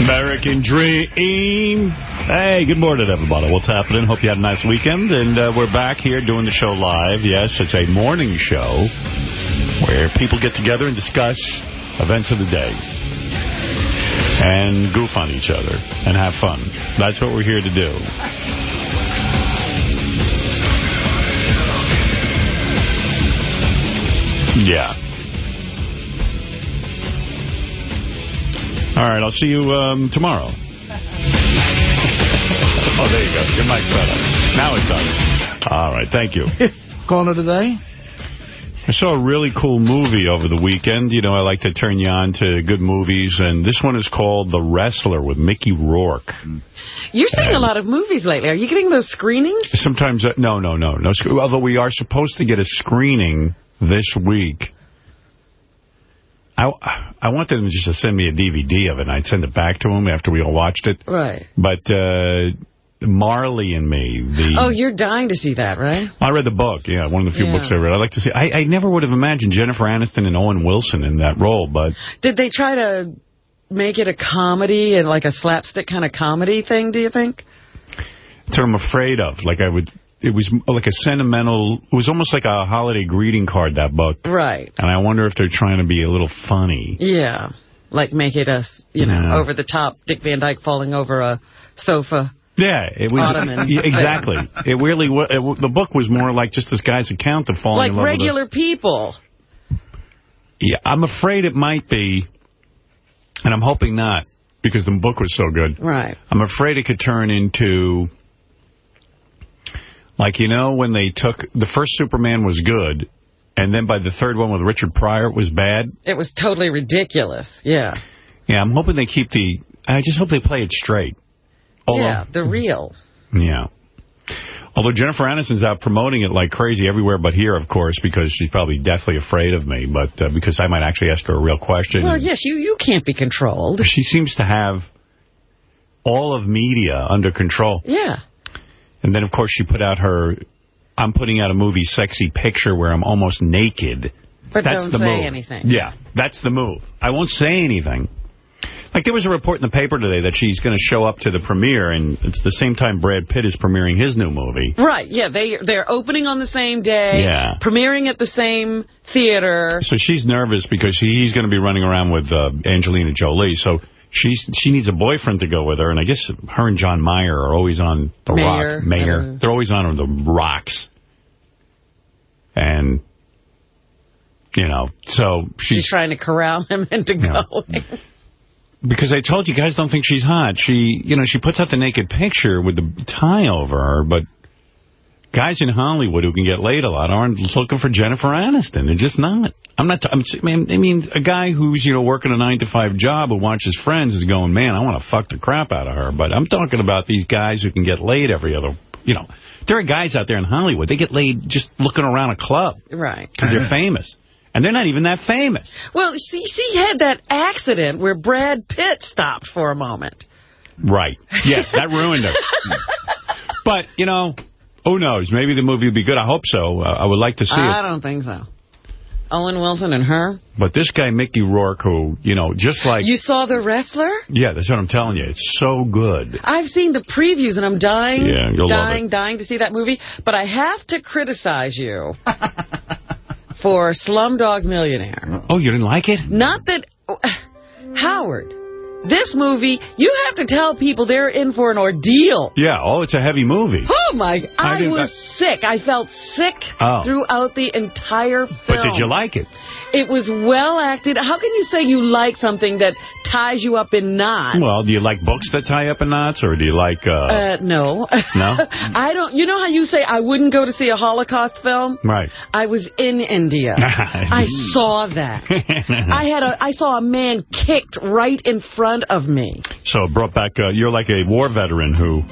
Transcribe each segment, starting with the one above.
American Dream. Hey, good morning, everybody. What's happening? Hope you had a nice weekend. And uh, we're back here doing the show live. Yes, it's a morning show where people get together and discuss events of the day and goof on each other and have fun. That's what we're here to do. Yeah. All right, I'll see you um, tomorrow. oh, there you go. Your mic's set up. Now it's on. All right, thank you. Corner today? I saw a really cool movie over the weekend. You know, I like to turn you on to good movies, and this one is called The Wrestler with Mickey Rourke. You're seeing a lot of movies lately. Are you getting those screenings? Sometimes, uh, no, no, no, no. Although we are supposed to get a screening this week. I, I wanted them just to send me a DVD of it, and I'd send it back to them after we all watched it. Right. But uh, Marley and Me, the... Oh, you're dying to see that, right? I read the book, yeah, one of the few Yeah. books I read. I'd like to see... I, I never would have imagined Jennifer Aniston and Owen Wilson in that role, but... Did they try to make it a comedy and like a slapstick kind of comedy thing, do you think? That's what I'm afraid of. Like, I would... It was like a sentimental... It was almost like a holiday greeting card, that book. Right. And I wonder if they're trying to be a little funny. Yeah. Like make it a, you know, Yeah. over the top, Dick Van Dyke falling over a sofa. Yeah, it was Ottoman. exactly. It really was. It, the book was more like just this guy's account of falling Like in love regular people. with. A, yeah, I'm afraid it might be, and I'm hoping not because the book was so good. Right. I'm afraid it could turn into, like you know, when they took the first Superman was good, and then by the third one with Richard Pryor it was bad. It was totally ridiculous. Yeah. Yeah, I'm hoping they keep the. I just hope they play it straight. Although- yeah, the real. Yeah. Although Jennifer Aniston's out promoting it like crazy everywhere but here, of course, because she's probably deathly afraid of me, but uh, because I might actually ask her a real question. Well, yes, you, you can't be controlled. She seems to have all of media under control. Yeah. And then, of course, she put out her, I'm putting out a movie sexy picture where I'm almost naked. But That's don't the say move. anything. Yeah, that's the move. I won't say anything. Like, there was a report in the paper today that she's going to show up to the premiere, and it's the same time Brad Pitt is premiering his new movie. Right, yeah, they, they're opening on the same day, Yeah. premiering at the same theater. So she's nervous because he's going to be running around with uh, Angelina Jolie. So she's she needs a boyfriend to go with her. And I guess her and John Mayer are always on the Mayer, rock. Mayer. They're always on the rocks. And, you know, so She's she's... trying to corral him into Yeah. going. Because I told you guys don't think she's hot. She, you know, she puts out the naked picture with the tie over her, but guys in Hollywood who can get laid a lot aren't looking for Jennifer Aniston. They're just not. I'm not. I'm, I mean, I mean, a guy who's you know working a nine to five job who watches Friends is going, man, I want to fuck the crap out of her. But I'm talking about these guys who can get laid every other. You know, there are guys out there in Hollywood. They get laid just looking around a club Right. because they're famous, and they're not even that famous. Well, see, she had that accident where Brad Pitt stopped for a moment. Right. Yeah, that ruined her. but, you know, who knows? Maybe the movie will be good. I hope so. Uh, I would like to see I it. I don't think so. Owen Wilson and her. But this guy, Mickey Rourke, who, you know, just like... You saw The Wrestler? yeah, that's what I'm telling you. It's so good. I've seen the previews and I'm dying, Yeah, dying, dying to see that movie. But I have to criticize you for Slumdog Millionaire. Oh, you didn't like it? Not that... Howard, this movie, you have to tell people they're in for an ordeal. Yeah, oh, it's a heavy movie. Oh, my... I I, was sick. I felt sick Oh. throughout the entire film. But did you like it? It was well acted. How can you say you like something that ties you up in knots? Well, do you like books that tie up in knots, or do you like... Uh, Uh, no. No? I don't. You know how you say I wouldn't go to see a Holocaust film? right. I was in India. I saw that. I had a. I saw a man kicked right in front of me. So it brought back... Uh, you're like a war veteran who...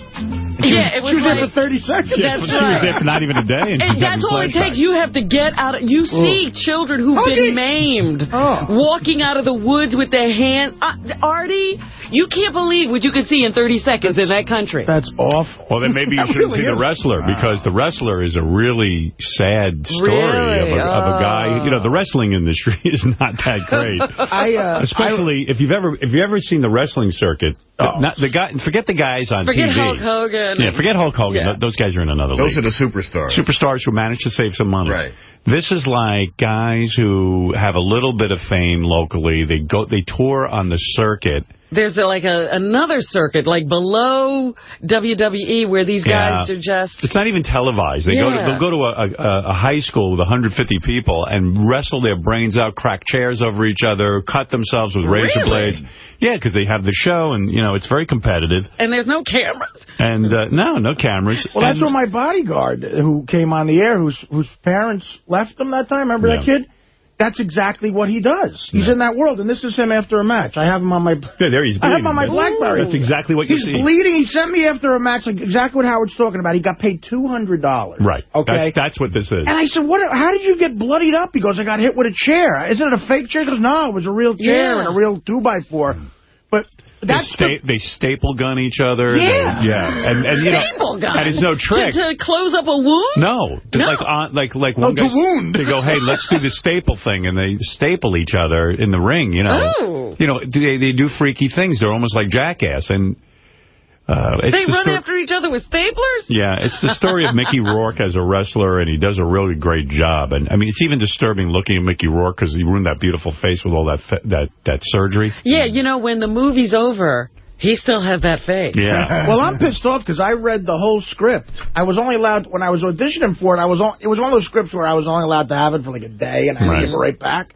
Yeah, it was She was there like. for 30 seconds. That's she was right. there for not even a day, and, And that's all it flashbacks. takes. You have to get out. Of, you see children who've Oh, been gee. Maimed Oh. walking out of the woods with their hand. Uh, Artie, You can't believe what you could see in 30 seconds in that country. That's awful. Well, then maybe you should really see is. The Wrestler, wow. because The Wrestler is a really sad story really? of, a, of, a, guy. You know, the wrestling industry is not that great. I, uh, Especially I, if you've ever if you've ever seen the wrestling circuit. Oh. Not, the guy, forget the guys on forget TV. Forget Hulk Hogan. Yeah, forget Hulk Hogan. Yeah. Those guys are in another Those league. Those are the superstars. Superstars who manage to save some money. Right. This is like guys who have a little bit of fame locally. They go, they tour on the circuit there's like a another circuit, like below WWE, where these guys yeah. are just... It's not even televised. They yeah. go to, they'll go to a, a, a, high school with 150 people and wrestle their brains out, crack chairs over each other, cut themselves with razor really? blades. Yeah, because they have the show, and, you know, it's very competitive. And there's no cameras. And, uh, no, no cameras. Well, and that's what my bodyguard, who came on the air, whose whose parents left him that time, remember yeah. that kid? That's exactly what he does. He's yeah. in that world, and this is him after a match. I have him on my... Yeah, there he's bleeding. I have him on my BlackBerry. That's exactly what you he's see. He's bleeding. He sent me after a match, like exactly what Howard's talking about. He got paid $200. Right. Okay? That's, that's, what this is. And I said, "What? how did you get bloodied up? He goes, I got hit with a chair. Isn't it a fake chair? He goes, no, it was a real chair yeah. and a real 2x4. That's they, sta they, staple gun each other. Yeah. They, yeah. And, and, you staple know, gun. And it's no trick. To, to close up a wound? No. no. Like, uh, like, like one oh, to wound. They go, hey, let's do the staple thing. And they staple each other in the ring, you know. Oh. You know, they, they do freaky things. They're almost like jackass. And uh, they the run after each other with staplers? Yeah, it's the story of Mickey Rourke as a wrestler, and he does a really great job. And I mean, it's even disturbing looking at Mickey Rourke because he ruined that beautiful face with all that that that surgery. Yeah, you know, when the movie's over, he still has that face. Yeah. well, I'm pissed off because I read the whole script. I was only allowed, when I was auditioning for it, I was on, it was one of those scripts where I was only allowed to have it for like a day, and I had right. to give it right back.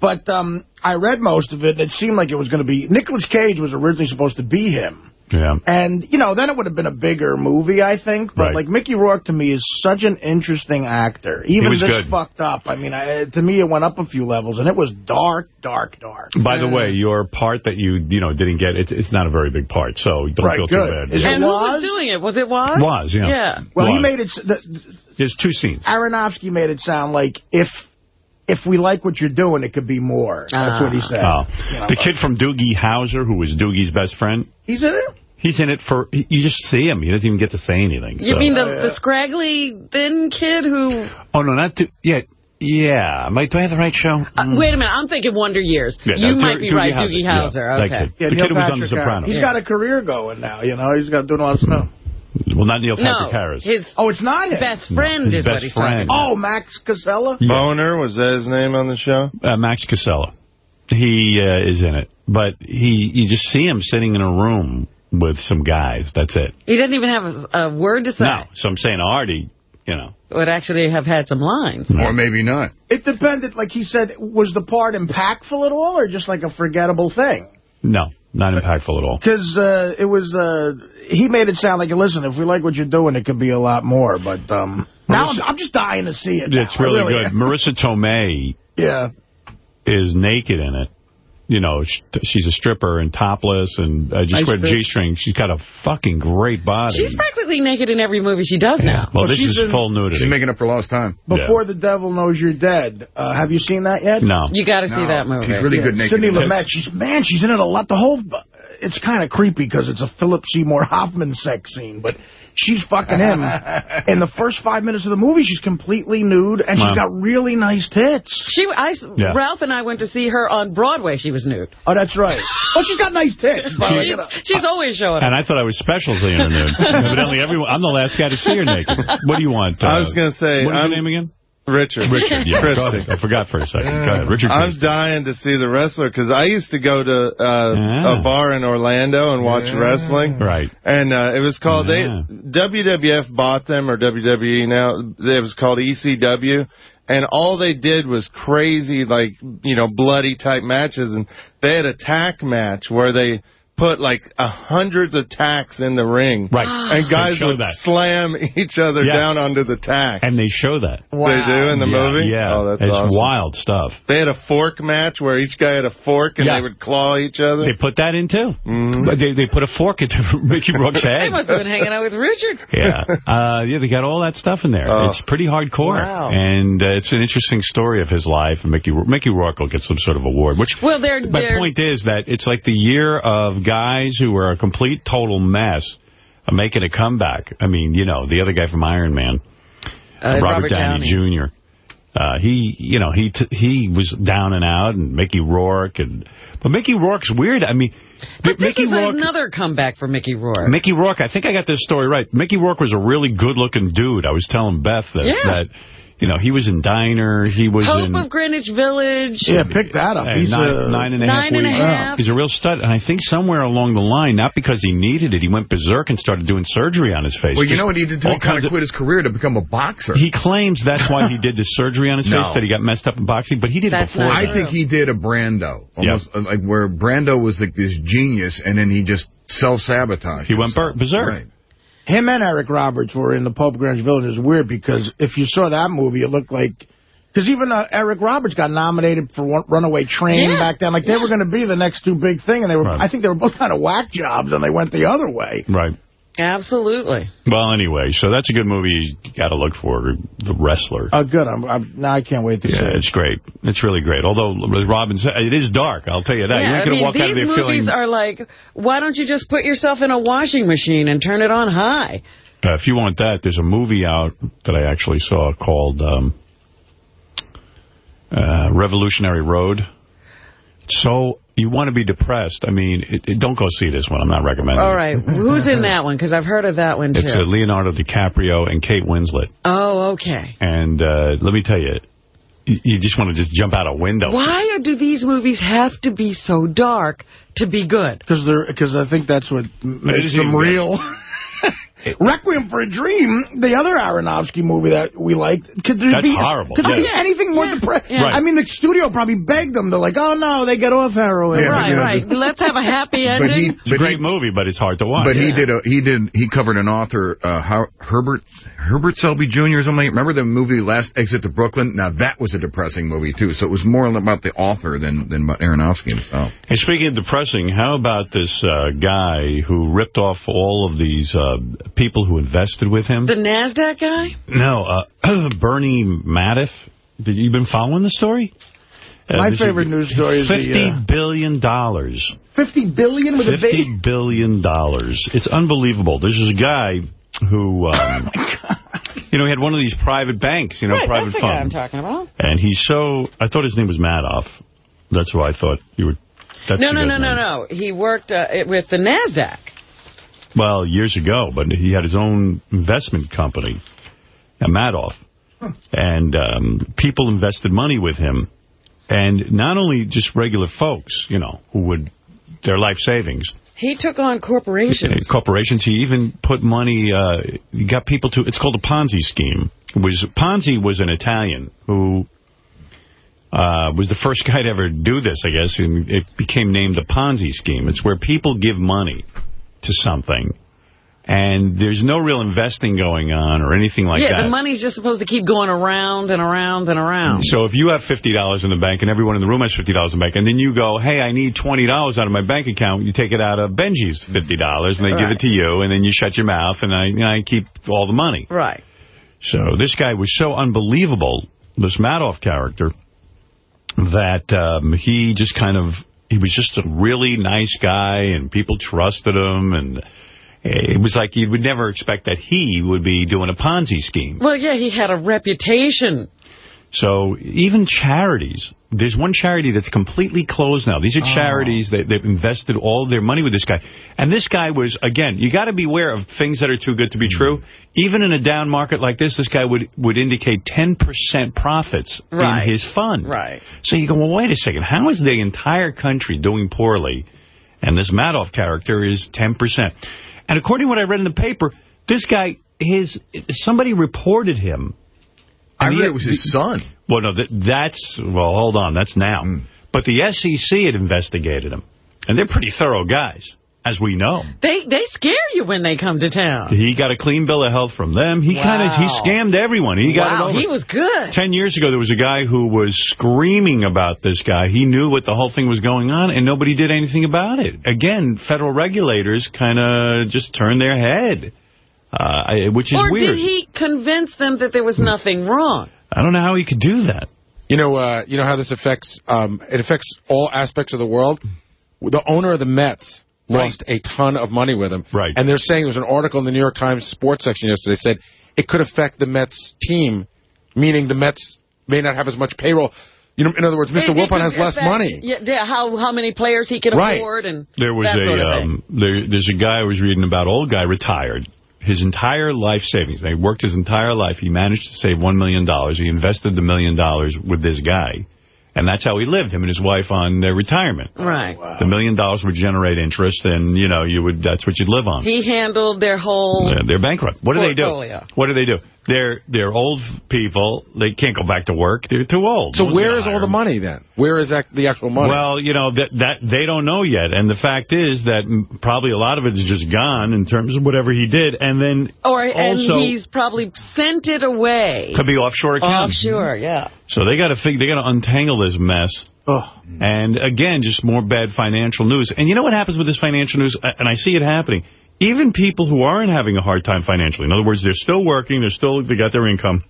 But um, I read most of it, and it seemed like it was going to be... Nicolas Cage was originally supposed to be him. Yeah. And, you know, then it would have been a bigger movie, I think. But, right. like, Mickey Rourke, to me, is such an interesting actor. Even this good. fucked up. I mean, I, to me, it went up a few levels, and it was dark, dark, dark. By the way, your part that you, you know, didn't get, it's, it's not a very big part, so don't right, feel good. too bad. Is and who was doing it? Was it Woz? Was, yeah. Yeah. Well, was. he made it... The, There's two scenes. Aronofsky made it sound like if if we like what you're doing, it could be more. That's uh, what he said. Oh. You know, the kid from Doogie Howser, who was Doogie's best friend. He's in it? He's in it for, you just see him. He doesn't even get to say anything. You so. mean the, the scraggly, thin kid who... Oh, no, not, to, yeah, yeah. Am I, do I have the right show? Uh, mm. Wait a minute. I'm thinking Wonder Years. Yeah, you no, might be Doogie right, Howser. Doogie Howser. Yeah, okay. Yeah, the Neil kid Patrick was on The Sopranos. He's yeah. got a career going now, you know. He's got doing a lot of stuff. Well, not Neil Patrick no, Harris. His oh, it's not him. best friend no, is best what he's friend. talking Oh, Max Casella? Yeah. Boner, was that his name on the show? Uh, Max Casella. He uh, is in it. But he, you just see him sitting in a room with some guys. That's it. He doesn't even have a, a word to say. No. So I'm saying Artie, you know. Would actually have had some lines. No. Or maybe not. It depended, like he said, was the part impactful at all or just like a forgettable thing? No. Not impactful at all. Because uh, it was, uh, he made it sound like, listen, if we like what you're doing, it could be a lot more. But um, now I'm, I'm, just dying to see it. It's really, really good. Marisa Tomei yeah. is naked in it you know, she's a stripper and topless and uh, just wear G-string. She's got a fucking great body. She's practically naked in every movie she does yeah. now. Well, well this is in, full nudity. She's making up for lost time. Before yeah. the Devil Knows You're Dead. Uh, have you seen that yet? No. You got to no. see that movie. She's really yeah. good naked. Sidney Lumet, she's, man, she's in it a lot. The whole, it's kind of creepy because it's a Philip Seymour Hoffman sex scene, but she's fucking him. In the first five minutes of the movie, she's completely nude, and wow. she's got really nice tits. She, I, yeah. Ralph and I went to see her on Broadway. She was nude. Oh, that's right. Well, she's got nice tits. she's, she's, always showing And I thought I was special seeing her nude. Evidently, everyone, I'm the last guy to see her naked. What do you want? Uh, I was going to say... What's your name again? Richard. Richard, yeah. I forgot for a second. Go ahead. Richard. I'm dying to see the wrestler because I used to go to uh, yeah. a bar in Orlando and watch yeah. wrestling. Right. And uh, it was called, yeah. they WWF bought them, or WWE now. It was called ECW. And all they did was crazy, like, you know, bloody type matches. And they had a tack match where they put like a hundreds of tacks in the ring. Right. And guys would that. slam each other yeah. down onto the tacks. And they show that. Wow. They do in the yeah, movie? Yeah. Oh, that's it's awesome. wild stuff. They had a fork match where each guy had a fork and yeah. they would claw each other. They put that in too. Mm. They they put a fork into Mickey Rourke's head. They must have been hanging out with Richard. yeah. Uh, yeah, they got all that stuff in there. Oh. It's pretty hardcore. Wow. And uh, it's an interesting story of his life. And Mickey Mickey Rourke will get some sort of award. Which well, they're, my they're... point is that it's like the year of guys who are a complete, total mess are making a comeback. I mean, you know, the other guy from Iron Man, Uh, Robert, Robert Downey, Downey. Jr. Uh, he, you know, he t he was down and out, and Mickey Rourke, and but Mickey Rourke's weird. I mean, But this Mickey is Rourke. another comeback for Mickey Rourke. Mickey Rourke, I think I got this story right. Mickey Rourke was a really good-looking dude. I was telling Beth this, Yeah. that, you know, he was in Diner, he was Hope in... of Greenwich Village. Yeah, pick that up. He's nine, a, nine and a half Nine and a weeks. half. He's a real stud. And I think somewhere along the line, not because he needed it, he went berserk and started doing surgery on his face. Well, you know what he did? too? all He kind kinds of quit his career to become a boxer. He claims that's why he did the surgery on his No. face, that he got messed up in boxing, but he did That's it before not that. I think he did a Brando, almost Yeah. uh, like where Brando was like this genius, and then he just self-sabotaged. He went himself. ber- berserk. Right. Him and Eric Roberts were in the Pope Greenwich Village. It was weird because if you saw that movie, it looked like... Because even uh, Eric Roberts got nominated for one, Runaway Train Yeah. back then. Like, they were going to be the next two big thing, and they were. Right. I think they were both kind of whack jobs, and they went the other way. Right. Absolutely. Well, anyway, so that's a good movie you got to look for, The Wrestler. Oh, good. I'm, I'm, now I can't wait to see Yeah, it. it's great. It's really great. Although, as Robin said, it is dark. I'll tell you that. Yeah, You're not I going to mean, walk out of these there movies are like, why don't you just put yourself in a washing machine and turn it on high? Uh, if you want that, there's a movie out that I actually saw called um, uh, Revolutionary Road. So you want to be depressed. I mean, it, it- don't go see this one. I'm not recommending All right. it. who's in that one? Because I've heard of that one, too. It's uh, Leonardo DiCaprio and Kate Winslet. oh, okay. And uh, let me tell you, you, you just want to just jump out a window. Why do these movies have to be so dark to be good? Because they're because I think that's what makes them real. Requiem for a Dream, the other Aronofsky movie that we liked, could there That's be horrible, Could there yeah. be anything more depressing? yeah. Right. I mean, the studio probably begged them. They're like, "Oh no, they get off heroin." Yeah, right, you know, right. just- Let's have a happy But he, ending. It's a great he, movie, but it's hard to watch. but he did a he did he covered an author uh, How, Herbert Herbert Selby Jr. or something. Remember the movie Last Exit to Brooklyn? Now that was a depressing movie too. So it was more about the author than than about Aronofsky himself. Hey, speaking of depressing, how about this uh, guy who ripped off all of these uh, people who invested with him? The NASDAQ guy? no, uh, Bernie Madoff. Did you been following the story? Uh, My this is favorite news story is the, fifty uh, billion dollars. Fifty billion with a Fifty baby. billion dollars. It's unbelievable. There's this guy who, um, you know, he had one of these private banks, you know, right, private that's the guy I'm funds, talking about. and he's so. I thought his name was Madoff. That's why I thought you were. That's No, no, no, guy's no, no. He worked uh, with the NASDAQ. Well, years ago, but he had his own investment company, uh, Madoff, and um, people invested money with him, and not only just regular folks, you know, who would their life savings. He took on corporations. corporations. He even put money, uh, he got people to, it's called a Ponzi scheme. It was Ponzi was an Italian who uh, was the first guy to ever do this, I guess, and it became named the Ponzi scheme. It's where people give money to something, and there's no real investing going on or anything like yeah, that. Yeah, the money's just supposed to keep going around and around and around. So if you have $50 in the bank and everyone in the room has $50 in the bank, and then you go, hey, I need $20 out of my bank account, you take it out of Benji's $50, and they give it to you, and then you shut your mouth, and I, know, I keep all the money. Right. So this guy was so unbelievable, this Madoff character, that um, he just kind of, he was just a really nice guy, and people trusted him, and it was like you would never expect that he would be doing a Ponzi scheme. Well, yeah, he had a reputation. So even charities, there's one charity that's completely closed now. These are oh. charities that they've invested all their money with this guy. And this guy was, again, you got to beware of things that are too good to be mm. true. Even in a down market like this, this guy would, would indicate 10% profits Right. in his fund. Right. So you go, well, wait a second. How is the entire country doing poorly and this Madoff character is 10%? And according to what I read in the paper, this guy, his somebody reported him I And heard he- it was his son. well, no, that, that's, well, hold on, that's now. Hmm. But the SEC had investigated him, and they're pretty thorough guys, as we know. They they scare you when they come to town. He got a clean bill of health from them. He kind of, he scammed everyone. He got it over. he was good. Ten years ago, there was a guy who was screaming about this guy. He knew what the whole thing was going on, and nobody did anything about it. Again, federal regulators kind of just turned their head, uh, I- which is Or weird. did he convince them that there was nothing wrong? I don't know how he could do that. You know, uh, you know how this affects. Um, it affects all aspects of the world. The owner of the Mets lost a ton of money with him. Right. And they're saying there was an article in the New York Times sports section yesterday said it could affect the Mets team, meaning the Mets may not have as much payroll. You know, in other words, Mr. It- it Wilpon has less affect- money. Yeah, yeah, how how many players he can Right. afford and There was that a sort of thing. um, there, there's a guy I was reading about, old guy, retired. His entire life savings, he worked his entire life. He managed to save 1 million. dollars. He invested the million dollars with this guy. And that's how he lived, him and his wife, on their retirement. Right. The million dollars would generate interest, and, you know, you would that's what you'd live on. He handled their whole... Yeah, they're bankrupt. What do they do? What do they do? They're they're old people. They can't go back to work. They're too old. So No one's where gonna is all hire the money then? Where is that, the actual money? Well, you know, that that they don't know yet. And the fact is that probably a lot of it is just gone in terms of whatever he did. And then Or and also he's probably sent it away. could be offshore accounts. Offshore, mm-hmm. yeah. So they got to figure, they got to untangle this mess. Oh. And again, just more bad financial news. And you know what happens with this financial news? And I see it happening. Even people who aren't having a hard time financially, in other words, they're still working, they're still, they got their income.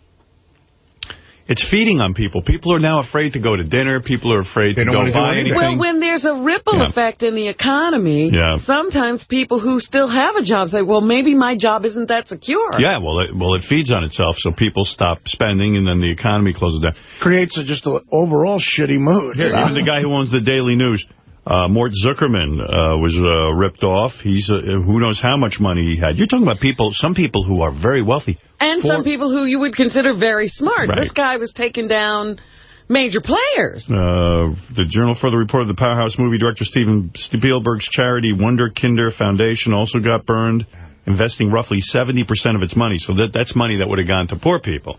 It's feeding on people. People are now afraid to go to dinner. People are afraid They to don't go wanna do buy anything. anything. Well, when there's a ripple Yeah. effect in the economy, Yeah. sometimes people who still have a job say, well, maybe my job isn't that secure. Yeah, well, it, well, it feeds on itself, so people stop spending, and then the economy closes down. Creates a, just an overall shitty mood. Here, even the guy who owns the Daily News, uh, Mort Zuckerman, uh, was uh, ripped off. He's uh, who knows how much money he had. You're talking about people, some people who are very wealthy. And For- some people who you would consider very smart. Right. This guy was taking down major players. Uh, the Journal further reported the powerhouse movie director Steven Spielberg's charity Wunderkinder Foundation also got burned, investing roughly 70% of its money. So that that's money that would have gone to poor people,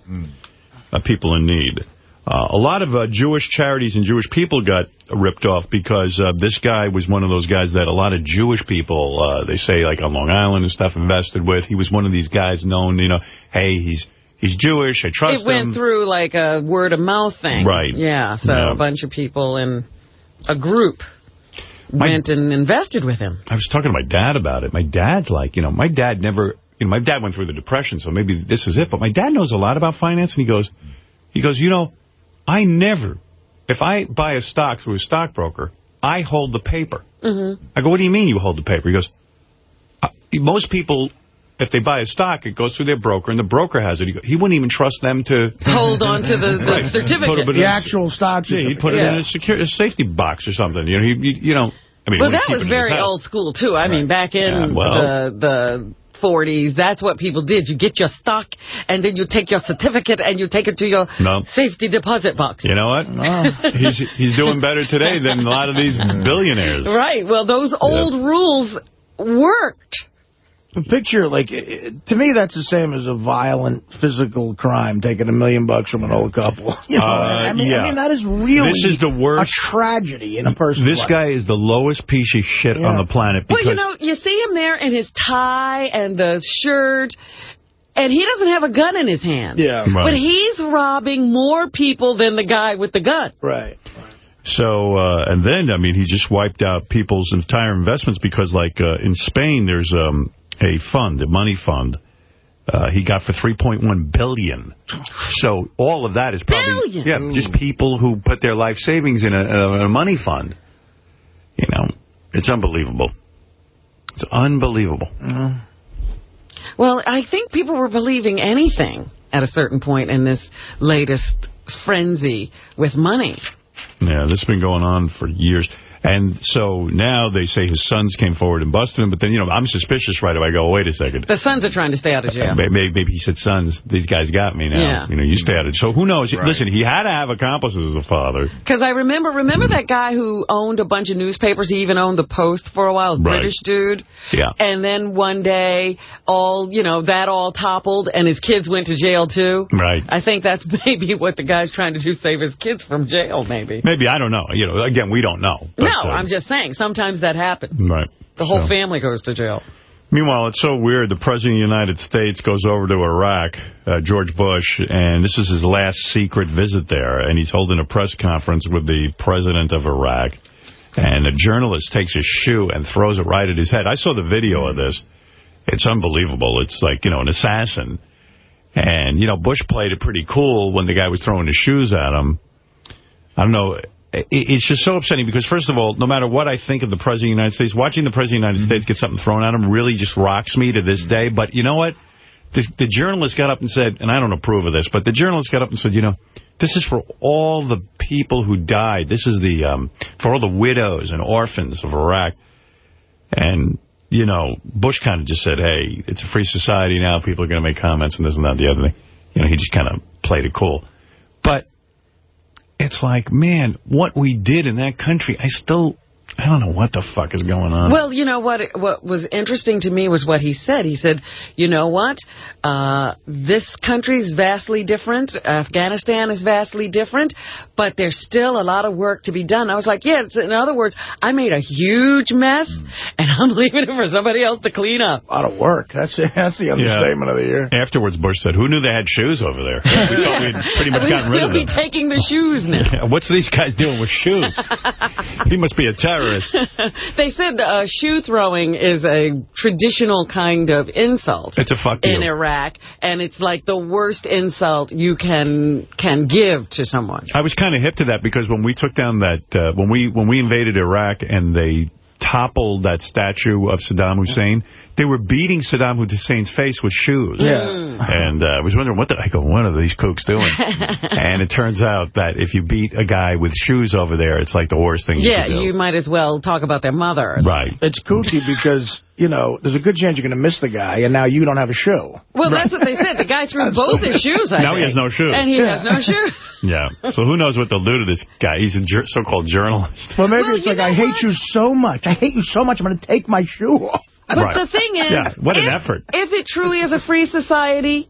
uh, people in need. Uh, a lot of uh, Jewish charities and Jewish people got ripped off because uh, this guy was one of those guys that a lot of Jewish people, uh, they say like on Long Island and stuff, invested with. He was one of these guys known, you know, hey, he's he's Jewish, I trust him. It went him. through like a word of mouth thing. Right. Yeah, so Yeah. a bunch of people in a group My- went and invested with him. I was talking to my dad about it. My dad's like, you know, my dad never, you know, my dad went through the depression, so maybe this is it. But my dad knows a lot about finance, and he goes, he goes, you know, I never, if I buy a stock through a stockbroker, I hold the paper. Mm-hmm. I go, what do you mean you hold the paper? He goes, uh, most people, if they buy a stock, it goes through their broker, and the broker has it. He, go, he wouldn't even trust them to... Hold on to the, the Right. Certificate. the a- actual stocks. Yeah, he'd put it in a, secure, a safety box or something. You know, he, he- you know, I mean, Well, that was it in his very old school, too. I mean, back in Yeah, well. the the 40s, that's what people did. You get your stock, and then you take your certificate, and you take it to your No. safety deposit box. You know what? he's he's doing better today than a lot of these billionaires. Right. Well, those old rules worked. The picture, like, it- it- to me, that's the same as a violent physical crime, taking a million bucks from an old couple. You know, Uh, I, mean, yeah. I mean, that is really This is the worst- a tragedy in a person's This life. guy is the lowest piece of shit Yeah. on the planet Well, you know, you see him there in his tie and the shirt, and he doesn't have a gun in his hand. Yeah. Right. But he's robbing more people than the guy with the gun. Right. so uh, and then I mean he just wiped out people's entire investments because like uh, in Spain there's um, a fund, a money fund. Uh, he got for 3.1 billion. So all of that is probably Billion? yeah, just people who put their life savings in a, a, a money fund. You know, it's unbelievable. It's unbelievable. Well, I think people were believing anything at a certain point in this latest frenzy with money. Yeah, this has been going on for years. And so now they say his sons came forward and busted him. But then, you know, I'm suspicious right away. I go, wait a second. The sons are trying to stay out of jail. Maybe, maybe he said, sons, these guys got me now. Yeah. You know, you stay out of jail. So who knows? Listen, he had to have accomplices as a father. Because I remember, remember that guy who owned a bunch of newspapers? He even owned the Post for a while, a Right. British dude. Yeah. And then one day, all, you know, that all toppled and his kids went to jail too. Right. I think that's maybe what the guy's trying to do, save his kids from jail, maybe. Maybe, I don't know. You know, again, we don't know. But, no, uh, I'm just saying, sometimes that happens. Right. The whole So- family goes to jail. Meanwhile, it's so weird. The President of the United States goes over to Iraq, uh, George Bush, and this is his last secret visit there. And he's holding a press conference with the President of Iraq. And a journalist takes his shoe and throws it right at his head. I saw the video of this. It's unbelievable. It's like, you know, an assassin. And, you know, Bush played it pretty cool when the guy was throwing his shoes at him. I don't know. It's just so upsetting because, first of all, no matter what I think of the President of the United States, watching the President of the United mm -hmm. States get something thrown at him really just rocks me to this day. But you know what? The, the journalist got up and said, and I don't approve of this, but the journalist got up and said, you know, this is for all the people who died. This is the um, for all the widows and orphans of Iraq. And, you know, Bush kind of just said, hey, it's a free society now. People are going to make comments and this and that and the other thing. You know, he just kind of played it cool. But it's like, man, what we did in that country, I still I don't know what the fuck is going on. Well, you know what what was interesting to me was what he said. He said, you know what, uh, this country is vastly different. Afghanistan is vastly different, but there's still a lot of work to be done. I was like, yeah, in other words, I made a huge mess, and I'm leaving it for somebody else to clean up. A lot of work. That's, that's the understatement yeah. of the year. Afterwards, Bush said, who knew they had shoes over there? We thought we'd pretty much gotten rid of them. We'll be taking the shoes now. What's these guys doing with shoes? he must be a terrorist terrorist. they said uh, shoe throwing is a traditional kind of insult. It's a fuck In Iraq, and it's like the worst insult you can can give to someone. I was kind of hip to that because when we took down that, uh, when we when we invaded Iraq and they toppled that statue of Saddam Hussein, they were beating Saddam Hussein's face with shoes. Yeah. And uh, I was wondering, what the heck, what are these kooks doing? and it turns out that if you beat a guy with shoes over there, it's like the worst thing yeah, you you might as well talk about their mother. Right. It's kooky because, you know, there's a good chance you're going to miss the guy, and now you don't have a shoe. Well, right. that's what they said. The guy threw both his shoes, I Now think. he has no shoes. And he yeah. has no shoes. Yeah. So who knows what they'll do to this guy? He's a so-called journalist. Well, maybe well, it's like, I what? hate you so much. I hate you so much, I'm going to take my shoe off. But right. the thing is, yeah, what an if, effort. If it truly is a free society,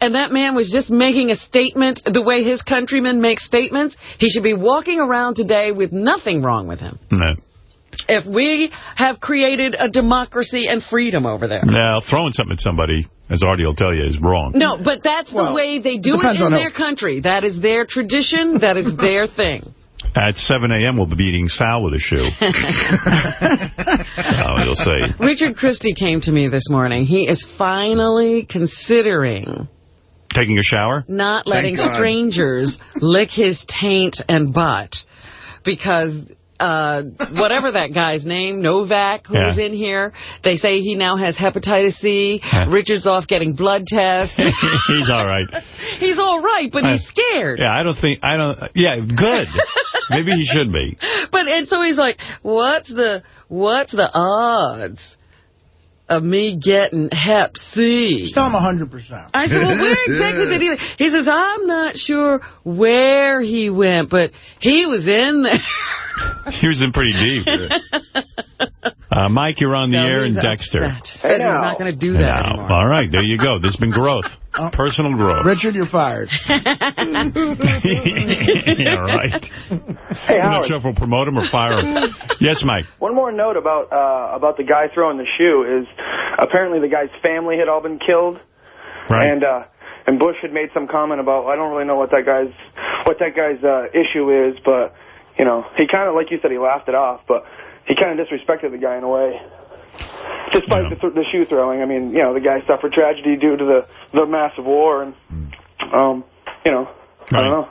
and that man was just making a statement the way his countrymen make statements, he should be walking around today with nothing wrong with him. No. If we have created a democracy and freedom over there. Now, throwing something at somebody, as Artie will tell you, is wrong. No, but that's well, the way they do it, it in their country. That is their tradition. That is their thing. At 7 a.m., we'll be beating Sal with a shoe. so you'll see. Richard Christie came to me this morning. He is finally considering... Taking a shower? Not letting strangers lick his taint and butt. Because uh, whatever that guy's name, Novak, who's yeah. in here. They say he now has hepatitis C. Yeah. Richard's off getting blood tests. he's all right. he's all right, but he's scared. Yeah, I don't think, I don't, yeah, good. Maybe he should be. But, and so he's like, what's the, what's the odds? Of me getting Hep C. Tell him 100%. I said, well, where exactly did he... He says, I'm not sure where he went, but he was in there. he was in pretty deep. Uh, Mike, you're on the no, air in Dexter. Said he's not going to do that anymore. All right, there you go. There's been growth. Oh. Personal growth. Richard, you're fired. yeah, right. Hey, I'm not sure if we'll promote him or fire him. yes, Mike. One more note about uh, about the guy throwing the shoe is apparently the guy's family had all been killed. Right. And uh, and Bush had made some comment about I don't really know what that guy's what that guy's uh, issue is, but you know he kind of like you said he laughed it off, but he kind of disrespected the guy in a way. Despite yeah. the, th the shoe throwing, I mean, you know, the guy suffered tragedy due to the the massive war, and um, you know, right. I don't know.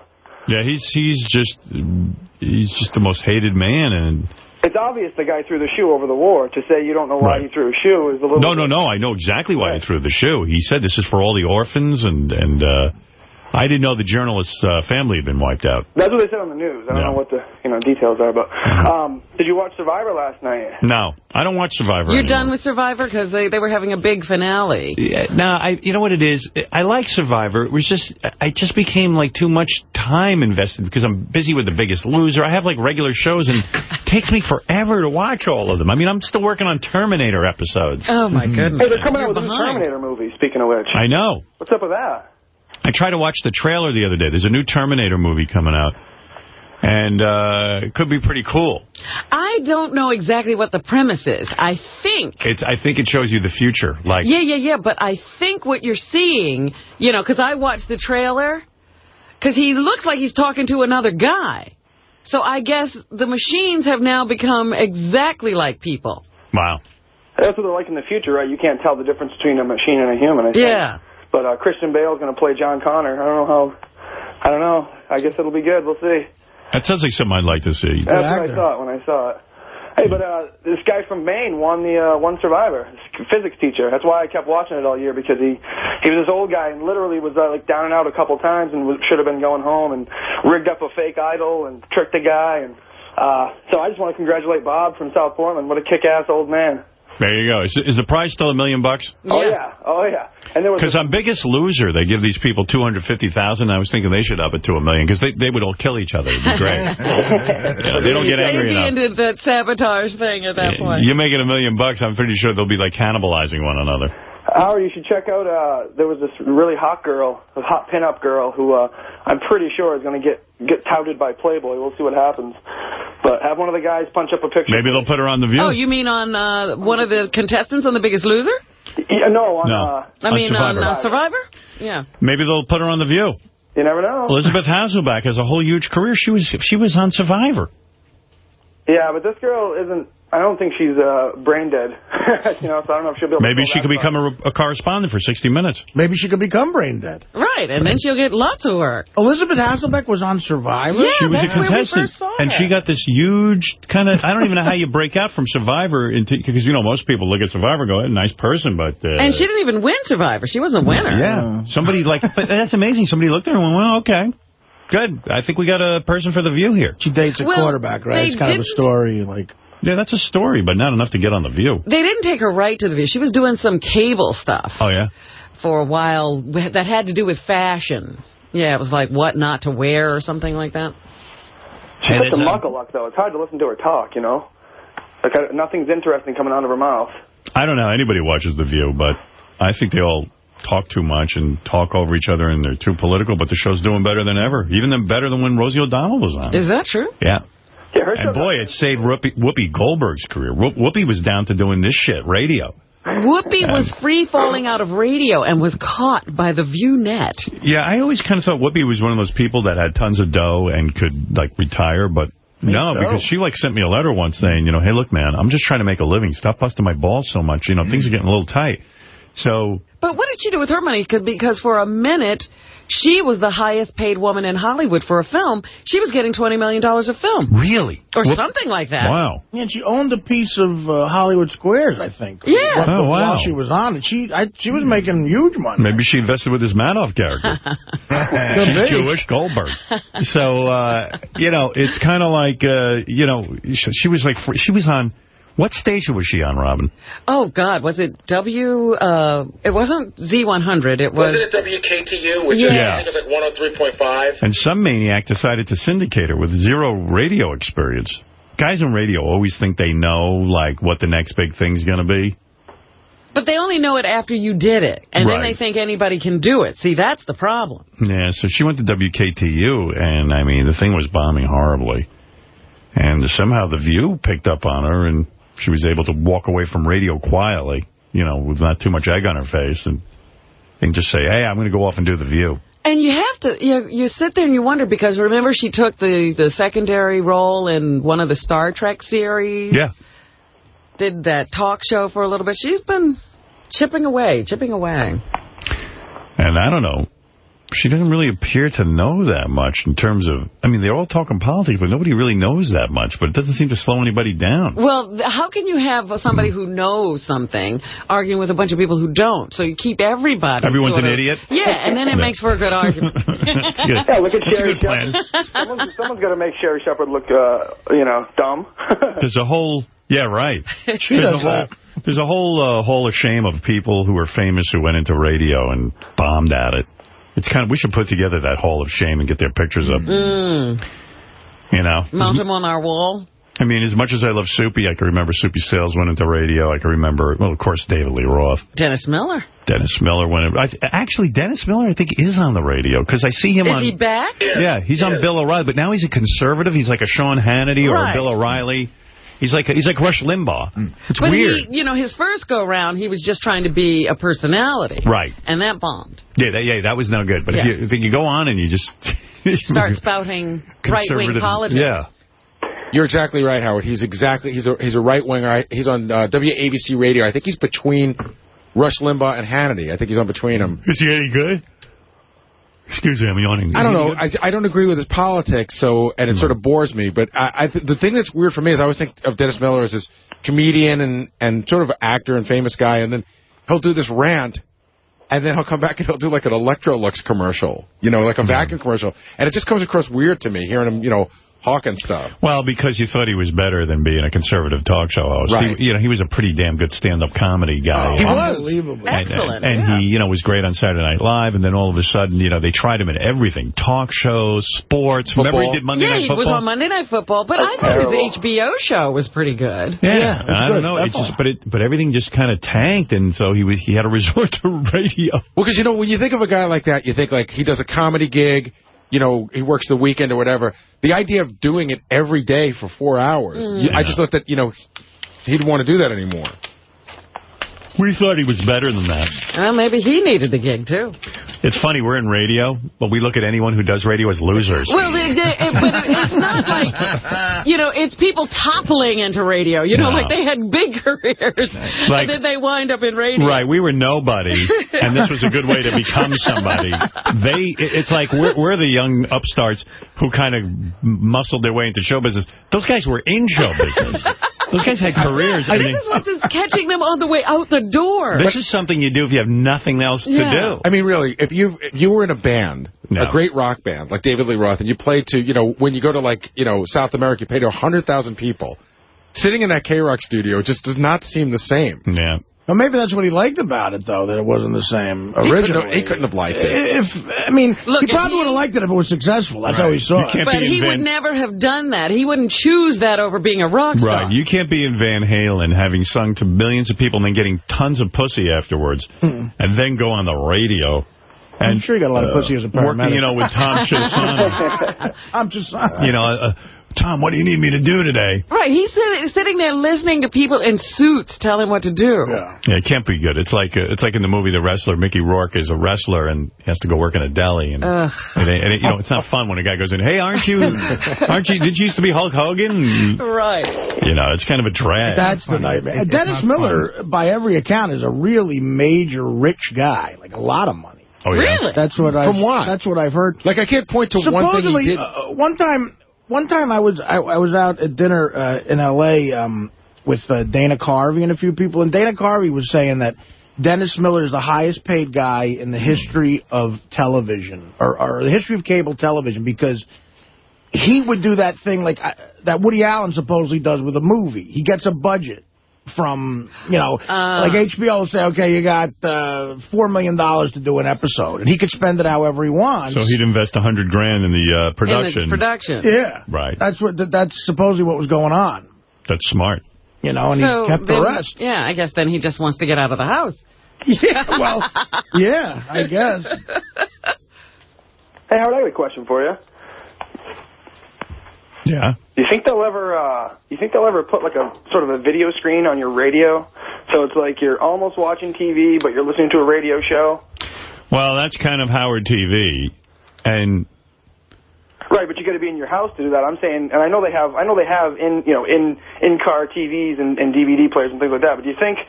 Yeah, he's he's just he's just the most hated man, and it's obvious the guy threw the shoe over the war. To say you don't know why right. he threw a shoe is a little. No, no, no. I know exactly why he threw the shoe. He said this is for all the orphans and and. uh I didn't know the journalist's uh, family had been wiped out. That's what they said on the news. I don't yeah. know what the you know details are, but mm-hmm. um, did you watch Survivor last night? No, I don't watch Survivor You're anymore. done with Survivor? Because they, they were having a big finale. Yeah, no, I, you know what it is? I like Survivor. It was just, I just became like too much time invested because I'm busy with The Biggest Loser. I have like regular shows and it takes me forever to watch all of them. I mean, I'm still working on Terminator episodes. Oh, my goodness. Hey, they're coming You're out with behind. a Terminator movie, speaking of which. I know. What's up with that? I tried to watch the trailer the other day. There's a new Terminator movie coming out. And uh, it could be pretty cool. I don't know exactly what the premise is. I think... It's. I think it shows you the future. Like Yeah, yeah, yeah. But I think what you're seeing, you know, because I watched the trailer, because he looks like he's talking to another guy. So I guess the machines have now become exactly like people. Wow. That's what they're like in the future, right? You can't tell the difference between a machine and a human, I think. Yeah. But uh, Christian Bale is going to play John Connor. I don't know how. I don't know. I guess it'll be good. We'll see. That sounds like something I'd like to see. That's what I thought when I saw it. Hey, but uh, this guy from Maine won the uh, one Survivor, physics teacher. That's why I kept watching it all year because he he was this old guy and literally was uh, like down and out a couple times and was, should have been going home and rigged up a fake idol and tricked the guy and uh, so I just want to congratulate Bob from South Portland. What a kick-ass old man. There you go. Is, is the prize still a million bucks? Oh yeah, oh yeah. And there was Because on Biggest Loser, they give these people 250000 I was thinking they should up it to a million, because they, they would all kill each other. It'd be great. Yeah, they don't get angry They'd be enough. into that sabotage thing at that point. You make it a million bucks, I'm pretty sure they'll be like cannibalizing one another. Howard, you should check out, uh, there was this really hot girl, a hot pinup girl who, uh, I'm pretty sure is going to get, get touted by Playboy. We'll see what happens. But have one of the guys punch up a picture. Maybe they'll put her on The View. Oh, you mean on uh, one of the contestants on The Biggest Loser? Yeah, no, on, No. uh, I On mean, Survivor. on uh, Survivor? Yeah. Maybe they'll put her on The View. you never know. Elizabeth Hasselbeck has a whole huge career. She was she was on Survivor. Yeah, but this girl isn't, I don't think she's, uh, brain dead. you know, so I don't know if she'll be able Maybe to she could become a, a correspondent for 60 Minutes. Maybe she could become brain dead. Right, and then she'll get lots of work. Elizabeth Hasselbeck was on Survivor? Yeah, She was that's a where we contestant, first saw and her. she got this huge kind of. I don't even know how you break out from Survivor into because you know most people look at Survivor and go, "Eh, "Nice person," but uh, And she didn't even win Survivor. She was a winner. yeah, somebody like but that's amazing. Somebody looked at her and went, "Well, okay, good. I think we got a person for the View here." She dates a Well, quarterback, right? It's kind of a story, like... Yeah, that's a story, but not enough to get on the View. They didn't take her right to the view. She was doing some cable stuff Oh yeah, for a while that had to do with fashion. Yeah, it was like what not to wear or something like that. She's And such a it's, uh, muck-a-luck, though. It's hard to listen to her talk, you know? Like, nothing's interesting coming out of her mouth. I don't know how anybody watches the View, but I think they all talk too much and talk over each other, and they're too political. But the show's doing better than ever, even than better than when Rosie O'Donnell was on. Is that true? yeah. Yeah, her And boy, it saved Whoopi, Whoopi Goldberg's career. Whoopi was down to doing this shit, radio. Whoopi was free falling out of radio and was caught by the View net. Yeah, I always kind of thought Whoopi was one of those people that had tons of dough and could, like, retire, but no, so. because she, like, sent me a letter once saying, you know, hey, look, man, I'm just trying to make a living. Stop busting my balls so much. You know, things are getting a little tight. So, But what did she do with her money? 'Cause- Because for a minute, she was the highest paid woman in Hollywood for a film. She was getting $20 million a film. really? Or Whoop- something like that. Wow. Yeah, and she owned a piece of uh, Hollywood Squares, I think. Yeah. What- Oh, wow. While she was on it. She, I, she was making huge money. Maybe she invested with this Madoff character. She's be. Jewish, Goldberg. So, uh, you know, it's kind of like, uh, you know, she, she was like, she was on, what station was she on, Robin? Oh, God. Was it W? Uh, it wasn't Z100. It was. Wasn't it WKTU, which Yeah. I think is like 103.5? And some maniac decided to syndicate her with zero radio experience. Guys in radio always think they know, like, what the next big thing's going to be. But they only know it after you did it. And then they think anybody can do it. See, that's the problem. Yeah, so she went to WKTU, and, I mean, the thing was bombing horribly. And somehow The View picked up on her, and she was able to walk away from radio quietly, you know, with not too much egg on her face, and, and just say, hey, I'm going to go off and do The View. And you have to, you, you sit there and you wonder, because remember she took the, the secondary role in one of the Star Trek series? Yeah. Did that talk show for a little bit. She's been chipping away, chipping away. And I don't know, she doesn't really appear to know that much in terms of, I mean, they're all talking politics, but nobody really knows that much, but it doesn't seem to slow anybody down. Well, how can you have somebody who knows something arguing with a bunch of people who don't? So you keep everybody. Everyone's sort an of- idiot? Yeah, and then it Yeah. makes for a good argument. Good. Yeah, look at It's a Sherri. Shepherd. Someone's, someone's got to make Sherri Shepherd look, uh, you know, dumb. There's a whole, yeah, right. She there's does a whole, that. There's a whole uh, hall of shame of people who were famous who went into radio and bombed at it. It's kind of, we should put together that hall of shame and get their pictures up. Mm. You know? Mount them on our wall. I mean, as much as I love Soupy, I can remember Soupy Sales went into radio. I can remember, well, of course, David Lee Roth. Dennis Miller. Dennis Miller went in. I, actually, Dennis Miller, I think, is on the radio because I see him Is on. he back? Yeah, he's on Bill O'Reilly, but now he's a conservative. He's like a Sean Hannity or a Bill O'Reilly. He's like he's like Rush Limbaugh. It's but weird. he, you know, his first go round, he was just trying to be a personality. Right. And that bombed. Yeah, that, yeah, that was no good. But Yeah. if, you, if you go on and you just Start spouting right-wing conservatives- politics. Yeah. You're exactly right, Howard. He's exactly he's a he's a right winger. He's on uh, WABC radio. I think he's between Rush Limbaugh and Hannity. I think he's on between them. Is he any good? Excuse me, I'm yawning. I don't know. I, I don't agree with his politics, so and it hmm. sort of bores me. But I, I th the thing that's weird for me is I always think of Dennis Miller as this comedian and and sort of actor and famous guy, and then he'll do this rant, and then he'll come back and he'll do like an Electrolux commercial, you know, like a hmm. vacuum commercial, and it just comes across weird to me hearing him, you know, hawking stuff. Well, because you thought he was better than being a conservative talk show host. Right. He, you know, he was a pretty damn good stand-up comedy guy. Oh, he was. Unbelievable. And, Excellent, and yeah. he, you know, was great on Saturday Night Live, and then all of a sudden, you know, they tried him in everything. Talk shows, sports. Remember he did Monday yeah, Night he Football? was on Monday Night Football, but I thought terrible. his HBO show was pretty good. Yeah, Yeah, it was I good, don't know. It just, but it, but everything just kind of tanked, and so he was he had to resort to radio. Well, because, you know, when you think of a guy like that, you think, like, he does a comedy gig, you know, he works the weekend or whatever. The idea of doing it every day for four hours, you- I just thought that, you know, he didn't want to do that anymore. We thought he was better than that. Well, maybe he needed the gig, too. It's funny, we're in radio, but we look at anyone who does radio as losers. Well, they, they, it, but it's not like, you know, it's people toppling into radio. You know, No. like they had big careers, Like- and then they wind up in radio. Right, we were nobody, and this was a good way to become somebody. They, it's like we're, we're the young upstarts who kind of muscled their way into show business. Those guys were in show business. Those guys had careers. I this mean, is what's just catching them on the way out the door. this is something you do if you have nothing else Yeah. to do. I mean, really, if you if you were in a band, No. a great rock band like David Lee Roth, and you played to, you know, when you go to like, you know, South America, you pay to 100,000 people, sitting in that K-Rock studio just does not seem the same. Yeah. Well, maybe that's what he liked about it, though, that it wasn't the same He couldn't have- he couldn't have liked it. If I mean, Look, he probably would have liked it if it was successful. That's how he saw it. But he in would never have done that. He wouldn't choose that over being a rock star. Right, you can't be in Van Halen having sung to millions of people and then getting tons of pussy afterwards, and then go on the radio. And, I'm sure he got a lot of pussy as a paramedic. Working, you know, with Tom Chiusano. I'm just you know, uh, Tom, what do you need me to do today? Right, he's sitting, sitting there listening to people in suits tell him what to do. Yeah. Yeah, it can't be good. It's like uh, it's like in the movie The Wrestler. Mickey Rourke is a wrestler and he has to go work in a deli, and, Ugh. and, and it- you know it's not fun when a guy goes in. Hey, aren't you? Aren't you? Did you used to be Hulk Hogan? Right. You know, it's kind of a drag. That's the nightmare. Dennis Miller, by every account, is a really major rich guy, like a lot of money. oh yeah. Really? That's what I. From what? That's what I've heard. Like, I can't point to one thing Supposedly, he did. uh, one time, one time I was I, I was out at dinner uh, in L.A. Um, with uh, Dana Carvey and a few people, and Dana Carvey was saying that Dennis Miller is the highest paid guy in the history of television, or, or the history of cable television, because he would do that thing like uh, that Woody Allen supposedly does with a movie. He gets a budget from, you know, Uh. like HBO will say, okay, you got uh, $4 million to do an episode, and he could spend it however he wants. So he'd invest a hundred grand in the uh, production. In the production. Yeah. Right. That's what. that- That's supposedly what was going on. That's smart. You know, and so he kept then, the rest. Yeah, I guess then he just wants to get out of the house. Yeah, well, yeah, I guess. Hey, Howard, I got a question for you. Yeah. Do you think they'll ever, uh, you think they'll ever put like a sort of a video screen on your radio? So it's like you're almost watching TV, but you're listening to a radio show? Well, that's kind of Howard TV, and Right, but you got to be in your house to do that. I'm saying, and I know they have, I know they have in, you know, in in car TVs and, and DVD players and things like that. But do you think,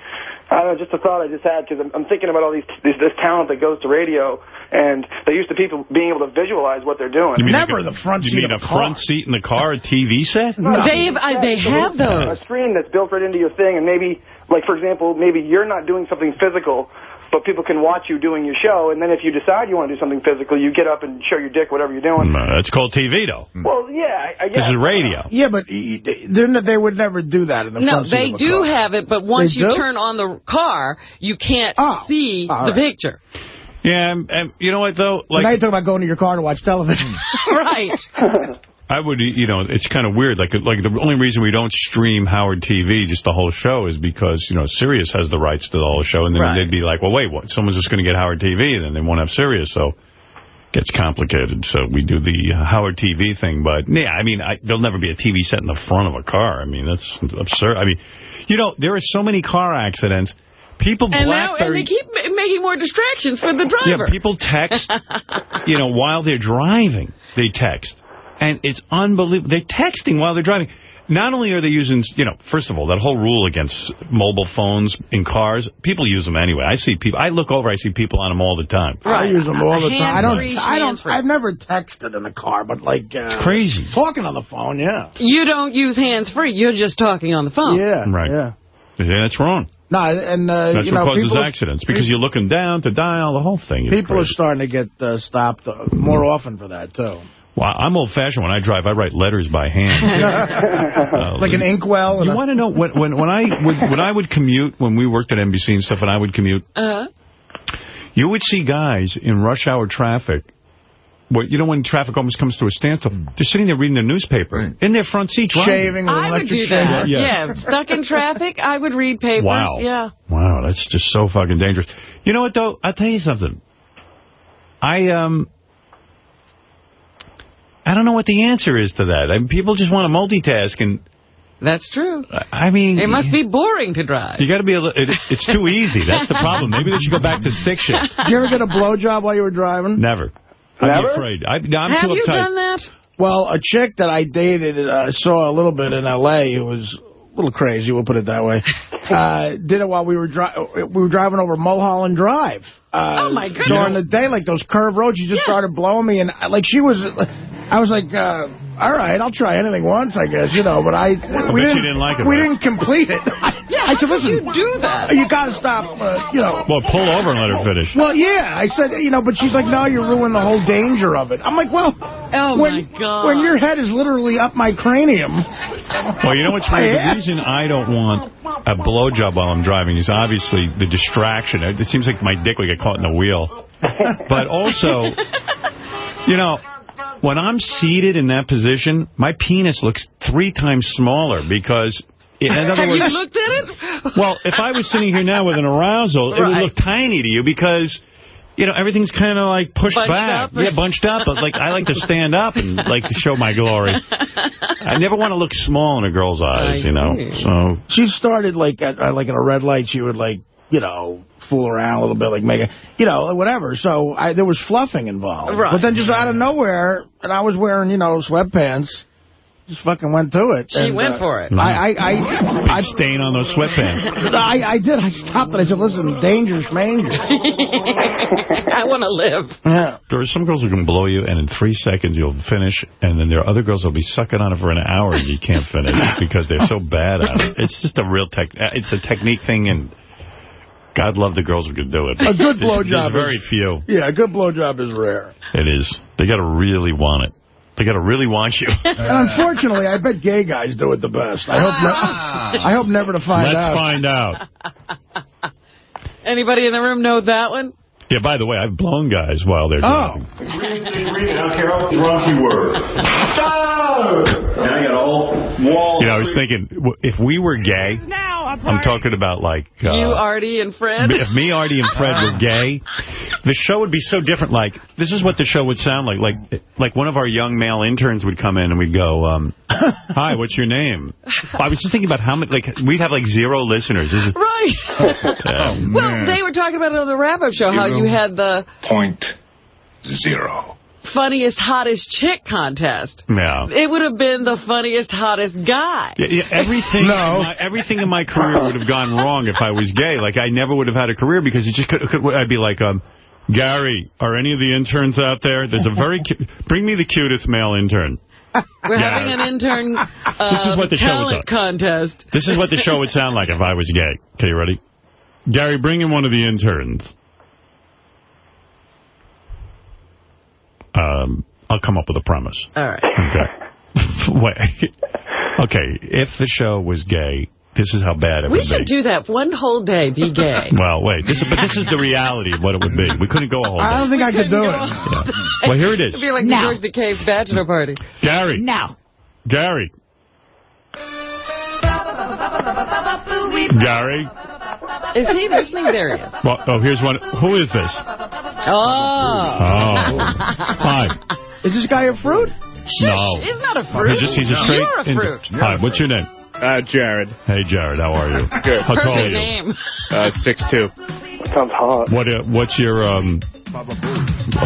I don't know, just a thought I just had because I'm, I'm thinking about all these this, this talent that goes to radio, and they used to people being able to visualize what they're doing. you mean Never like a- the front you seat mean of a a car. front seat in the car, a TV set? They have, uh, they have A screen that's built right into your thing, and maybe, like for example, maybe you're not doing something physical, but people can watch you doing your show, and then if you decide you want to do something physical, you get up and show your dick, whatever you're doing. Mm, no, that's called TV, though. Mm. Well, yeah, I, I guess. This is radio. Yeah, but they're they would never do that in the No, front seat they of a do car. have it, but once They you do? turn on the car, you can't Oh. see All the right. picture. Yeah, and, and you know what, though? So now Like, you're talking about going to your car to watch television. right. I would, you know, it's kind of weird. Like, like the only reason we don't stream Howard TV, just the whole show, is because, you know, Sirius has the rights to the whole show. And then Right. they'd be like, well, wait, what? Someone's just going to get Howard TV, and then they won't have Sirius. So it gets complicated. So we do the uh, Howard TV thing. But, yeah, I mean, I, there'll never be a TV set in the front of a car. I mean, that's absurd. I mean, you know, there are so many car accidents. People And now and Blackberry... they keep making more distractions for the driver. Yeah, people text, you know, while they're driving, they text. And it's unbelievable. They're texting while they're driving. not only are they using, you know, first of all, that whole rule against mobile phones in cars, people use them anyway. I see people, I look over, I see people on them all the time. I use them all the time. I don't. I don't. I've never texted in a car, but like uh, Crazy. talking on the phone. Yeah. You don't use hands-free. You're just talking on the phone. Yeah. Right. Yeah. Yeah, that's wrong. No, and uh, That's you what know, causes people, accidents, because you're looking down to dial, the whole thing is people are starting to get uh, stopped uh, more often for that too. Well, I'm old-fashioned. When I drive, I write letters by hand. Uh, like an inkwell. You want to know when when when I would when I would commute when we worked at NBC and stuff, and I would commute, Uh-huh. you would see guys in rush hour traffic. Where, you know when traffic almost comes to a standstill, they're sitting there reading the newspaper in their front seat, driving. shaving I would do shaver. that. Yeah. Yeah. Stuck in traffic, I would read papers. Wow. Yeah. Wow, that's just so fucking dangerous. You know what, though? I'll tell you something. I, um... I don't know what the answer is to that. I mean, people just want to multitask, and, That's true. I mean... It must be boring to drive. You got to be a li- it, It's too easy. That's the problem. Maybe they should go back to stick shift. Did you ever get a blowjob while you were driving? Never. I'd Never? be afraid. I, I'm Have too you uptight. done that? Well, a chick that I dated, uh, saw a little bit in L.A. who was a little crazy, we'll put it that way, uh, did it while we were, dri we were driving over Mulholland Drive. Uh, Oh, my goodness. During the day, like those curved roads, she just started blowing me, and uh, like she was... I was like, uh, all right, I'll try anything once, I guess, you know, but I... we bet you didn't like it, We right? didn't complete it. Yeah, I said, how did listen, you do that? you got to stop, uh, you know... Well, pull over and let her finish. Well, yeah, I said, you know, but she's like, no, you ruin the whole danger of it. I'm like, well, Oh, when, my God. when your head is literally up my cranium. Well, you know what's weird? The reason I don't want a blowjob while I'm driving is obviously the distraction. It seems like my dick would get caught in the wheel. But also, you know, when I'm seated in that position, my penis looks three times smaller because... In other Have words, you looked at it? well, if I was sitting here now with an arousal, it would look tiny to you because, you know, everything's kind of like pushed Bunched back. up? Yeah, bunched up. But like I like to stand up and like to show my glory. I never want to look small in a girl's eyes, I you know. see. So She started, like, at, uh, like in a red light, she would, like, you know, fool around a little bit, like make a, you know, whatever. So I, there was fluffing involved. Right. But then just out of nowhere, and I was wearing, you know, sweatpants, just fucking went to it. She And, went uh, for it. I, I, I, I, stain on those sweatpants. I, I did. I stopped and I said, listen, dangerous manger. I want to live. Yeah. There are some girls who can blow you, and in three seconds you'll finish, and then there are other girls who'll be sucking on it for an hour and you can't finish because they're so bad at it. It's just a real tech. It's a technique thing, and God love the girls who can do it. A good There's- blowjob There's very is- few. Yeah, a good blowjob is rare. It is. They got to really want it. They got to really want you. And unfortunately, I bet gay guys do it the best. I hope, ne ah. I hope never to find out. Let's find out. Anybody in the room know that one? Yeah, by the way, I've blown guys while they're Oh. driving. I don't care how drunk you were. Now I got all walls. You know, I was thinking, if we were gay, now I'm talking about like... Uh, you, Artie, and Fred? If me, Artie, and Fred were gay, the show would be so different. Like, this is what the show would sound like. Like, like one of our young male interns would come in and we'd go, um, hi, what's your name? I was just thinking about how much, like, we'd have like zero listeners. This is, Right. um, well, they were talking about it on the wrap-up show, how you had the Point zero. funniest, hottest chick contest. yeah. It would have been the funniest, hottest guy. Yeah, yeah, everything, No. in my, everything in my career would have gone wrong if I was gay. Like, I never would have had a career because it just could, could I'd be like, um, Gary, are any of the interns out there? There's a very, bring me the cutest male intern. We're Yeah. having an intern uh, This is what the show is talent on. contest. This is what the show would sound like if I was gay. Okay, you ready? Gary, bring in one of the interns. Um, I'll come up with a premise. All right. Okay. Wait. Okay, if the show was gay, this is how bad it We would should be. do that one whole day, be gay. well, wait. This is, but this is the reality of what it would be. We couldn't go a whole day. I don't think I could do it. Yeah. Well, here it is. It'd be like Now. the George Takei's bachelor party. Gary. Now. Gary. Gary. Is he listening? There he is. Well, oh, here's one. Who is this? Oh. Oh. Hi. Is this guy a fruit? No. He's not a fruit. He's just he's a straight. You're a fruit. Hi, what's your name? Uh, Jared. Hey, Jared, how are you? Good. How tall are Perfect you? name. Uh, six two. Sounds hot. What? Uh, what's your um? Oh,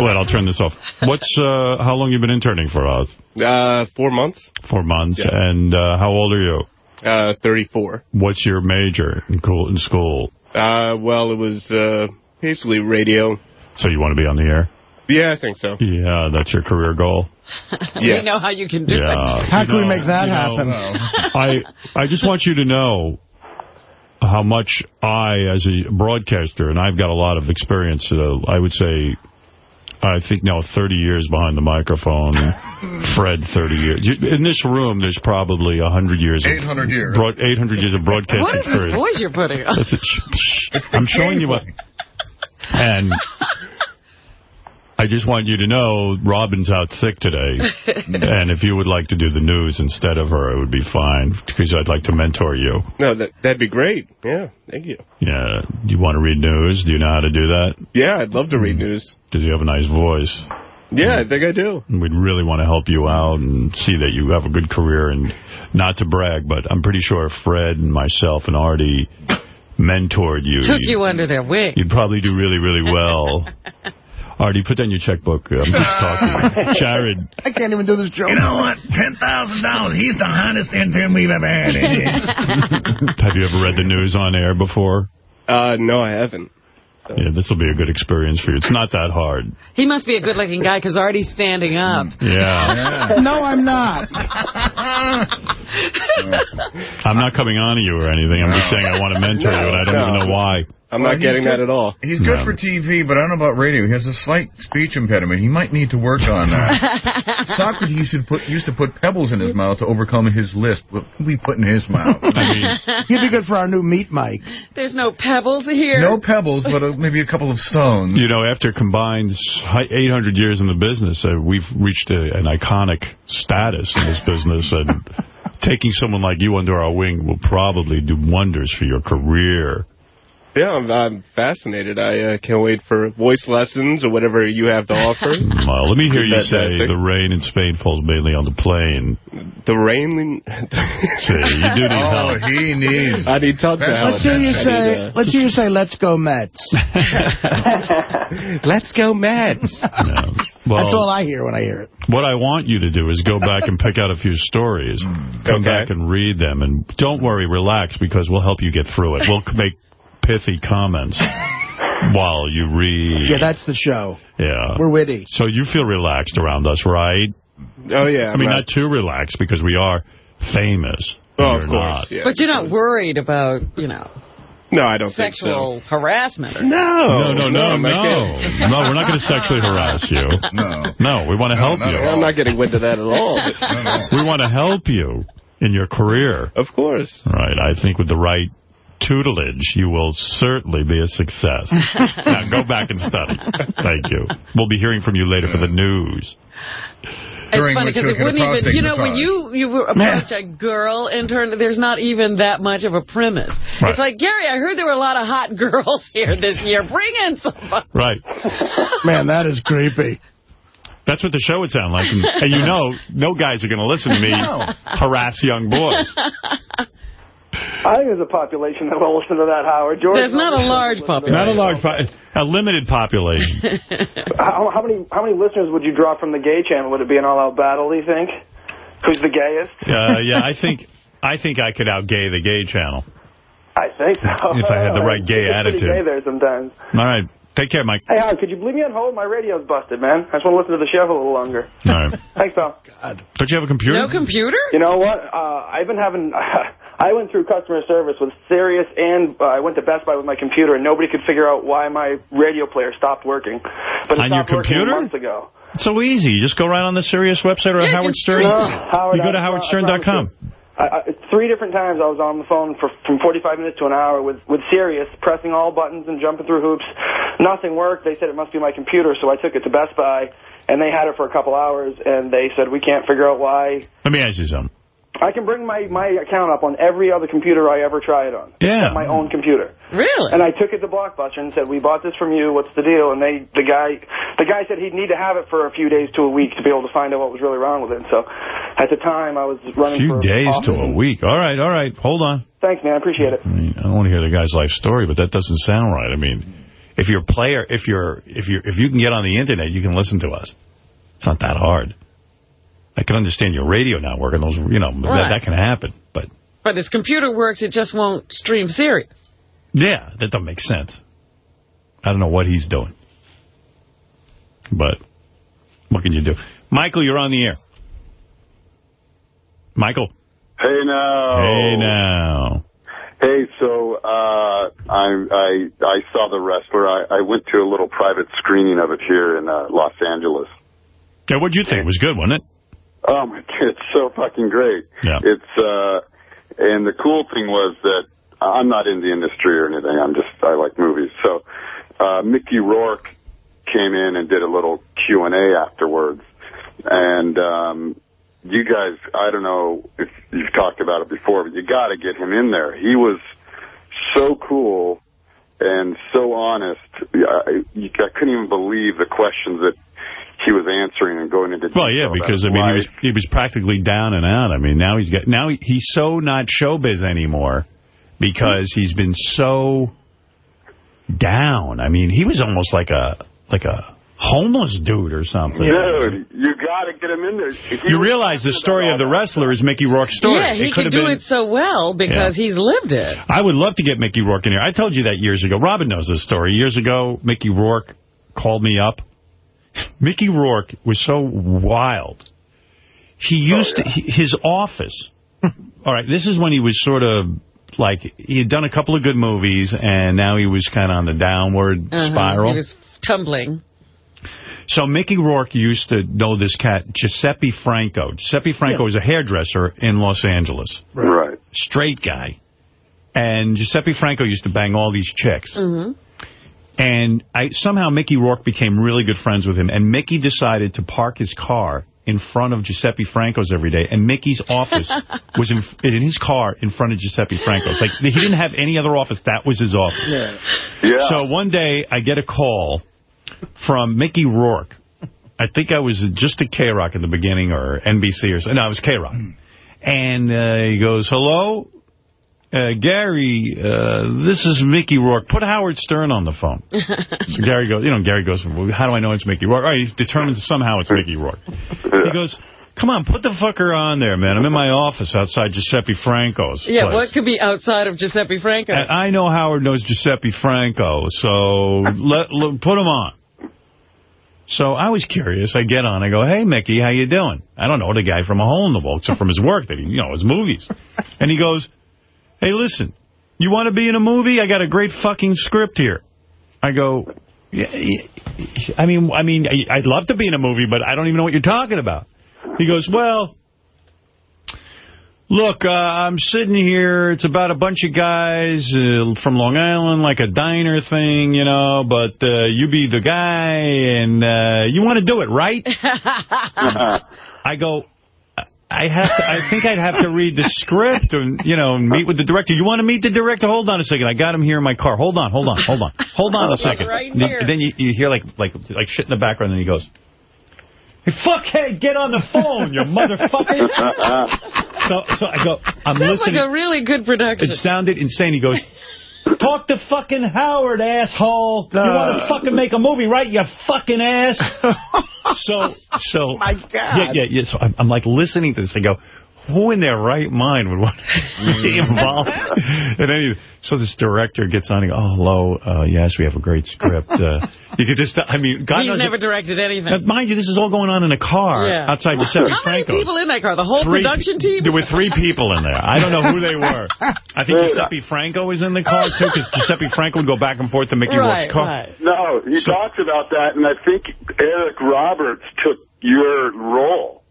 wait, I'll turn this off. What's, uh, how long you been interning for us? Uh, four months. Four months. Yeah. And uh, how old are you? Uh, 34. What's your major in, cool, in school? Uh, well, it was, uh, basically radio. So you want to be on the air? Yeah, I think so. Yeah, that's your career goal. yes. We know how you can do Yeah. it. How You can we make that you know, happen? I I just want you to know how much I, as a broadcaster, and I've got a lot of experience, uh, I would say, I think now 30 years behind the microphone, Fred 30 years. In this room, there's probably 100 years. of 800 years. broad- 800 years of broadcast What is this experience. voice you're putting on? That's it. Shh, shh. I'm showing you what. And I just want you to know Robin's out sick today. and if you would like to do the news instead of her, it would be fine because I'd like to mentor you. No, that, that'd be great. Yeah, thank you. Yeah. Do you want to read news? Do you know how to do that? Yeah, I'd love to read mm. news. Because you have a nice voice. Yeah, I think I do. We'd really want to help you out and see that you have a good career. And not to brag, but I'm pretty sure Fred and myself and Artie mentored you. Took you under their wing. You'd probably do really, really well. Artie, put down your checkbook. I'm just talking. Jared. I can't even do this joke. You know what? $10,000. He's the hottest intern we've ever had. Have you ever read the news on air before? Uh, no, I haven't. Yeah, this will be a good experience for you. It's not that hard. He must be a good-looking guy because Artie's standing up. Yeah. No, I'm not. I'm not coming on to you or anything. I'm just saying I want to mentor you, and I don't even know why. I'm Well, not getting good- that at all. He's good No. for TV, but I don't know about radio. He has a slight speech impediment. He might need to work on that. Socrates used to put used to put pebbles in his mouth to overcome his lisp. What can we put in his mouth? I mean, He'd be good for our new meat mic. There's no pebbles here. no pebbles, but uh, maybe a couple of stones. you know, after combined 800 years in the business, uh, we've reached a, an iconic status in this business, and taking someone like you under our wing will probably do wonders for your career. Yeah, I'm, I'm fascinated. I uh, can't wait for voice lessons or whatever you have to offer. Well, let me hear you say the rain in Spain falls mainly on the plain. The rain... See, you do need Oh, help. he needs. I need tons of help. Let's hear you say. need, uh, Let's hear you say. Let's go Mets. Let's go Mets. Yeah. Well, That's all I hear when I hear it. what I want you to do is go back and pick out a few stories. Come Okay. back and read them. And don't worry, relax, because we'll help you get through it. We'll make pithy comments while you read. Yeah, that's the show. Yeah. We're witty. So you feel relaxed around us, right? Oh, yeah. I mean, not too relaxed, because we are famous. Oh, of course. not. Yeah. But you're not worried about, you know, No, I don't sexual harassment. think so. No. No, no, no, I'm no. No, we're not going to sexually harass you. No. No, we want to help you. I'm not getting wind of that at all. No, no. We want to help you in your career. Of course. Right. I think with the right tutelage, you will certainly be a success. now go back and study. Thank you. We'll be hearing from you later for the news. It's funny because it wouldn't even, you know, when massage. you you approach a girl intern, there's not even that much of a premise. Right. It's like Gary, I heard there were a lot of hot girls here this year. Bring in somebody. Right. Man, that is creepy. That's what the show would sound like. And, and you know, no guys are going to listen to me harass young boys. I think there's a population that will listen to that, Howard. George, There's not a large population. Not a large, po- a limited population. How, how many how many listeners would you draw from the gay channel? Would it be an all-out battle, do you think? Who's the gayest? Uh, yeah, I think I think I could out-gay the gay channel. I think so. If I had the right gay It's pretty attitude. gay there sometimes. All right. Take care, Mike. Hey, Howard, could you leave me on hold? My radio's busted, man. I just want to listen to the show a little longer. All right. Thanks, pal. Don't you have a computer? No computer? You know what? Uh, I've been having... I went through customer service with Sirius, and uh, I went to Best Buy with my computer, and nobody could figure out why my radio player stopped working. But it On your stopped working computer? months ago. It's so easy. You just go right on the Sirius website or Yeah, Howard Stern. stream it. Howard, you go to I- I howardstern.com. I, I, three different times I was on the phone for from 45 minutes to an hour with with Sirius, pressing all buttons and jumping through hoops. Nothing worked. They said it must be my computer, so I took it to Best Buy, and they had it for a couple hours, and they said we can't figure out why. Let me ask you something. I can bring my my account up on every other computer I ever tried it on. Yeah. my own computer. Really? And I took it to Blockbuster and said, "We bought this from you. What's the deal?" And they, the guy, the guy said he'd need to have it for a few days to a week to be able to find out what was really wrong with it. So, at the time, I was running A running few for days to a week. All right, all right. Hold on. Thanks, man. I appreciate it. I, mean, I don't want to hear the guy's life story, but that doesn't sound right. I mean, If you're a player, if you're if you're if you can get on the internet, you can listen to us. It's not that hard. I can understand your radio not working. Those, you know, Right. that, that can happen. But But his computer works, it just won't stream Sirius. yeah, that don't make sense. I don't know what he's doing. But what can you do? Michael, you're on the air. Michael. Hey now. Hey now. Hey, so uh, I I I saw the wrestler. I, I went to a little private screening of it here in uh, Los Angeles. Yeah, what'd you think? It was good, wasn't it? Oh my god, it's so fucking great. Yeah. It's uh, and the cool thing was that I'm not in the industry or anything. I'm just I like movies. So uh, Mickey Rourke came in and did a little Q and A afterwards, and um, you guys, I don't know if you've talked about it before, but you got to get him in there. He was so cool and so honest. I, I couldn't even believe the questions that he was answering and going into Well, yeah, detail about because I his mean, he was he was practically down and out. I mean, now he's got now he, he's so not showbiz anymore because he's been so down. I mean, he was almost like a like a homeless dude or something. Dude, you got to get him in there. He You realize the story of the wrestler is Mickey Rourke's story. Yeah, he it could do been. it so well because he's lived it. I would love to get Mickey Rourke in here. I told you that years ago. Robin knows this story. Years ago, Mickey Rourke called me up. Mickey Rourke was so wild. He used to, he, his office. All right, this is when he was sort of like, he had done a couple of good movies, and now he was kind of on the downward Uh-huh. spiral. He was tumbling. So Mickey Rourke used to know this cat, Giuseppe Franco. Giuseppe Franco was a hairdresser in Los Angeles. Right. Straight guy. And Giuseppe Franco used to bang all these chicks. Mm-hmm. And I somehow Mickey Rourke became really good friends with him. And Mickey decided to park his car in front of Giuseppe Franco's every day. And Mickey's office was in, in his car in front of Giuseppe Franco's. Like, he didn't have any other office. That was his office. Yeah. yeah. So one day, I get a call from Mickey Rourke. I think I was just at K-Rock in the beginning, or NBC, or something. No, it was K-Rock. And uh, he goes, hello, uh, Gary, uh, this is Mickey Rourke. Put Howard Stern on the phone. So Gary goes, you know, Gary goes, well, how do I know it's Mickey Rourke? All right, he determines somehow it's Mickey Rourke. He goes, come on, put the fucker on there, man. I'm in my office outside Giuseppe Franco's Yeah, place. what could be outside of Giuseppe Franco? And I know Howard knows Giuseppe Franco, so let, let put him on. So I was curious. I get on. I go, hey, Mickey, how you doing? I don't know the guy from a hole in the wall, except from his work, that he, you know, his movies. And he goes, hey, listen, you want to be in a movie? I got a great fucking script here. I go, I mean, I mean, I- I'd love to be in a movie, but I don't even know what you're talking about. He goes, well, look, uh, I'm sitting here. It's about a bunch of guys uh, from Long Island, like a diner thing, you know, but uh, you be the guy, and uh, you want to do it, right? I go, I have to, I think I'd have to read the script and, you know, meet with the director. You want to meet the director? Hold on a second. I got him here in my car. Hold on, hold on, hold on. Hold on a second. Right Then- here. Then you, you hear like, like, like shit in the background, and he goes, Hey, fuckhead, get on the phone, you motherfucker. so, so I go, I'm That's listening. like a really good production. It sounded insane. He goes, talk to fucking Howard, asshole. You want to fucking make a movie, right, you fucking ass? so, so. My God. Yeah, yeah, yeah. So I'm, I'm like listening to this. I go, who in their right mind would want to be involved in any So this director gets on and goes, oh, hello, uh, yes, we have a great script. Uh, you could just, I mean, God He's knows. never directed anything. Now, mind you, this is all going on in a car Yeah. outside Giuseppe How many people in that car? The whole Three- production team? There were three people in there. I don't know who they were. I think Giuseppe Franco was in the car, too, because Giuseppe Franco would go back and forth to Mickey Right, Rourke's car. right. No, he talks about that, and I think Eric Roberts took your role.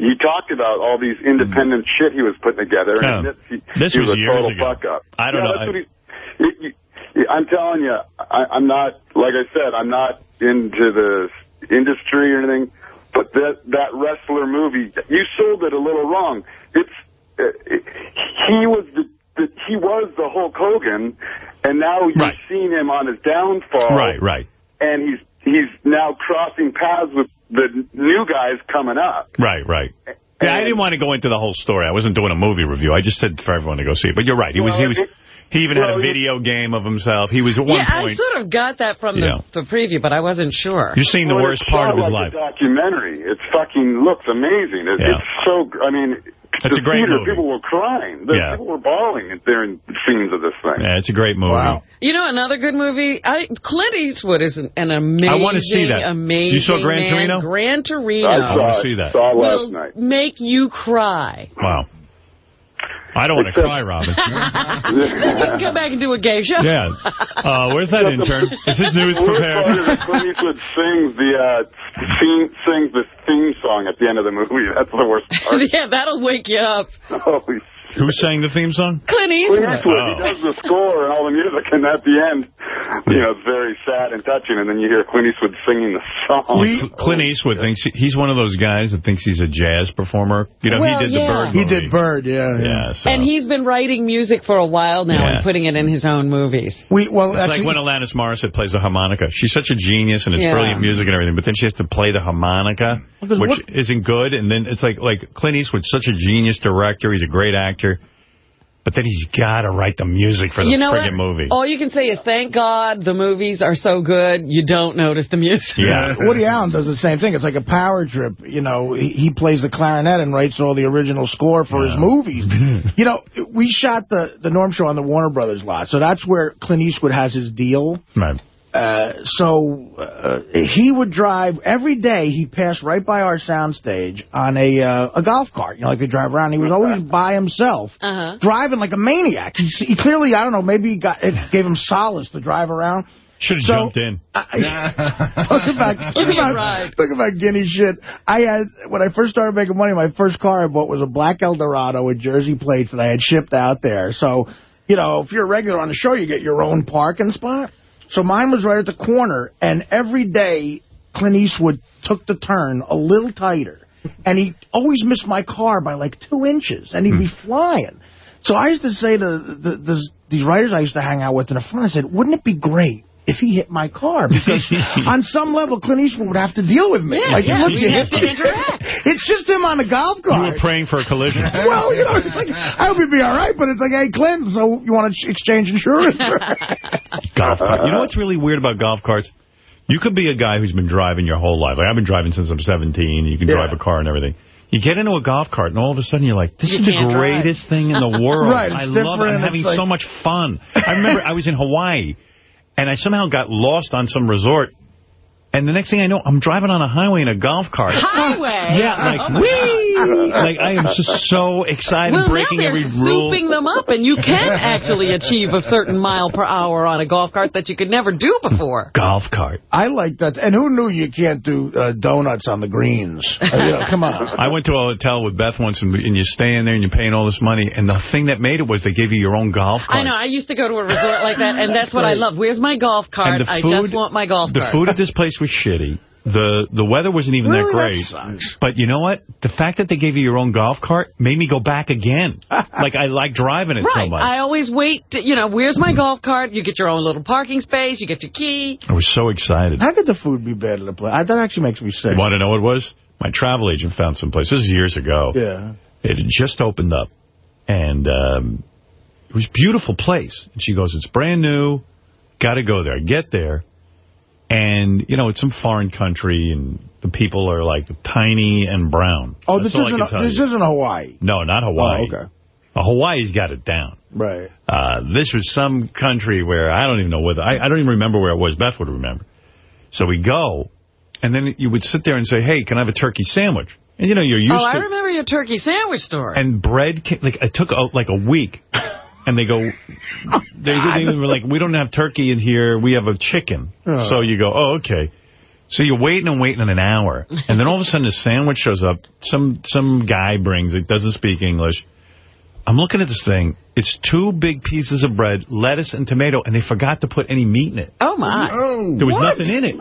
He talked about all these independent shit he was putting together, and Yeah. this, he, This he was was, a years total ago. fuck up. I don't Yeah, know. That's I- what he, he- I'm telling you, I, I'm not, like I said, I'm not into the industry or anything, but that that wrestler movie, you sold it a little wrong. It's uh, it, he was the, the he was the Hulk Hogan, and now you've Right. seen him on his downfall Right, right. and he's he's now crossing paths with the new guys coming up. Right, right. Yeah, I didn't want to go into the whole story. I wasn't doing a movie review. I just said for everyone to go see it. But you're right. He was, Well, he was, He even had a video game of himself. He was at one yeah, I sort of got that from Yeah. the, the preview, but I wasn't sure. You're seeing the Well, worst part of shot his like life. A documentary. It fucking looks amazing. It, Yeah. It's so. gr- I mean, It's the a great theater, movie. People were crying. The Yeah. People were bawling at their scenes of this thing. Yeah, it's a great movie. Wow. You know, another good movie. I Clint Eastwood is an, an amazing, I wanna see that. amazing You saw Gran man. Torino? Gran Torino. I I want to see that. Saw it last will night. make you cry. Wow. I don't want to cry, Robin. we can come back and do a gay show. yeah. Uh, where's that intern? Is his news The worst part is prepared? that Clint Eastwood sings the uh, theme, sings the theme song at the end of the movie. That's the worst part. yeah, that'll wake you up. Holy Who sang the theme song? Clint Clint Eastwood. Eastwood, Oh. he does the score and all the music, and at the end, you know, very sad and touching, and then you hear Clint Eastwood singing the song. Cl- Clint Eastwood thinks he's one of those guys that thinks he's a jazz performer. You know, Well, he did yeah. the Bird He did Bird, yeah. yeah. Yeah, so. And he's been writing music for a while now Yeah. and putting it in his own movies. We well, It's actually, like when Alanis Morissette plays the harmonica. She's such a genius and it's Yeah. brilliant music and everything, but then she has to play the harmonica, Because which what- isn't good. And then it's like like Clint Eastwood's such a genius director. He's a great actor. But then he's got to write the music for the you know friggin' what? movie. All you can say is thank God the movies are so good you don't notice the music. Yeah. Woody Allen does the same thing. It's like a power trip. You know, he, he plays the clarinet and writes all the original score for his movies. you know, we shot the, the Norm Show on the Warner Brothers lot, so that's where Clint Eastwood has his deal. Right. Uh, so uh, he would drive every day. He passed right by our soundstage on a uh, a golf cart. You know, like they drive around. He was always by himself, Uh-huh. driving like a maniac. He, he clearly, I don't know, maybe he got it gave him solace to drive around. Should have So- jumped in. talk about Give talk about, ride. talk about guinea shit. I had when I first started making money, my first car I bought was a black Eldorado with Jersey plates that I had shipped out there. So, you know, if you're a regular on the show, you get your own parking spot. So mine was right at the corner, and every day Clint Eastwood took the turn a little tighter, and he always missed my car by like two inches, and he'd be hmm. flying. So I used to say to the, the, these writers I used to hang out with in the front, I said, wouldn't it be great if he hit my car? Because on some level, Clint Eastwood would have to deal with me. Yeah, like, yeah, look, you'd have hit to me. interact. it's just him on a golf cart. You cart. were praying for a collision. well, you know, it's like, I hope he'd be all right, but it's like, hey, Clint, so you want to exchange insurance? golf cart. You know what's really weird about golf carts? You could be a guy who's been driving your whole life. Like I've been driving since I'm 17. You can Yeah. drive a car and everything. You get into a golf cart, and all of a sudden you're like, this You is the can't drive. greatest thing in the world. Right, I love it. I'm having like- so much fun. I remember I was in Hawaii, and I somehow got lost on some resort. And the next thing I know, I'm driving on a highway in a golf cart. Highway. Yeah, like, Oh, whee! God. like, I am just so excited, Well, breaking now every they're rule. souping them up, and you can actually achieve a certain mile per hour on a golf cart that you could never do before. Golf cart. I like that. And who knew you can't do uh, donuts on the greens? Uh, you know, come on. I went to a hotel with Beth once, and, and you're staying there, and you're paying all this money, and the thing that made it was they gave you your own golf cart. I know. I used to go to a resort like that, and that's what I love. Where's my golf cart? And the I just want my golf The cart. The food at this place was shitty. The the weather wasn't even Really? that That great. sucks. But you know what? The fact that they gave you your own golf cart made me go back again. like, I like driving it so much. I always wait, to, you know, where's my golf cart? You get your own little parking space. You get your key. I was so excited. How could the food be bad at a place? That actually makes me sick. You want to know what it was? My travel agent found some place. This is years ago. Yeah. It had just opened up. And um, it was a beautiful place. And she goes, it's brand new. Got to go there. I get there. And, you know, it's some foreign country, and the people are, like, tiny and brown. Oh, That's this isn't this you. isn't Hawaii. No, not Hawaii. Oh, okay. Uh, Hawaii's got it down. Right. Uh, this was some country where I don't even know whether, I, I don't even remember where it was. Beth would remember. So we go, and then you would sit there and say, hey, can I have a turkey sandwich? And, you know, you're used oh, I remember your turkey sandwich story. And bread, came, like, it took, a, like, a week. And they go, they, they were like, we don't have turkey in here. We have a chicken. Oh. So you go, oh, okay. So you're waiting and waiting an hour. And then all of a sudden the sandwich shows up. Some some guy brings it, doesn't speak English. I'm looking at this thing. It's two big pieces of bread, lettuce, and tomato, and they forgot to put any meat in it. oh, my. Oh. There was What? nothing in it.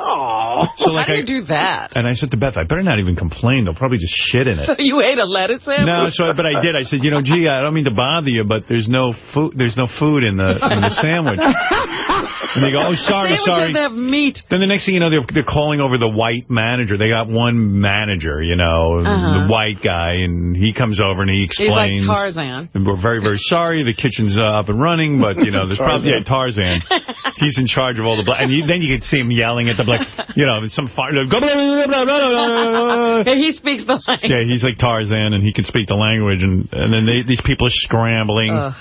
Oh. So like How do I, you do that? and I said to Beth, I better not even complain. They'll probably just shit in it. So you ate a lettuce sandwich? No, so but I did. I said, you know, gee, I don't mean to bother you, but there's no food. There's no food in the in the sandwich. And they go, oh, sorry, sorry. have meat. Then the next thing you know, they're, they're calling over the white manager. They got one manager, you know, Uh-huh. the white guy, and he comes over and he explains. He's like. Tarzan. And we're very, very sorry. The kitchen's uh, up and running, but, you know, there's probably yeah, Tarzan. He's in charge of all the black. And you, then you can see him yelling at the black, you know, some fire. Go, blah, blah, blah, blah, blah. Yeah, he speaks the language. Yeah, he's like Tarzan, and he can speak the language. And, and then they, these people are scrambling. Ugh.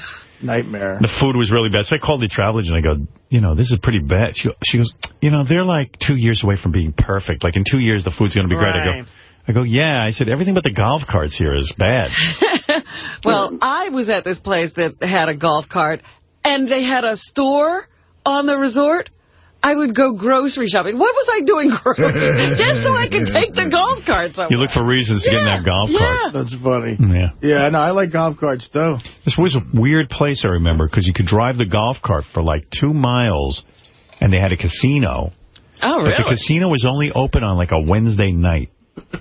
Nightmare. The food was really bad. So I called the travel agent. I go, you know, this is pretty bad. She, she goes, you know, they're like two years away from being perfect. Like in two years, the food's going to be great. I go, I go, yeah. I said, everything but the golf carts here is bad. Well, I was at this place that had a golf cart, and they had a store on the resort. I would go grocery shopping. What was I doing grocery? Just so I could take the golf cart somewhere. You look for reasons to get in that golf cart. That's funny. Yeah. Yeah, no, I like golf carts, too. This was a weird place, I remember, because you could drive the golf cart for like two miles, and they had a casino. Oh, But really? the casino was only open on like a Wednesday night.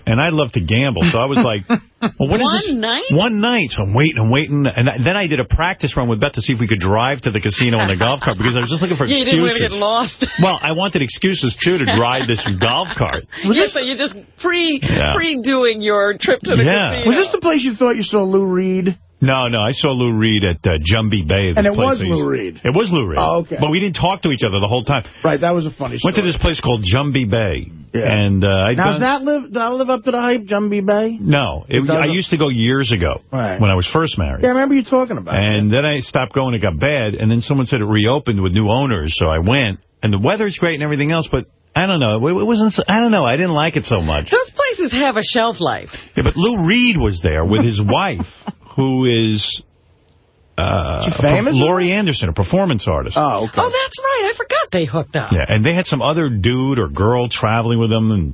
And I love to gamble, so I was like, well, what is One this? night? One night. So I'm waiting and waiting. And then I did a practice run with Beth to see if we could drive to the casino in the golf cart because I was just looking for you didn't want excuses. to get lost. Well, I wanted excuses, too, to ride this golf cart. Just so you're just pre Yeah. pre doing your trip to the Yeah. casino. Was this the place you thought you saw Lou Reed? No, no, I saw Lou Reed at uh, Jumby Bay. this And it place was Lou Reed. It was Lou Reed. Oh, okay. But we didn't talk to each other the whole time. Right, that was a funny story. Went to this place called Jumby Bay. Yeah. And uh, I Now, done- does that live, does that live up to the hype, Jumby Bay? No, it, It? I used to go years ago Right. when I was first married. Yeah, I remember you talking about it. And then I stopped going. It got bad. And then someone said it reopened with new owners. So I went. And the weather's great and everything else. But I don't know. It, it wasn't. so- I don't know. I didn't like it so much. Those places have a shelf life. Yeah, but Lou Reed was there with his wife, who is... Uh, famous? Laurie Anderson, a performance artist. Oh, okay. Oh, that's right. I forgot they hooked up. Yeah, and they had some other dude or girl traveling with them, and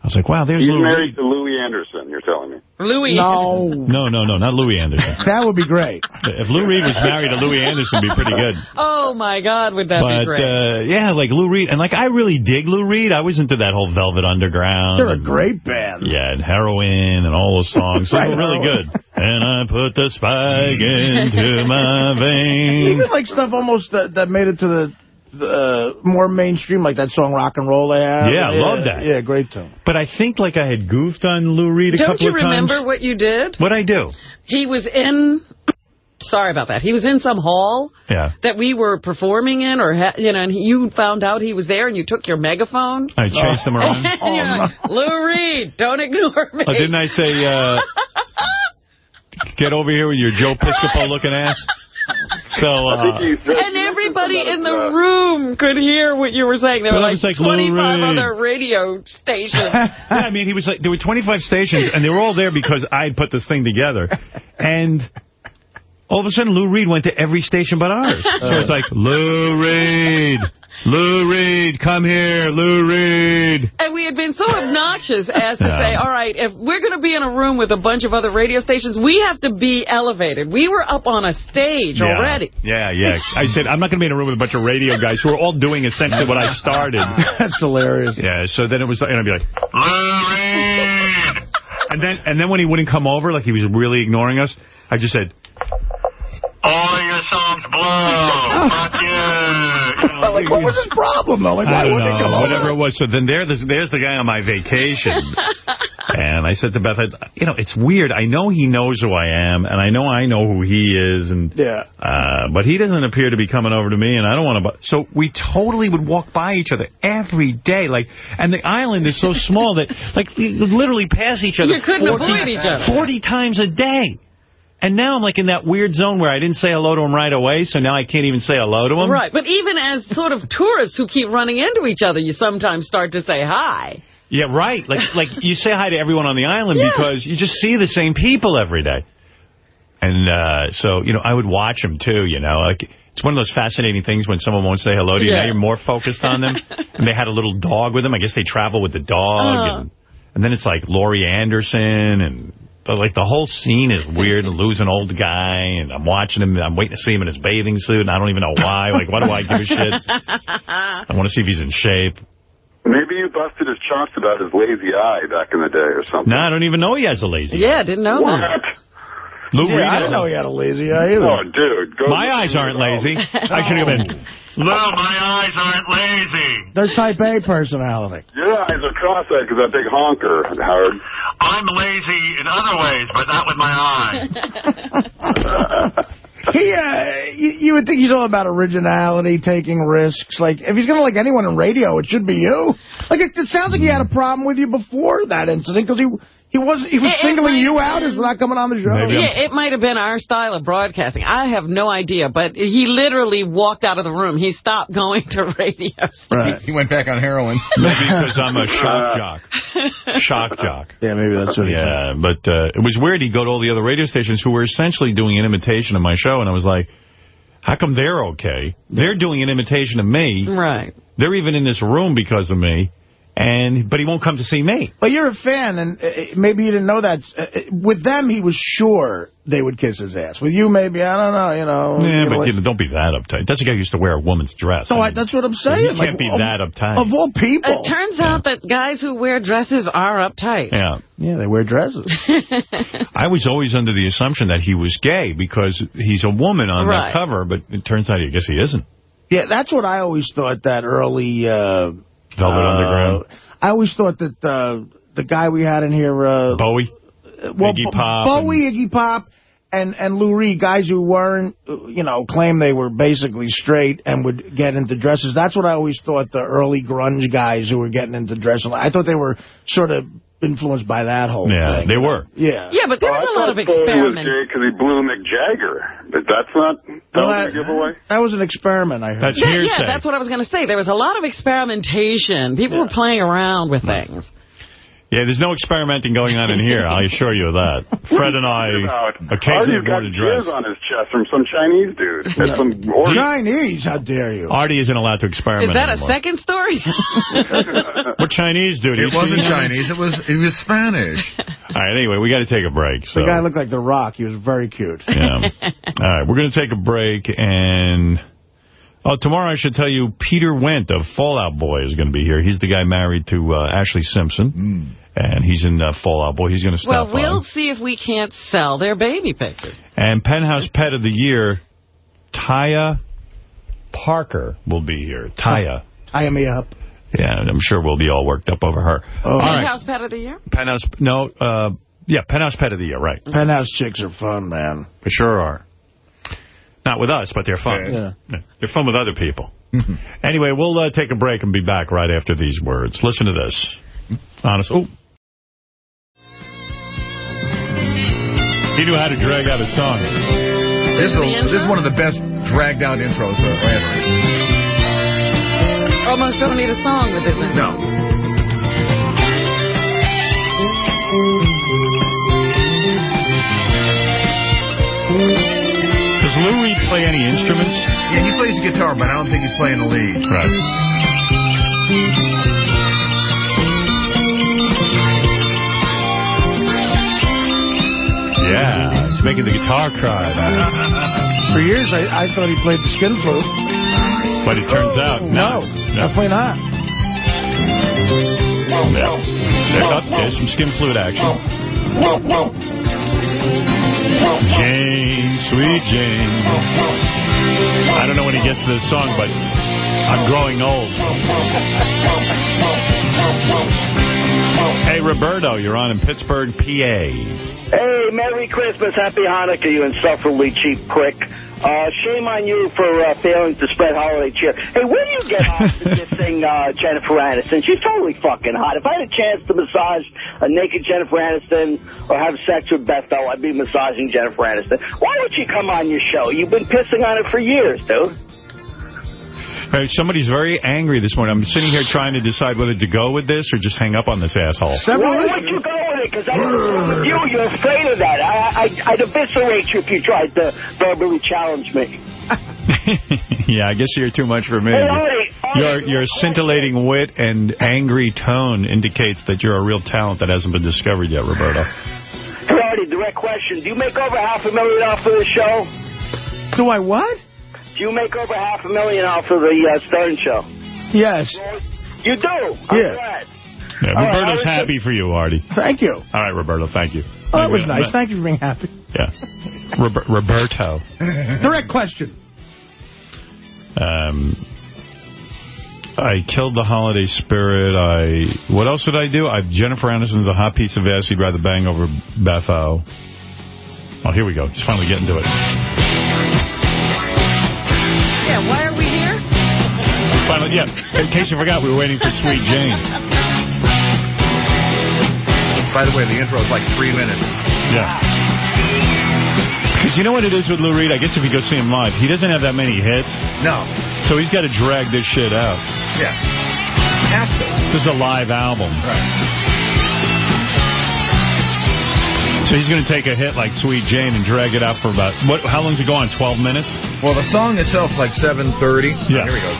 I was like, wow, there's He's Lou married Reed. to Louie Anderson, you're telling me. Louie. No. No, no, no, not Louie Anderson. That would be great. if Lou Reed was married to Louie Anderson, it'd be pretty good. Oh, my God, would that be But, great. uh, yeah, like Lou Reed. And, like, I really dig Lou Reed. I was into that whole Velvet Underground. They're a and- great band. Yeah, and Heroin and all those songs. They Right, were really good. And I put the spike into my vein. Even like stuff almost that, that made it to the, the uh, more mainstream, like that song Rock and Roll they have. Yeah, I love that. Yeah, great tune. But I think, like, I had goofed on Lou Reed a Don't couple you remember what you did? What'd I do? He was in... Sorry about that. He was in some hall Yeah. that we were performing in, or ha you know, and he, you found out he was there, and you took your megaphone. I chased him around. And you're like, Lou Reed, don't ignore me. Oh, didn't I say, uh, get over here with your Joe Piscopo looking ass? So, uh, and everybody in the room could hear what you were saying. There were like, like 25 Reed. other radio stations. yeah, I mean, he was like, there were 25 stations, and they were all there because I had put this thing together. And all of a sudden, Lou Reed went to every station but ours. So it's like, Lou Reed, Lou Reed, come here, Lou Reed. And we had been so obnoxious as to Yeah. say, all right, if we're going to be in a room with a bunch of other radio stations, we have to be elevated. We were up on a stage Yeah. already. Yeah, yeah. I said, I'm not going to be in a room with a bunch of radio guys who are all doing essentially what I started. That's hilarious. Yeah, so then it was, and I'd be like, Lou Reed. And then, and then when he wouldn't come over, like he was really ignoring us, I just said, all your songs blow. Fuck you. You know, like, what was his problem, though? Like, why I don't wouldn't he come know, over? whatever it was. So then there, there's, there's the guy on my vacation. and I said to Beth, I- you know, it's weird. I know he knows who I am, and I know I know who he is, and Yeah. uh, but he doesn't appear to be coming over to me, and I don't want to. So we totally would walk by each other every day, like, and the island is so small that, like, you literally pass each other. You couldn't 40 avoid each other. 40 times a day. And now I'm like in that weird zone where I didn't say hello to him right away, so now I can't even say hello to him. Right, but even as sort of tourists who keep running into each other, you sometimes start to say hi. Yeah, right. Like like you say hi to everyone on the island Yeah. because you just see the same people every day. And uh, so, you know, I would watch them too, you know. Like it's one of those fascinating things when someone won't say hello to you. Yeah. Now you're more focused on them. and they had a little dog with them. I guess they travel with the dog. Uh-huh. And, and then it's like Laurie Anderson and... But, like, the whole scene is weird. and Lou's an old guy, and I'm watching him. I'm waiting to see him in his bathing suit, and I don't even know why. Like, why do I give a shit? I want to see if he's in shape. Maybe you busted his chops about his lazy eye back in the day or something. No, I don't even know he has a lazy Yeah, didn't know What? that. Lou yeah, Reed. I didn't know he had a lazy eye either. Oh, dude. Go My eyes aren't lazy. I should have been. No, my eyes aren't lazy. They're type A personality. Your eyes are cross-eyed because that big honker, Howard. I'm lazy in other ways, but not with my eyes. He, uh, you, you would think he's all about originality, taking risks. Like, if he's going to like anyone in radio, it should be you. Like, it, it sounds like he had a problem with you before that incident because he he was he was It- it singling might you have out as not coming on the show. Yeah, it might have been our style of broadcasting. I have no idea, but he literally walked out of the room. He stopped going to radio. Right. He went back on heroin. Maybe because I'm a shock jock. Shock jock. Yeah, maybe that's what he Yeah, but uh, it was weird. He'd go to all the other radio stations who were essentially doing an imitation of my show, and I was like, how come they're okay? They're doing an imitation of me. Right. They're even in this room because of me, and but he won't come to see me. But you're a fan, and uh, maybe you didn't know that. Uh, uh, with them, he was sure they would kiss his ass. With you, maybe, I don't know, you know. Yeah, you but like- you know, don't be that uptight. That's a guy who used to wear a woman's dress. No, I, that's what I'm saying. You can't be of, that uptight. Of all people. It turns out that guys who wear dresses are uptight. Yeah. Yeah, they wear dresses. I was always under the assumption that he was gay because he's a woman on Right. that cover, but it turns out I guess he isn't. Yeah, that's what I always thought that early... Uh, Velvet uh, Underground. I always thought that uh, the guy we had in here... Uh, Bowie? well, Iggy Pop Bowie, Iggy Pop, and, and Lou Reed, guys who weren't, you know, claim they were basically straight and would get into dresses. That's what I always thought the early grunge guys who were getting into dresses. I thought they were sort of influenced by that whole Yeah, thing. they were. Yeah. Yeah, but there was a lot of Bowie was experiment. because he blew Mick Jagger. But that's not that Well, was a giveaway. That was an experiment, I heard. That's Yeah, yeah, that's what I was going to say. There was a lot of experimentation. People were playing around with things. Yeah, there's no experimenting going on in here, I assure you of that. Fred and I occasionally Artie's have got worn a dress. jizz on his chest from some Chinese dude. That's some. Chinese, how dare you? Artie isn't allowed to experiment Is that a second story? What Chinese dude? It wasn't Chinese. It was it was Spanish. All right, anyway, we got to take a break. So. The guy looked like The Rock. He was very cute. Yeah. All right, we're going to take a break, and oh, tomorrow I should tell you Peter Wentz of Fall Out Boy is going to be here. He's the guy married to uh, Ashlee Simpson, and he's in uh, Fall Out Boy. He's going to stop well, stop we'll by. see if we can't sell their baby pictures. And Penthouse Pet of the Year, Taya Parker will be here. Taya. Tie me up. Yeah, I'm sure we'll be all worked up over her. Oh. All right. Penthouse Pet of the Year? Penthouse, no, uh, yeah, Penthouse Pet of the Year, right. Penthouse chicks are fun, man. They sure are. Not with us, but they're fun. Yeah. They're fun with other people. anyway, we'll uh, take a break and be back right after these words. Listen to this. Honest. Oh. He knew how to drag out a song. This, is- this is one of the best dragged out intros ever. Almost don't need a song with it. then. No. Does Lou Reed play any instruments? Yeah, he plays the guitar, but I don't think he's playing the lead. Right. Yeah, he's making the guitar cry. For years, I, I thought he played the skin flute. But it turns oh, out, No, definitely not. Yeah. There, oh, there's some skin flute action. Jane, sweet Jane. I don't know when he gets to this song, but I'm growing old. Hey, Roberto, you're on in Pittsburgh, PA. Hey, Merry Christmas, Happy Hanukkah, you insufferably cheap prick. Uh, shame on you for uh, failing to spread holiday cheer. Hey, where do you get off to dissing uh, Jennifer Aniston? She's totally fucking hot. If I had a chance to massage a naked Jennifer Aniston or have sex with Beth Bell, I'd be massaging Jennifer Aniston. Why don't you come on your show? You've been pissing on it for years, dude. Hey, somebody's very angry this morning. I'm sitting here trying to decide whether to go with this or just hang up on this asshole. Why would you go with it? Because I don't with you. You're afraid of that. I, I, I'd eviscerate you if you tried to verbally challenge me. yeah, I guess you're too much for me. Hey, Artie, Your your scintillating wit and angry tone indicates that you're a real talent that hasn't been discovered yet, Roberto. Hey, Artie, direct question. Do you make over half a million off of the show? Do I what? Do you make over half a million off of the uh, Stern show? Yes. You do? I'm Yeah. glad. Yeah, All right, Roberto's I was- happy for you, Artie. Thank you. All right, Roberto, thank you. Oh, that was nice. Thank you for being happy. Yeah. Robert, Roberto. Direct question. Um, I killed the holiday spirit. I What else did I do? I Jennifer Aniston's a hot piece of ass you'd rather bang over Beth O. Oh, here we go. He's finally getting to it. Yeah, why are we here? Finally, yeah. In case you forgot, we were waiting for Sweet Jane. By the way, the intro is like three minutes. Yeah. Because you know what it is with Lou Reed? I guess if you go see him live, he doesn't have that many hits. No. So he's got to drag this shit out. Yeah. Has to. This is a live album. Right. So he's going to take a hit like Sweet Jane and drag it out for about, what? how long's it go on, 12 minutes? Well, the song itself is like 7.30. Yeah. Here we go.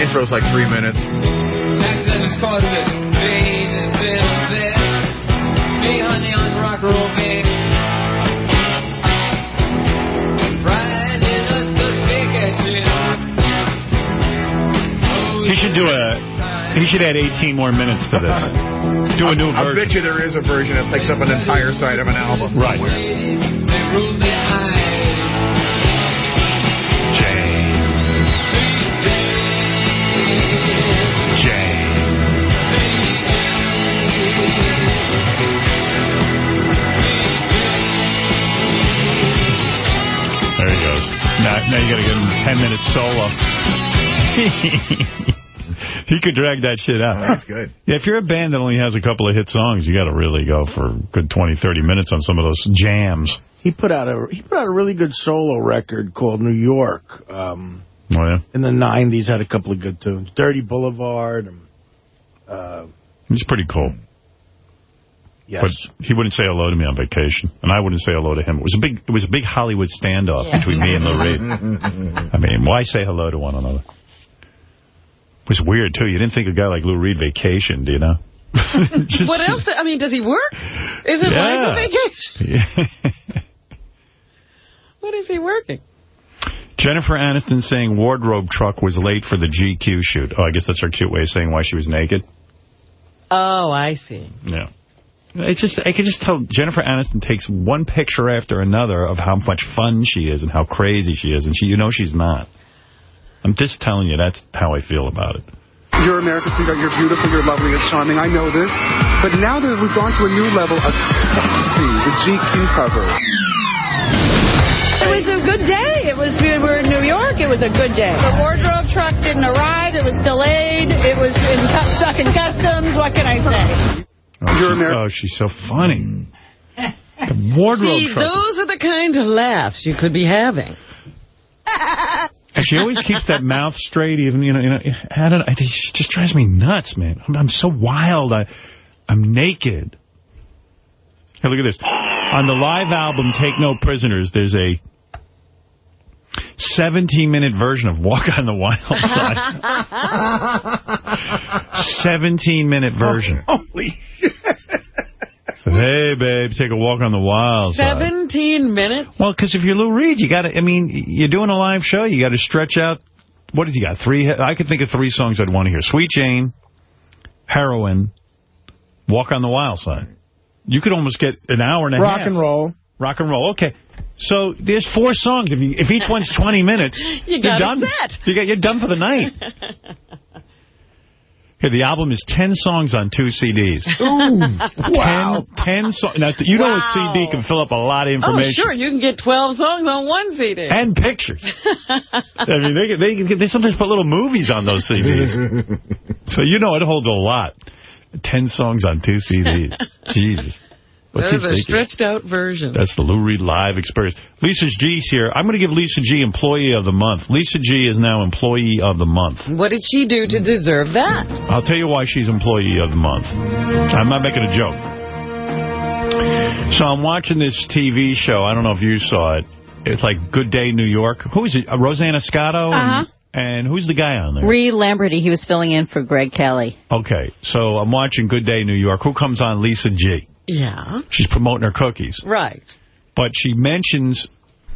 Intro's like three minutes. He should do a, he should add 18 more minutes to this. Do a new I version. bet you there is a version that takes up an entire side of an album. Right. somewhere. There he goes. Now, now you got to give him 10 minutes solo. he could drag that shit out. That's good. Yeah, if you're a band that only has a couple of hit songs, you got to really go for a good 20, 30 minutes on some of those jams. He put out a he put out a really good solo record called New York. Um, Oh, yeah? in the 90s, had a couple of good tunes. Dirty Boulevard. And, uh, He's pretty cool. yes. But he wouldn't say hello to me on vacation, and I wouldn't say hello to him. It was a big, it was a big Hollywood standoff Yeah. between me and Lou Reed. I mean, why say hello to one another? Was weird too. You didn't think a guy like Lou Reed vacationed, you know? What else? I mean, does he work? Is it Yeah. like a vacation? What is he working? Jennifer Aniston saying wardrobe truck was late for the GQ shoot. Oh, I guess that's her cute way of saying why she was naked. Oh, I see. Yeah. It's just I can just tell Jennifer Aniston takes one picture after another of how much fun she is and how crazy she is, and she you know she's not. I'm just telling you that's how I feel about it. You're America's sweetheart. You're beautiful. You're lovely. You're charming. I know this. But now that we've gone to a new level of sexy, the GQ cover. It was a good day. It was we were in New York. It was a good day. The wardrobe truck didn't arrive. It was delayed. It was in, stuck in customs. What can I say? Oh, she's, oh, she's so funny. The wardrobe See, truck. those are the kinds of laughs you could be having. And she always keeps that mouth straight, even, you know, you know, I don't know, I she just drives me nuts, man. I'm, I'm so wild. I, I'm naked. Hey, look at this. On the live album, Take No Prisoners, there's a 17-minute version of Walk on the Wild Side. 17-minute version. Holy So, hey, babe, take a walk on the wild side. 17 minutes? Well, because if you're Lou Reed, you got to, I mean, you're doing a live show, you got to stretch out, what has he got, three, I could think of three songs I'd want to hear. Sweet Jane, Heroin, Walk on the Wild Side. You could almost get an hour and a Rock half. and roll. Rock and roll, okay. So there's four songs. If, you, if each one's 20 minutes, You are done. set. You got, you're done for the night. The album is 10 songs on two CDs. Ooh, wow. 10, 10 songs. Now, you know a CD can fill up a lot of information. Oh, information. sure. You can get 12 songs on one CD. And pictures. I mean, they, they, they sometimes put little movies on those CDs. so you know it holds a lot. Ten songs on two CDs. Jesus. What's he Those are thinking? stretched out versions. That's the Lou Reed live experience. Lisa G's here. I'm going to give Lisa G Employee of the Month. Lisa G is now Employee of the Month. What did she do to deserve that? I'll tell you why she's Employee of the Month. I'm not making a joke. So I'm watching this TV show. I don't know if you saw it. It's like Good Day New York. Who is it? Uh, Rosanna Scotto? Uh-huh. And, and who's the guy on there? Reed Lamberty, he was filling in for Greg Kelly. Okay, so I'm watching Good Day New York. Who comes on? Lisa G. Yeah. She's promoting her cookies. Right. But she mentions,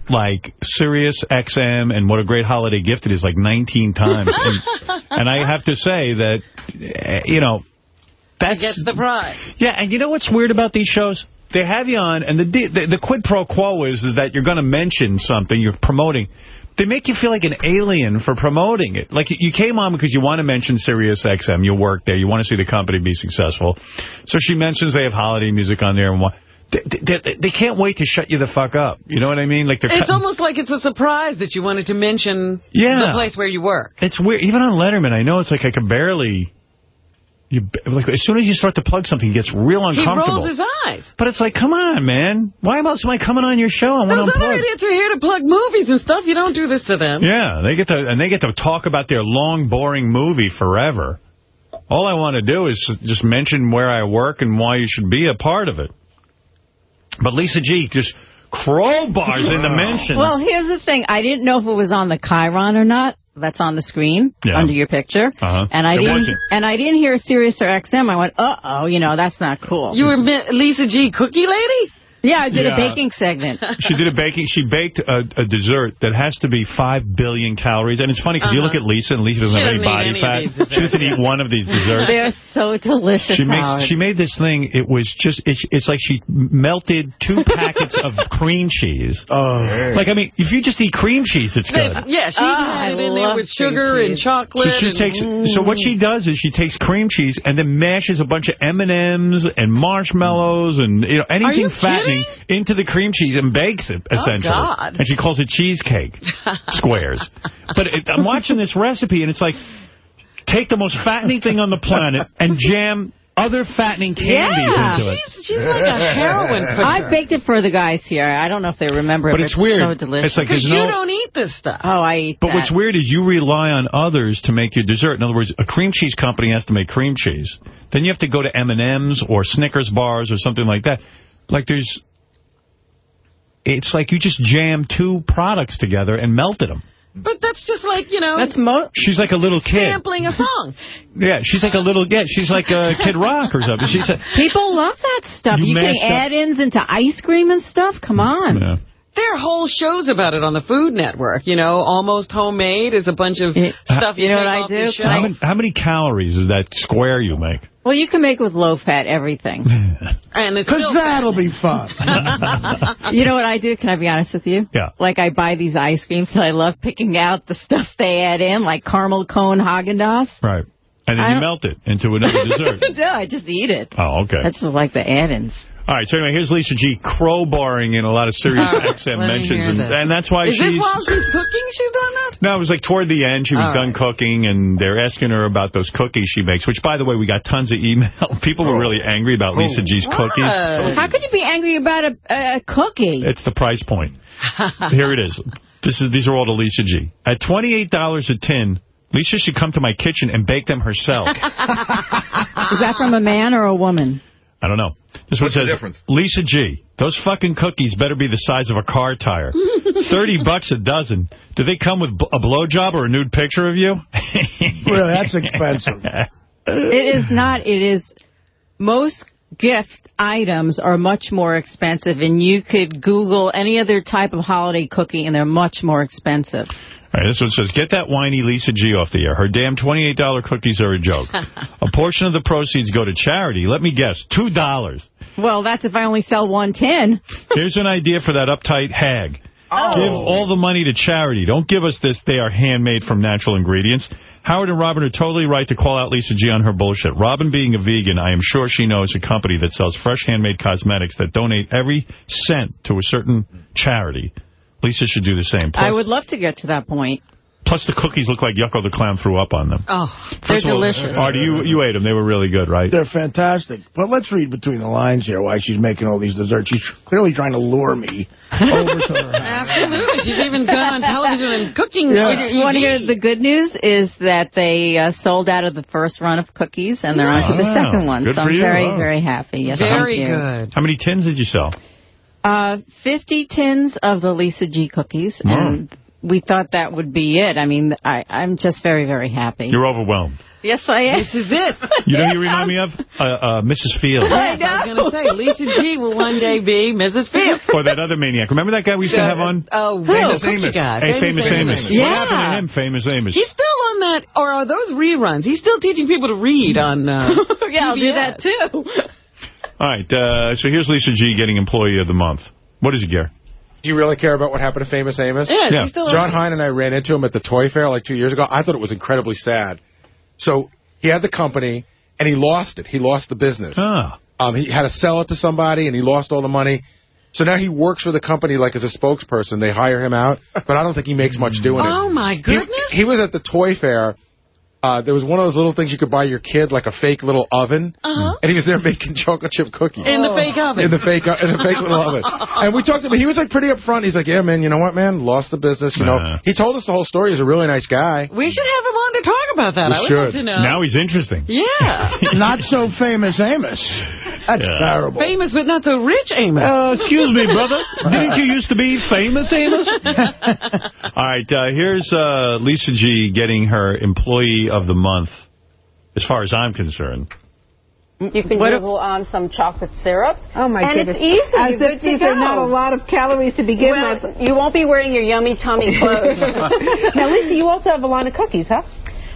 like, Sirius XM and what a great holiday gift it is, like, 19 times. and, and I have to say that, eh, you know, That's gets the prize. Yeah, and you know what's weird about these shows? They have you on, and the the, the quid pro quo is, is that you're going to mention something you're promoting. They make you feel like an alien for promoting it. Like, you came on because you want to mention Sirius XM. You work there. You want to see the company be successful. So she mentions they have holiday music on there and what. They, they, they, can't wait to shut you the fuck up. You know what I mean? Like they're It's almost like it's a surprise that you wanted to mention Yeah. the place where you work. It's weird. Even on Letterman, I know it's like I can barely... You like As soon as you start to plug something, it gets real uncomfortable. He uncomfortable. rolls his eyes. But it's like, come on, man. Why else am I coming on your show? I want Those to other unplug. idiots are here to plug movies and stuff. You don't do this to them. Yeah, they get to and they get to talk about their long, boring movie forever. All I want to do is just mention where I work and why you should be a part of it. But Lisa G just crowbars into mentions. Well, here's the thing. I didn't know if it was on the Chiron or not. That's on the screen Yeah. under your picture. Uh-huh. And I It didn't wasn't. and I didn't hear Sirius or XM. I went, "Uh-oh, you know, that's not cool." You were Mi- Lisa G. Cookie Lady? Yeah, I did Yeah. a baking segment. She did a baking. She baked a, a dessert that has to be five billion calories, and it's funny because you look at Lisa, and Lisa doesn't She have any body any fat. of these She doesn't eat one of these desserts. They're so delicious, She makes. She made this thing. It was just. It's, it's like she melted two packets of cream cheese. Oh, like I mean, if you just eat cream cheese, it's good. Yeah, she Ah, had it in there with sugar and chocolate. So she and- takes. So what she does is she takes cream cheese and then mashes a bunch of M and M's and marshmallows and you know anything you fattening into the cream cheese and bakes it oh, essentially. God. And she calls it cheesecake squares. But it, I'm watching this recipe and it's like take the most fattening thing on the planet and jam other fattening candies Yeah. into it. She's like a heroin. I baked it for the guys here. I don't know if they remember But it, it's weird. so delicious. It's like Because there's you no- don't eat this stuff. Oh, I eat But that. what's weird is you rely on others to make your dessert. In other words, a cream cheese company has to make cream cheese. Then you have to go to M&M's or Snickers bars or something like that. Like there's... It's like you just jammed two products together and melted them. But that's just like, you know, That's mo She's like a little kid. sampling a song. Yeah, she's like a little... Yeah, she's like a Kid Rock or something. She's a, People love that stuff. You You, can add-ins into ice cream and stuff. Come on. yeah. There are whole shows about it on the Food Network. You know, Almost Homemade is a bunch of stuff you, you know take what I do? the Can shelf. How many, how many calories is that square you make? Well, you can make with low-fat everything. And it's Because still that'll be fun. you know what I do? Can I be honest with you? Yeah. Like I buy these ice creams and I love picking out the stuff they add in, like caramel cone Haagen-Dazs. Right. And then I you don't- melt it into another dessert. no, I just eat it. Oh, okay. That's just like the add-ins. All right, so anyway, here's Lisa G. crowbarring in a lot of Sirius right, XM mentions, and, this. and that's why Is she's... this while she's cooking she's done that? No, it was like toward the end. She was All done cooking, and they're asking her about those cookies she makes, which, by the way, we got tons of email. People were oh. really angry about oh. Lisa G's cookies. How could you be angry about a, a cookie? It's the price point. Here it is. This is These are all to Lisa G. At $28 a tin, Lisa should come to my kitchen and bake them herself. Is that from a man or a woman? I don't know. This one What's the says, difference? Lisa G, those fucking cookies better be the size of a car tire. 30 bucks a dozen. Do they come with b- a blowjob or a nude picture of you? really, that's expensive. It is not. It is most gift items are much more expensive, and you could Google any other type of holiday cookie, and they're much more expensive. Right, this one says, get that whiny Lisa G off the air. Her damn $28 cookies are a joke. a portion of the proceeds go to charity. Let me guess, $2. Well, that's if I only sell one tin. Here's an idea for that uptight hag. Oh. Give all the money to charity. Don't give us this, they are handmade from natural ingredients. Howard and Robin are totally right to call out Lisa G on her bullshit. Robin being a vegan, I am sure she knows a company that sells fresh handmade cosmetics that donate every cent to a certain charity. Lisa should do the same. Plus, I would love to get to that point. plus the cookies look like Yucko the Clown threw up on them. Oh, they're all, delicious. Artie, you, you ate them. They were really good, right? They're fantastic. But let's read between the lines here why she's making all these desserts. She's clearly trying to lure me over to her house. Absolutely. She's even gone on television and cooking. Yeah. on You want to hear the good news is that they uh, sold out of the first run of cookies, and they're on to the second one. Good so for I'm you. very, Wow. very happy. Yes, Very thank you. good. How many tins did you sell? Uh, 50 tins of the Lisa G cookies, Wow. and we thought that would be it. I mean, I, I'm just very, very happy. You're overwhelmed. yes, I am. This is it. You know who you remind me of? Uh, uh, Mrs. Field. Yes, I was going to say, Lisa G will one day be Mrs. Field. Or that other maniac. Remember that guy we used to have on? Oh, Famous Cookie Amos. Guy. Hey, Famous Amos. Yeah. What happened to him, Famous Amos? He's still on on that, or are those reruns? He's still teaching people to read on uh, Yeah, I'll do that, too. All right, uh, so here's Lisa G getting Employee of the Month. What does he get? Do you really care about what happened to Famous Amos? Yeah, Yeah. still John alive? Hein and I ran into him at the toy fair like two years ago. I thought it was incredibly sad. So he had the company, and he lost it. He lost the business. Ah. Um, he had to sell it to somebody, and he lost all the money. So now he works for the company like as a spokesperson. They hire him out, but I don't think he makes much doing it. Oh, my He- goodness. He, was at the toy fair. Uh, there was one of those little things you could buy your kid, like a fake little oven, Uh-huh. and he was there making chocolate chip cookies In the fake oven. in the fake in the fake little oven. And we talked to him. He was like pretty upfront. He's like, "Yeah, man, you know what, man? Lost the business. You know." Nah. He told us the whole story. He's a really nice guy. We should have him on to talk about that. We I would love should. to know. Now he's interesting. yeah. Not so famous Amos. That's Yeah. terrible. Famous but not so rich, Amos. Uh, excuse me, brother. Didn't you used to be famous, Amos? All right, uh, here's uh, Lisa G getting her Employee of the Month, as far as I'm concerned. You can What if- drizzle on some chocolate syrup. Oh, my and goodness. it's easy. As You're good if to these are not a lot of calories to begin well, with. you won't be wearing your yummy tummy clothes. now, Lisa, you also have a line of cookies, huh?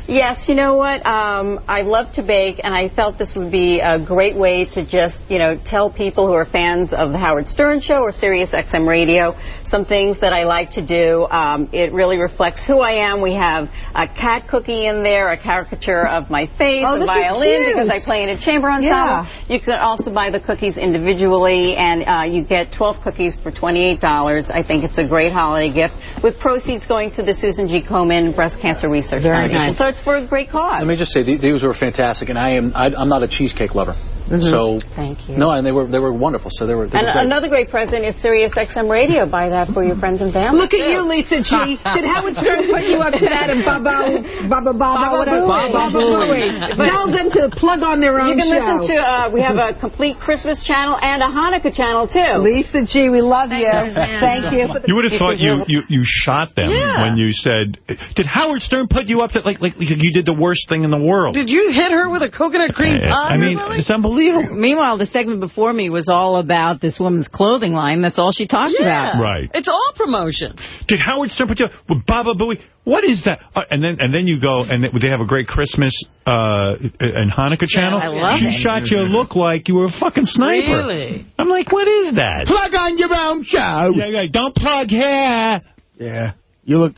Yes, you know what? Um, I love to bake, and I felt this would be a great way to just, you know, tell people who are fans of the Howard Stern Show or Sirius XM Radio some things that I like to do. Um, it really reflects who I am. We have a cat cookie in there, a caricature of my face, Oh, a violin because I play in a chamber ensemble. Yeah. You can also buy the cookies individually, and uh, you get 12 cookies for $28. I think it's a great holiday gift, with proceeds going to the Susan G. Komen Breast Cancer Research Very Foundation. nice. So it's for a great cause. Let me just say, these were fantastic, and I am I, I'm not a cheesecake lover, so Thank you. no, and they were they were wonderful. So they were. They And were great. another great present is Sirius XM Radio. Buy that for your friends and family. Look at you, Lisa G. Did Howard Stern put you up to that and Baba, Baba, Baba, Baba whatever? Booey. Baba Booey. But- Tell them to plug on their own You can show. listen to, uh, we have a complete Christmas channel and a Hanukkah channel, too. Lisa G, we love you. Thank you, Suzanne. Thank you. for the- You would have thought you, you, you shot them Yeah. when you said, did Howard Stern put you up to, like, like you did the worst thing in the world? Did you hit her with a coconut cream pie? I mean, or something? It's unbelievable. Meanwhile, the segment before me was all about this woman's clothing line. That's all she talked yeah. about. Right. It's all promotion. Did Howard Stern put you with Baba Booey? What is that? Uh, and then and then you go and they have a great Christmas uh, and Hanukkah channel. I love she it. shot you look like you were a fucking sniper. Really? I'm like, what is that? Plug on your own show. Yeah, yeah, don't plug here. Yeah. You look...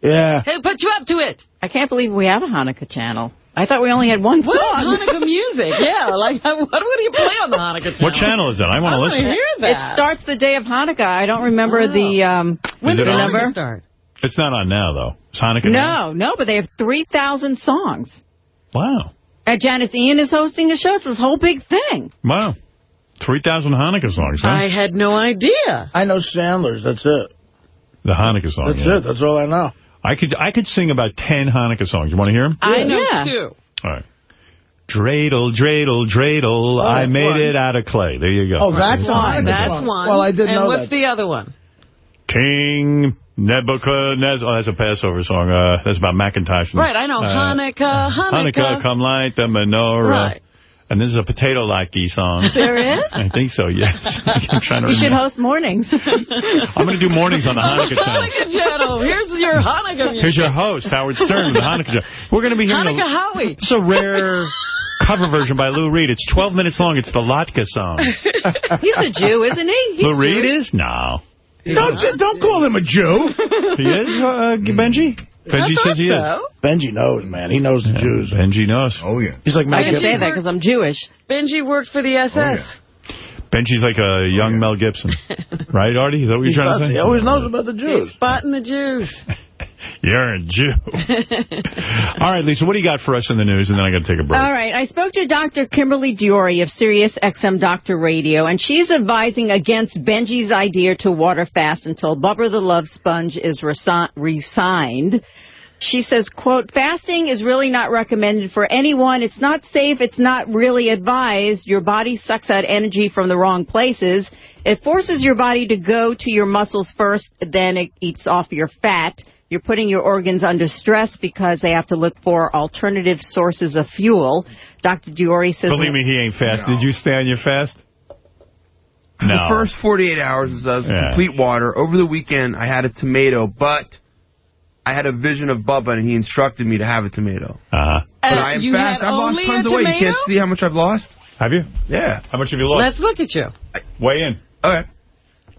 Yeah. Who put you up to it? I can't believe we have a Hanukkah channel. I thought we only had one What is song. Hanukkah music? Yeah, like, what would you play on the Hanukkah channel? What channel is that? I want I to want to listen. hear that. It starts the day of Hanukkah. I don't remember Oh. the um When Is did it on? number. Hanukkah start? It's not on now, though. It's Hanukkah now? No, no, but they have 3,000 songs. Wow. And Janis Ian is hosting a show. It's this whole big thing. Wow. 3,000 Hanukkah songs, huh? I had no idea. I know Sandler's. That's it. the Hanukkah song. That's yeah. it. That's all I know. I could I could sing about 10 Hanukkah songs. You want to hear them? I know Yeah. two. All right. Dreidel, dreidel, dreidel, I made one. it out of clay. There you go. Oh, that's one. That's one. Well, I didn't and know what's that. the other one? King Nebuchadnezzar. Oh, that's a Passover song. Uh, that's about Macintosh. Right, I know. uh, Hanukkah, Hanukkah. Hanukkah, come light the menorah. Right. And this is a potato-likey song. There is? I think so, yes. I'm trying to You should host mornings. I'm going to do mornings on the Hanukkah channel. Hanukkah channel. Here's your Hanukkah music. Here's your host, Howard Stern, with the Hanukkah channel. We're going to be hearing Hanukkah a, Howie. it's a rare cover version by Lou Reed. It's 12 minutes long. It's the Latke song. He's a Jew, isn't he? He's Lou Reed Jewish. is? No. Don't, don't call him a Jew. He is, uh, Benji? Benji says he is. Benji knows, man. He knows the Jews. Benji knows. Oh, yeah. He's like I Mel can say that because I'm Jewish. Benji worked for the oh, SS. yeah. Benji's like a young oh, Mel Gibson. Right, Artie? Is that what you're He, trying does. to say? he always knows about the Jews. He's Jews. spotting the Jews. You're a Jew. All right, Lisa, what do you got for us in the news? And then I got to take a break. All right. I spoke to Dr. Kimberly Diori of Sirius XM Doctor Radio, and she's advising against Benji's idea to water fast until Bubba the Love Sponge is resi- resigned. She says, quote, fasting is really not recommended for anyone. It's not safe. It's not really advised. Your body sucks out energy from the wrong places. It forces your body to go to your muscles first, then it eats off your fat. You're putting your organs under stress because they have to look for alternative sources of fuel. Dr. Diori says... Believe me, he ain't fast. Did you stay on your fast? No. The first 48 hours was, I was Yeah. complete water. Over the weekend, I had a tomato, but I had a vision of Bubba, and he instructed me to have a tomato. Uh-huh. But Uh, I am you fast. had I've lost only tons a of weight. You can't tomato? see how much I've lost. Have you? Yeah. How much have you lost? Let's look at you. Weigh in. Okay.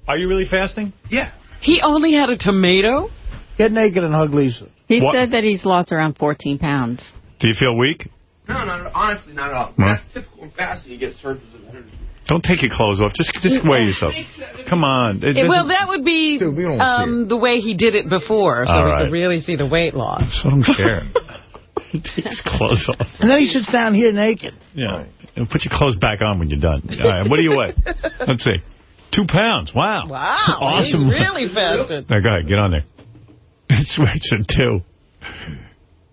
Are you really fasting? Yeah. He only had a tomato? Get naked and hug Lisa. He What? said that he's lost around 14 pounds. Do you feel weak? No, no, honestly, not at all. Huh? That's typical in fasting. You get surges of energy. Don't take your clothes off. Just just weigh yourself. Come on. It well, that would be don't um, the way he did it before, so All we right. could really see the weight loss. I don't care. take his clothes off. And then he sits down here naked. Yeah. And put your clothes back on when you're done. All right. What do you weigh? Let's see. Two pounds. Wow. Wow. Awesome. He really fasted. Now, go ahead. Get on there. It's weighs at two.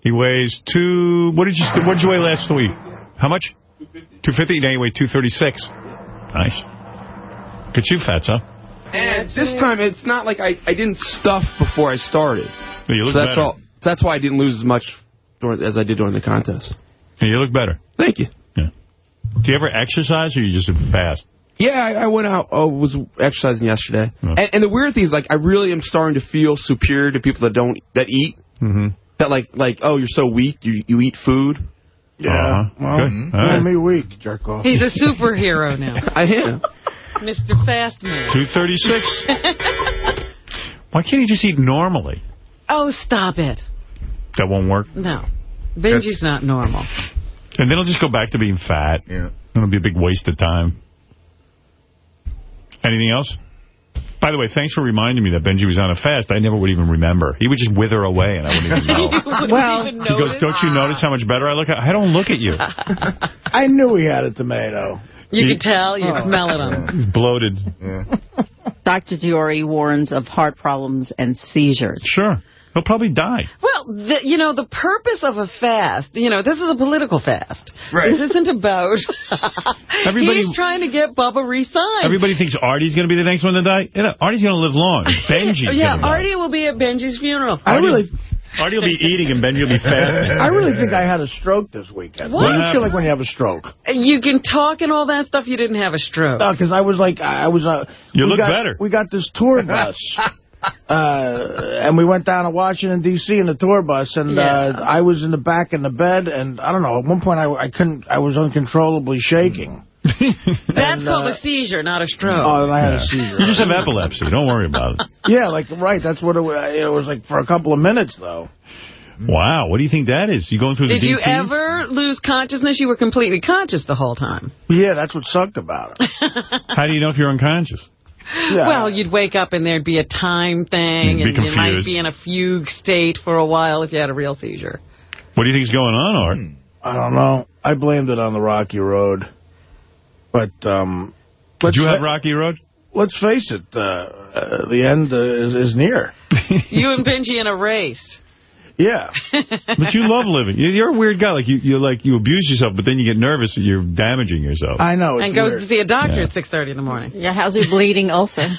He weighs two. What did you What did you weigh last week? How much? 250. Now you weigh 236. Nice. Good at you, Fatso. And this time, it's not like I, I didn't stuff before I started. You look so that's better. all. So that's why I didn't lose as much during, as I did during the contest. Yeah, you look better. Thank you. Yeah. Do you ever exercise, or you just fast? Yeah, I, I went out, uh, was exercising yesterday. And, and the weird thing is, like, I really am starting to feel superior to people that don't, that eat. Mm-hmm. That, like, like, oh, you're so weak, you, you eat food. Yeah. Uh-huh. Well, Good. you All right. made me weak, jerk off. He's a superhero now. I am. Mr. Fastman. 236. Why can't he just eat normally? Oh, stop it. That won't work. No. Benji's not normal. And then he'll just go back to being fat. Yeah. It'll be a big waste of time. Anything else? By the way, thanks for reminding me that Benji was on a fast. I never would even remember. He would just wither away, and I wouldn't even know. well, he goes, don't you notice how much better I look? I don't look at you. I knew he had a tomato. You can tell, you oh. smell it on him. He's bloated. Dr. Diori warns of heart problems and seizures. Sure. He'll probably die. Well, the, you know, the purpose of a fast, you know, this is a political fast. Right. This isn't about... Everybody- He's trying to get Bubba re-signed. Everybody thinks Artie's going to be the next one to die. You know, Artie's going to live long. Benji's yeah, going die. Artie will be at Benji's funeral. I really, Artie will be eating and Benji will be fasting. I really think I had a stroke this weekend. What? What do you feel like when you have a stroke? You can talk and all that stuff. You didn't have a stroke. No, because I was like, I I was. Uh, You look got, better. We got this tour bus. Uh, and we went down to Washington, D.C. in the tour bus, and uh, I was in the back in the bed, and I don't know, at one point I, I couldn't, I was uncontrollably shaking. That's And, called uh, a seizure, not a stroke. Oh, and I had Yeah. a seizure. You just have epilepsy. Don't worry about it. Yeah, like, right, that's what it was. It was like for a couple of minutes, though. Wow. What do you think that is? You going through Did the you ever lose consciousness? You were completely conscious the whole time. Yeah, that's what sucked about it. How do you know if you're unconscious? Yeah. Well, you'd wake up and there'd be a time thing, You'd be and you might be in a fugue state for a while if you had a real seizure. What do you think's going on, Art? I don't know. I blamed it on the Rocky Road. But, um... Did you have Rocky Road? Let's face it, uh, uh, the end uh, is, is near. You and Benji in a race. Yeah. But you love living. You- You're a weird guy. Like you, you like you abuse yourself, but then you get nervous that you're damaging yourself. I know. and go to see a doctor at 6.30 in the morning. Yeah, how's your bleeding ulcer?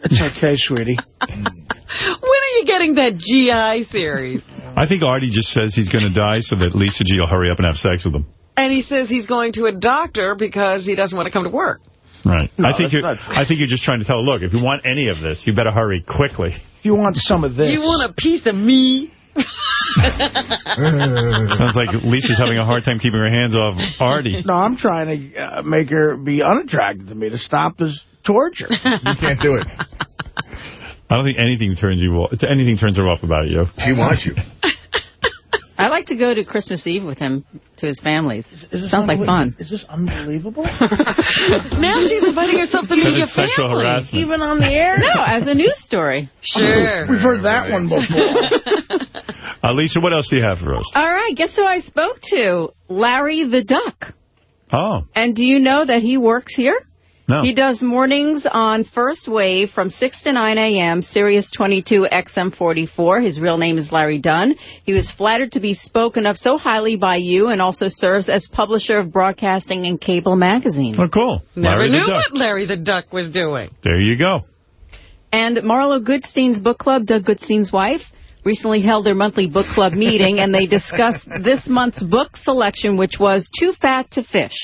It's okay, sweetie. When are you getting that GI series? I think Artie just says he's going to die so that Lisa G will hurry up and have sex with him. And he says he's going to a doctor because he doesn't want to come to work. Right. No, I think you're. I think you're just trying to tell. Look, if you want any of this, you better hurry quickly. If you want some of this. You want a piece of me? Sounds like Lisa's having a hard time keeping her hands off Artie. No, I'm trying to uh, make her be unattracted to me to stop this torture. You can't do it. I don't think anything turns you off. Anything turns her off about you. She wants you. I like to go to Christmas Eve with him to his family's. Sounds like fun. Is this unbelievable? Now she's inviting herself to meet Said your it's sexual family. harassment. Even on the air? No, as a news story. Sure. We've heard that one before. Uh, Lisa, what else do you have for us? All right, guess who I spoke to? Larry the Duck. Oh, And do you know that he works here? No. He does mornings on First Wave from 6 to 9 a.m., Sirius 22 XM44. His real name is Larry Dunn. He was flattered to be spoken of so highly by you and also serves as publisher of Broadcasting and Cable Magazine. Oh, cool. Never Larry knew Duck. what Larry the Duck was doing. There you go. And Marlo Goodstein's book club, Doug Goodstein's wife, recently held their monthly book club meeting, and they discussed this month's book selection, which was Too Fat to Fish.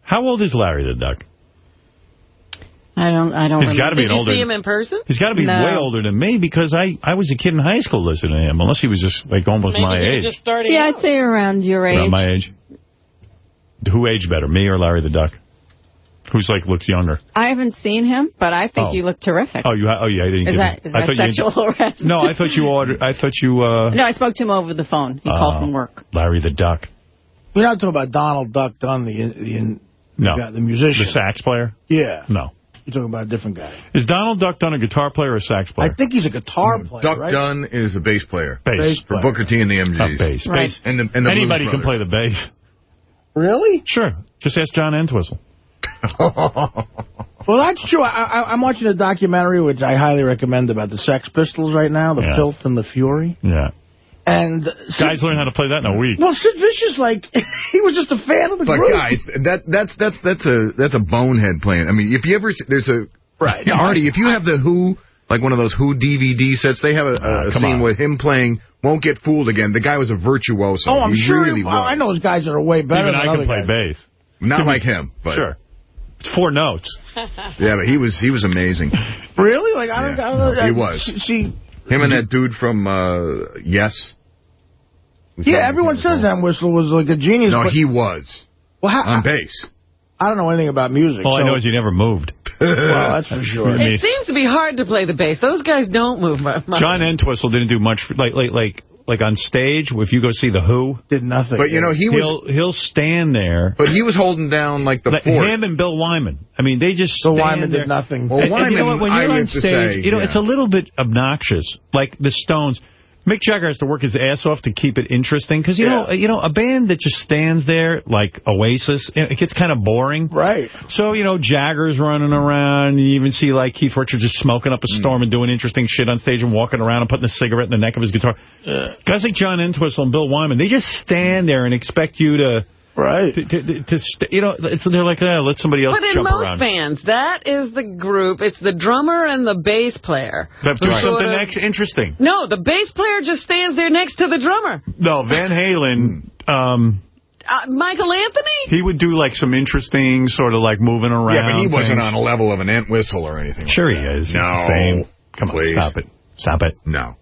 How old is Larry the Duck? I I don't. I don't. He's got to be Did an you older. see him in person? He's got to be No. way older than me because I, I was a kid in high school listening to him, unless he was just like almost Maybe my age. just starting Yeah, out. I'd say around your age. Around my age. Who aged better, me or Larry the Duck? Who's like looks younger? I haven't seen him, but I think Oh. you look terrific. Oh, you ha- oh yeah, I didn't Is get that- I that thought you- sexual harassment? No, I thought you ordered. I thought you. uh No, I spoke to him over the phone. He called uh, from work. Larry the Duck. We're not talking about Donald Duck Dunn, the, the, No, the musician. the sax player. Yeah. No, You're talking about a different guy. is Donald Duck Dunn a guitar player or a sax player? I think he's a guitar mm. player, Duck right? Dunn is a bass player. Bass. Bass For. Booker T and the MGs. Oh, bass. Right. Bass. And the, and the Anybody Blues can play the bass. Really? Sure. Just ask John Entwistle. Well, that's true. I, I, I'm watching a documentary, which I highly recommend, about the Sex Pistols right now, the Yeah. filth and the fury. Yeah. And Guys learn how to play that in a week. well, Sid Vicious, like, he was just a fan of the But group. guys, that that's that's that's a that's a bonehead playing. I mean, if you ever see, there's a Right. Artie, if you have the Who like one of those Who DVD sets, they have a, Ah, a come scene on. with him playing "Won't Get Fooled Again." The guy was a virtuoso. oh, I'm he sure. really I, I know those guys that are way better Even than I can other play guys. bass. Not like him, but Sure. It's four notes. yeah, but he was he was amazing. Really? Like, I don't, Yeah. I don't know. He was. See, Him and that dude from uh, Yes. yeah, everyone says that Whistle was like a genius. No, he was well, how, on bass. I don't know anything about music. All I know is he never moved. Well, that's for sure. It seems to be hard to play the bass. Those guys don't move much. John Entwistle didn't do much, for, like, like, like, like on stage, if you go see The Who, Did nothing. But you know he was, he'll, he'll stand there. but he was holding down like the Like fort. him and Bill Wyman. I mean, they just So stand Wyman there. did nothing. Well, And- and you know what? When I you're on stage, say, you know, yeah. it's a little bit obnoxious. Like the Stones, Mick Jagger has to work his ass off to keep it interesting because you know, you know, a band that just stands there like Oasis, it gets kind of boring. Right. So you know, Jagger's running around. You even see like Keith Richards just smoking up a mm. storm and doing interesting shit on stage and walking around and putting a cigarette in the neck of his guitar. Guys like John Entwistle and Bill Wyman, they just stand there and expect you to. Right. To, to, to, to you know, it's, they're like, eh, let somebody else But in jump most around. bands, that is the group. It's the drummer and the bass player. That who do something of- ex- interesting. No, the bass player just stands there next to the drummer. No, Van Halen, um, Uh, Michael Anthony? he would do like some interesting sort of like moving around. yeah, but he wasn't on a level of an Entwistle or anything. Sure he is. He's No, the same. Come please. on, stop it. Stop it. No.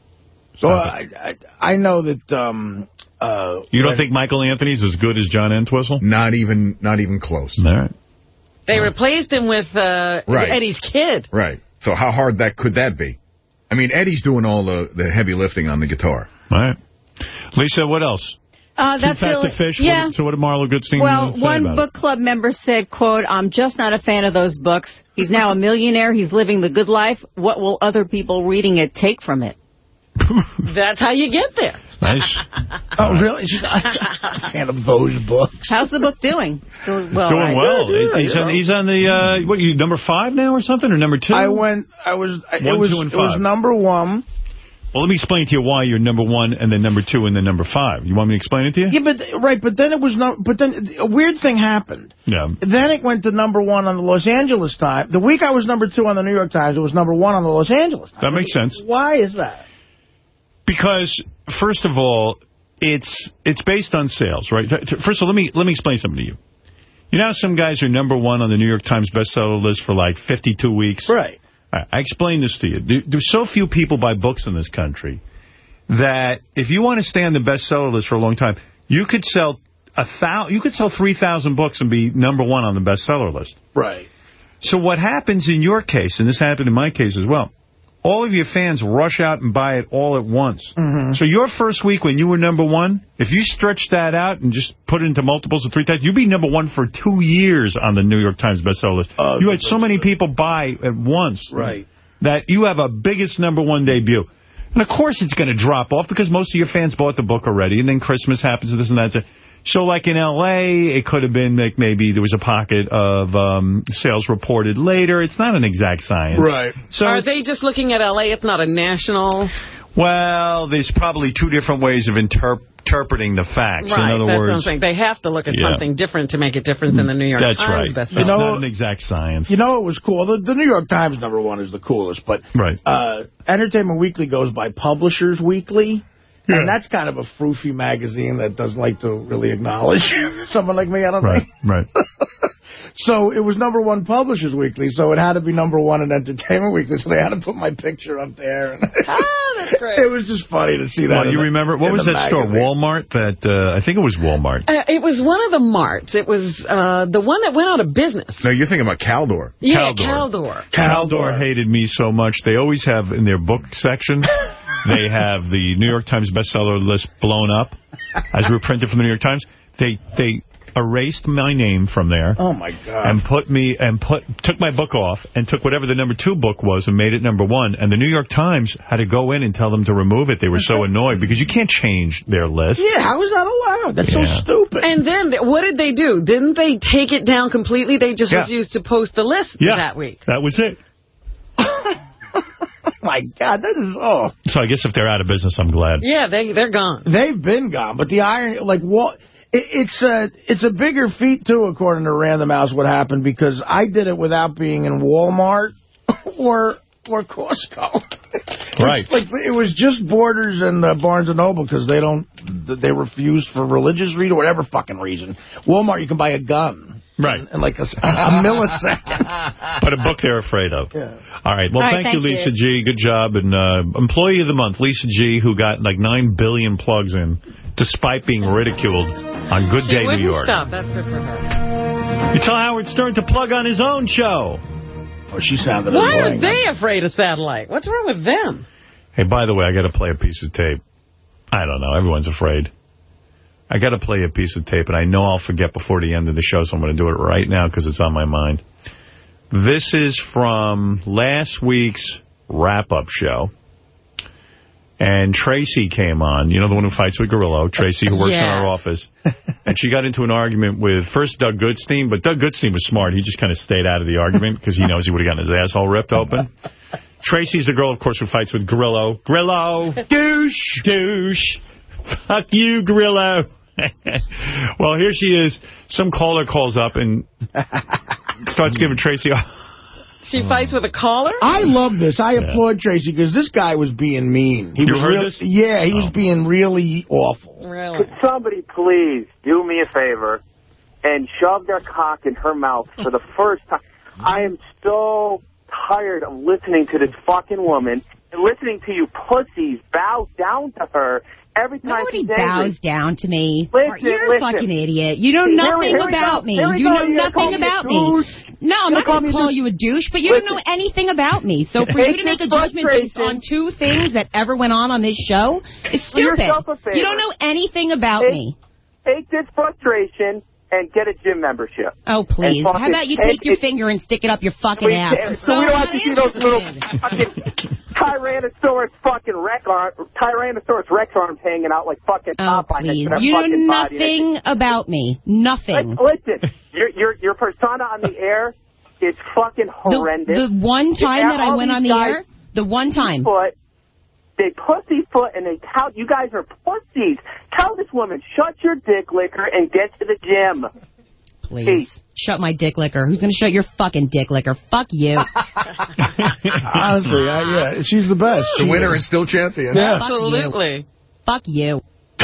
So I, I, I know that. Um, uh, You don't think Michael Anthony's as good as John Entwistle? Not even, not even close. All right. They replaced him with uh, Right. Eddie's kid. Right. So how hard that could that be? I mean, Eddie's doing all the, the heavy lifting on the guitar. All right. Lisa, what else? Uh, Too that's fat really, to fish? Yeah. What, so what did Marlo Goodstein Well, say one about book club member said, quote, I'm just not a fan of those books. He's now a millionaire. He's living the good life. What will other people reading it take from it? That's how you get there. It? Nice. oh, really? She's not a fan of those books. How's the book doing? Doing well. Doing right? well. Yeah, he's, yeah. on, he's on the, uh, what, you number five now or something, or number two? I went. I was. I- One, it was. two, and It was number one. Well, let me explain to you why you're number one and then number two and then number five. You want me to explain it to you? Yeah, but right. But then it was no. But then a weird thing happened. Yeah. Then it went to number one on the Los Angeles Times. The week I was number two on the New York Times, it was number one on the Los Angeles Times. That makes sense. Why is that? Because, first of all, it's it's based on sales, right? First of all, let me let me explain something to you. You know how some guys are number one on the New York Times bestseller list for like 52 weeks? Right. I I explain this to you. There, there's so few people buy books in this country that if you want to stay on the bestseller list for a long time, you could sell a thou you could sell 3,000 books and be number one on the bestseller list. Right. So what happens in your case, and this happened in my case as well, all of your fans rush out and buy it all at once. Mm-hmm. So your first week when you were number one, if you stretch that out and just put it into multiples of three times, you'd be number one for two years on the New York Times bestseller list. Oh, you had so many people buy at once Right. that you have a biggest number one debut. And of course it's going to drop off because most of your fans bought the book already, and then Christmas happens, and this and that. So like in L.A., it could have been like maybe there was a pocket of um, sales reported later. It's not an exact science. Right. So Are they just looking at L.A.? It's not a national... Well, there's probably two different ways of interp interpreting the facts. Right, in other that's words, what I'm saying. They have to look at Yeah. something different to make it different than the New York that's Times right. bestseller. It's know- not an exact science. You know it was cool? The, the New York Times number one is the coolest, but Right. uh, Entertainment Weekly goes by Publishers Weekly. And that's kind of a froofy magazine that doesn't like to really acknowledge someone like me, I don't Right, think. right. So it was number one Publishers Weekly, so it had to be number one in Entertainment Weekly, so they had to put my picture up there. Ah, that's great. it was just funny to see that. Well, you the- remember, what was the that store. Walmart? That uh, I think it was Walmart. Uh, it was one of the marts. It was uh, the one that went out of business. No, you're thinking about Caldor. Yeah, Caldor. Caldor. Caldor hated me so much. They always have in their book section, they have the New York Times bestseller list blown up as reprinted from the New York Times. They they erased my name from there. Oh, my God. And put me and put took my book off and took whatever the number two book was and made it number one. And the New York Times had to go in and tell them to remove it. They were so annoyed because you can't change their list. Yeah, how is that allowed? That's Yeah. so stupid. And then, what did they do? Didn't they take it down completely? They just Yeah. refused to post the list Yeah. that week. That was it. my God, that is, oh. So I guess if they're out of business, I'm glad. Yeah, they, they're gone. They've been gone, but the iron, like, what? It, it's a it's a bigger feat too, according to Random House. What happened because I did it without being in Walmart or or Costco. Right. It's like it was just Borders and uh, Barnes and Noble because they don't they refused for religious reason or whatever fucking reason. Walmart, you can buy a gun. Right. In like a millisecond. But a book they're afraid of. Yeah. All right. Well, All right, thank, you, Lisa you. G. Good job. And uh, Employee of the Month, Lisa G., who got like 9 billion plugs in, despite being ridiculed on Good She Day New wouldn't York. stop. That's good for her. You tell Howard Stern to plug on his own show. Oh, she sounded Why are they afraid of satellite? What's wrong with them? Hey, by the way, I got to play a piece of tape. I don't know. Everyone's afraid. I got to play a piece of tape, and I know I'll forget before the end of the show, so I'm going to do it right now because it's on my mind. This is from last week's wrap-up show. And Tracy came on, you know, the one who fights with Grillo, Tracy, who works in our office. And she got into an argument with, first, Doug Goodstein, but Doug Goodstein was smart. He just kind of stayed out of the argument because he knows he would have gotten his asshole ripped open. Tracy's the girl, of course, who fights with Grillo. Grillo! Douche! Douche! Fuck you, Grillo! Well, here she is. Some caller calls up and starts giving Tracy a... She fights with a caller? I love this. I applaud Tracy because this guy was being mean. He You was heard really, this? Yeah, he was oh. being really awful. Really? Could somebody please do me a favor and shove their cock in her mouth for the first time? I am so tired of listening to this fucking woman and listening to you pussies bow down to her every time Nobody bows down to me. Listen, You're listen. a fucking idiot. You know Here we- nothing here we about me. You know You're gonna call nothing about me. No, I'm not gonna call call you a douche, but you Listen. don't know anything about me. So for you to make a judgment based on two things that ever went on on this show is stupid. yourself a favor. You don't know anything about me. Take this frustration and get a gym membership. Oh, please. How about you take your finger and stick it up your fucking We- ass? so we don't have to see those little fucking Tyrannosaurus fucking Rex arm, Tyrannosaurus Rex arms hanging out like fucking Oh, Popeye next please. You know fucking body. nothing about me. Nothing. Listen, your your your persona on the air is fucking horrendous. The one time that I went on the guys air, the one time. Foot, they pussyfoot and they tout. You guys are pussies. Tell this woman, shut your dick liquor and get to the gym. Please. Shut my dick licker. Who's going to shut your fucking dick licker? Fuck you. Honestly, I, yeah, she's the best. The winner and still champion. Yeah. Absolutely. Fuck you.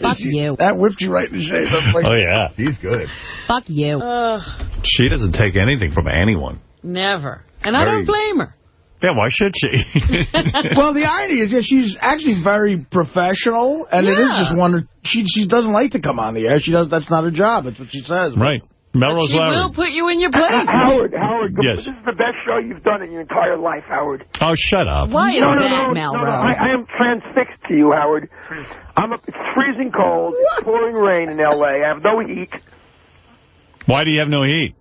Fuck you. That whipped you right in the shape. Like, Oh, yeah. He's good. Fuck you. Ugh, She doesn't take anything from anyone. never. And I don't blame her. Yeah, why should she? well, the irony is that she's actually very professional, and it is just one. She she doesn't like to come on the air. She does. That's not her job. That's what she says. right. Melrose She will put you in your place. Howard, Howard, Yes. this is the best show you've done in your entire life, Howard. Oh, shut up. Why is no, no, that, no, no, Melrose? no, I, I am transfixed to you, Howard. I'm up, it's freezing cold, it's pouring rain in L.A. I have no heat Why do you have no heat?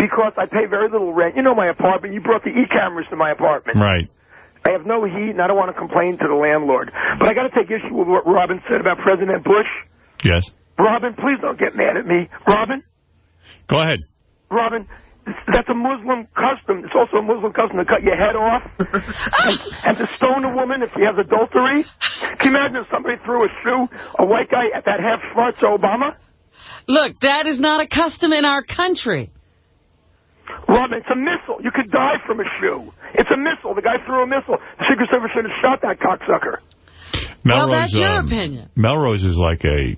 Because I pay very little rent. You know my apartment. You brought the e-cameras to my apartment. Right. I have no heat, and I don't want to complain to the landlord. But I got to take issue with what Robin said about President Bush. Yes. Robin, please don't get mad at me. Robin, Go ahead. Robin, that's a Muslim custom. It's also a Muslim custom to cut your head off and, and to stone a woman if she has adultery. Can you imagine if somebody threw a shoe, a white guy at that half smart to Obama? Look, that is not a custom in our country. Robin, it's a missile. You could die from a shoe. It's a missile. The guy threw a missile. The Secret Service should have shot that cocksucker. Well, that's your um, opinion. Melrose is like a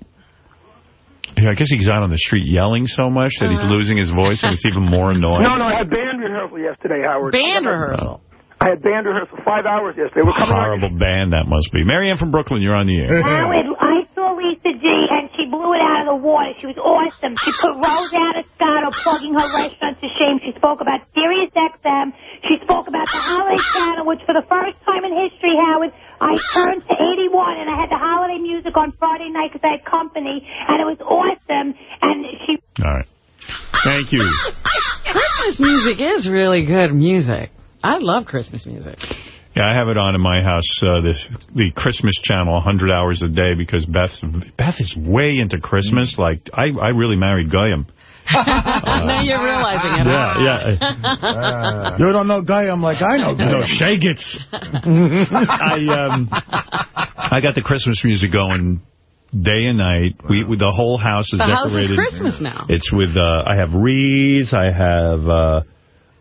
Yeah, I guess he's out on the street yelling so much that he's Uh-huh. losing his voice and it's even more annoying. No, no, I had band rehearsal yesterday, Howard. Band rehearsal? I had band rehearsal five hours yesterday. We're coming out. Horrible band that must be. Marianne from Brooklyn, you're on the air. Howard, I saw and she blew it out of the water. She was awesome. She put Rose Scotto plugging her restaurant to shame. She spoke about Sirius XM. She spoke about the Holiday Channel, which for the first time in history, Howard, I turned to 81, and I had the holiday music on Friday night because I had company, and it was awesome. And she... All right. Thank you. Christmas music is really good music. I love Christmas music. Yeah, I have it on in my house, uh, the, the Christmas channel, 100 hours a day, because Beth Beth is way into Christmas. Like, I, I really married goyim. now you're realizing it. Yeah, yeah. you don't know Guy. I'm like, I know Guy. No, Shay gets. I um, I got the Christmas music going day and night. We, we the whole house is The house is decorated. Christmas now. It's with uh, I have wreaths. I have. Uh,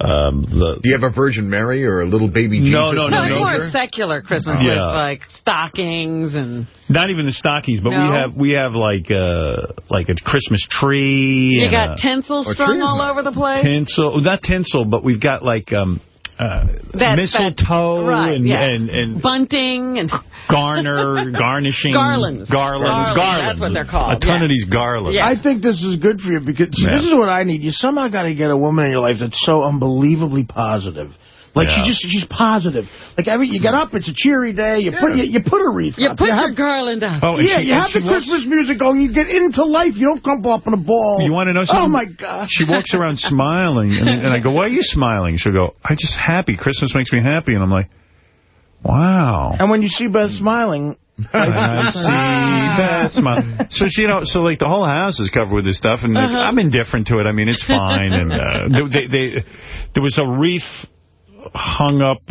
um, the, Do you have a Virgin Mary or a little baby Jesus? No, no, No, no, it's more a secular Christmas Yeah. with like stockings and Not even the stockings, but we have we have like uh like a Christmas tree. you got a- tinsel Or strung all is over the place. tinsel, not tinsel, but we've got like um uh, That- mistletoe that- right, and, yeah. and and bunting and garner, garnishing, Garlands. garlands, Garlands, garlands. that's what they're called, A ton yeah. of these garlands. Yeah. I think this is good for you because Yeah. this is what I need. You somehow got to get a woman in your life that's so unbelievably positive. Like Yeah. she just she's positive. Like every you get up, it's a cheery day. You put you, you put a wreath. You up. put you your have, garland up. Oh, yeah, she- you have she the walks- Christmas music going. You get into life. You don't come up in a ball. You want to know something? Oh my God! She walks around smiling, and, and I go, "Why are you smiling?" She'll go, "I'm just happy. Christmas makes me happy." And I'm like, "Wow." And when you see Beth smiling, I see that smile. So, you know, so like the whole house is covered with this stuff, and like, Uh-huh. I'm indifferent to it. I mean, it's fine. And uh, they, they, there was a wreath hung up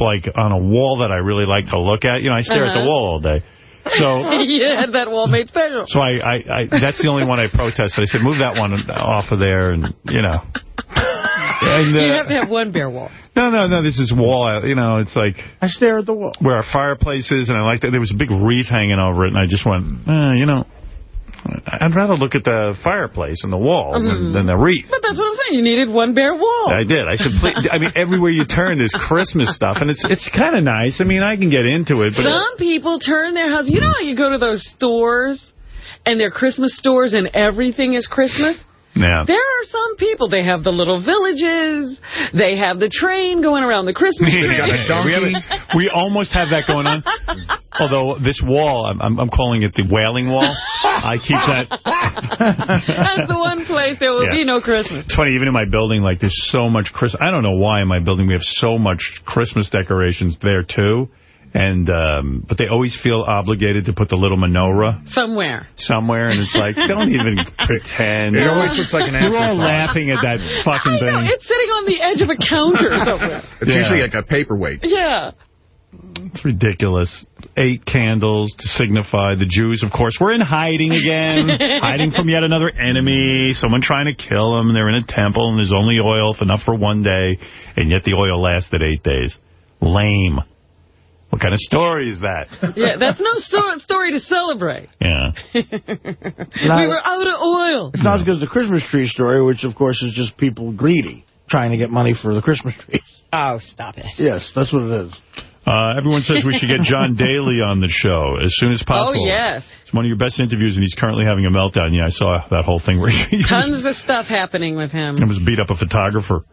like on a wall that I really like to look at. You know, I stare at the Uh-huh. wall all day. So, you had that wall made special. so I, I, I, that's the only one I protested. I said, move that one off of there, and you know. And, uh, you have to have one bare wall. No, no, no. This is wall. You know, it's like I stare at the wall. where our fireplace is, and I like that. There was a big wreath hanging over it, and I just went, eh, you know, I'd rather look at the fireplace and the wall than, Mhm. than the wreath. But that's what I'm saying. You needed one bare wall. I did. I said, please, I mean, everywhere you turn, there's Christmas stuff, and it's it's kind of nice. I mean, I can get into it, but Some people turn their house. You know how you go to those stores and they're Christmas stores and everything is Christmas? Yeah. There are some people, they have the little villages, they have the train going around the Christmas tree. we, have- we almost have that going on. Although this wall, I'm, I'm, I'm calling it the wailing wall. I keep that. That's the one place there will Yeah. be no Christmas. It's funny, even in my building, like there's so much Christmas. I don't know why in my building we have so much Christmas decorations there too. And um, but they always feel obligated to put the little menorah Somewhere. somewhere, and it's like don't even pretend. It always looks like an You're all laughing at that fucking I know, thing. it's sitting on the edge of a counter somewhere. It's Yeah. usually like a paperweight. Yeah. It's ridiculous. Eight candles to signify the Jews, of course. We're in hiding again, hiding from yet another enemy, someone trying to kill them. They're in a temple, and there's only oil enough for one day, and yet the oil lasted eight days. Lame. What kind of story is that? Yeah, that's no sto story to celebrate. Yeah. we were out of oil. It's not as good as the Christmas tree story, which of course is just people greedy trying to get money for the Christmas trees. Oh, stop it. Yes, that's what it is. Uh, everyone says we should get John Daly on the show as soon as possible. Oh, yes. It's one of your best interviews, and he's currently having a meltdown. Yeah, I saw that whole thing where he was Tons of stuff happening with him. I was beat up a photographer.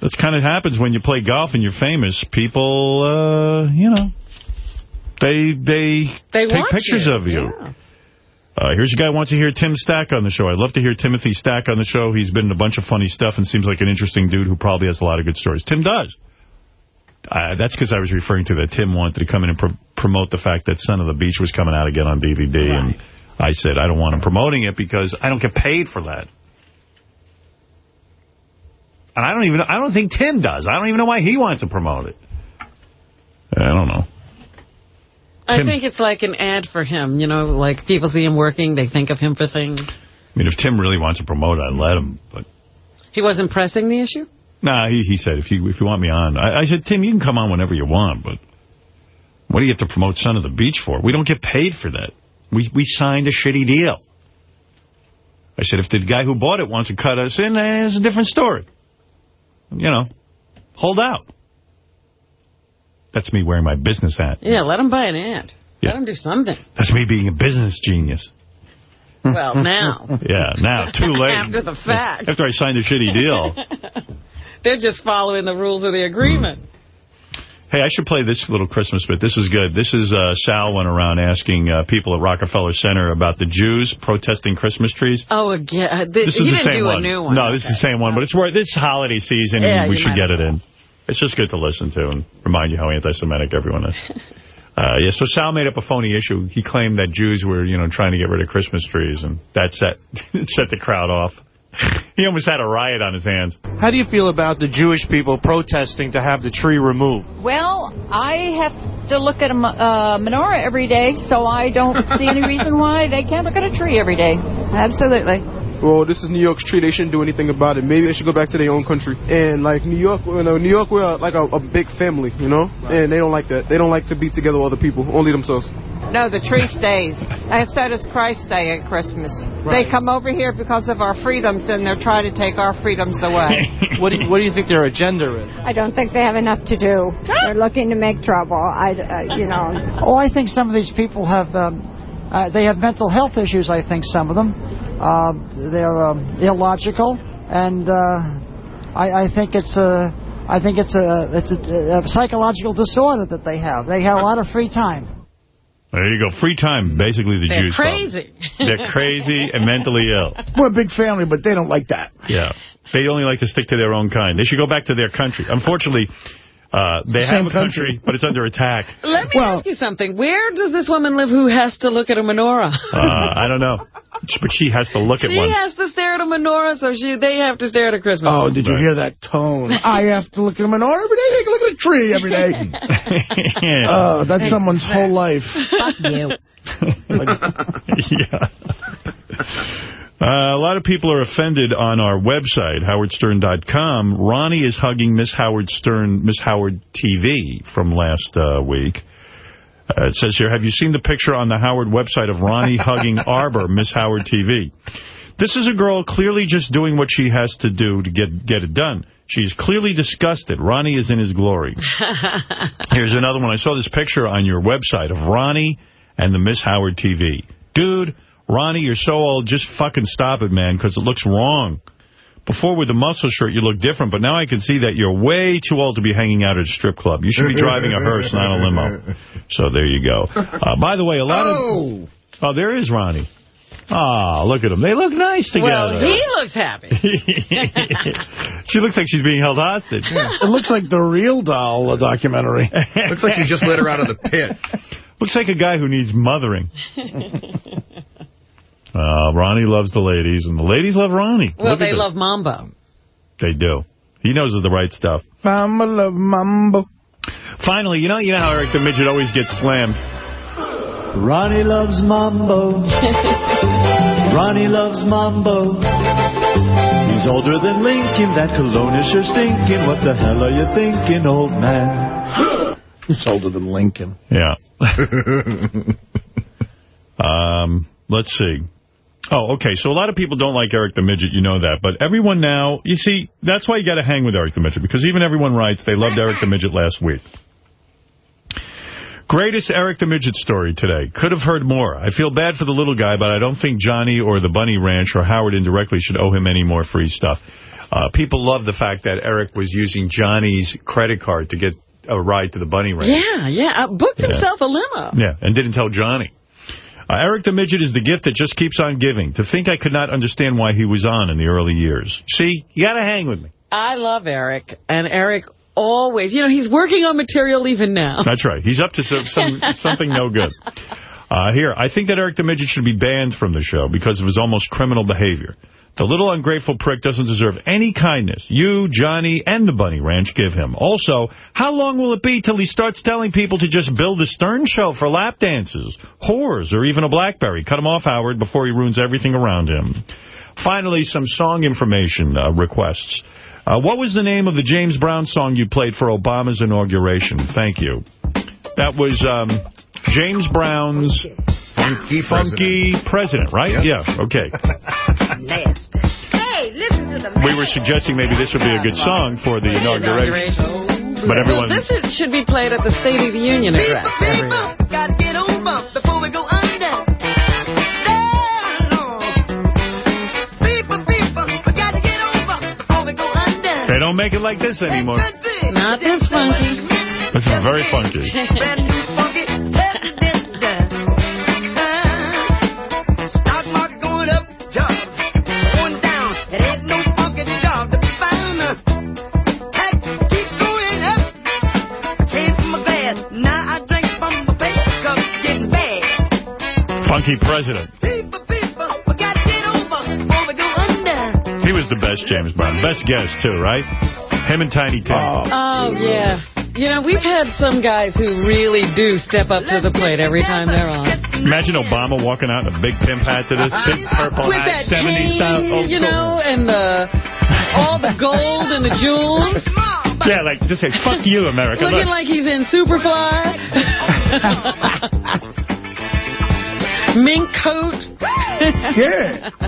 That's kind of happens when you play golf and you're famous. People, uh, you know, they they, They take pictures you. of you. Uh, here's a guy who wants to hear Tim Stack on the show. I'd love to hear Timothy Stack on the show. He's been in a bunch of funny stuff and seems like an interesting dude who probably has a lot of good stories. Tim does. Uh, that's because I was referring to that Tim wanted to come in and pro promote the fact that Son of the Beach was coming out again on DVD. And I said, I don't want him promoting it because I don't get paid for that. And I don't even, I don't think Tim does. I don't even know why he wants to promote it. I don't know. I Tim- think it's like an ad for him. You know, like people see him working, they think of him for things. I mean, if Tim really wants to promote it, I'd let him. But He wasn't pressing the issue? nah, he, he said, if you if you want me on. I, I said, Tim, you can come on whenever you want, but what do you have to promote Son of the Beach for? We don't get paid for that. We we signed a shitty deal. I said, if the guy who bought it wants to cut us in, eh, it's a different story. You know, hold out. That's me wearing my business hat. Yeah, let him buy an ad. Yeah. Let him do something. That's me being a business genius. Well, now. Yeah, now, too late. After the fact. After I signed a shitty deal. They're just following the rules of the agreement. Hey, I should play this little Christmas bit. This is good. This is uh, Sal went around asking uh, people at Rockefeller Center about the Jews protesting Christmas trees. Oh, again. uh, Th This he is the didn't same do one. a new one. No, this is the same one, but it's where this holiday season, Yeah, we should get it in. It's just good to listen to and remind you how anti-Semitic everyone is. Uh, yeah, so Sal made up a phony issue. He claimed that Jews were, you know, trying to get rid of Christmas trees, and that set set the crowd off. He almost had a riot on his hands. How do you feel about the Jewish people protesting to have the tree removed? Well, I have to look at a uh, menorah every day, so I don't see any reason why they can't look at a tree every day. Absolutely. Well, this is New York's tree. They shouldn't do anything about it. Maybe they should go back to their own country. And like New York, you know, New York, we're uh, like a, a big family, you know. And they don't like that. They don't like to be together with other people, only themselves. No, the tree stays. And so does Christ stay at Christmas. They come over here because of our freedoms, and they're trying to take our freedoms away. what, do you, what do you think their agenda is? I don't think they have enough to do. They're looking to make trouble. I, uh, you know. Oh, I think some of these people have, um, uh, they have mental health issues, I think, some of them. Uh, they're um, illogical, and uh, I, I think it's a, I think it's a, it's a, a psychological disorder that they have. They have a lot of free time. There you go. Free time, basically the They're Jews. problem. crazy. They're crazy and mentally ill. We're a big family, but they don't like that. Yeah. They only like to stick to their own kind. They should go back to their country. Unfortunately, uh, they Same have a country, country. but it's under attack. Let me ask you something. Where does this woman live who has to look at a menorah? Uh, I don't know. But she has to look at one. she has to stare at a menorah, so she they have to stare at a Christmas Oh, one. did you hear that tone? I have to look at a menorah every day. They can look at a tree every day. Oh, that's someone's whole life. Fuck you. yeah. Uh, a lot of people are offended on our website, howardstern.com. Ronnie is hugging Miss Howard Stern, Miss Howard TV from last uh, week. Uh, it says here, have you seen the picture on the Howard website of Ronnie hugging Arbor, Miss Howard TV? This is a girl clearly just doing what she has to do to get get it done. She's clearly disgusted. Ronnie is in his glory. Here's another one. I saw this picture on your website of Ronnie and the Miss Howard TV. Dude, Ronnie, you're so old. Just fucking stop it, man, because it looks wrong. Before with the muscle shirt, you look different, but now I can see that you're way too old to be hanging out at a strip club. You should be driving a hearse, not a limo. So there you go. Uh, by the way, a lot of... Oh, there is Ronnie. Ah, look at them. They look nice together. Well, he looks happy. she looks like she's being held hostage. It looks like the real doll documentary. Looks like you just let her out of the pit. Looks like a guy who needs mothering. Uh, Ronnie loves the ladies, and the ladies love Ronnie. well, Look they love Mambo. They do. He knows the right stuff. Mama love mambo. Finally, you know, you know how Eric the Midget always gets slammed. Ronnie loves mambo. Ronnie loves mambo. He's older than Lincoln. That cologne is sure stinking. What the hell are you thinking, old man? He's older than Lincoln. Yeah. um, let's see. Oh, okay. So a lot of people don't like Eric the Midget. You know that. But everyone now, you see, that's why you got to hang with Eric the Midget. Because even everyone writes they loved Eric the Midget last week. Greatest Eric the Midget story today. Could have heard more. I feel bad for the little guy, but I don't think Johnny or the Bunny Ranch or Howard indirectly should owe him any more free stuff. Uh, people love the fact that Eric was using Johnny's credit card to get a ride to the Bunny Ranch. Yeah, yeah. Uh, booked Yeah. himself a limo. Yeah, and didn't tell Johnny. Uh, Eric the Midget is the gift that just keeps on giving. To think I could not understand why he was on in the early years. See, you got to hang with me. I love Eric, and Eric always, you know, he's working on material even now. That's right. He's up to some, some something no good. Uh, here, I think that Eric the Midget should be banned from the show because of his almost criminal behavior. The little ungrateful prick doesn't deserve any kindness you, Johnny, and the Bunny Ranch give him. Also, how long will it be till he starts telling people to just build a Stern show for lap dances, whores, or even a Blackberry? Cut him off, Howard, before he ruins everything around him. Finally, some song information uh, requests. Uh, what was the name of the James Brown song you played for Obama's inauguration? Thank you. That was um, James Brown's Funky Funky President, right? Yep. Yeah, okay. Nasty. Hey, listen to the We were suggesting maybe this would be a good song for the inauguration. But everyone... Well, this should be played at the State of the Union address. Gotta get over before we go under. They don't make it like this anymore. Not this funky. This is very funky. Go President. He was the best James Brown. Best guest, too, right? Him and Tiny Tim. Oh, oh, yeah. You know, we've had some guys who really do step up to the plate every time they're on. Imagine Obama walking out in a big pimp hat to this big purple With hat, 70s style, cane, old you school. know, and the, all the gold and the jewels. Yeah, like, just say, fuck you, America. Looking Look. like he's in Superfly. Mink coat. Yeah.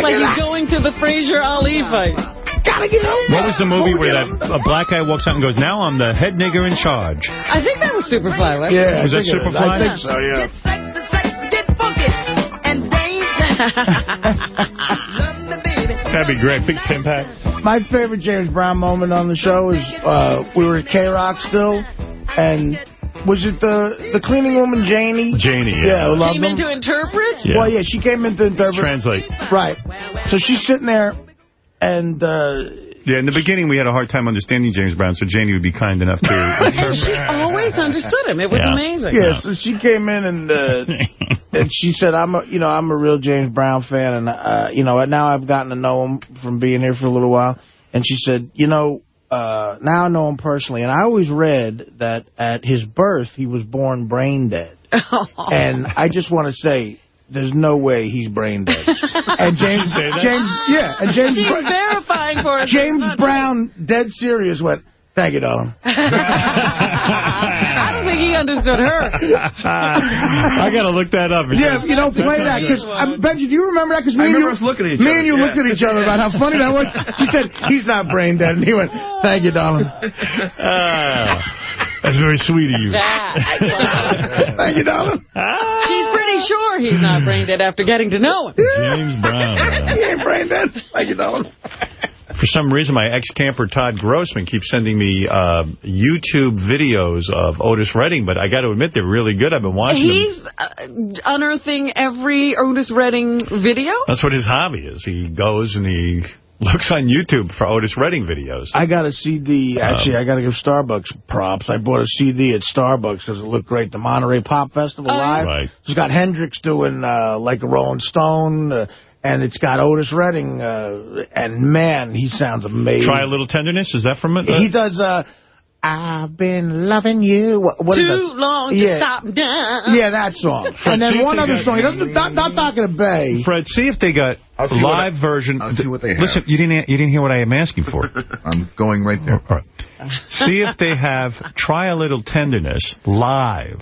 like he's going to the Frazier Ali fight. Gotta get over. What was the movie where that a black guy walks out and goes, now I'm the head nigger in charge? I think that was Superfly, wasn't Yeah. Was that I think it is. Superfly? I think so, yeah. That'd be great. Big pimp hat. My favorite James Brown moment on the show is uh, we were at K-Rock still, and was it the the cleaning woman, Janie? Janie, yeah. Yeah, who loved Came him? in to interpret? Yeah. Well, yeah, she came in to interpret. Translate. Right. So she's sitting there, and uh, Yeah, in the beginning we had a hard time understanding James Brown, so Janie would be kind enough to And she always understood him. It was Yeah. amazing. yeah, so she came in and uh, and she said, "I'm a, you know, I'm a real James Brown fan, and uh, you know, now I've gotten to know him from being here for a little while." And she said, "You know." Uh, now I know him personally, and I always read that at his birth he was born brain dead. And I just want to say, there's no way he's brain dead. and James, say that? James, yeah, and James, She's verifying for us. James Brown, dead serious, went, "Thank you, darling." I don't think he understood her. I got to look that up. Yeah, you know, play that, because, um, Benji, do you remember that? Because me, I and you, us looking at each me other, and you yeah. looked at each other about how funny that was. She said, he's not brain dead, and he went, thank you, darling. Ah, that's very sweet of you. thank you, darling. She's pretty sure he's not brain dead after getting to know him. James Brown. he ain't brain dead. Thank you, darling. For some reason, my ex-camper Todd Grossman keeps sending me uh, YouTube videos of Otis Redding, but I got to admit they're really good. I've been watching them. He's uh, unearthing every Otis Redding video. That's what his hobby is. He goes and he looks on YouTube for Otis Redding videos. I got a CD. Actually, I got to give Starbucks props. I bought a CD at Starbucks because it looked great. The Monterey Pop Festival Oh, live. Right. It's got Hendrix doing uh, like a Rolling Stone, uh, and it's got Otis Redding. Uh, and man, he sounds amazing. Try a little tenderness. Is that from it? He does. Uh, I've been loving you. What, what is Too that? long to stop now. Yeah, that song. Fred, and see then if one they other got- song. He doesn't. Not, not Dock of the Bay. Fred, see if they got I'll see what live I- version. I'll see what they have. Listen, you didn't you didn't hear what I am asking for. I'm going right there. All right. See if they have Try a Little Tenderness live.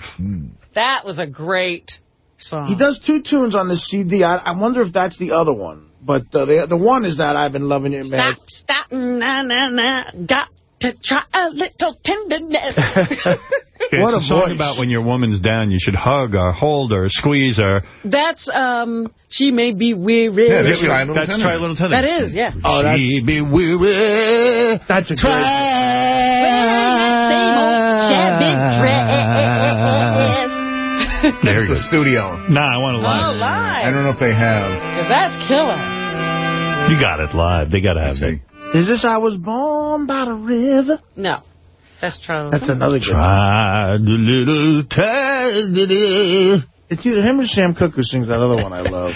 That was a great song. He does two tunes on the CD. I, I wonder if that's the other one. But uh, the the one is that I've been loving it, man. Stop, stop, na, na, na. Got to try a little tenderness. It's What a song voice. about when your woman's down, you should hug her, hold her, squeeze her. That's, um, she may be weary. Yeah, that's Try a Little That's Try a Little Tenderness. That is, yeah. Oh, that's- she be weary. That's a Same old shabby dress. There you It's the go. studio. Nah, I want it Oh, live. I don't know if they have. That's killer. You got it live. They got to have it. Is this I was born by the river? No. That's true. That's another good one. Try the little tenderness. It's either him or Sam Cooke who sings that other one I love.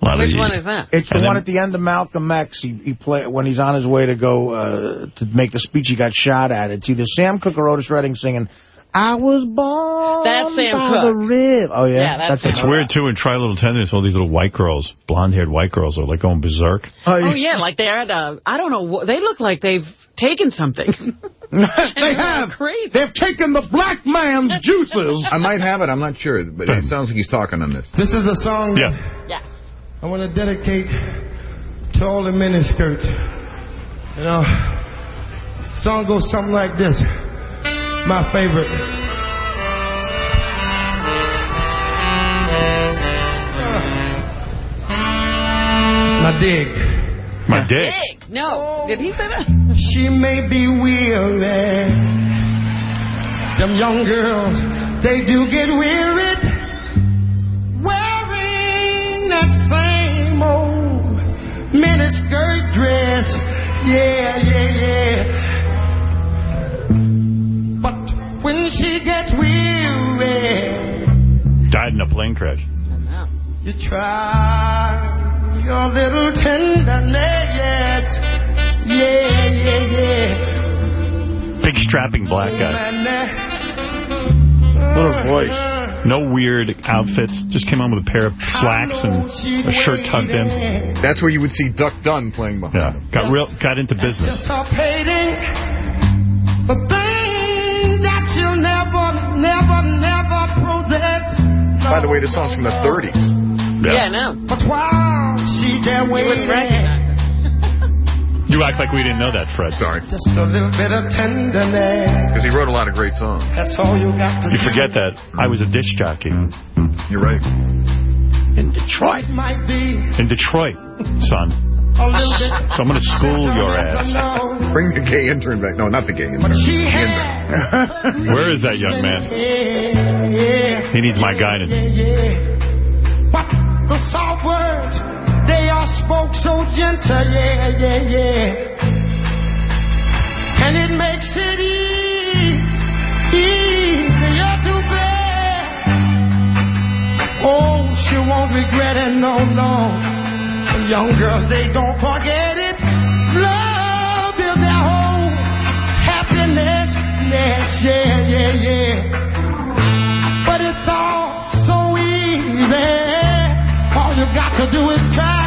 A lot of Which one is that? It's the And one then- at the end of Malcolm X. He, he play when he's on his way to go uh, to make the speech he got shot at. It's either Sam Cooke or Otis Redding singing, I was born That's Sam by Cooke. the river. Oh, yeah? Yeah, that's It's weird, too, in Try Little Tenderness, all these little white girls, blonde-haired white girls are like going berserk. Oh, Oh, yeah, like they're at a, I don't know, they look like they've taken something. they have. They've taken the black man's juices. I might have it. I'm not sure, but it hmm. sounds like he's talking on this. This is a song Yeah. Yeah. I want to dedicate to all the miniskirts. You know, song goes something like this. My favorite. My dig. My dick. Big. No. Did he say that? She may be weary. Them young girls, they do get wearied. Wearing that same old miniskirt dress. Yeah, yeah, yeah. But when she gets weary, Died in a plane crash. you try your little tenderness. Yeah, yeah, yeah. Big strapping black guy. Little voice. No weird outfits. Just came on with a pair of slacks and a shirt tucked in. That's where you would see Duck Dunn playing behind Yeah. Got real. Got into business. That never, never, never possess. By the way, this song's from the 30s. Yeah, I know. But while she there You wouldn't waiting. You act like we didn't know that, Fred. Sorry. just a little bit of tenderness. Because he wrote a lot of great songs. That's all you got to You do. forget that I was a disc jockey You're right. In Detroit. It might be in Detroit, son. A little bit. So I'm going to school your ass. Bring the gay intern back. No, not the gay intern. The had. Where is that young man? Yeah, yeah. He needs my guidance. But the soft words, they are spoke so gentle, yeah, yeah, yeah. And it makes it easy, easier to bear. Oh, she won't regret it, no, no. Young girls, they don't forget it. Love is their whole happiness, yes, yeah, yeah, yeah. But it's all so easy. All you got to do is try,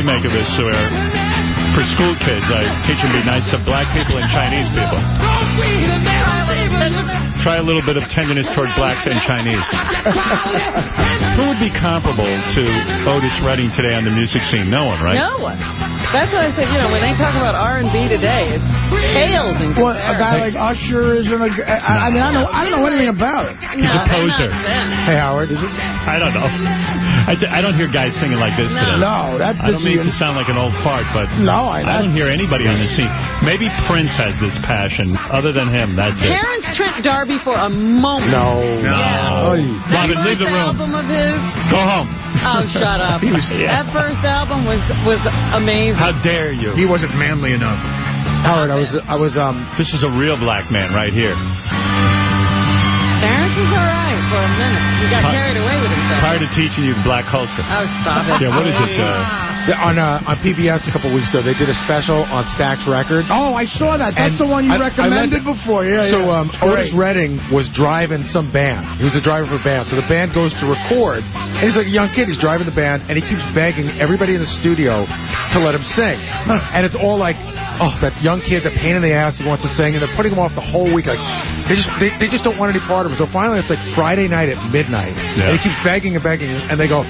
I'm working on a remake of this so uh, for school kids. I teach them to be nice to black people and Chinese people. Try a little bit of tenderness toward blacks and Chinese. Who would be comparable to Otis Redding today on the music scene? No one, right? No one. That's what I said. You know, when they talk about R&B today, it's pales in What a guy like Usher isn't a. I, I mean, I know I don't know anything about it. He's a poser. Hey Howard, is it? I don't know. I don't hear guys singing like this today. No, that I don't mean busy- to sound like an old fart, but No, I- I don't hear anybody on the scene. Maybe Prince has this passion. Other than him, that's it. Terence Trent D'Arby for a moment. No. Yeah. Robin, that leave the room. album of his. Go home. Oh, shut up. He was- yeah. That first album was was amazing. How dare you? He wasn't manly enough. Howard, I was, I was, um. This is a real black man right here. Terence was all right for a minute. He got Huh? carried away with himself. Prior to teaching you black culture. Oh, stop it. Yeah, what is it? Uh, Yeah, On uh, on PBS a couple weeks ago, they did a special on Stax Records. Oh, I saw that. That's And the one you I- I recommended lent- before. Yeah, so yeah. um, Otis Redding was driving some band. He was a driver for a band. So the band goes to record, and he's like a young kid. He's driving the band, and he keeps begging everybody in the studio to let him sing. and it's all like, oh, that young kid, the pain in the ass, he wants to sing, and they're putting him off the whole week. Like they just they, they just don't want any part of it. So finally, it's like Friday night at midnight, Yeah. and he keeps begging and begging, and they go,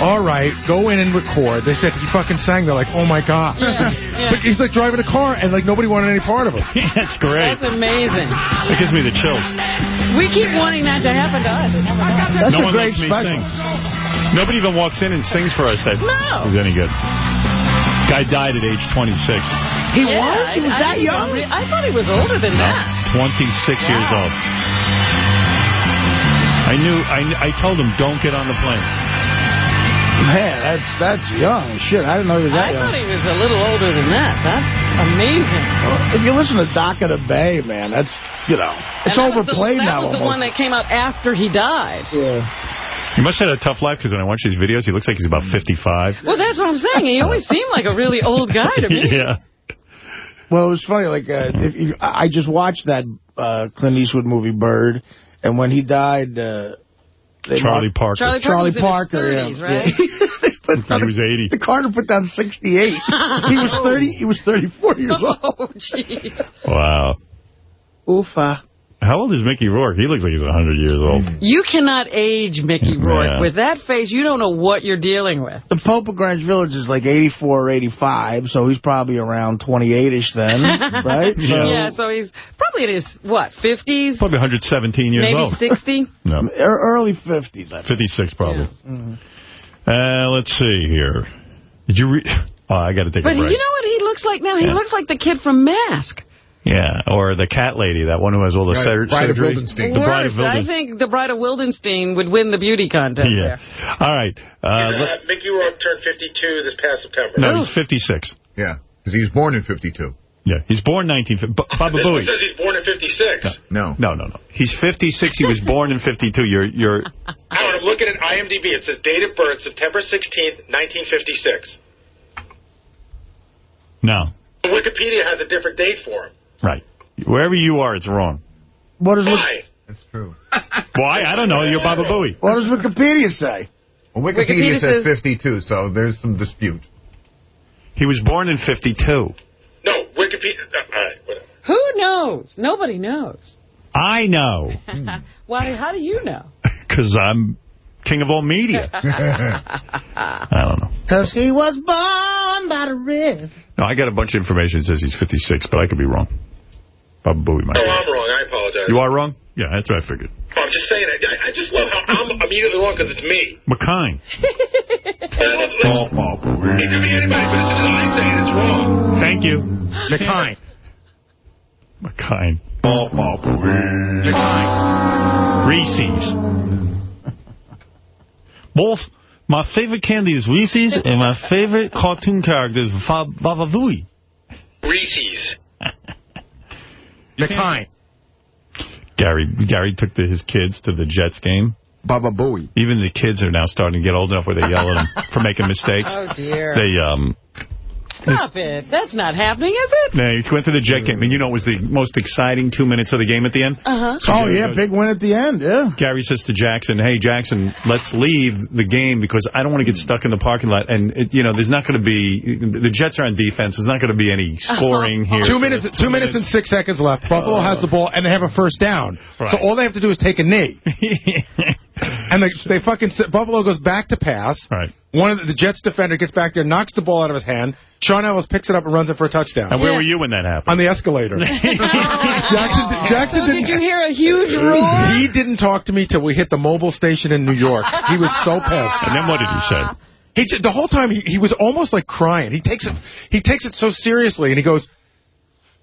all right, go in and record. They said he fucking sang. They're like, oh my god. Yeah, yeah. But he's like driving a car, and like nobody wanted any part of it. That's great. That's amazing. It gives me the chills. We keep wanting that to happen to us. It never does. no one lets me sing. Nobody even walks in and sings for us that No. is any good. Guy died at age 26. He Yeah, was? He was I- I that didn't young? re- I thought he was older than that. 26 years old. I knew, I, I told him, don't get on the plane. Man, that's that's young. Shit, I didn't know he was that I young. thought he was a little older than that. That's Amazing. If you listen to Dock of the Bay, man, that's, you know, it's And that was the- that now. was the one that came out after he died. Yeah. He must have had a tough life because when I watch these videos, he looks like he's about 55. Well, that's what I'm saying. He always seemed like a really old guy to me. yeah. Well, it was funny. Like, uh, if you, I I just watched that uh, Clint Eastwood movie, Bird, and when he died, uh, they Charlie marked- Parker. Charlie Parker Charlie was in his Parker, 30s, yeah. right? he was 80. The Carter put down 68. he was 30. He was 34 years oh, old. Oh, gee. Wow. Oofa. How old is Mickey Rourke? He looks like he's 100 years old. You cannot age Mickey Rourke. Yeah. With that face, you don't know what you're dealing with. The Pope of Greenwich Village is like 84 or 85, so he's probably around 28-ish then, right? So- yeah, so he's probably in his, what, 50s? Probably 117 years Maybe old. 60? No. Early 50s, I think. 56 probably. Mhm. Uh, let's see here. Did you read? Oh, I got to take a But a you know what he looks like now? He Yeah. looks like the kid from Mask. Yeah, or the cat lady, that one who has all the Right, sur- Bride of surgery. Wildenstein. The Bride of Worse, I Wildenstein. think the Bride of Wildenstein would win the beauty contest Yeah. there. All right. Uh, Uh, Mickey Rourke turned 52 this past September. no, he's 56. Yeah, because he was born in 52. Yeah, he's born 1950. B- Baba This Booey. says he's born in 56. No. No, no, no. He's 56. He was born in 52. You're, you're. Howard, I'm looking at IMDb. It says date of birth, September 16th, 1956. No. Wikipedia has a different date for him. Right. Wherever you are, it's wrong. What does, Why? That's true. Why? I don't know. You're Baba Booey. what does Wikipedia say? Well, Wikipedia, Wikipedia says says- 52, so there's some dispute. He was born in 52. No, Wikipedia. Uh, all right, whatever. Who knows? Nobody knows. I know. Why? How do you know? Because I'm king of all media. I don't know. Because he was born by the river. No, I got a bunch of information that says he's 56, but I could be wrong. Baba Booey might No, be. I'm wrong. I apologize. You are wrong? Yeah, that's what I figured. Oh, I'm just saying. I, I just love how I'm immediately wrong because it's me. McKine. It could be anybody, but as soon as I say it, it's wrong. Thank you. McKine. McKine. Reese's. Both my favorite candy is Reese's, and my favorite cartoon character is Fa- Baba Booey. Reese's. McKine. Gary Gary took the, his kids to the Jets game. Baba Booey. Even the kids are now starting to get old enough where they yell at him for making mistakes. Oh, dear. They um Stop it. That's not happening, is it? they went to the Jet game, and you know it was the most exciting two minutes of the game at the end. Uh-huh. Oh, yeah, big win at the end, yeah. Gary says to Jackson, hey, Jackson, let's leave the game because I don't want to get stuck in the parking lot. And, it, you know, there's not going to be, the Jets are on defense. There's not going to be any scoring here. Two So minutes, there's two minutes and six seconds left. Buffalo has the ball, and they have a first down. Right. So all they have to do is take a knee. and they, they fucking sit, Buffalo goes back to pass. Right. One of the, the Jets defender gets back there, knocks the ball out of his hand. Shaun Ellis picks it up and runs it for a touchdown. And where were you when that happened? On the escalator. Oh. Jackson, Jackson So didn't. did you hear a huge roar? He didn't talk to me till we hit the mobile station in New York. He was so pissed. And then what did he say? He j- the whole time he, he was almost like crying. He takes it he takes it so seriously, and he goes,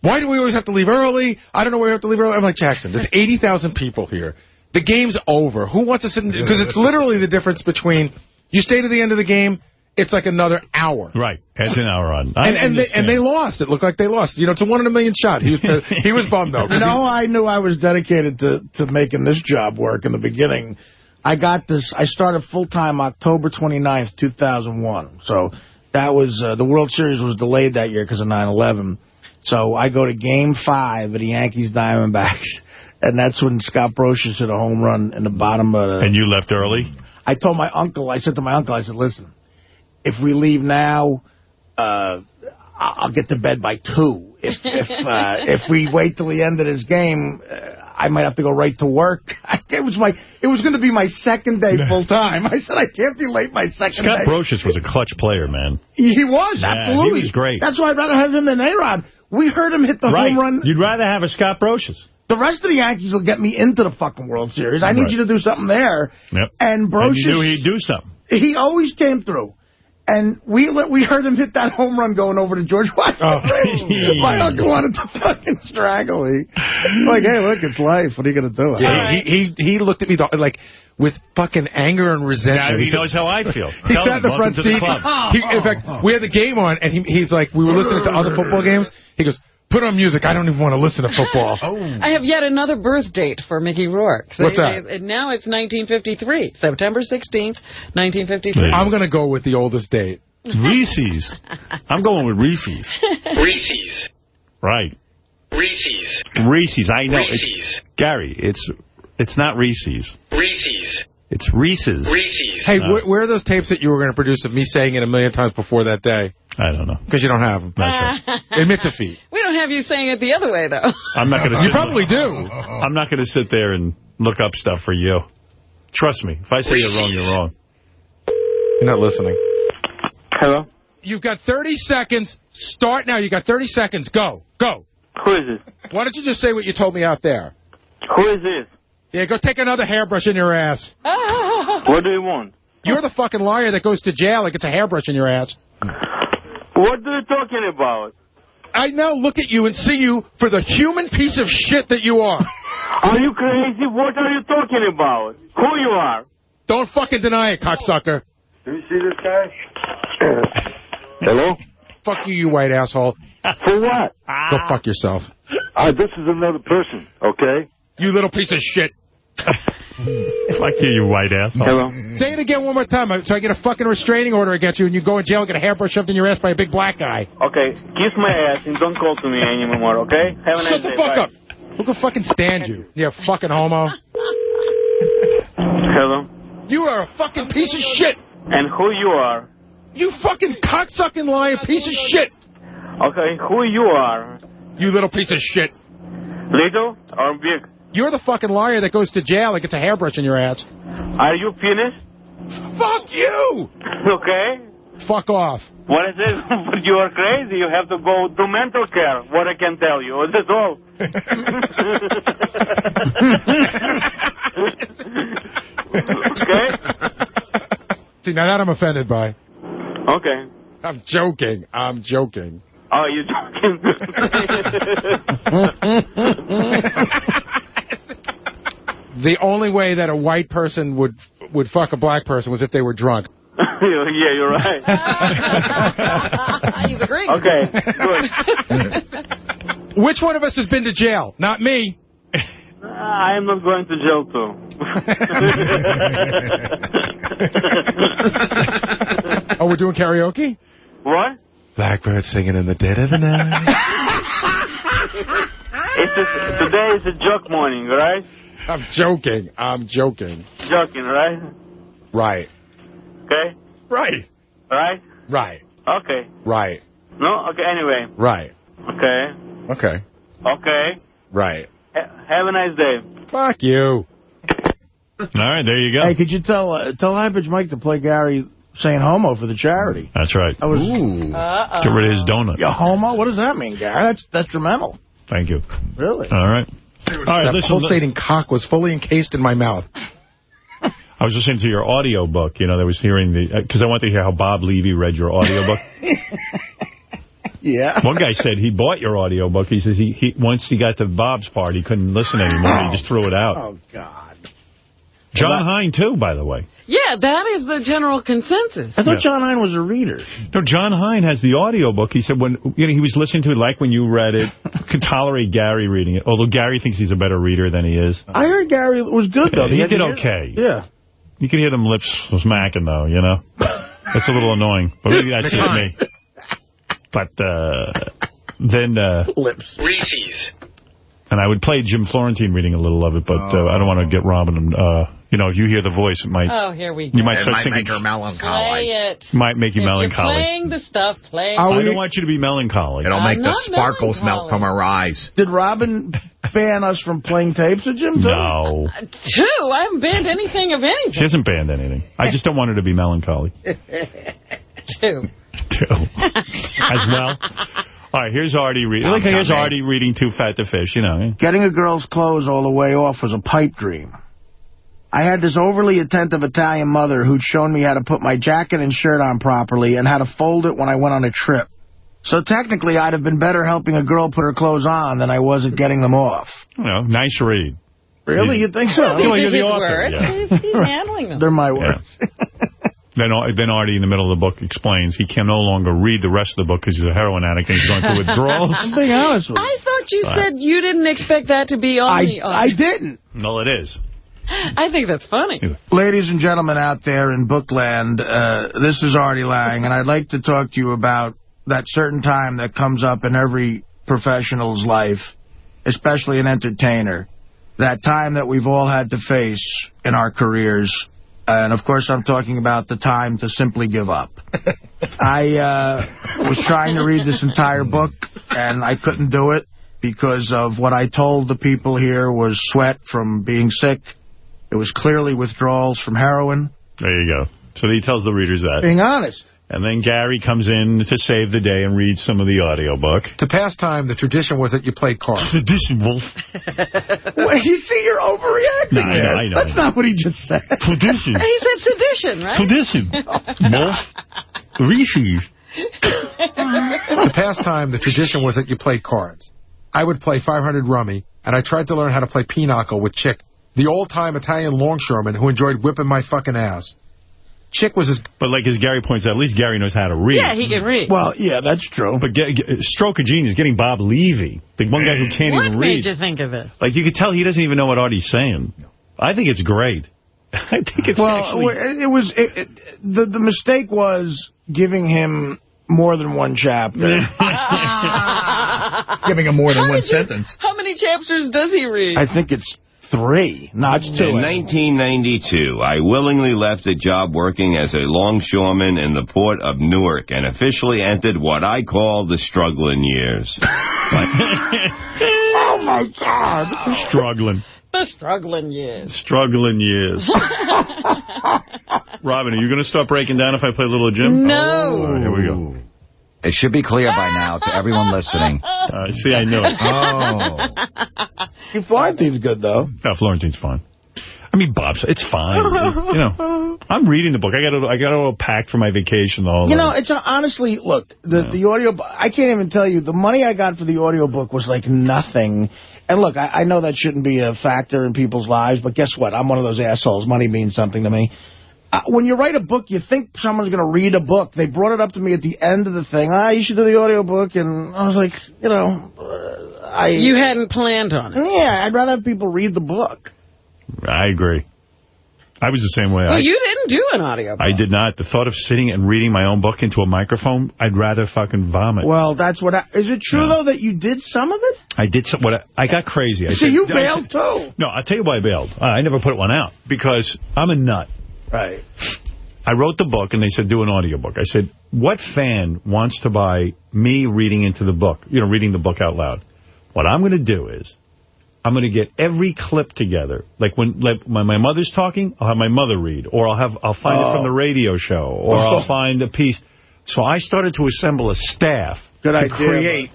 "Why do we always have to leave early? I don't know why we have to leave early." I'm like Jackson. There's eighty thousand people here. The game's over. Who wants to sit? in... Because it's literally the difference between you stay to the end of the game. It's like another hour. Right. That's an hour on. I And, and they and they lost. It looked like they lost. You know, it's a one in a million shot. He was he was bummed though. 'cause You he- know, I knew I was dedicated to, to making this job work in the beginning. I got this, I started full-time October 29th, 2001. So that was, uh, the World Series was delayed that year because of 9-11. So I go to game five of the Yankees Diamondbacks. And that's when Scott Brosius hit a home run in the bottom of the... And you left early? I told my uncle, I said to my uncle, I said, listen, if we leave now, uh, I'll get to bed by two. If if uh, if we wait till the end of this game, uh, I might have to go right to work. It was my it was going to be my second day full time. I said I can't be late my second Scott day. Brosius was a clutch player, man. He was Yeah, absolutely. he was great. That's why I'd rather have him than A-Rod. We heard him hit the right. home run. You'd rather have a Scott Brosius. The rest of the Yankees will get me into the fucking World Series. I need Right. you to do something there. Yep. And And Brosius, you knew he'd do something. he always came through. And we let, we heard him hit that home run going over to George Washington. Oh, My uncle wanted to fucking strangle me. Like, hey, look, it's life. What are you going to do? Yeah, he, he he looked at me like with fucking anger and resentment. Now he said- knows how I feel. He Tell sat in the front welcome to the seat. He, in fact, we had the game on, and he, he's like, we were listening to other football games. He goes, put on music. I don't even want to listen to football. oh. I have yet another birth date for Mickey Rourke. So What's that? they- now it's 1953, September 16th, 1953. I'm going to go with the oldest date. Reese's. I'm going with Reese's. Reese's. Right. Reese's. Reese's. I know. It's, Reese's. Gary, it's it's not Reese's. Reese's. It's Reese's. Reese's. Hey, Uh, wh where are those tapes that you were going to produce of me saying it a million times before that day? I don't know. Because you don't have them. That's right. Admit defeat. We don't have you saying it the other way, though. I'm not going to. You probably do. I'm not going to sit there and look up stuff for you. Trust me. If I say you're wrong, you're wrong. You're not listening. Hello? You've got 30 seconds. Start now. You've got 30 seconds. Go. Go. Who is this? Why don't you just say what you told me out there? Who is this? Yeah, go take another hairbrush in your ass. What do you want? You're the fucking liar that goes to jail and gets a hairbrush in your ass. What are you talking about? I now look at you and see you for the human piece of shit that you are. Are you crazy? What are you talking about? Who you are? Don't fucking deny it, cocksucker. Do you see this guy? Hello? Fuck you, you white asshole. For what? Go fuck yourself. Uh, this is another person, okay? You little piece of shit. Fuck you, you white asshole. Say it again one more time uh, so I get a fucking restraining order against you and you go in jail and get a hairbrush shoved in your ass by a big black guy. Okay, kiss my ass and don't call to me anymore, okay? Have a nice Shut the day. fuck Bye. up. Who can fucking stand you? You fucking homo. Hello? You are a fucking piece of shit. And who you are? You fucking cocksucking lying piece of shit. Okay, who you are? You little piece of shit. Little or big? You're the fucking liar that goes to jail and gets a hairbrush in your ass. Are you finished? Fuck you! Okay. Fuck off. What is it? You are crazy. You have to go to mental care. What I can tell you. That's all. okay? See, now that I'm offended by. Okay. I'm joking. I'm joking. Oh, you're joking? The only way that a white person would would fuck a black person was if they were drunk. yeah, you're right. He's agreeing. Okay, good. Which one of us has been to jail? Not me. I am not going to jail too. oh, we're doing karaoke? what? Blackbird singing in the dead of the night. It's a, today is a joke morning, right? I'm joking. I'm joking. Joking, right? Right. Okay? Right. Right? Right. Okay. Right. No? Okay, anyway. Right. Okay. Okay. Okay. Right. Ha- have a nice day. Fuck you. All right, there you go. Hey, could you tell uh, tell High Mike to play Gary saying homo for the charity? That's right. I was, Uh-oh. Get rid of his donut. You homo? What does that mean, Gary? That's detrimental. Thank you. Really? All right. All right, that listen. pulsating cock was fully encased in my mouth. I was listening to your audio book. You know, I was hearing the uh, because I wanted to hear how Bob Levy read your audio book. Yeah. One guy said he bought your audio book. He says he, he once he got to Bob's part, he couldn't listen anymore. He just threw it out. Oh, God. John Hein, too, by the way. Yeah, that is the general consensus. I thought Yeah. John Hein was a reader. No, John Hein has the audio book. He said when you know he was listening to it like when you read it, could tolerate Gary reading it. Although Gary thinks he's a better reader than he is. I heard Gary was good, though. he had did to hear- okay. Yeah. You can hear them lips smacking, though, you know? That's a little annoying. But maybe that's just me. But uh, then, uh, Lips. Reese's. and I would play Jim Florentine reading a little of it, but uh, I don't want to get Robin. and, Uh, you know, if you hear the voice, it might Oh, here we go. you might It start might singing. make her melancholy. Play it. Might make you If you're melancholy. playing the stuff, play Are I don't want you to be melancholy. It'll I'm make the not sparkles melt from her eyes. Did Robin ban us from playing tapes of Jim? too? No, uh, Two. I haven't banned anything of she anything. hasn't banned anything. I just don't want her to be melancholy. Two. too. As well. All right, here's Artie reading. Look, here's Artie reading Too Fat to Fish, you know. Getting a girl's clothes all the way off was a pipe dream. I had this overly attentive Italian mother who'd shown me how to put my jacket and shirt on properly and how to fold it when I went on a trip. So technically, I'd have been better helping a girl put her clothes on than I was at getting them off. You know, nice read. Really? You think so? Well, you're the author. words. yeah. He's, he's handling them. They're my words. Then, Ar- then Artie, in the middle of the book, explains he can no longer read the rest of the book because he's a heroin addict and he's going through withdrawals. I'm being honest with you. I thought you Right. said you didn't expect that to be on I, the... Uh, I didn't. No, it is. I think that's funny. Ladies and gentlemen out there in Bookland, uh, this is Artie Lange, and I'd like to talk to you about that certain time that comes up in every professional's life, especially an entertainer. That time that we've all had to face in our careers. And, of course, I'm talking about the time to simply give up. I uh, was trying to read this entire book, and I couldn't do it because of what I told the people here was sweat from being sick. It was clearly withdrawals from heroin. There you go. So he tells the readers that. Being honest. And then Gary comes in to save the day and reads some of the audiobook. To pass time, the tradition was that you played cards. Tradition, Wolf. Wait, you see, you're overreacting No, I know. I know. That's not what he just said. Tradition. He said sedition, right? Tradition. Wolf. Rishi. to pass time, the tradition was that you played cards. I would play 500 rummy, and I tried to learn how to play pinochle with Chick, the old-time Italian longshoreman who enjoyed whipping my fucking ass. Chick was his... But like as Gary points out, at least Gary knows how to read. Yeah, he can read. Well, yeah, that's true. But get, get, stroke of genius, getting Bob Levy, the one guy who can't what even made read. you think of it? Like, you could tell he doesn't even know what Artie's saying. I think it's great. I think it's well, actually... it was it, it, the the mistake was giving him more than one chapter. Giving him more than How one you- sentence. How many chapters does he read? I think it's three, not two. In 1992, I willingly left a job working as a longshoreman in the port of Newark and officially entered what I call the struggling years. oh, my God. Struggling. The struggling years. Struggling years. Robin, are you going to start breaking down if I play a little Jim? No. All right, here we go. It should be clear by now to everyone listening. Uh, see, I knew it. Oh. Florentine's good, though. No, Florentine's fine. I mean, Bob's, it's fine. you know, I'm reading the book. I got it, I got it all packed for my vacation. The whole You know, it's uh, honestly, look, the the audio. I can't even tell you the money I got for the audio book was like nothing. And look, I, I know that shouldn't be a factor in people's lives, but guess what? I'm one of those assholes. Money means something to me. Uh, when you write a book, you think someone's going to read a book. They brought it up to me at the end of the thing. Ah, you should do the audiobook. And I was like, you know, uh, I... You hadn't planned on it. Yeah, I'd rather have people read the book. I agree. I was the same way. Well, I, you didn't do an audio. I did not. The thought of sitting and reading my own book into a microphone, I'd rather fucking vomit. Well, that's what I... Is it true, though, that you did some of it? I did some, what I, I got crazy. I See, said- you bailed, said- too. No, I'll tell you why I bailed. Uh, I never put one out because I'm a nut. Right. I wrote the book, and they said, do an audiobook. I said, what fan wants to buy me reading into the book, you know, reading the book out loud? What I'm going to do is I'm going to get every clip together. Like when like when my mother's talking, I'll have my mother read, or I'll have I'll find it Oh. from the oh. radio show, or I'll oh. find a piece. So I started to assemble a staff Good to idea, create.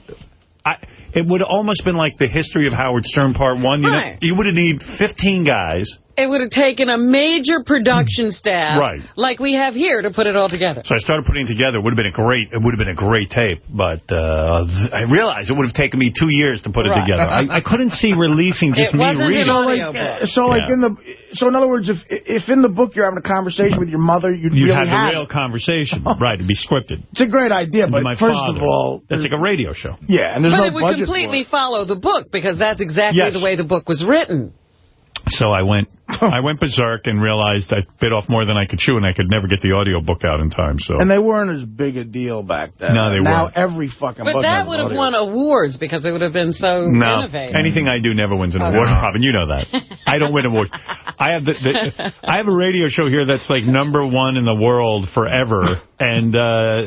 I, it would have almost been like the history of Howard Stern Part 1. You, know, you would have need 15 guys. It would have taken a major production staff, Right. like we have here, to put it all together. So I started putting it together. It would have been a great. It would have been a great tape, but uh, I realized it would have taken me two years to put it together. I, I couldn't see releasing just It me wasn't reading. an audio Uh, book. So, like, Yeah. in the... So, in other words, if if in the book you're having a conversation with your mother, you'd, You'd really have have the real it. conversation, right? It'd be scripted. It's a great idea, And but my first father. of all... that's like a radio show. Yeah, and there's but no it would completely follow the book, because that's exactly Yes. the way the book was written. So I went, I went berserk and realized I bit off more than I could chew, and I could never get the audio book out in time. So And they weren't as big a deal back then. No, they now weren't. every fucking But book that has would have audio. won awards, because it would have been so no, innovative. anything I do never wins an award, Robin. You know that. I don't win awards. I have the, the I have a radio show here that's like number one in the world forever, and uh,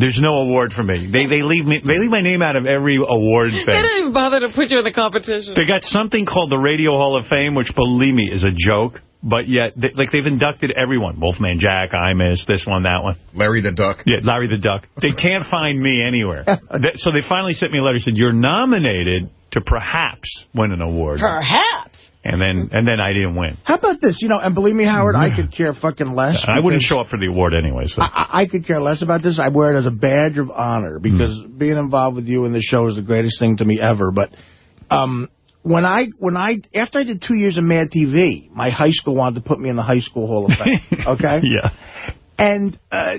there's no award for me. They they leave me they leave my name out of every award They thing. didn't even bother to put you in the competition. They got something called the Radio Hall of Fame, which, believe me, is a joke. But yet, they, like, they've inducted everyone. Wolfman Jack, Imus, this one, that one. Larry the Duck. Yeah, Larry the Duck. They can't find me anywhere. So they finally sent me a letter said, you're nominated to perhaps win an award. Perhaps. And then and then I didn't win. How about this? You know, and believe me, Howard, I could care fucking less. I wouldn't show up for the award anyway. So. I, I could care less about this. I wear it as a badge of honor because Hmm. being involved with you in this show is the greatest thing to me ever. But um, when I when I after I did two years of Mad TV, my high school wanted to put me in the High School Hall of Fame. Okay. yeah. And uh,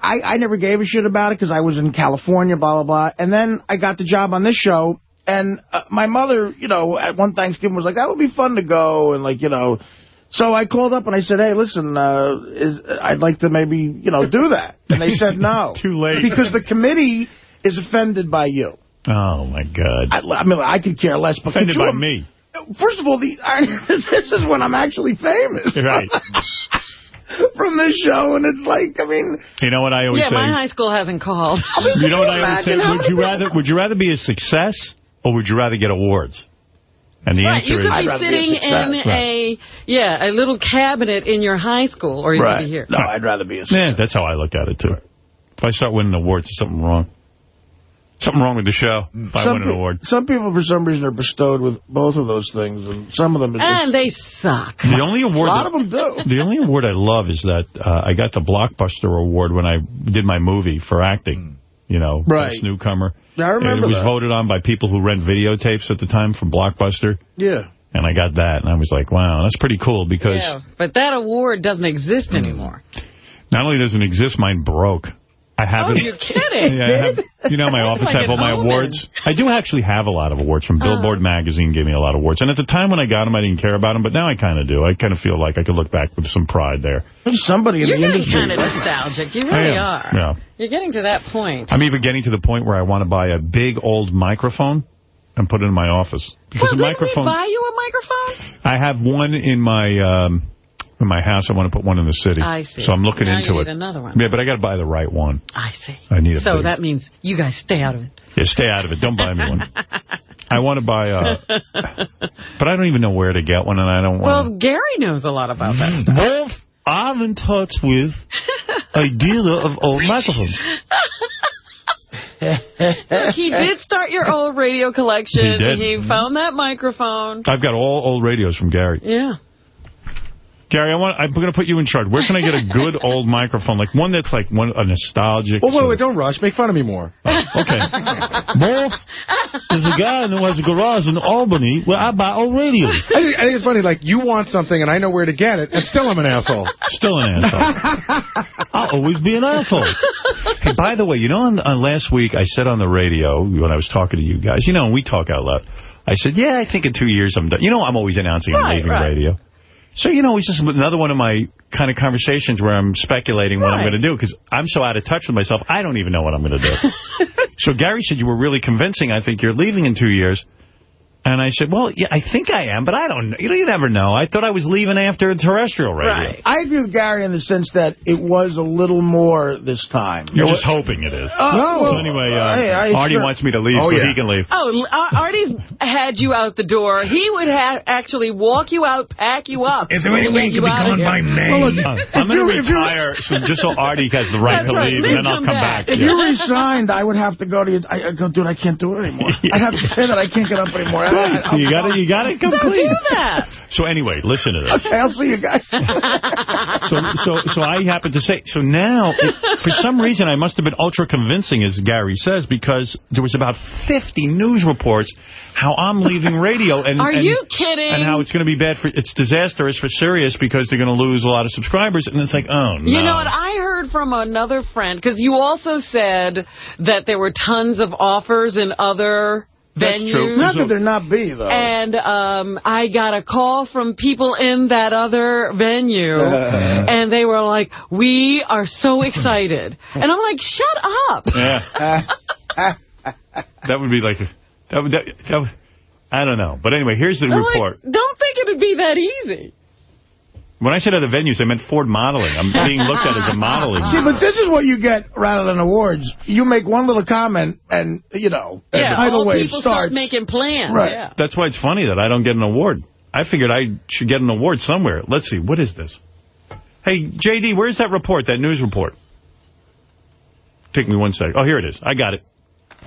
I, I never gave a shit about it because I was in California, blah, blah, blah. And then I got the job on this show. And uh, my mother, you know, at one Thanksgiving was like, that would be fun to go. And, like, you know, so I called up and I said, hey, listen, uh, is, I'd like to maybe, you know, do that. And they said no. Too late. Because the committee is offended by you. Oh, my God. I, I mean, I could care less. But Offended could you by me. First of all, the this is when I'm actually famous. Right. From this show, and it's like, I mean... You know what I always Yeah, say? Yeah, my high school hasn't called. you know what I always say? Would you rather would you rather be a success or would you rather get awards? And the Right, answer you could is be sitting in a yeah a little cabinet in your high school, or you could be here. No, I'd rather be a success. Yeah, that's how I look at it too. If I start winning awards, there's something wrong. Something wrong with the show. If I Some win an award. Some people, for some reason, are bestowed with both of those things, and some of them... And they suck. The only award A lot that- of them do. The only award I love is that uh, I got the Blockbuster Award when I did my movie for acting. You know, Right. best newcomer. I remember It was that. voted on by people who rent videotapes at the time from Blockbuster. Yeah. And I got that, and I was like, wow, that's pretty cool because Yeah, but that award doesn't exist anymore. not only doesn't exist, mine broke. I have Oh, it. you're kidding. Yeah, I have, you know, my office Like have all my omen. awards. I do actually have a lot of awards from Billboard magazine. Gave me a lot of awards, and at the time when I got them, I didn't care about them. But now I kind of do. I kind of feel like I could look back with some pride there. Somebody in You're the getting industry... kind of nostalgic. You really are. Yeah. You're getting to that point. I'm even getting to the point where I want to buy a big old microphone and put it in my office because well, a didn't microphone. we buy you a microphone? I have one in my um, in my house. I want to put one in the city. I see. So I'm looking Now into it. need another one. Yeah, but I got to buy the right one. I see. I need a So big- that means you guys stay out of it. Yeah, stay out of it. Don't buy me one. I want to buy a, but I don't even know where to get one, and I don't want. Well, Gary knows a lot about that. Mm. Wolf, I'm in touch with a dealer of old microphones. Look, he did start your old radio collection. He did. He found that microphone. I've got all old radios from Gary. Yeah. Gary, I want, I'm going to put you in charge. Where can I get a good old microphone? Like one that's like one a nostalgic. Well, wait, wait, don't rush. Make fun of me more. Oh, okay. Wolf, there's a guy who has a garage in Albany where I buy old radios. I think, I think it's funny, like, you want something and I know where to get it, and still I'm an asshole. Still an asshole. I'll always be an asshole. Hey, by the way, you know, on, on last week I said on the radio when I was talking to you guys, you know, we talk out loud. I said, yeah, I think in two years I'm done. You know, I'm always announcing I'm leaving right. radio. So, you know, it's just another one of my kind of conversations where I'm speculating what I'm going to do because I'm so out of touch with myself, I don't even know what I'm going to do. so Gary said, you were really convincing. I think you're leaving in two years. And I said, well, yeah, I think I am, but I don't know. You, know, you never know. I thought I was leaving after terrestrial radio. Right. I agree with Gary in the sense that it was a little more this time. You're just hoping it is. Oh, well, anyway, uh, hey, I- Artie sure. wants me to leave Oh, so yeah. he can leave. Oh, Ar- Artie's had you out the door. He would ha actually walk you out, pack you up. Is there any way you can be out of done here. by May? Well, look, Uh, I'm going to retire so just so Artie has the right That's to right. leave, Then and then I'll come come back. back. If Yeah. you resigned, I would have to go to you. I, I go, dude, I can't do it anymore. I'd have to say that I can't get up anymore. I- Right, so you got to you got to come Don't clean. do that. So anyway, listen to this. Okay, I'll see you guys. So, so, so I happen to say, so now, it, for some reason, I must have been ultra convincing, as Gary says, because there was about 50 news reports how I'm leaving radio. And, Are and, you kidding? And how it's going to be bad for, it's disastrous for Sirius because they're going to lose a lot of subscribers. And it's like, oh, no. You know what? I heard from another friend, because you also said that there were tons of offers in other That's venues. true. Not that there not be, though. And um, I got a call from people in that other venue, and they were like, we are so excited. And I'm like, shut up. Yeah. that would be like, that would, that, that would, I don't know. But anyway, here's the I'm report. like, don't think it'd be that easy. When I said other venues, I meant Ford Modeling. I'm being looked at as a modeling. See, but this is what you get rather than awards. You make one little comment, and, you know, the Yeah, tidal all wave people start starts. making plans. Right. Yeah. That's why it's funny that I don't get an award. I figured I should get an award somewhere. Let's see. What is this? Hey, J.D., where's that report, that news report? Take me one second. Oh, here it is. I got it.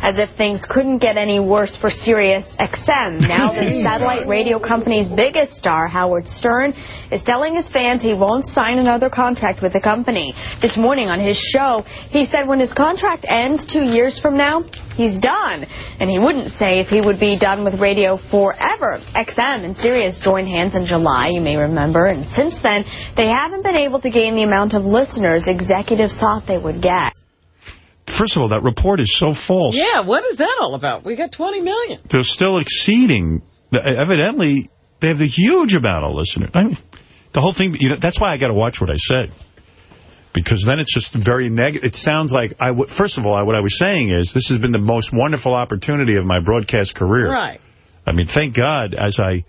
As if things couldn't get any worse for Sirius XM. Now the satellite radio company's biggest star, Howard Stern, is telling his fans he won't sign another contract with the company. This morning on his show, he said when his contract ends two years from now, he's done. And he wouldn't say if he would be done with radio forever. XM and Sirius joined hands in July, you may remember, and since then, they haven't been able to gain the amount of listeners executives thought they would get. First of all, that report is so false. Yeah, what is that all about? We got 20 million. They're still exceeding. Evidently, they have a huge amount of listeners. I mean, the whole thing, you know, that's why I got to watch what I say. Because then it's just very negative. It sounds like, I w first of all, what I was saying is, this has been the most wonderful opportunity of my broadcast career. Right. I mean, thank God, as I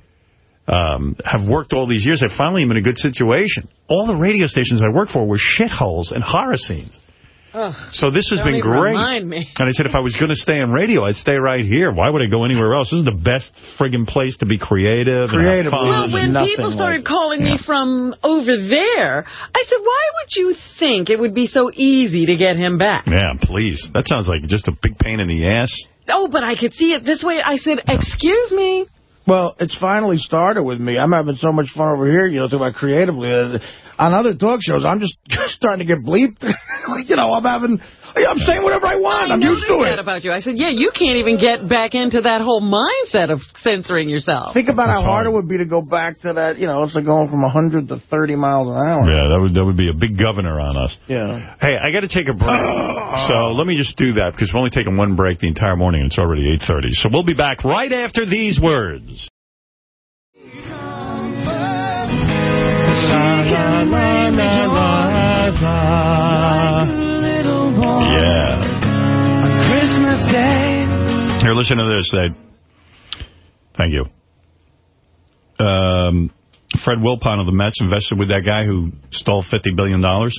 um, have worked all these years, I finally am in a good situation. All the radio stations I worked for were shitholes and horror scenes. Ugh, So this has been great. Remind me. And I said, if I was going to stay in radio, I'd stay right here. Why would I go anywhere else? This is the best friggin' place to be creative. and have fun. Well, when people started calling me from over there, I said, why would you think it would be so easy to get him back? Yeah, please. That sounds like just a big pain in the ass. Oh, but I could see it this way. I said, excuse me. Well, it's finally started with me. I'm having so much fun over here, you know, talking about creatively. Uh, on other talk shows, I'm just, just starting to get bleeped. you know, I'm having, I'm saying whatever I want. I I'm used to noticed it. that about you. I said, yeah, you can't even get back into that whole mindset of censoring yourself. Think about how hard it would be to go back to that, you know, it's like going from 100 to 30 miles an hour. Yeah, that would that would be a big governor on us. Yeah. Hey, I got to take a break. so let me just do that, because we've only taken one break the entire morning, and it's already 8.30. So we'll be back right after these words. Yeah. Day. Here, listen to this. Thank you. Um, Fred Wilpon of the Mets invested with that guy who stole 50 billion. dollars.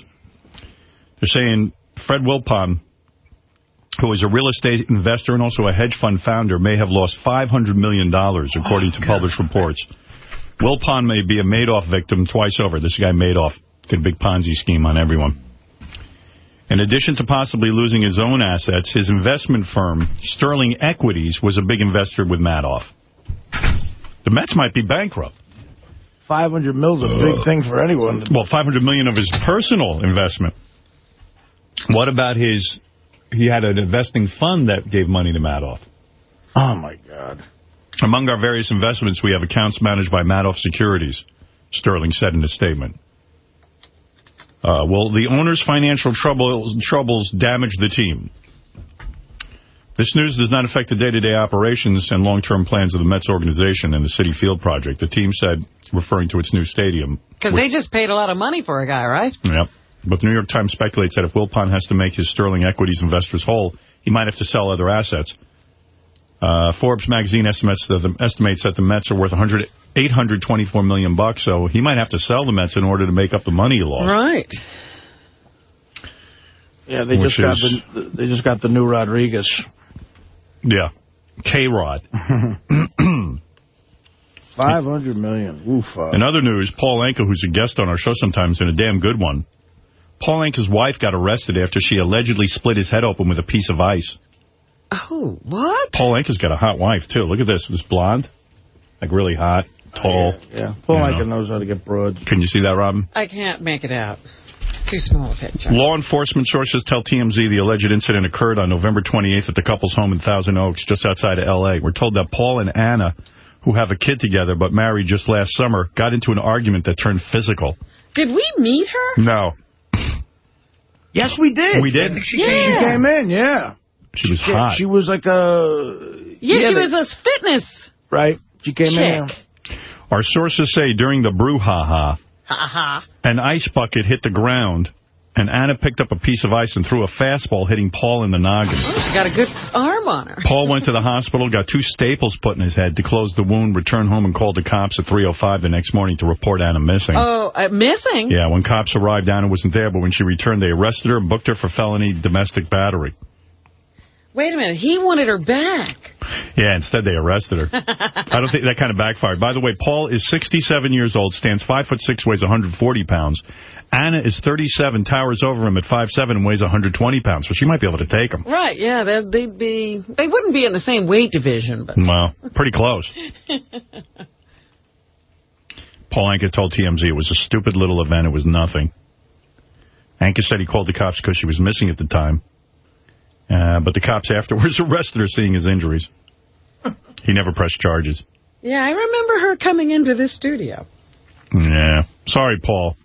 They're saying Fred Wilpon, who is a real estate investor and also a hedge fund founder, may have lost $500 million, dollars, according to published reports. Wilpon may be a Madoff victim twice over. This guy Madoff did a big Ponzi scheme on everyone. In addition to possibly losing his own assets, his investment firm, Sterling Equities, was a big investor with Madoff. The Mets might be bankrupt. 500 mil's a big thing for anyone. Well, 500 million of his personal investment. What about his... He had an investing fund that gave money to Madoff. Oh, my God. Among our various investments, we have accounts managed by Madoff Securities, Sterling said in a statement. Uh, well, the owner's financial troubles, troubles damaged the team. This news does not affect the day-to-day operations and long-term plans of the Mets organization and the Citi Field project, the team said, referring to its new stadium. Because they just paid a lot of money for a guy, right? Yep. But the New York Times speculates that if Wilpon has to make his Sterling Equities investors whole, he might have to sell other assets. Uh, Forbes magazine estimates that, the, estimates that the Mets are worth 100, 824 million bucks, so he might have to sell the Mets in order to make up the money he lost. Right. Yeah, they Which just got is- the they just got the new Rodriguez. Yeah. K-Rod. 500 million. Oof. uh, In other news, Paul Anka, who's a guest on our show sometimes and a damn good one, Paul Anka's wife got arrested after she allegedly split his head open with a piece of ice. Oh, what? Paul Anka's got a hot wife, too. Look at this. This blonde. Like really hot, tall. Oh, yeah. Paul You Anka know. knows how to get broads. Can you see that, Robin? I can't make it out. Too small a picture. Law enforcement sources tell TMZ the alleged incident occurred on November 28th at the couple's home in Thousand Oaks, just outside of L.A. We're told that Paul and Anna, who have a kid together but married just last summer, got into an argument that turned physical. Did we meet her? No. Yes, we did. We did? She, she came in, yeah. She was She- hot. She was like a... Yeah, she they- was a fitness Right. She came in. Our sources say during the brouhaha, Ha ha. an ice bucket hit the ground, and Anna picked up a piece of ice and threw a fastball hitting Paul in the noggin. She got a good arm on her. Paul went to the hospital, got two staples put in his head to close the wound, returned home and called the cops at 3.05 the next morning to report Anna missing. Oh, uh, missing? Yeah, when cops arrived, Anna wasn't there, but when she returned, they arrested her and booked her for felony domestic battery. Wait a minute. He wanted her back. Yeah, instead they arrested her. I don't think that kind of backfired. By the way, Paul is 67 years old, stands 5 foot 6, weighs 140 pounds. Anna is 37, towers over him at 5'7", and weighs 120 pounds, so she might be able to take him. Right, yeah. They'd, they'd be, they wouldn't be in the same weight division, but... Well, pretty close. Paul Anka told TMZ it was a stupid little event. It was nothing. Anka said he called the cops because she was missing at the time. Uh, but the cops afterwards arrested her seeing his injuries. He never pressed charges. Yeah, I remember her coming into this studio. Yeah. Sorry, Paul.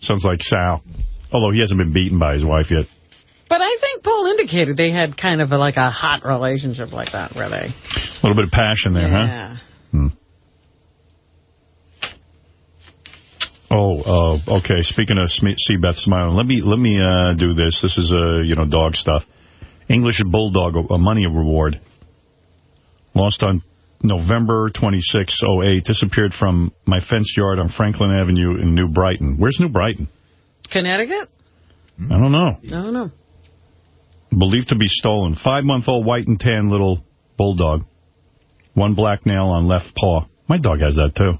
Sounds like Sal. Although he hasn't been beaten by his wife yet. But I think Paul indicated they had kind of a, like a hot relationship like that, where they... A little bit of passion there, Yeah. huh? Hmm. Oh, uh, okay. Speaking of Sm see Beth smiling, let me let me uh, do this. This is uh, you know dog stuff. English bulldog, a money reward. Lost on November 26, 08. Disappeared from my fenced yard on Franklin Avenue in New Brighton. Where's New Brighton? Connecticut? I don't know. I don't know. Believed to be stolen. Five-month-old white and tan little bulldog. One black nail on left paw. My dog has that, too.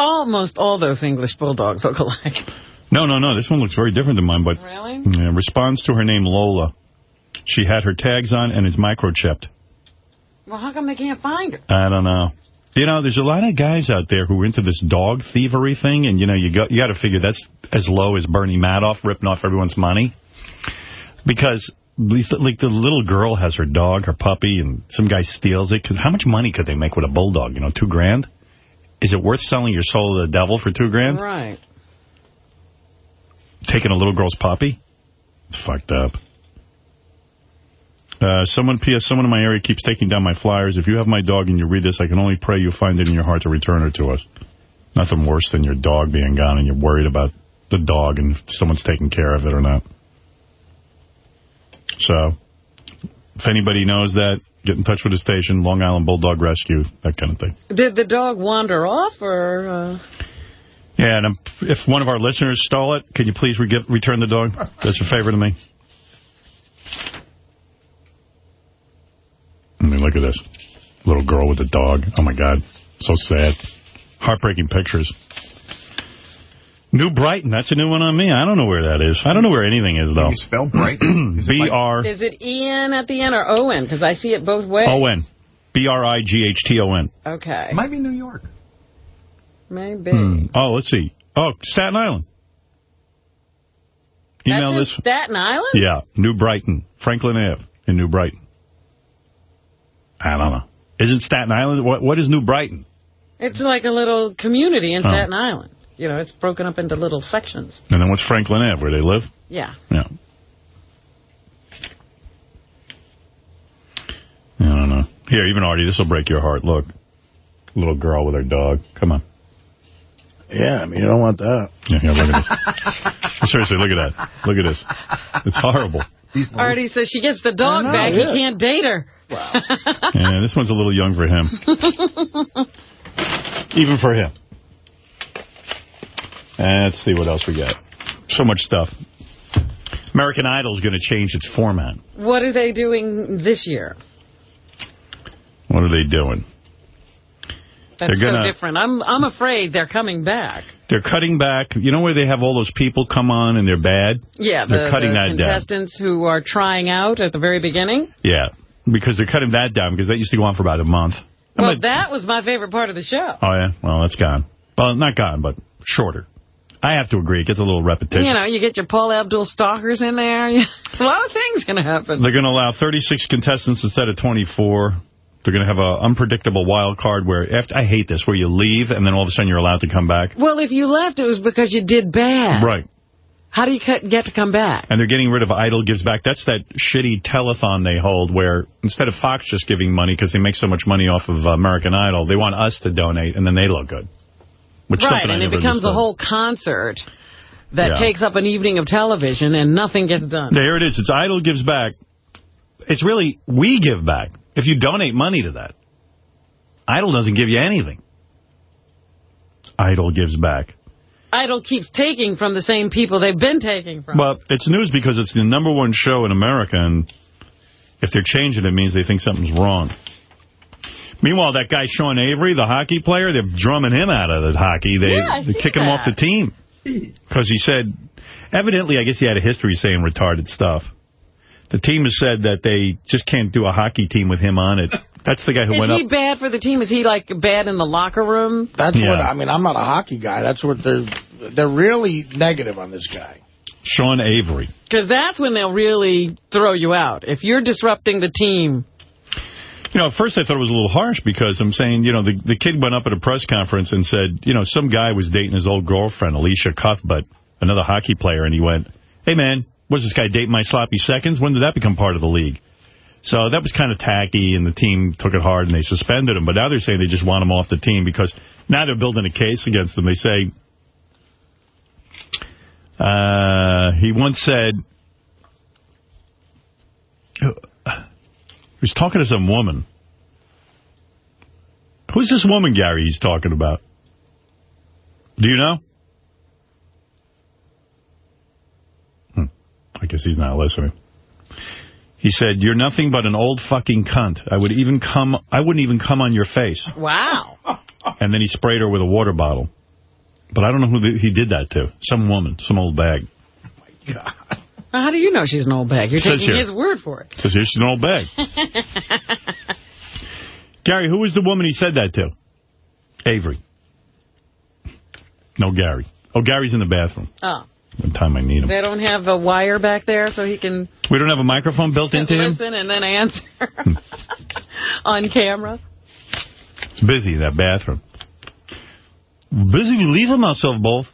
Almost all those English bulldogs look alike. No, no, no. This one looks very different than mine, but Really? yeah, responds to her name Lola. She had her tags on and is microchipped. Well, how come they can't find her? I don't know. You know, there's a lot of guys out there who are into this dog thievery thing, and, you know, you got you got to figure that's as low as Bernie Madoff ripping off everyone's money. Because, like, the little girl has her dog, her puppy, and some guy steals it. Cause how much money could they make with a bulldog? You know, two grand? Is it worth selling your soul to the devil for two grand? Right. Taking a little girl's puppy? It's fucked up. Uh, someone, P.S., someone in my area keeps taking down my flyers. If you have my dog and you read this, I can only pray you find it in your heart to return her to us. Nothing worse than your dog being gone and you're worried about the dog and if someone's taking care of it or not. So, if anybody knows that, get in touch with the station, Long Island Bulldog Rescue, that kind of thing. Did the dog wander off, or... Uh... Yeah, and if one of our listeners stole it, can you please re get, return the dog? That's a favor to me. I mean, look at this. Little girl with a dog. Oh, my God. So sad. Heartbreaking pictures. New Brighton. That's a new one on me. I don't know where that is. I don't know where anything is, though. you spell Brighton? B-R... Is it E-N at the end or O-N? Because I see it both ways. O-N. B-R-I-G-H-T-O-N. Okay. It Might be New York. Maybe. Hmm. Oh, let's see. Oh, Staten Island. Email That's this. Staten Island? Yeah, New Brighton. Franklin Ave in New Brighton. I don't know. Isn't Staten Island? What What is New Brighton? It's like a little community in Oh. Staten Island. You know, it's broken up into little sections. And then what's Franklin Ave, where they live? Yeah. Yeah. I don't know. Here, even Artie, this will break your heart. Look. Little girl with her dog. Come on. Yeah, I mean, you don't want that. Yeah, yeah, look at this. Seriously, look at that. Look at this. It's horrible. Artie says she gets the dog know, back. yeah. He can't date her. Yeah, this one's a little young for him. Even for him. And let's see what else we got. So much stuff. American Idol is going to change its format. what are they doing this year? What are they doing? That's They're gonna- so different. I'm I'm afraid they're coming back. They're cutting back. You know where they have all those people come on and they're bad? Yeah, They're cutting the that down. contestants who are trying out at the very beginning. Yeah, because they're cutting that down because that used to go on for about a month. Well, that was my favorite part of the show. Oh, yeah? Well, that's gone. Well, not gone, but shorter. I have to agree. It gets a little repetition. You know, you get your Paula Abdul stalkers in there. a lot of things going to happen. They're going to allow 36 contestants instead of 24. They're going to have an unpredictable wild card where, after, I hate this, where you leave and then all of a sudden you're allowed to come back. Well, if you left, it was because you did bad. Right. How do you get to come back? And they're getting rid of Idol Gives Back. That's that shitty telethon they hold where instead of Fox just giving money because they make so much money off of American Idol, they want us to donate and then they look good. Which right, and it becomes a whole concert that Yeah. takes up an evening of television and nothing gets done. There it is. It's Idol Gives Back. It's really, we give back. If you donate money to that. Idol doesn't give you anything. Idol Gives Back. Idol keeps taking from the same people they've been taking from. Well, it's news because it's the number one show in America, and If they're changing, it means they think something's wrong. Meanwhile, that guy Sean Avery, the hockey player, they're drumming him out of the hockey. They, yeah, they're see kicking him off the team. Because he said, evidently, I guess he had a history saying retarded stuff. The team has said that they just can't do a hockey team with him on it. That's the guy who Is went up. Is he bad for the team? Is he, like, bad in the locker room? That's Yeah. what, I mean, I'm not a hockey guy. That's what they're, they're really negative on this guy. Sean Avery. Because that's when they'll really throw you out. If you're disrupting the team, You know, at first I thought it was a little harsh because I'm saying, you know, the, the kid went up at a press conference and said, you know, some guy was dating his old girlfriend, Elisha Cuthbert, another hockey player, and he went, hey, man, was this guy dating my sloppy seconds? When did that become part of the league? So that was kind of tacky, and the team took it hard, and they suspended him. But now they're saying they just want him off the team because now they're building a case against him. They say, uh, he once said, he was talking to some woman. Who's this woman, Gary, he's talking about? Do you know? Hmm. I guess he's not listening. He said, you're nothing but an old fucking cunt. I would even come, I wouldn't even come on your face. wow. And then he sprayed her with a water bottle. But I don't know who the, he did that to. Some woman, some old bag. How do you know she's an old bag? You're taking his word for it. Says here she's an old bag. Gary, who was the woman he said that to? Avery. No, Gary. Oh, Gary's in the bathroom. Oh. One time I need him. They don't have a wire back there so he can We don't have a microphone built into him? listen and then answer hmm. on camera. It's busy, that bathroom. Busy, we leave them ourselves both.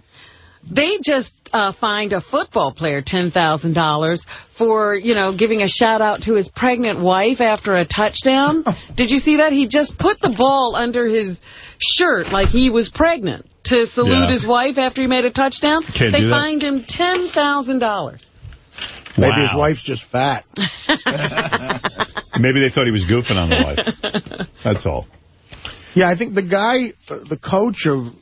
They just uh, fined a football player $10,000 for, you know, giving a shout out to his pregnant wife after a touchdown. Did you see that? He just put the ball under his shirt like he was pregnant to salute Yeah. his wife after he made a touchdown. Can't they do that. fined him $10,000. Maybe his wife's just fat. Maybe they thought he was goofing on the wife. That's all. Yeah, I think the guy, uh, the coach of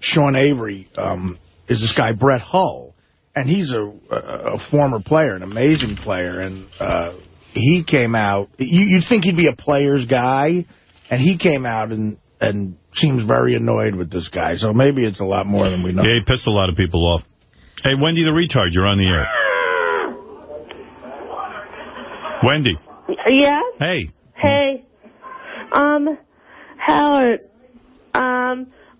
Sean Avery, um, is this guy Brett Hull, and he's a, a, a former player, an amazing player, and uh, he came out. You, you'd think he'd be a player's guy, and he came out and and seems very annoyed with this guy. So maybe it's a lot more than we know. Yeah, he pissed a lot of people off. Hey, Wendy the retard, you're on the air. Wendy. Yeah. Hey. Hey. Um, Howard.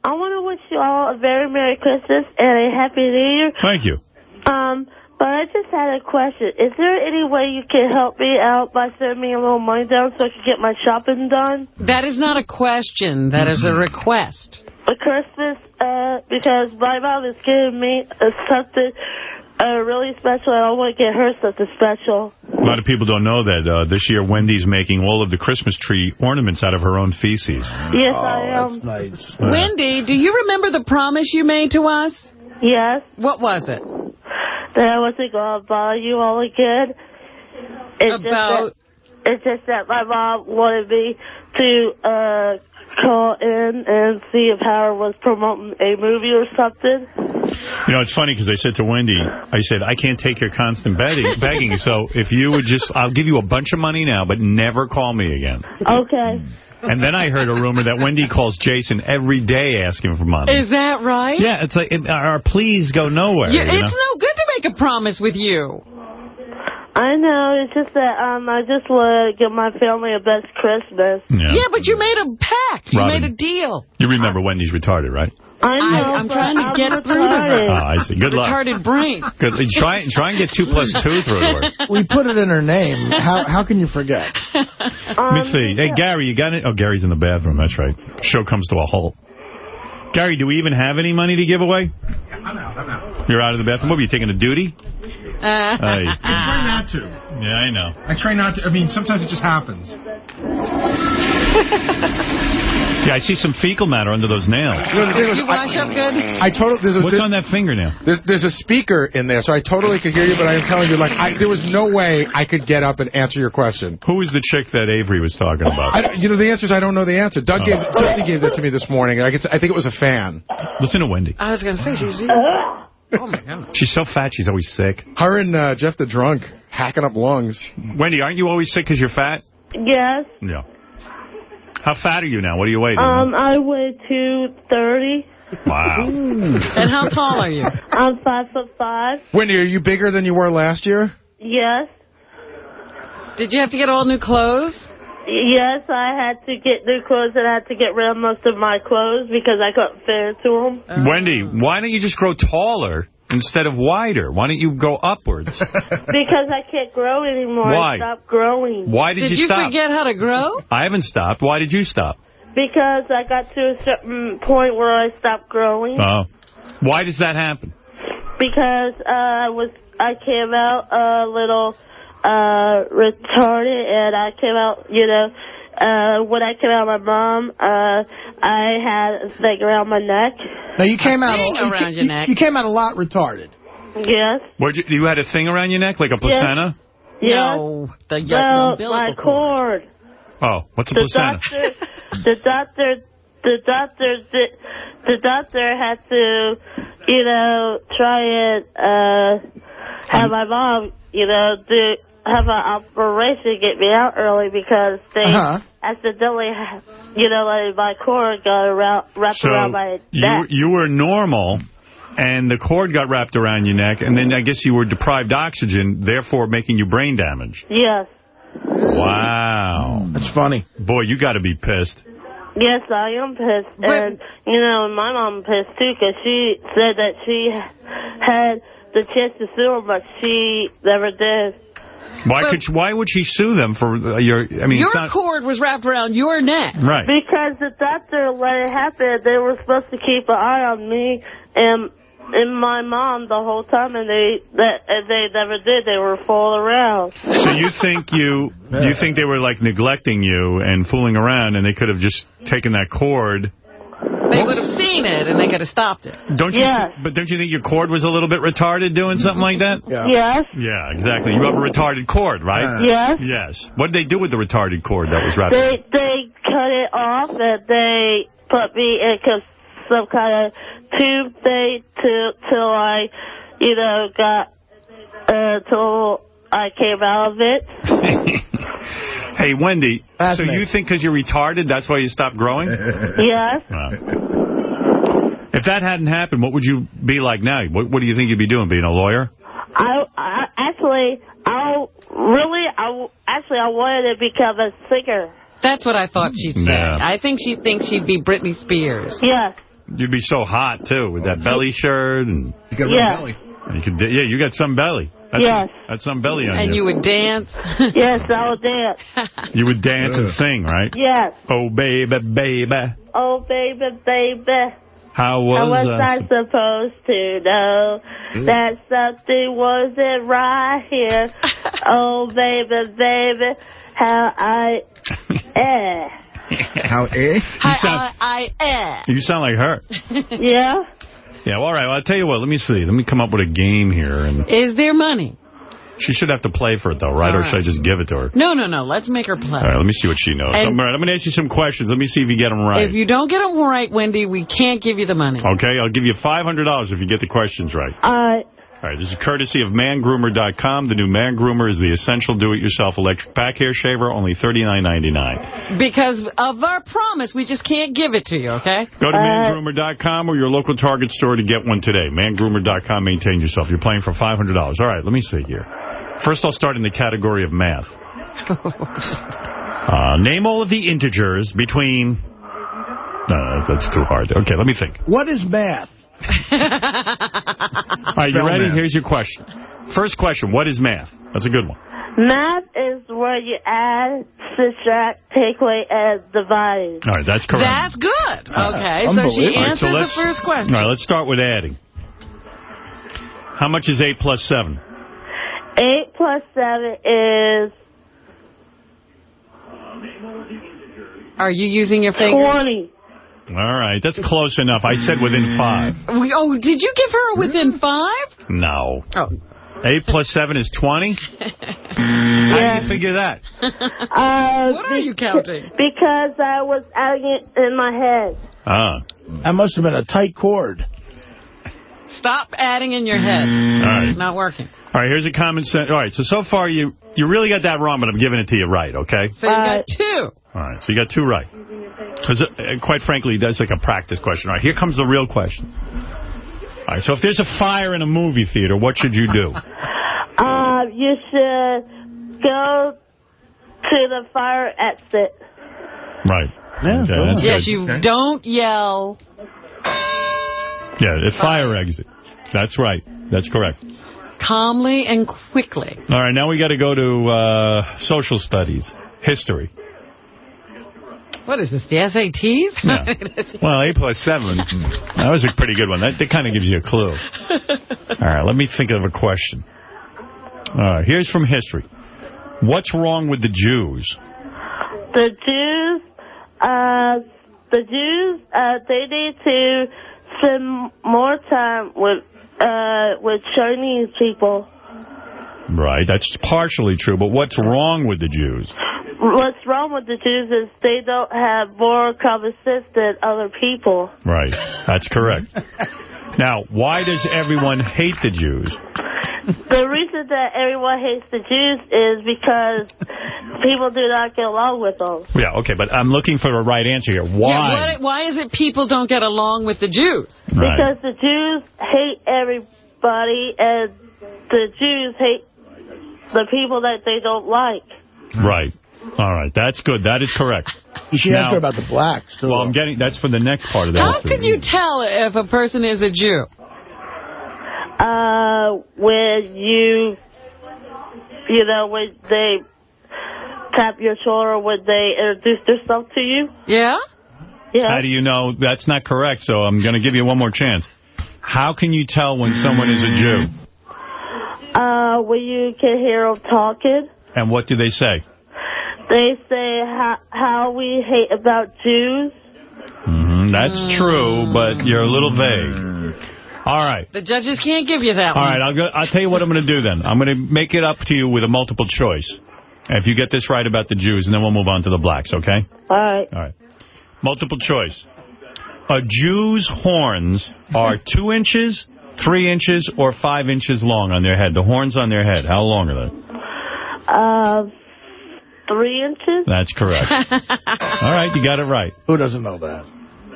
I want to wish you all a very Merry Christmas and a Happy New Year. Thank you. Um, but I just had a question. Is there any way you can help me out by sending me a little money down so I can get my shopping done? That is not a question. That is a request. For Christmas, uh, because my mom is giving me uh, something uh, really special, I don't want to get her something special. A lot of people don't know that uh, this year Wendy's making all of the Christmas tree ornaments out of her own feces. Yes, I am. nice. Wendy, do you remember the promise you made to us? Yes. What was it? That I wasn't going to bother you all again. It's About- Just that, it's just that my mom wanted me to uh, call in and see if Howard was promoting a movie or something. You know, it's funny because I said to Wendy, I said, I can't take your constant begging, begging, so if you would just, I'll give you a bunch of money now, but never call me again. Okay. And then I heard a rumor that Wendy calls Jason every day asking for money. Is that right? Yeah, it's like, it, our pleas go nowhere. You- you it's know? no good to make a promise with you. I know. It's just that um, I just want to give my family a best Christmas. Yeah, but you made a pact. You Robin. made a deal. You remember Wendy's retarded, right? I know. I, am but trying to I'm get through to her. Oh, I see. Good luck. Retarded brain. Good. Try, try and get two plus two through to her. We put it in her name. How how can you forget? Let me see. Hey, Gary, you got it? Oh, Gary's in the bathroom. That's right. Show comes to a halt. Gary, do we even have any money to give away? I'm out. I'm out. You're out of the bathroom. What, were you taking a duty? Uh. Hey. I try not to. Yeah, I know. I try not to. I mean, sometimes it just happens. Yeah, I see some fecal matter under those nails. You wash up good? I totally. There's a, What's on that fingernail? There's, there's a speaker in there, so I totally could hear you, but I'm telling you, like, I, there was no way I could get up and answer your question. Who is the chick that Avery was talking about? I, you know, the answer is I don't know the answer. Doug Oh. gave, Dusty gave that to me this morning. I guess I think it was a fan. Listen to Wendy. I was going to say, she's... Oh, my God. She's so fat, she's always sick. Her and uh, Jeff the Drunk hacking up lungs. Wendy, aren't you always sick because you're fat? Yes. Yeah. How fat are you now? What are you weighing? Um, I weigh 230. wow. And how tall are you? I'm five foot five. Wendy, are you bigger than you were last year? Yes. Did you have to get all new clothes? Yes, I had to get new clothes and I had to get rid of most of my clothes because I couldn't fit into them. Wendy, why don't you just grow taller instead of wider? Why don't you go upwards? because I can't grow anymore. Why? I stopped growing. Why did, Did you you stop? Did you forget how to grow? I haven't stopped. Why did you stop? Because I got to a certain point where I stopped growing. Oh. Why does that happen? Because uh, I was I came out a little uh, retarded, and I came out, you know, uh, when I came out of my mom, uh, I had a thing around my neck. Now, you came out thing a, around you, your neck. You came out a lot retarded. Yes. What you, you had a thing around your neck, like a placenta? Yes. No, the, y- Well, umbilical my cord. cord. Oh, what's a The placenta? doctor, the doctor, the doctor, did, the doctor had to, you know, try and uh, have my mom, you know, do have an operation get me out early because they Uh-huh. accidentally, you know, like my cord got around wrapped So around my you neck. you were normal, and the cord got wrapped around your neck, and then I guess you were deprived oxygen, therefore making you brain damage. Yes, Wow. That's funny. Boy, you got to be pissed. yes, I am pissed, and you know, my mom pissed too because she said that she had the chance to sue him, but she never did. Why could you, why would she sue them for uh, your? I mean, Your it's not cord was wrapped around your neck. right. Because the doctor let it happen. They were supposed to keep an eye on me and and my mom the whole time, and they that and they never did. They were fooling around. So you think you you think they were like neglecting you and fooling around, and they could have just taken that cord? They would have seen it, and they could have stopped it. Don't you? But don't you think your cord was a little bit retarded doing something like that? Yes. Yeah, exactly. You have a retarded cord, right? Yes. Yes. What did they do with the retarded cord that was wrapped? They they cut it off and they put me in some kind of tube thing till till I, you know, got uh, till I came out of it. Hey, Wendy, so you think because you're retarded, that's why you stopped growing? Yes. Wow. If that hadn't happened, what would you be like now? What, what do you think you'd be doing, being a lawyer? I, I actually, I really, I actually I wanted to become a singer. That's what I thought she'd say. Yeah. I think she thinks she'd be Britney Spears. Yes. You'd be so hot, too, with that belly shirt. and You got a Yeah. belly. you could, Yeah, you got some belly. That's Yes. That's some belly on And you would dance. Yes, I would dance. You would dance and sing, right? Yes. Oh, baby, baby, Oh, baby, baby. how How was, was uh, I supposed to know that something wasn't right here? oh, baby, baby, how I eh. How, eh? You sound, I, I, eh. you sound like her. Yeah? Yeah, well, all right. Well, I'll tell you what. Let me see. Let me come up with a game here. and Is there money? She should have to play for it, though, right? All Or should I just give it to her? No, no, no. Let's make her play. All right, let me see what she knows. And- all right, I'm going to ask you some questions. Let me see if you get them right. If you don't get them right, Wendy, we can't give you the money. Okay, I'll give you $500 if you get the questions right. Uh, All right, this is courtesy of mangroomer.com. The new Man Groomer is the essential do-it-yourself electric back hair shaver, only $39.99. Because of our promise, we just can't give it to you, okay? Go to mangroomer.com or your local Target store to get one today. Mangroomer.com, maintain yourself. You're playing for $500. All right, let me see here. First, I'll start in the category of math. Uh, name all of the integers between... No, that's too hard. Okay, let me think. What is math? All right, you ready? math. Here's your question. First question, what is math? That's a good one. math is where you add, subtract, take away, and divide. All right, that's correct. That's good. Okay, so she All right, answered so the first question. All right, let's start with adding. How much is 8 plus 7? 8 plus 7 is Are you using your fingers? 20. All right, that's close enough. I said within 5. We- Oh, did you give her a within five? No. Oh. 8 plus 7 is 20? How do you figure that? Uh, What are you counting? Because I was adding in my head. Ah. That must have been a tight cord. Stop adding in your head. All right. It's not working. All right, here's a common sense. All right, so so far you you really got that wrong, but I'm giving it to you right, okay? So you got two. All right, so you got two right. Because, uh, quite frankly, that's like a practice question. All right, here comes the real question. All right, so if there's a fire in a movie theater, what should you do? Uh, you should go to the fire exit. Right. okay, that's yes, good. you don't yell. Yeah, the fire exit. That's right. That's correct. Calmly and quickly. All right, now we got to go to uh, social studies, history. What is this, the SATs? Yeah. Well, A plus seven. That was a pretty good one. That, that kind of gives you a clue. All right, let me think of a question. All right, here's from history. What's wrong with the Jews? The Jews, uh, the Jews, uh, they need to spend more time with, uh, with Chinese people. Right, that's partially true, but what's wrong with the Jews? What's wrong with the Jews is they don't have more common sense than other people. Right, that's correct. Now, why does everyone hate the Jews? The reason that everyone hates the Jews is because people do not get along with them. Yeah, okay, but I'm looking for a right answer here. Why? Yeah, what, why is it people don't get along with the Jews? Right. Because the Jews hate everybody and the Jews hate the people that they don't like. Right. All right, that's good. That is correct. You should ask her about the blacks, too. Well, I'm getting, that's for the next part of the How answer. can you tell if a person is a Jew? Uh, when you, you know, when they tap your shoulder, when they introduce themselves to you. Yeah? Yeah. How do you know that's not correct? So I'm going to give you one more chance. How can you tell when someone is a Jew? Uh, when you can hear them talking, And what do they say? They say how, how we hate about Jews. hmm that's true, but you're a little vague. All right. The judges can't give you that All one. right, I'll, go, I'll tell you what I'm going to do then. I'm going to make it up to you with a multiple choice. If you get this right about the Jews, and then we'll move on to the blacks, okay? All right. All right. Multiple choice. A Jew's horns are two inches, three inches, or five inches long on their head. The horns on their head. How long are they? Uh, three inches. That's correct. All right, you got it right. Who doesn't know that?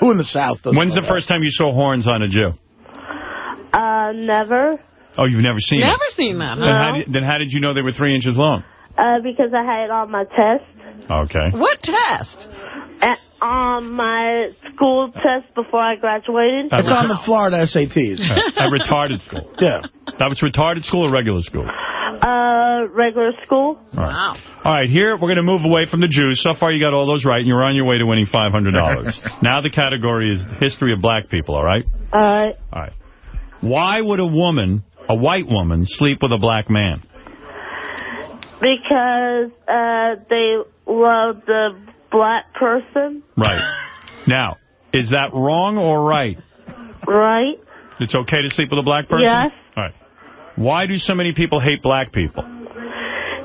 Who in the South doesn't When's know the first time you saw horns on a Jew? Uh, never. Oh, you've never seen Never it? seen that. Then how, did, then how did you know they were three inches long? Uh, because I had it on my test. Okay. What test? At, on my school test before I graduated. that? It's on the Florida SATs. At retarded school. Yeah. That was retarded school or regular school? Uh, regular school. All right. All right, here we're going to move away from the Jews. So far you got all those right, and you're on your way to winning $500. now the category is history of black people, all right? All right. All right. Why would a woman, a white woman, sleep with a black man? Because uh, they love the black person, Right. Now, is that wrong or right? right? It's okay to sleep with a black person? Yes. All right. Why do so many people hate black people?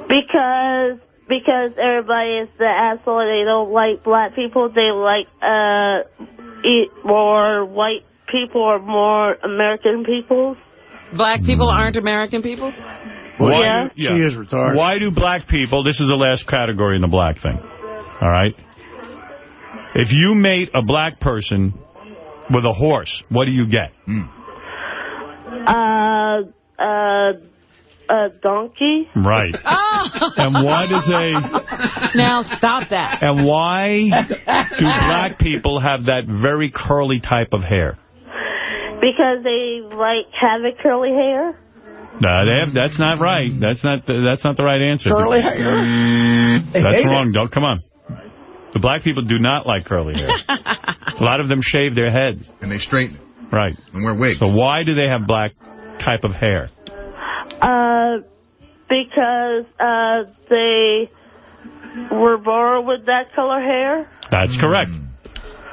Because because everybody is the asshole they don't like black people. They like uh eat more white people or more American people. Black people aren't American people? Why yeah. do, She is retarded. Why do black people, this is the last category in the black thing, all right? If you mate a black person with a horse, what do you get? Uh uh a donkey. Right. Oh. And what is a... Now stop that. And why do black people have that very curly type of hair? Because they like having curly hair. No, they have, that's not right. That's not the, that's not the right answer. Curly hair. That's hate wrong. Don't come on. The black people do not like curly hair. a lot of them shave their heads. And they straighten it. Right. And wear wigs. So why do they have black type of hair? Uh, because uh they were born with that color hair. That's correct.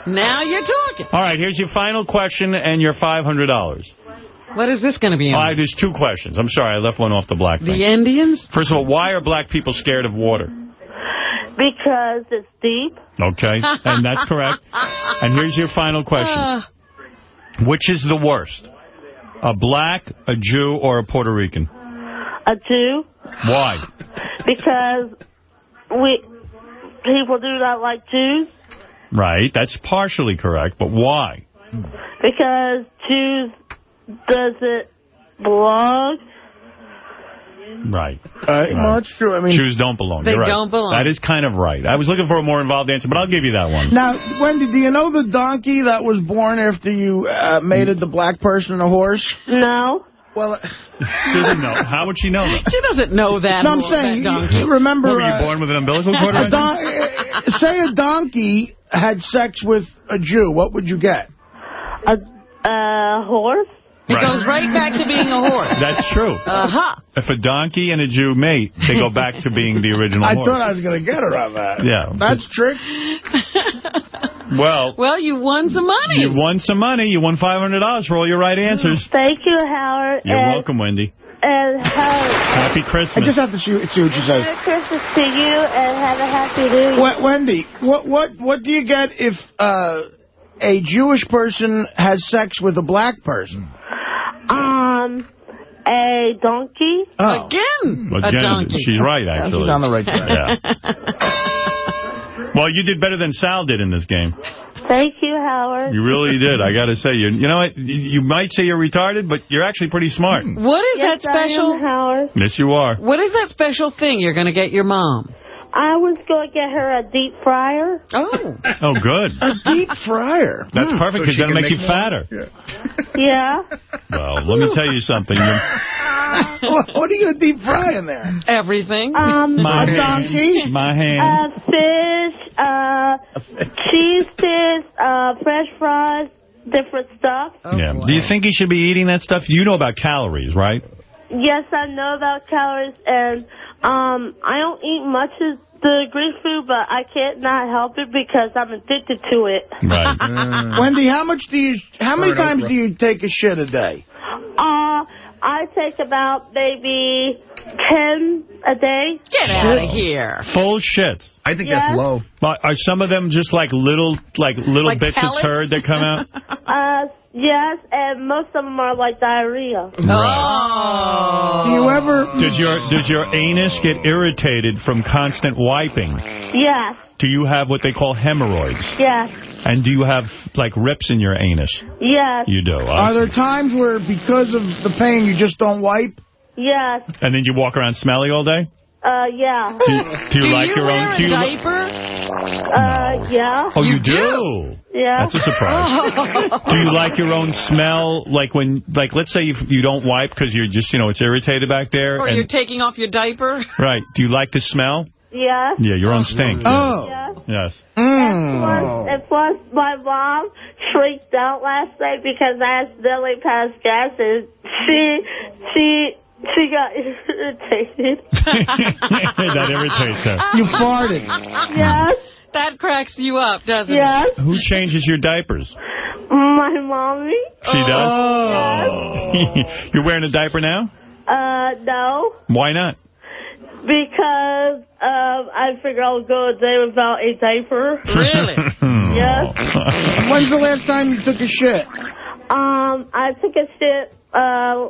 Now you're talking. All right, here's your final question and your $500. What is this going to be? All right, there's two questions. I'm sorry, I left one off the black thing. The Indians? First of all, why are black people scared of water? Because it's deep. Okay, and that's correct. And here's your final question. Uh, Which is the worst? A black, a Jew, or a Puerto Rican? A Jew. Why? Because we people do not like Jews. Right, that's partially correct, but why? Because Jews doesn't belong. Right. Uh, well, that's true. I mean, Jews don't belong. They You're right. don't belong. That is kind of right. I was looking for a more involved answer, but I'll give you that one. Now, Wendy, do you know the donkey that was born after you uh, mated the black person and a horse? No. Well, doesn't know. How would she know that? She doesn't know that. No, I'm saying, donkey. you remember... What, were you uh, born with an umbilical cord? a or don- anything? uh, say a donkey had sex with a Jew, what would you get? A uh, horse. It goes right back to being a horse. That's true. Uh-huh. If a donkey and a Jew mate, they go back to being the original horse. I horse. thought I was going to get her on that. Yeah. That's trick. Well, Well, you won some money. you won some money. You won $500 for all your right answers. Thank you, Howard. You're and, welcome, Wendy. And Howard. Happy Christmas. I just have to see, see what she says. Merry Christmas to you and have a happy New Year. W Wendy, what what what do you get if uh, a Jewish person has sex with a black person? Um, a donkey. Oh. Again, Well, a Jen, donkey. She's right, actually. She's on the right track. Yeah. well, you did better than Sal did in this game. Thank you, Howard. You really did. I got to say, you you know what? You you might say you're retarded, but you're actually pretty smart. What is yes, that special? I am, Howard. Yes, you are. What is that special thing you're going to get your mom? I was going to get her a deep fryer. Oh. Oh, good. A deep fryer. That's Hmm. perfect because she that'll can make you fatter. Yeah. Well, let me tell you something. What, what are you going to deep fry in there? Everything. Um, My A hand. donkey? My hand. uh, fish, uh, cheese sticks, uh, French fries, different stuff. yeah. Do you think you should be eating that stuff? You know about calories, right? Yes, I know about calories, and um, I don't eat much of the Greek food, but I can't not help it because I'm addicted to it. Right. Wendy, how much do you? How many All right, times Oprah. do you take a shit a day? Uh, I take about maybe 10 a day. Get out of here. Full shit. I think Yes. that's low. Well, Are some of them just like little, like little Like bits pellets? of turd that come out? Uh, yes, and most of them are like diarrhea. Oh. Do you ever? Does your does your anus get irritated from constant wiping? Yes, Do you have what they call hemorrhoids? yes, And do you have like rips in your anus? yes, You do. I Are there times where, because of the pain, you just don't wipe? yes, And then you walk around smelly all day? uh, yeah. Do you, do you Do like you your own? Do you? diaper? Uh, yeah, Oh, you, You do. do? Yeah. That's a surprise. do you like your own smell? Like when, like, let's say you, you don't wipe because you're just, you know, it's irritated back there. Or and- you're taking off your diaper? right. Do you like the smell? Yes. Yeah, your own stink. Oh. Yes. Yes. Mm. Plus, and plus, my mom freaked out last night because I accidentally passed gas, and she, she, she got irritated. that irritates her. You farted. yes, That cracks you up, doesn't yes. Who changes your diapers? My mommy. She does? Oh. You're wearing a diaper now? Uh, no, Why not? because um, I figured I'll go a day without a diaper. Really? Yes. When's the last time you took a shit? Um, I took a shit uh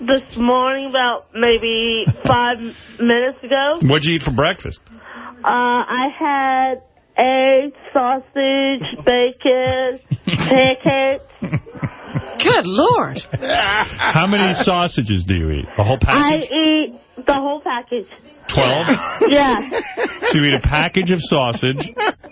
this morning about maybe five minutes ago. What'd you eat for breakfast? Uh, I had eggs, sausage, bacon, pancakes. Good Lord. How many sausages do you eat? A whole package? I eat the whole package. Twelve? Yeah. So you eat a package of sausage.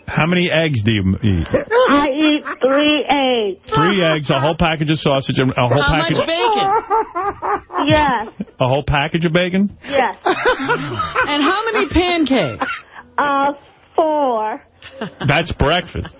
How many eggs do you eat? I eat three eggs. Three eggs, a whole package of sausage, and a whole How package, much bacon? Yes. a whole package of bacon. Yes. And how many pancakes? Uh, four. That's breakfast.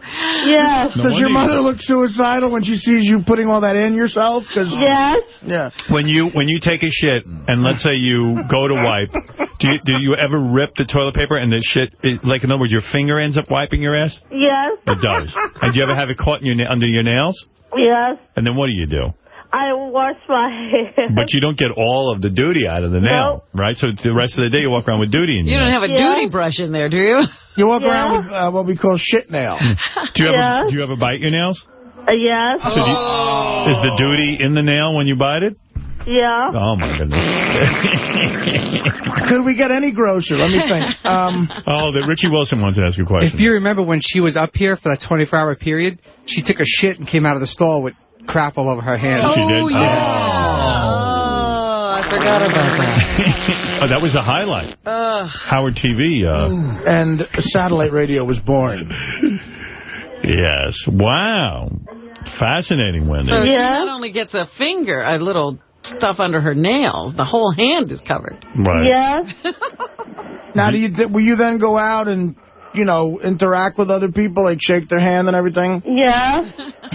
Yes. No Does your mother look suicidal when she sees you putting all that in yourself? Cause, Yes. Yeah. When you when you take a shit and let's say you go to wipe, do you do you ever rip the toilet paper and the shit it, like in other words your finger ends up wiping your ass? Yes. It does. And do you ever have it caught in your under your nails? Yes. And then what do you do? I wash my hair. But you don't get all of the duty out of the nail, right? So the rest of the day you walk around with duty in You your don't have a Yeah. duty brush in there, do you? You walk Yeah. around with uh, what we call shit nail. Do you Yeah. ever do you ever bite your nails? Uh, yes. So do you- is the duty in the nail when you bite it? Yeah. Oh, my goodness. Could we get any grosser? Let me think. Um, oh, that Richie Wilson wants to ask you a question. If you remember when she was up here for that 24-hour period, she took a shit and came out of the stall with crap all over her hands. She did? yeah. Oh, I forgot about that. oh, that was a highlight. Ugh. Howard TV. Uh, and satellite radio was born. yes. Wow. Fascinating, Wendy. So she not only gets a finger, a little stuff under her nails, the whole hand is covered. Right. Yes. Now, do you will you then go out and you know interact with other people, like shake their hand and everything? Yeah.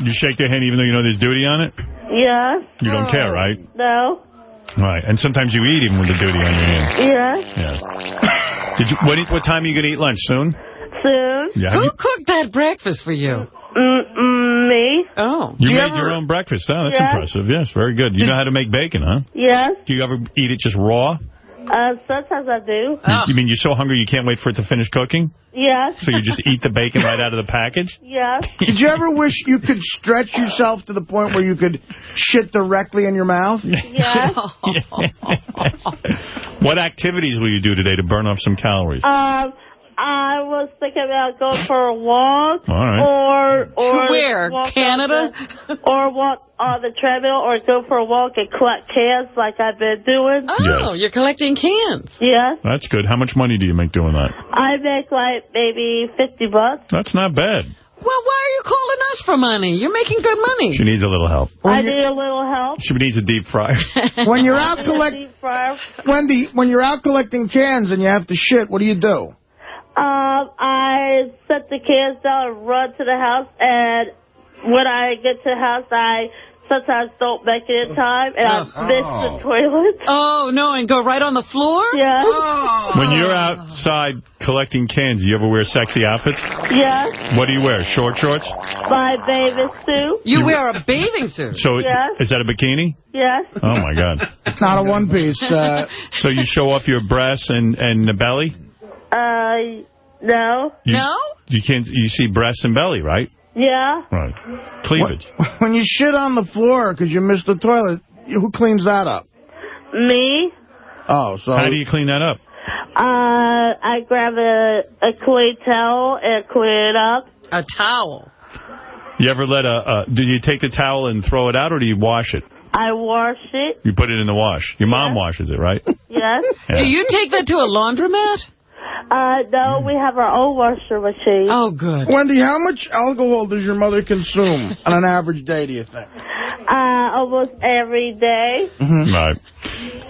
You shake their hand even though you know there's duty on it? Yes. You don't care, right? No. Right. And sometimes you eat even with the duty on your hand. Yes. Yeah. Did you? What, what time are you going to eat lunch? Soon? Soon. Yeah. Who you, cooked that breakfast for you? Mm, mm, me. Oh. you you made ever- your own breakfast. Oh, that's Yeah. impressive. Yes, very good. You know how to make bacon, huh? Yes. Do you ever eat it just raw? Uh, sometimes I do. You, Oh. you mean you're so hungry you can't wait for it to finish cooking? Yes. So you just eat the bacon right out of the package? Yes. Did you ever wish you could stretch yourself to the point where you could shit directly in your mouth? Yes. What activities will you do today to burn off some calories? Um, I was thinking about going for a walk. All right. Or, or To where? walk Canada? the- or walk on the treadmill, or go for a walk and collect cans like I've been doing. Oh, Yes. you're collecting cans. Yes. That's good. How much money do you make doing that? I make like maybe 50 bucks. That's not bad. Well, why are you calling us for money? You're making good money. She needs a little help. I need a little help. She needs a deep fryer. When you're out collect, Deep fryer. Wendy, when you're out collecting cans and you have to shit, what do you do? Um, I set the cans down and run to the house, and when I get to the house, I sometimes don't make it in time, and I miss the toilet. Oh, no, and go right on the floor? Yeah. When you're outside collecting cans, do you ever wear sexy outfits? Yes. What do you wear? Short shorts? My bathing suit. You wear a bathing suit. So Yes. is that a bikini? Yes. Oh, my God. It's not a one piece. Uh, So you show off your breasts and, and the belly? Uh, no. You, No? You can't. You see breasts and belly, right? Yeah. Right. Cleavage. when you shit on the floor because you missed the toilet, who cleans that up? Me. Oh, so How do you clean that up? Uh, I grab a, a clean towel and clean it up. A towel. You ever let a, uh, do you take the towel and throw it out or do you wash it? I wash it. You put it in the wash. Your mom washes it, right? Yes. Yeah. Do you take that to a laundromat? Uh, no, we have our own washer machine. Oh, good. Wendy, how much alcohol does your mother consume on an average day, do you think? Uh, almost every day. Right.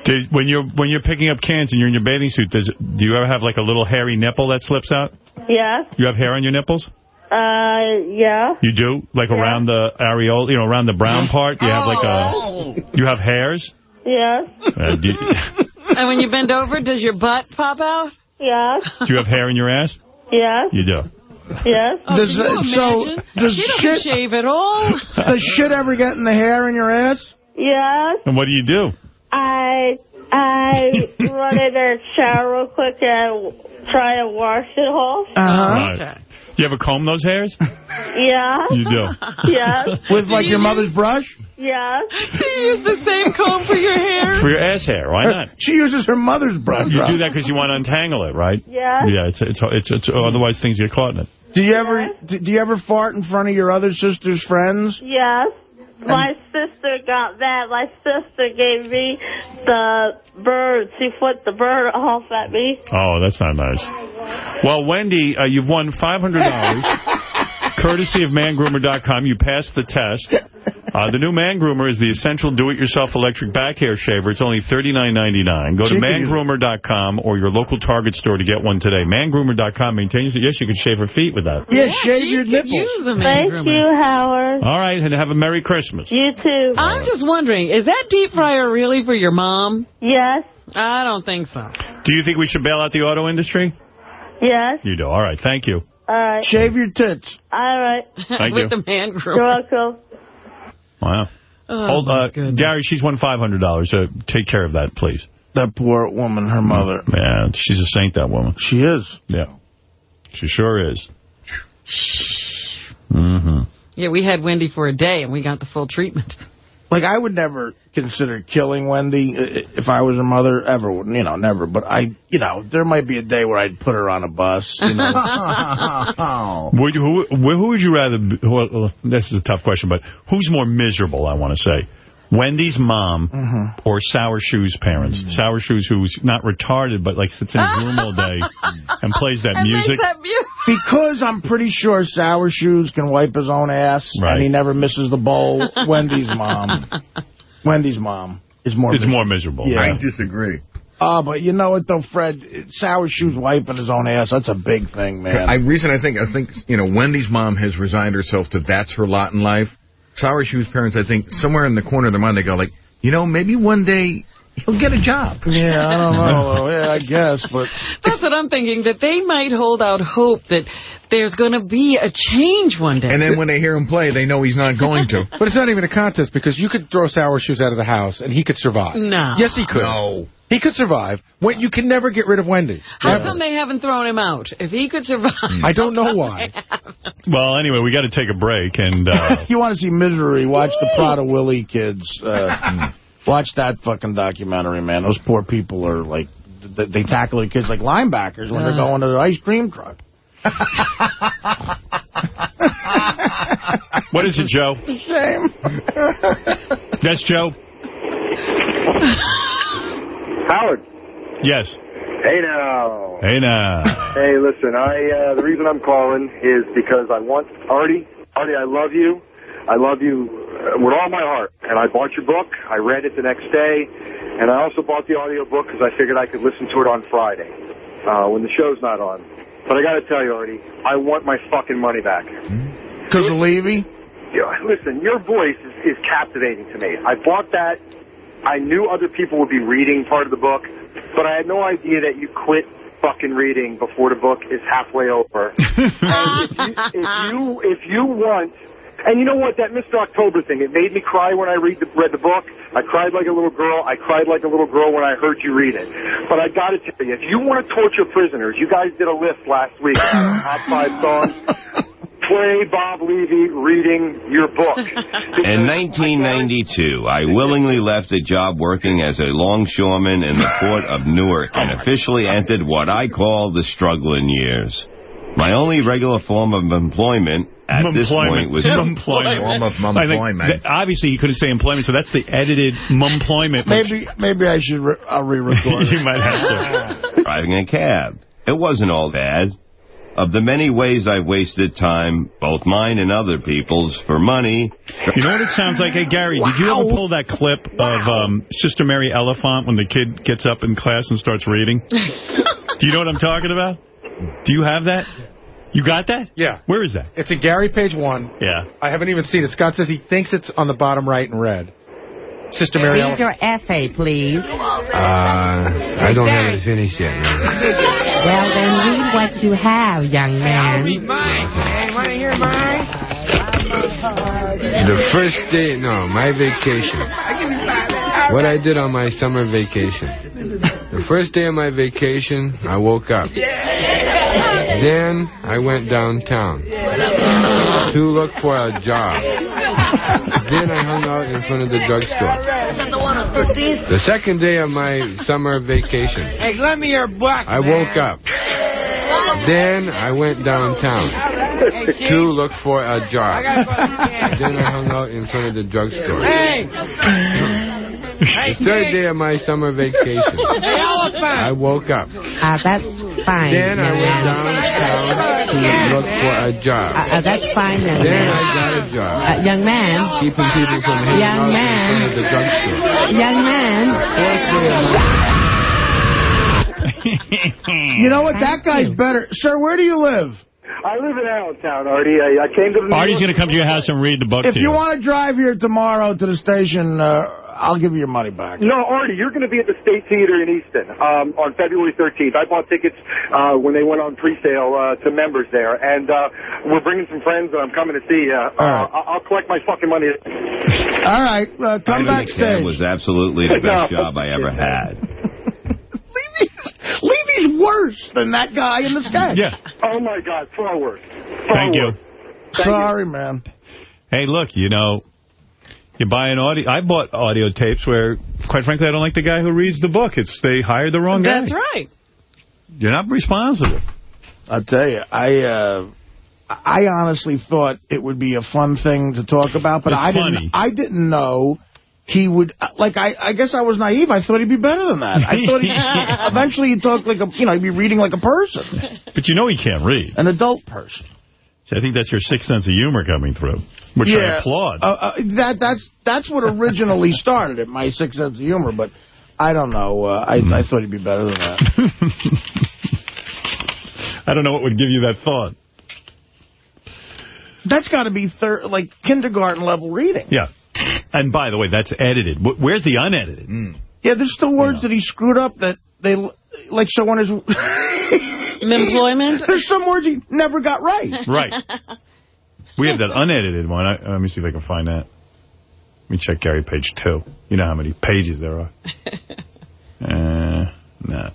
Did, when you're when you're picking up cans and you're in your bathing suit, does do you ever have like a little hairy nipple that slips out? Yes. You have hair on your nipples? Uh, yeah. You do, like around the areola, you know, around the brown part. You have like a, you have hairs. Yes. Uh, you, And when you bend over, does your butt pop out? Yes. do you have hair in your ass? Yes. You do. Yes. Does, Can you uh, so, does she doesn't shit, shave at all. does shit ever get in the hair in your ass? Yes. And what do you do? I I run in the shower real quick and try to wash it off. Uh-huh. Right. Do you ever comb those hairs? Yeah. You do. Yes. With, like, your mother's brush? Yes. You use the same comb for your hair? For your ass hair, why not? She uses her mother's brush. You do that because you want to untangle it, right? Yes. Yeah, it's, it's, it's, it's, otherwise things get caught in it. Do you ever do do you ever fart in front of your other sister's friends? Yes. My sister got mad. My sister gave me the bird. She flipped the bird off at me. Oh, that's not nice. Well, Wendy, uh, you've won $500, courtesy of mangroomer.com. You passed the test. Uh, the new Man Groomer is the essential do-it-yourself electric back hair shaver. It's only $39.99. Go to mangroomer.com or your local Target store to get one today. Mangroomer.com maintains it. Yes, you can shave her feet with that. Yeah, shave your could nipples. use Thank groomer. you, Howard. All right, and have a Merry Christmas. You too. I'm just wondering, is that deep fryer really for your mom? Yes. I don't think so. Do you think we should bail out the auto industry? Yes. You do. All right, thank you. All right. Shave your tits. All right. Thank With you. the man groomer. You're groomer. welcome. Wow. Oh, Hold, uh. Gary, she's won $500. So take care of that, please. That poor woman, her mother. Yeah, she's a saint, that woman. She is. Yeah. She sure is. Mm-hmm. Yeah, we had Wendy for a day, and we got the full treatment. Like, I would never consider killing Wendy uh, if I was her mother, ever. You know, never. But I, you know, there might be a day where I'd put her on a bus, you know. Would you, who, who would you rather, be, well, this is a tough question, but who's more miserable, I want to say? Wendy's mom Mm-hmm. or Sour Shoes' parents? Sour Shoes, who's not retarded, but like sits in his room all day and plays that music. Because I'm pretty sure Sour Shoes can wipe his own ass, Right. and he never misses the bowl. Wendy's mom. Wendy's mom is more Is more miserable. Yeah. I disagree. Oh, but you know what, though, Fred? Sour Shoes wiping his own ass, that's a big thing, man. I reason I think I think you know Wendy's mom has resigned herself to that's her lot in life. Sour Shoes parents, I think somewhere in the corner of their mind they go like, you know, maybe one day he'll get a job. Yeah, I don't know. yeah, I guess, but That's what I'm thinking, that they might hold out hope that there's going to be a change one day. And then when they hear him play, they know he's not going to. But it's not even a contest because you could throw Sour Shoes out of the house and he could survive. No. Yes, he could. No. He could survive. When you can never get rid of Wendy. How Never. come they haven't thrown him out? If he could survive. I don't know why. Well, anyway, we got to take a break, and uh, you want to see misery, watch the Prader-Willi kids. Uh, watch that fucking documentary, man. Those poor people are like, th- they tackle the kids like linebackers when they're Uh. going to the ice cream truck. what is it, Joe? Shame. That's Joe? Howard. Yes. Hey now. Hey, now. Hey, listen. I uh, the reason I'm calling is because I want Artie. Artie, I love you. I love you uh, with all my heart. And I bought your book. I read it the next day, and I also bought the audio book because I figured I could listen to it on Friday uh, when the show's not on. But I got to tell you, Artie, I want my fucking money back. Because of Levy? Yeah, listen, your voice is, is captivating to me. I bought that. I knew other people would be reading part of the book, but I had no idea that you quit fucking reading before the book is halfway over. if you, if you if you want, and you know what, that Mr. October thing, it made me cry when I read the, read the book. I cried like a little girl. I cried like a little girl when I heard you read it. But I got to tell you, if you want to torture prisoners, you guys did a list last week, top five songs. Play Bob Levy reading your book. In 1992, I willingly left a job working as a longshoreman in the port of Newark and officially entered what I call the struggling years. My only regular form of employment at this point was Mumpliment. I think that- obviously, he couldn't say employment, so that's the edited mumpliment. which- Maybe maybe I should re I'll re-record you it. might have to. driving a cab. It wasn't all bad. Of the many ways I've wasted time, both mine and other people's, for money. You know what it sounds like? Hey, Gary, did you ever pull that clip of um, Sister Mary Elephant when the kid gets up in class and starts reading? Do you know what I'm talking about? Do you have that? You got that? Yeah. Where is that? It's a Gary page one. Yeah. I haven't even seen it. Scott says he thinks it's on the bottom right in red. Sister Mary Read Ellen. your essay, please. Uh, I don't have it finished yet. Well, then read what you have, young man. Want to hear mine? The first day, no, my vacation. What I did on my summer vacation. The first day of my vacation, I woke up. Then I went downtown to look for a job. Then I hung out in front of the drugstore. The second day of my summer vacation, Hey, lend me your book. I woke up. Then I went downtown to look for a job. Then I hung out in front of the drugstore. Hey! The third day of my summer vacation, I woke up. Uh, that's fine. Then I went downtown to look for a job. Uh, uh, that's fine, young Then man. I got a job. Uh, young man. Keeping people from hanging Young out in man. front of the drugstore. Young man. Fourth day of my You know what? That guy's better. Sir, where do you live? I live in Allentown, Artie. I, I came to the Artie's going to come to your house and read the book If to you you. want to drive here tomorrow to the station, uh, I'll give you your money back. No, Artie, you're going to be at the State Theater in Easton um, on February 13th. I bought tickets uh, when they went on pre-sale uh, to members there, and uh, we're bringing some friends, and I'm coming to see you. Uh, right. I- I'll collect my fucking money. All right, uh, come Driving a cab backstage. was absolutely the best job I ever had. Levy's worse than that guy in the sketch. Yeah. Oh, my God, far worse. Far Thank you. Thank Sorry, man. Hey, look, you know, you buy an audio. I bought audio tapes where, quite frankly, I don't like the guy who reads the book. It's they hired the wrong guy. That's right. You're not responsible. I'll tell you, I uh, I honestly thought it would be a fun thing to talk about, but It's I funny. didn't. I didn't know he would. Like, I, I guess I was naive. I thought he'd be better than that. I thought he, eventually he'd talk like a, you know, he'd be reading like a person, But you know he can't read. an adult person. I think that's your sixth sense of humor coming through, which I applaud. Uh, uh, that that's that's what originally started it. My sixth sense of humor, but I don't know. Uh, I Hmm. I thought he'd be better than that. I don't know what would give you that thought. That's got to be thir like kindergarten level reading. Yeah. And by the way, that's edited. Where's the unedited? Yeah, there's still words that he screwed up that they like. So when his employment, there's some words he never got right. Right. We have that unedited one. I, let me see if I can find that. Let me check Gary page two. You know how many pages there are. uh, no.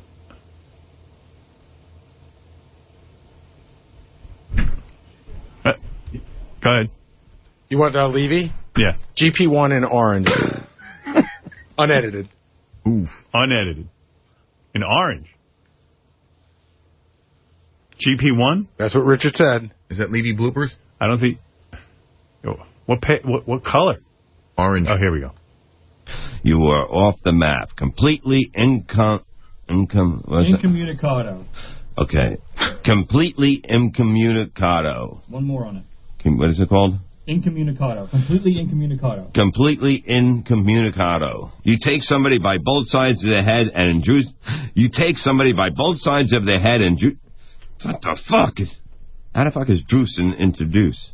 Uh, go ahead. You want uh, Levy? Yeah. GP1 in orange. Unedited. Oof. Unedited. In orange. GP1? That's what Richard said. Is that Levy bloopers? I don't think... Oh, What, pa what what color? Orange. Oh, here we go. You are off the map. Completely income... Income... What's it? Incommunicado. Okay. Completely incommunicado. One more on it. Com- What is it called? Incommunicado. Completely incommunicado. Completely incommunicado. You take somebody by both sides of the head and juice. You take somebody by both sides of the head and... juice. what the fuck? is? How the fuck is juice and introduce?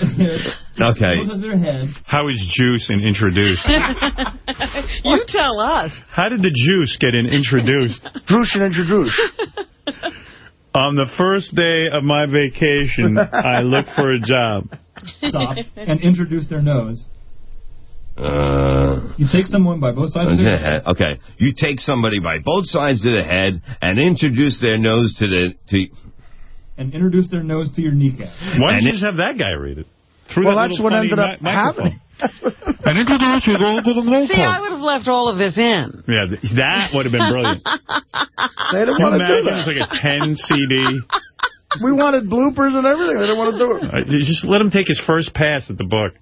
Okay. Both of their head. How is juice and introduced? you tell us. How did the juice get in introduced? Juice and introduce. On the first day of my vacation, I look for a job. Stop. and introduce their nose. Uh, You take someone by both sides of the their head. Okay. You take somebody by both sides of the head and introduce their nose to the... To, and introduce their nose to your kneecap. Why don't And you it- just have that guy read it? Through Well, that that's little what ended up microphone. happening. And introduce you going to the See, I would have left all of this in. Yeah, th- that would have been brilliant. They didn't you want to do imagine it's that. like a 10 CD? We wanted bloopers and everything. They didn't want to do it. Uh, just let him take his first pass at the book.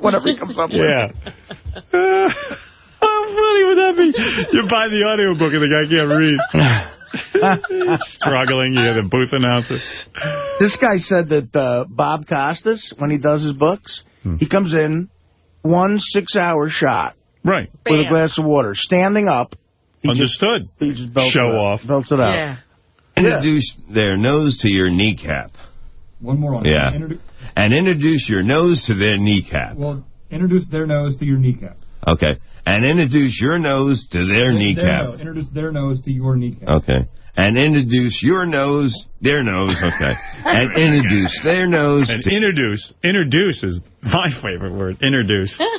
Whatever he comes up with. Yeah. Uh, how funny would that be? You buy the audiobook and the guy can't read. He's struggling. You hear the booth announcer. This guy said that uh, Bob Costas, when he does his books, Hmm. he comes in one six-hour shot Right. with a glass of water, standing up. He just, Understood. he just belts Show it out. off. Belts it out. Yeah. introduce their nose to your kneecap. One more on Yeah. Introdu- And introduce your nose to their kneecap. well, introduce their nose to your kneecap. Okay. And introduce your nose to their Their kneecap. nose. Introduce their nose to your kneecap. Okay. And introduce your nose, their nose, okay. And introduce their nose And to... introduce. Introduce is my favorite word. Introduce.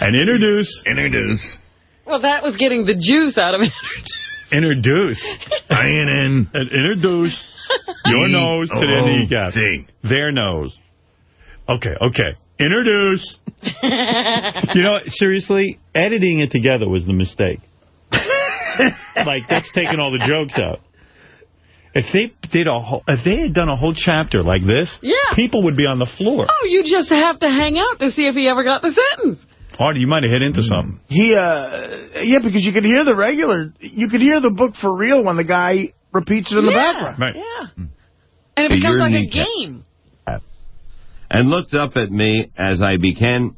And introduce. Introduce. Well, that was getting the juice out of it. Introduce. I-N-N. And introduce your nose to their kneecap. C. Their nose. Okay, okay. Introduce. You know, seriously, editing it together was the mistake. like, that's taking all the jokes out. If they did a whole, if they had done a whole chapter like this, Yeah. people would be on the floor. Oh, you just have to hang out to see if he ever got the sentence. Artie, you might have hit into something. He, uh, yeah, because you could hear the regular, you could hear the book for real when the guy repeats it in the background. Right. Yeah. And it To becomes your like a kneecap. game. And looked up at me as I began...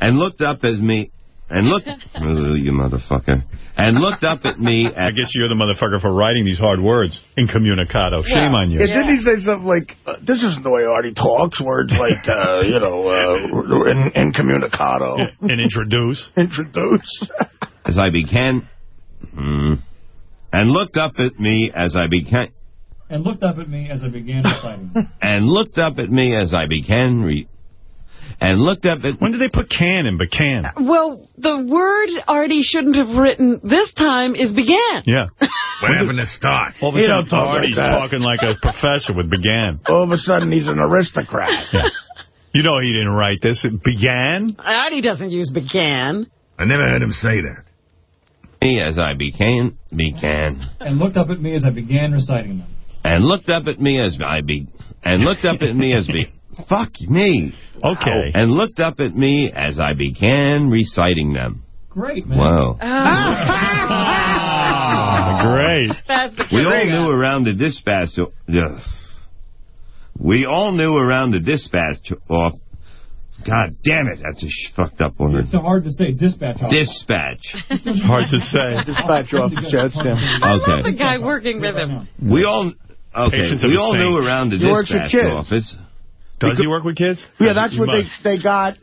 And looked up at me... And looked... oh, you motherfucker. And looked up at me I guess you're the motherfucker for writing these hard words. Incommunicado. Shame Yeah. on you. Yeah, didn't he say something like, uh, this isn't the way Artie talks, words like, uh, you know, uh, in, incommunicado, And introduce. introduce. As I began... Hmm. And looked up at me as I began... And looked up at me as I began reciting. And looked up at me as I began... Re- and looked up at... When did they put can in began? Uh, well, the word Artie shouldn't have written this time is began. Yeah. What happened to start? All of a He sudden, don't talk like Artie's that. talking like a professor with began. All of a sudden, he's an aristocrat. You know he didn't write this. It began? Artie doesn't use began. I never heard him say that. Me as I began, began, And looked up at me as I began reciting them. And looked up at me as I be, and looked up at me as be, fuck me. Okay. And looked up at me as I began reciting them. Great, man. Wow. Ah, great. That's the We all knew around the dispatch. Ugh. We all knew around the dispatch off. God damn it, that's a sh fucked up word. It's so hard to say. Dispatch office. Dispatch. It's hard to say. Dispatch office, yeah, it's him. I love the guy working with him. We all. Okay, Patience we all saint. knew around the He works with dispatch kids. office. Does he work with kids? Yeah, that's He what they, they got.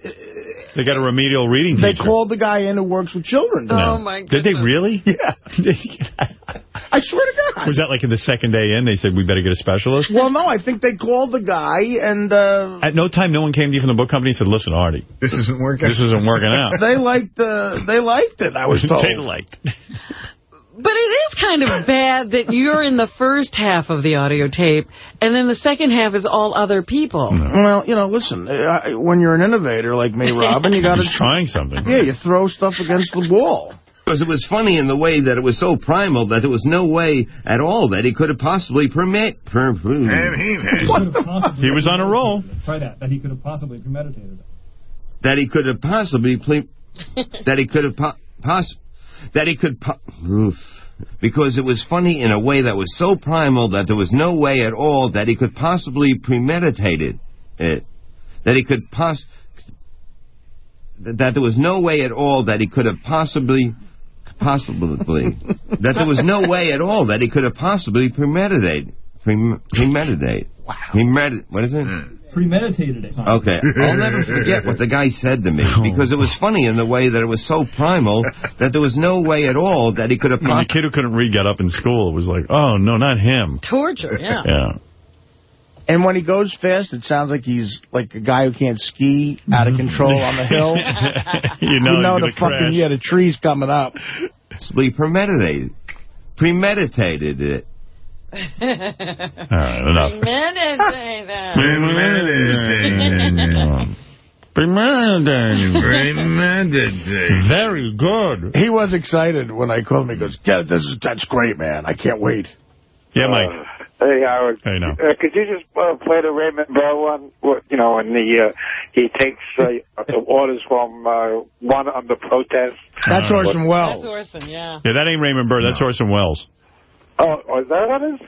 They got a remedial reading They teacher. called the guy in who works with children. Oh, no. My God. Did they really? Yeah. I swear to God. Was that like in the second day in? They said, we better get a specialist? Well, no, I think they called the guy and uh, At no time, no one came to you from the book company and said, listen, Artie, This isn't working. this isn't working out. they liked uh, they liked it. I was told. they liked. But it is kind of bad that you're in the first half of the audio tape, and then the second half is all other people. Well, you know, listen, uh, when you're an innovator like me, Robin, you got to trying something. yeah, you throw stuff against the wall. Because it was funny in the way that it was so primal that there was no way at all that he could have possibly permit. Per, per, He could have possibly He was on a roll. Try that. That he could have possibly premeditated it. that he could have possibly that he could have po- poss- that he could oof. because it was funny in a way that was so primal that there was no way at all that he could possibly premeditate it, it that he could pos that there was no way at all that he could have possibly possibly that there was no way at all that he could have possibly premeditated. prem- premeditate wow premedit what is it mm. Premeditated it. Okay, I'll never forget what the guy said to me because it was funny in the way that it was so primal that there was no way at all that he could have. When the kid who couldn't read got up in school, it was like, oh, no, not him. Torture, yeah. Yeah. And when he goes fast, it sounds like he's like a guy who can't ski out of mm-hmm. control on the hill. you know, you know the fucking crash. yeah, the tree's coming up. Possibly premeditated, premeditated it. All right, enough. Premeditate that. Very good. He was excited when I called him. He goes, "Yeah, this is that's great, man. I can't wait." Yeah, Mike. Hey, Howard. Hey, no. Uh, could you just uh, play the Raymond Burr one? You know, when the, uh, he takes uh, the orders from uh, one under protest. That's Uh, Orson Welles. That's Orson, yeah. Yeah, that ain't Raymond Burr. That's Orson Welles. Oh, is that what it is?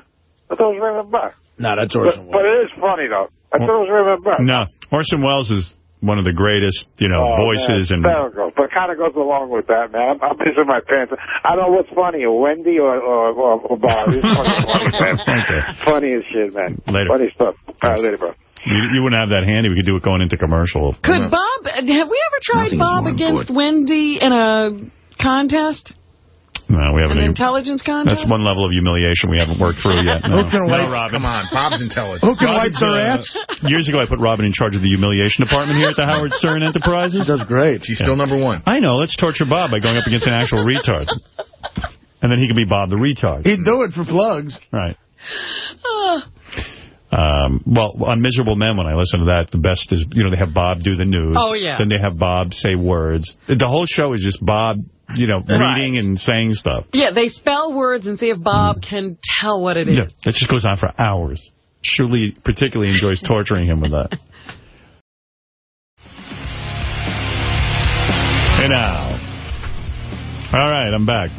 I thought it was Raymond Burr. No, that's But, Orson but it is funny, though. I thought it was Raymond Burr. No, Orson Welles is one of the greatest, you know, Oh, voices man, and hysterical. But it kind of goes along with that, man. I'm, I'm pissing my pants. I don't know what's funny, Wendy or or, or, or Bob. It's fucking funny, man. Okay. Funny as shit, man. Later. Funny stuff. All right, later, bro. you, you wouldn't have that handy. We could do it going into commercial. Could Bob, have we ever tried Nothing Bob against. Wendy in a contest? No, we haven't. An even- intelligence contest? That's one level of humiliation we haven't worked through yet. No. Who can no, wipe- Robin. Come on, Bob's intelligent. Who can wipe their uh, ass? Years ago, I put Robin in charge of the humiliation department here at the Howard Stern Enterprises. That's great. She's still number one. I know. Let's torture Bob by going up against an actual retard. And then he can be Bob the retard. He'd do it for plugs. Right. Um, well, on Miserable Men, when I listen to that, the best is, you know, they have Bob do the news. Oh, yeah. Then they have Bob say words. The whole show is just Bob, you know, Right. reading and saying stuff. Yeah, they spell words and see if Bob can tell what it is. Yeah, it just goes on for hours. Shirley particularly enjoys torturing him with that. Hey now. All right, I'm back.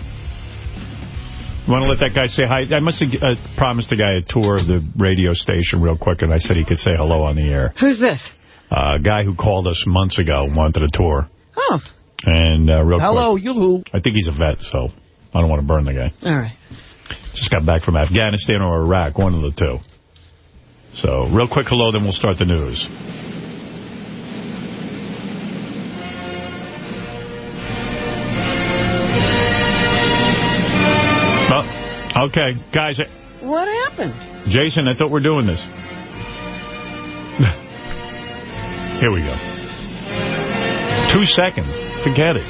Want to let that guy say hi? I must have uh, promised the guy a tour of the radio station real quick, and I said he could say hello on the air. Who's this? Uh, a guy who called us months ago wanted a tour. Oh, And uh, real Hello, quick, you. I think he's a vet, so I don't want to burn the guy. all right. Just got back from Afghanistan or Iraq, one of the two. So, real quick hello, then we'll start the news. Well, okay, guys, What happened? Jason, I thought we are doing this. Here we go. Two seconds. Forget it.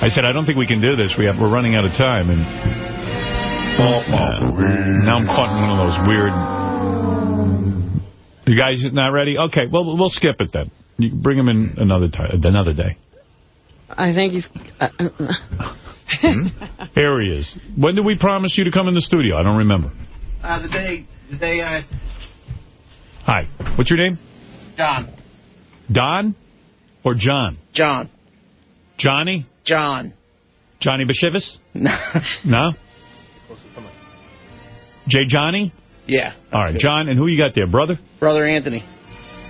I said, I don't think we can do this. We have, we're running out of time. And uh, now I'm caught in one of those weird You guys not ready? Okay, well, we'll skip it then. You can bring him in another time, another day. I think he's... Uh, uh, Here he is. When did we promise you to come in the studio? I don't remember. Uh, the day, the day I... Hi. What's your name? John. Don or John? John. Johnny? John. Johnny Bashivis? No. No? Jay Johnny? Yeah. All right, John, and who you got there, brother? Brother Anthony.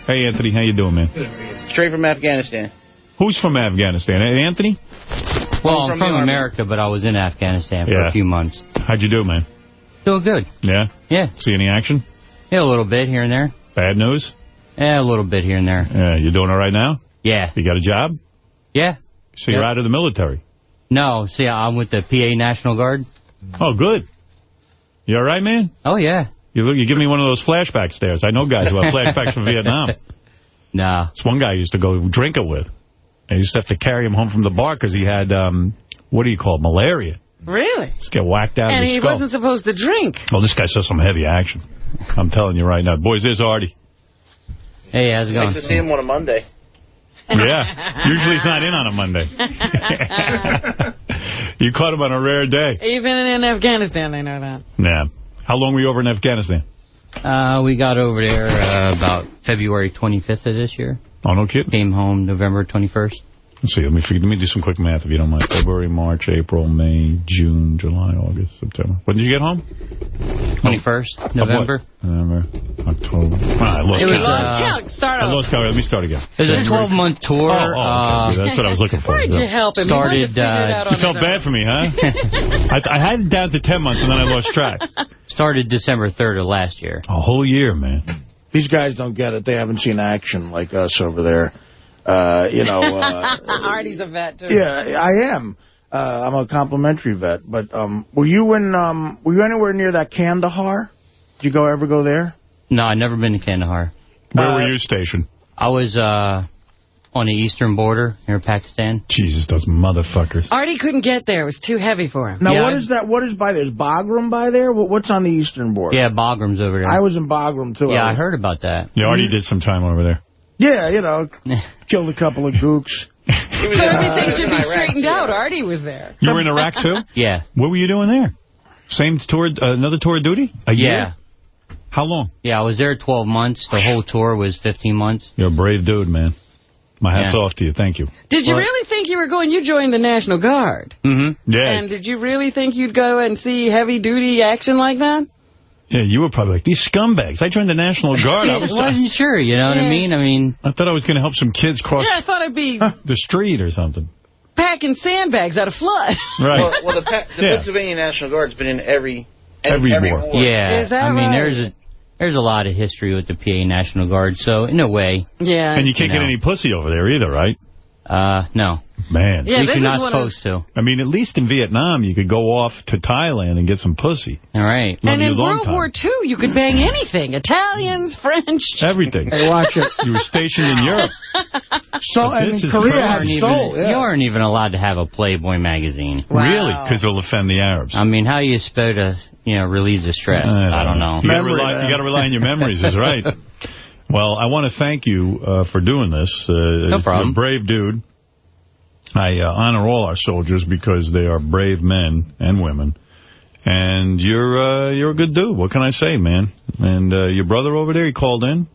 Hey, Anthony, how you doing, man? Straight from Afghanistan. Who's from Afghanistan? Eh, Anthony? Well, I'm I'm from from. America, but I was in Afghanistan for Yeah. a few months. How'd you do, man? Doing good. Yeah? Yeah. See any action? Yeah, a little bit here and there. Bad news? Yeah, a little bit here and there. Yeah, you doing all right now? Yeah. You got a job? Yeah. So you're Yep. out of the military? No, see, I'm with the PA National Guard. Oh, good. You all right, man? Oh, yeah. You look, you give me one of those flashback stares. I know guys who have flashbacks from Vietnam. Nah. This one guy I used to go drink it with. I used to have to carry him home from the bar because he had, um, what do you call it, malaria. really? Just get whacked out And of his he skull. wasn't supposed to drink. Well, this guy saw some heavy action. I'm telling you right now. Boys, there's Artie. Hey, how's it going? Nice to see him on a Monday. Yeah. Usually he's not in on a Monday. you caught him on a rare day. Even in Afghanistan, they know that. Yeah. How long were you over in Afghanistan? Uh, we got over there uh, about February 25th of this year. Oh, no kidding. Came home November 21st. Let's see. Let me figure, let me do some quick math if you don't mind. February, March, April, May, June, July, August, September. When did you get home? 21st, Of November. what? November, October. Ah, I lost It was, count. uh, Count, start I lost count. Let me start again. It was a 12-month tour. Oh, oh, uh, okay. That's what I was looking for. Why'd you help him? He Started, figure it uh, out You felt his own. bad for me, huh? I, I had it down to 10 months, and then I lost track. Started December 3rd of last year. A whole year, man. These guys don't get it. They haven't seen action like us over there. Uh, you know, uh, Artie's a vet, too. yeah, I am. Uh, I'm a complimentary vet. But um, were you in? Um, were you anywhere near that Kandahar? Did you go ever go there? No, I've never been to Kandahar. Where Uh, were you stationed? I was uh, on the eastern border near Pakistan. Jesus, those motherfuckers. Artie couldn't get there. It was too heavy for him. Now, Yeah, what I- is that? What is by there? Is Bagram by there? What's on the eastern border? Yeah, Bagram's over there. I was in Bagram too. yeah, I was- heard about that. You already did some time over there. Yeah, you know, killed a couple of gooks. So everything should be straightened out. Artie was there. You were in Iraq, too? Yeah. What were you doing there? Same tour, uh, another tour of duty? A Yeah. year? How long? Yeah, I was there 12 months. The whole tour was 15 months. You're a brave dude, man. My hat's Yeah. off to you. Thank you. Did you What? really think you were going? You joined the National Guard. Mm-hmm. Yeah. And did you really think you'd go and see heavy-duty action like that? Yeah, you were probably like, these scumbags. I joined the National Guard. I I was wasn't sure, you know what I mean? I mean, I thought I was going to help some kids cross Yeah, I thought I'd be the street or something. packing sandbags out of flood. Right. Well, well the, pa- the Yeah. Pennsylvania National Guard's been in every Every every war. war. yeah. Is that I mean, there's a there's a lot of history with the PA National Guard, so in a way, yeah. And you can't You get any pussy over there either, right? uh, no. Man. Yeah, At least this you're is not one of- supposed to. I mean, at least in Vietnam, you could go off to Thailand and get some pussy. All right. Love and in World time. War II, you could bang anything. Italians, French. Everything. Hey, watch it. You were stationed in Europe. So, and This in Korea crazy. had aren't even, soul. You Yeah. aren't even allowed to have a Playboy magazine. Wow. Really? Because it'll offend the Arabs. I mean, how are you supposed to, you know, relieve the stress? I don't know. You got to Memory, rely, man. you gotta rely on your memories, is right. Well, I want to thank you uh, for doing this. Uh, no problem. You're a brave dude. I uh, honor all our soldiers because they are brave men and women. And you're uh, you're a good dude. What can I say, man? And uh, your brother over there, he called in,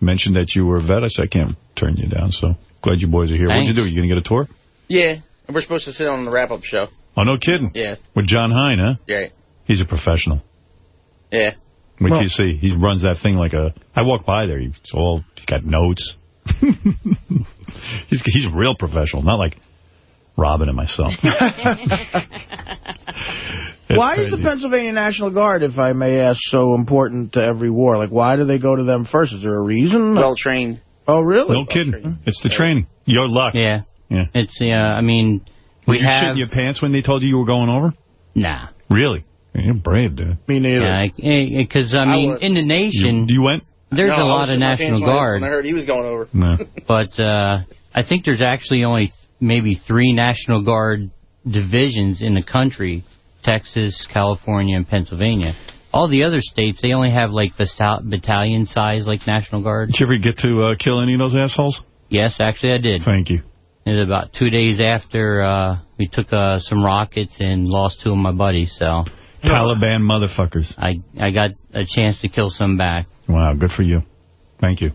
mentioned that you were a vet. I said, I can't turn you down, so glad you boys are here. What'd you Thanks. do? You going to get a tour? Yeah, and we're supposed to sit on the wrap-up show. Oh, no kidding. Yeah, With John Hein, huh? yeah, He's a professional. yeah. Wait till Well- you see. He runs that thing like a... I walk by there. He's all... He's got notes. he's he's a real professional, not like Robin and myself. It's Why is the Pennsylvania National Guard, if I may ask, so important to every war? Like, why do they go to them first? Is there a reason? Well trained. Oh, really? No kidding. It's the training. Your luck. Yeah. Yeah. It's, uh, I mean, Were we you have... shitting your pants when they told you you were going over? Nah. Really? You're brave, dude. Me neither. Because, I mean, was. in the nation, You, you went? There's No, a I lot of National pants when I- Guard, I heard he was going over. No. but uh, I think there's actually only maybe three National Guard divisions in the country, Texas, California, and Pennsylvania. All the other states, they only have like battalion size, like National Guard. Did you ever get to uh, kill any of those assholes? Yes, actually I did. Thank you. It was about two days after uh, we took uh, some rockets and lost two of my buddies, so... Taliban motherfuckers. I, I got a chance to kill some back. Wow, good for you. Thank you.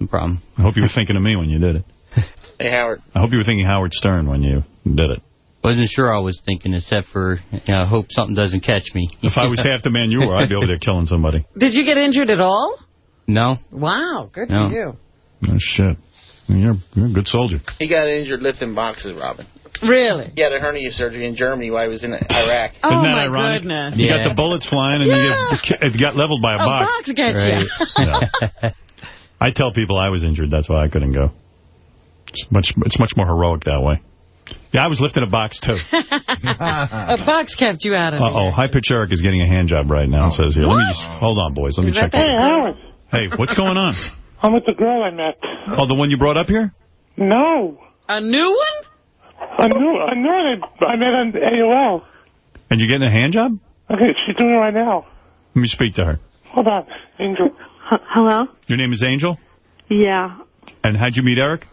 No problem. I hope you were thinking of me when you did it. Hey, Howard. I hope you were thinking Howard Stern when you did it. Wasn't sure I was thinking, except for, you know, hope something doesn't catch me. If I was half the man you were, I'd be over there killing somebody. Did you get injured at all? No. Wow, good No. for you. Oh, shit. You're, you're a good soldier. He got injured lifting boxes, Robin. Really? He had a hernia surgery in Germany while he was in Iraq. Oh, Isn't that my ironic? goodness. You got the bullets flying and you get, it got leveled by a A box. box gets you. Yeah. I tell people I was injured. That's why I couldn't go. It's much, it's much more heroic that way. Yeah, I was lifting a box, too. a box kept you out of Uh-oh. High Pitch Eric is getting a hand job right now, it says here. Let me just, hold on, boys. Let me Is check. that this. the- Howard, Hey, what's going on? I'm with the girl I met. Oh, the one you brought up here? No. A new one? I knew, I knew it. I met on AOL. And you're getting a hand job? Okay, she's doing it right now. Let me speak to her. Hold on, Angel. Hello? Your name is Angel? Yeah. And how'd you meet Eric?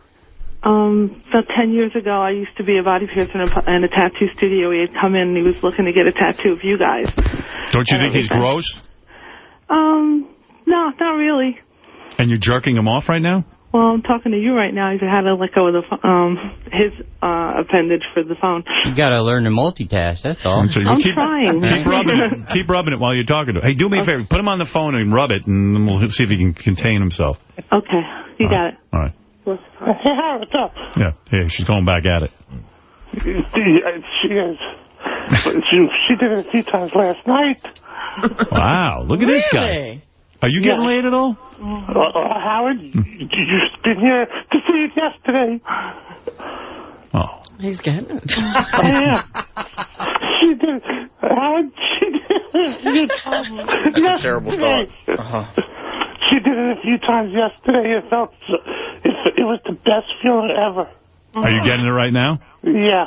Um, about 10 years ago, I used to be a body piercer in a, in a tattoo studio. He had come in and he was looking to get a tattoo of you guys. Don't you think he's gross? Um, no, not really. And you're jerking him off right now? Well, I'm talking to you right now. He's had to let go of the, pho- um, his, uh, appendage for the phone. You got to learn to multitask, that's all. So you I'm keep, trying. Keep rubbing it. Keep rubbing it while you're talking to him. Hey, do me a favor. Put him on the phone and rub it, and then we'll see if he can contain himself. Okay, you got it. All right. Hey, what's up? Yeah. Yeah, she's going back at it. She is. She, she did it a few times last night. Wow. Look at this guy. Are you getting Yeah. laid at all? Uh, uh, Howard, you, you've been here to see it yesterday. Oh. He's getting it. yeah. She did. Howard, she did. That's a terrible thought. Uh-huh. She did it a few times yesterday. It felt, it, it was the best feeling ever. Are you getting it right now? Yeah.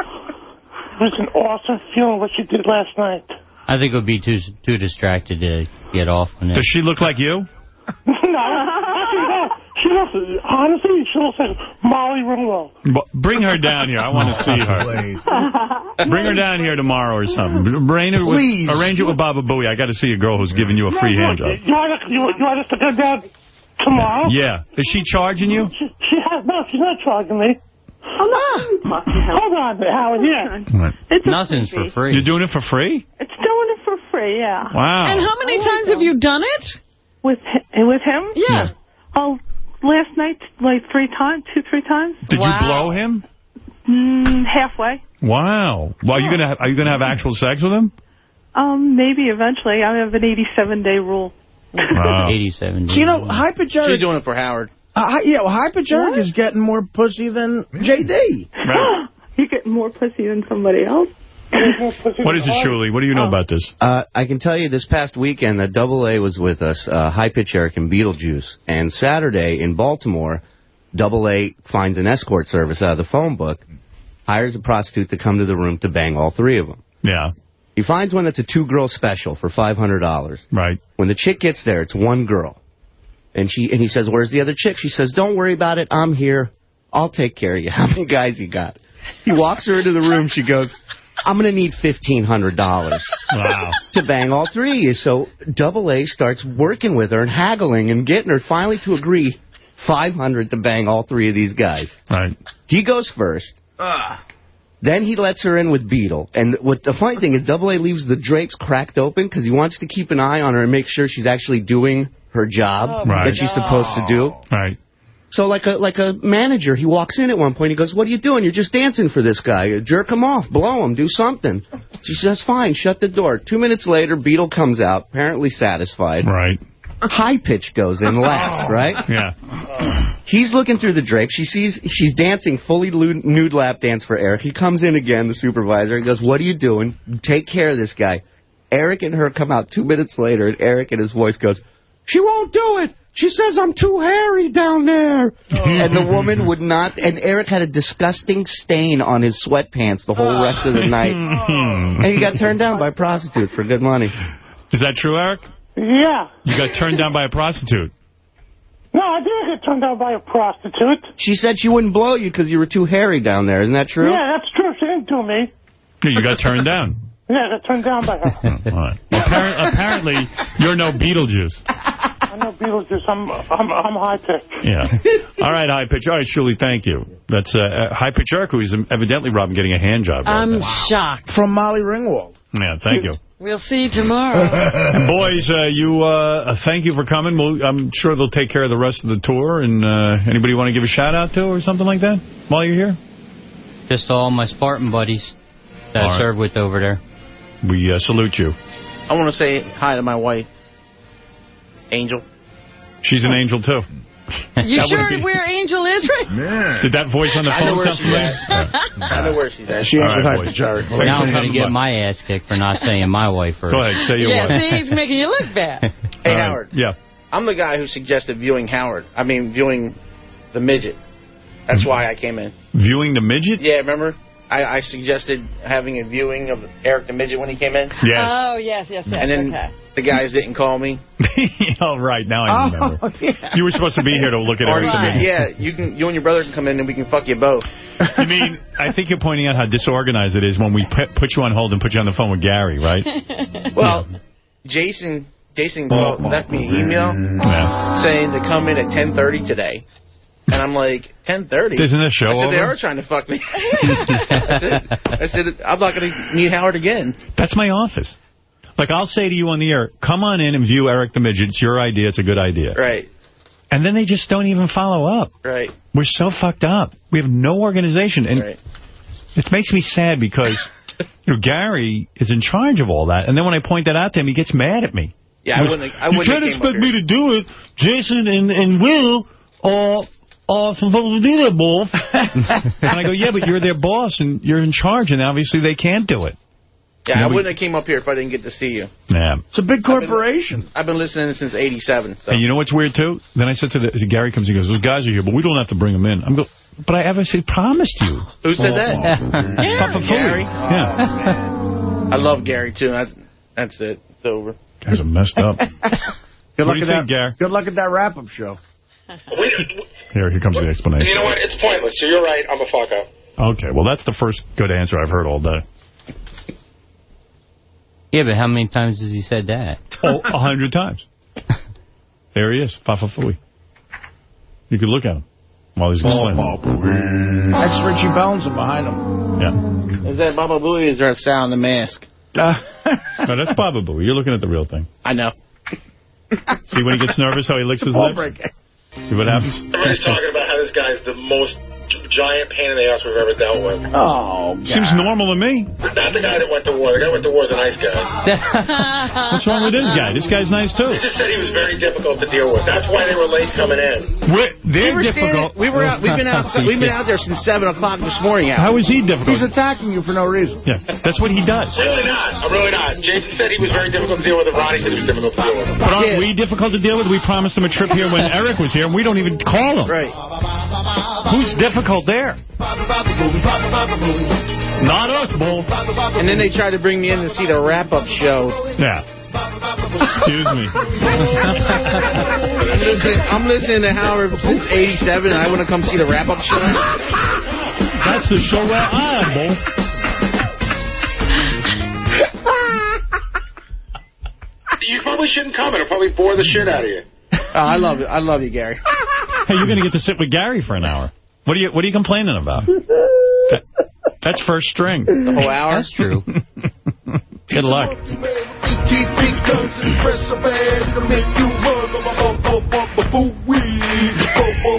It was an awesome feeling what she did last night. I think it would be too too distracted to get off on it. Does she look like you? no. She looks, honestly, she looks like Molly Ringwald. Bring her down here. I want to see her. Bring her down here tomorrow or something. Arrange it with, arrange it with Baba Booey. I got to see a girl who's giving you a free hand job. You want, us, you, you want us to go down tomorrow? Yeah. Is she charging you? She, she has, no, she's not charging me. I'm not Hold on, Howard, yeah. It's Nothing's for free. You're doing it for free? It's doing it for free, yeah. Wow. And how many times have you done it? With with him? Yeah. Oh, last night, like three times, two, three times. Did you blow him? Mm, halfway. Wow. Well, are you gonna are you gonna have actual sex with him? Um, maybe eventually. I have an 87-day rule. Wow. 87. You know, High She's doing it for Howard. Uh, hi- yeah, well, High Pitch is getting more pussy than J.D. you get more pussy than somebody else. What is it, Shuli? What do you know about this? Uh, I can tell you this past weekend that Double A was with us, uh, High Pitch Eric and Beetlejuice. And Saturday in Baltimore, Double A finds an escort service out of the phone book, hires a prostitute to come to the room to bang all three of them. Yeah. He finds one that's a two-girl special for $500. Right. When the chick gets there, it's one girl. And she and he says, where's the other chick? She says, don't worry about it. I'm here. I'll take care of you. How many guys you got? He walks her into the room. She goes, I'm going to need $1,500 Wow. to bang all three of you. So Double A starts working with her and haggling and getting her finally to agree 500 to bang all three of these guys. Right. He goes first. Then he lets her in with Beetle. And what the funny thing is, Double A leaves the drapes cracked open because he wants to keep an eye on her and make sure she's actually doing her job Oh, my that she's supposed to do. Right. So like a like a manager, he walks in at one point. He goes, "What are you doing? You're just dancing for this guy. Jerk him off, blow him, do something." She says, "Fine, shut the door." Two minutes later, Beetle comes out, apparently satisfied. Right. High pitch goes in last, right? Yeah. He's looking through the drapes. She sees she's dancing fully nude nude lap dance for Eric. He comes in again, the supervisor. He goes, "What are you doing? Take care of this guy." Eric and her come out two minutes later, and Eric in his voice goes, "She won't do it. She says I'm too hairy down there." And the woman would not. And Eric had a disgusting stain on his sweatpants the whole rest of the night. And he got turned down by a prostitute for good money. Is that true, Eric? Yeah. You got turned down by a prostitute. No, I didn't get turned down by a prostitute. She said she wouldn't blow you because you were too hairy down there. Isn't that true? Yeah, that's true. She didn't do me. You got turned down. Yeah, I got turned down by her. All right. Appar- apparently, you're no Beetlejuice. I know Beetlejuice. I'm, I'm, I'm high tech. Yeah. All right, High Pitch. All right, Shuli, thank you. That's uh, uh, High Pitch Eric, who is evidently, Robin, getting a hand job right I'm now. shocked. From Molly Ringwald. Yeah, thank you. We'll see you tomorrow. And boys, uh, you uh, thank you for coming. We'll, I'm sure they'll take care of the rest of the tour. And uh, anybody want to give a shout out to or something like that while you're here? Just all my Spartan buddies that All I right. served with over there. We uh, salute you. I want to say hi to my wife, Angel. She's an angel too. You That sure be- where Angel is right Did that voice on the phone know where sound familiar? I know where she's at. She ain't All with right, High boys. Pitch now I'm going to get my ass kicked for not saying my wife first. Go ahead, say your Yeah, wife. see, he's making you look bad. Hey, All right. Howard. Yeah. I'm the guy who suggested viewing Howard. I mean, viewing the midget. That's why I came in. Viewing the midget? Yeah, remember? I, I suggested having a viewing of Eric the midget when he came in. Yes. Oh, yes, yes, yes. And then okay. the guys didn't call me. All right, now I oh, remember. Oh, yeah. You were supposed to be here to look at Artie Eric the midget. yeah, you can. You and your brother can come in and we can fuck you both. You mean, I think you're pointing out how disorganized it is when we put put you on hold and put you on the phone with Gary, right? Well, Jason Jason called, left me an email Yeah. saying to come in at 10:30 today. And I'm like, 10:30? Isn't the show I said, they are trying to fuck me. I, said, I said, I'm not going to meet Howard again. That's my office. Like, I'll say to you on the air, come on in and view Eric the Midget. It's your idea. It's a good idea. Right, And then they just don't even follow up. right, We're so fucked up. We have no organization. And right. it makes me sad because you know, Gary is in charge of all that. And then when I point that out to him, he gets mad at me. Yeah, I wouldn't. I wouldn't you can't have came up expect me to do it. Jason and, and Will are, are supposed to do that, boss. and I go, yeah, but you're their boss and you're in charge, and obviously they can't do it. Yeah, Yeah, I wouldn't have came up here if I didn't get to see you. Yeah. It's a big corporation. I've been listening since 87. So. And you know what's weird, too? Then I said to the, Gary comes and goes, those guys are here, but we don't have to bring them in. I'm go, but I obviously promised you. Who said oh. that? Papa Philly. Gary. Yeah. I love Gary, too. That's, that's it. It's over. Guys are messed up. Good luck do you at think, that. Gary? Good luck at that wrap-up show. Here, here comes the explanation. You know what? It's pointless. So you're right. I'm a fuck up. Okay, well, that's the first good answer I've heard all day. Yeah, but how many times has he said that? Oh, a hundred times. There he is, Papa Fooey. You could look at him while he's explaining. That's Richie Bellingham behind him. Yeah. Is that Baba Booey? Is there a sound the mask? No, that's Baba Booey. You're looking at the real thing. I know. See when he gets nervous how he licks his lips? See what happens? Everybody's talking about how this guy's the most giant pain in the ass we've ever dealt with. Oh, Seems normal to me. Not the guy that went to war. The guy that went to war is a nice guy. What's wrong with this guy? This guy's nice, too. He just said he was very difficult to deal with. That's why they were late coming in. We're, they're we were difficult. Standing, we were out, we've been out. We've been out there since seven o'clock this morning. Out. How is he difficult? He's attacking you for no reason. Yeah, that's what he does. Really not. I'm really not. Jason said he was very difficult to deal with, and Ronnie said he was difficult to deal with. But aren't we difficult to deal with? We promised him a trip here when Eric was here, and we don't even call him. Right. Who's difficult there? Not us, Bull. And then they tried to bring me in to see the wrap-up show. Yeah. Excuse me. I'm listening, I'm listening to Howard since '87, and I want to come see the wrap-up show. That's the show where I am, Bull. You probably shouldn't come. It'll probably bore the shit out of you. Oh, I love it. I love you, Gary. Hey, you're going to get to sit with Gary for an hour. What are you What are you complaining about? That, that's first string. The whole hour. That's true. Good luck.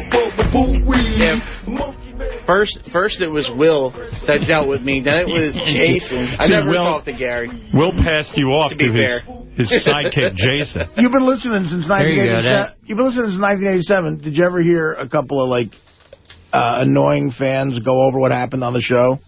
Yeah. First, first it was Will that dealt with me. Then it was Jason. I See, never Will- talked to Gary. Will passed you off To to, his, his sidekick, Jason. You've been listening since There you go, 1987. You've been listening since 1987. Did you ever hear a couple of, like, uh, annoying fans go over what happened on the show?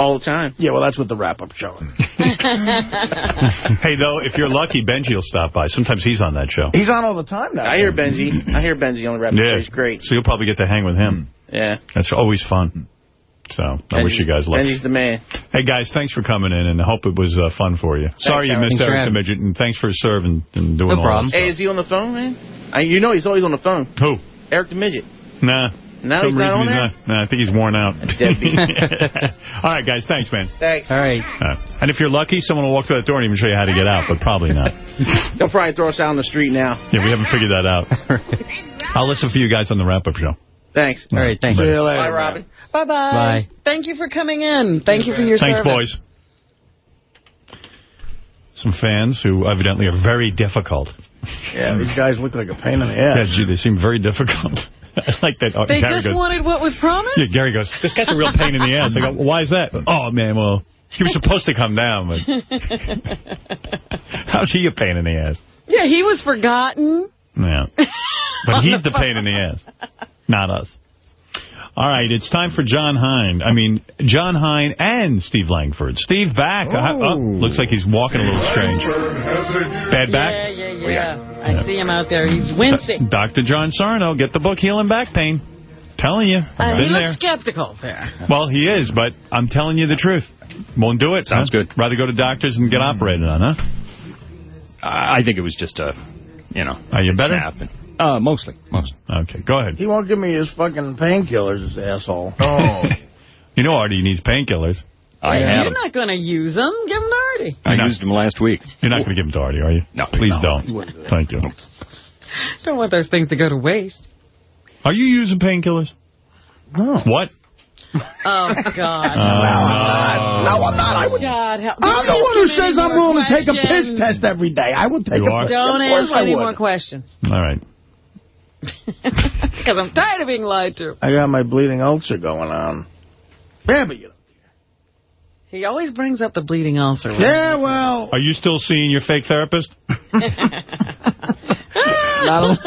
All the time. Yeah, well, that's what the wrap-up show is. hey, though, if you're lucky, Benji will stop by. Sometimes he's on that show. He's on all the time now. I hear Benji. I hear Benji on the wrap-up show. Yeah. He's great. So you'll probably get to hang with him. Yeah. That's always fun. So I wish you guys luck. Benji's the man. Hey, guys, thanks for coming in, and I hope it was uh, fun for you. Sorry you Howard. missed Thanks for Eric the. Midget, and thanks for serving and doing all that Hey, is he on the phone, man? I, you know he's always on the phone. Who? Eric the Midget. Nah. No, Some he's not on he's there? not. Nah, I think he's worn out. All right, guys, thanks, man. Thanks. All right. Uh, and if you're lucky, someone will walk through that door and even show you how to get out, but probably not. They'll probably throw us out on the street now. Yeah, we haven't figured that out. I'll listen for you guys on the wrap-up show. Thanks. All right, thanks. See you later, Bye, Robin. Bye-bye. Bye. Thank you for coming in. Thank you for your Thanks, service. boys. Some fans who evidently are very difficult. Yeah, these guys look like a pain in the Yeah, ass. gee, they seem very difficult. I like that. Oh, They Gary just goes, wanted what was promised? Yeah, Gary goes, this guy's a real pain in the ass. I go, why is that? Oh, man, well, he was supposed to come down, but how's he a pain in the ass? yeah, he was forgotten. Yeah. But he's the pain in the ass, not us. All right, it's time for John Hein. I mean, John Hein and Steve Langford. Steve back. Uh, oh, looks like he's walking a little strange. Bad back? Yeah, yeah, yeah. I see him out there. He's wincing. Dr. John Sarno, get the book Healing Back Pain. Telling you. I've Uh, he been looks there. skeptical there. Well, he is, but I'm telling you the truth. Won't do it. Sounds good. Rather go to doctors and get operated on, huh? I think it was just a, you know. Are you better? snap and- Uh, mostly, mostly. Okay, go ahead. He won't give me his fucking painkillers, this asshole. Oh. you know Artie needs painkillers. I You're not going to use them. Give them to Artie. I used them last week. You're not going to give them to Artie, are you? No. Please No. don't. Thank you. Don't want those things to go to waste. Are you using painkillers? No. What? Oh, God. Uh, No, I'm not. I would. God, help. I'm the one who says I'm more willing to take a piss test every day. I would take You a are? piss. Don't of course ask I any more questions. All right. Because I'm tired of being lied to. I got my bleeding ulcer going on. Yeah, but you He always brings up the bleeding ulcer. Yeah, well. Are you still seeing your fake therapist? Not, un-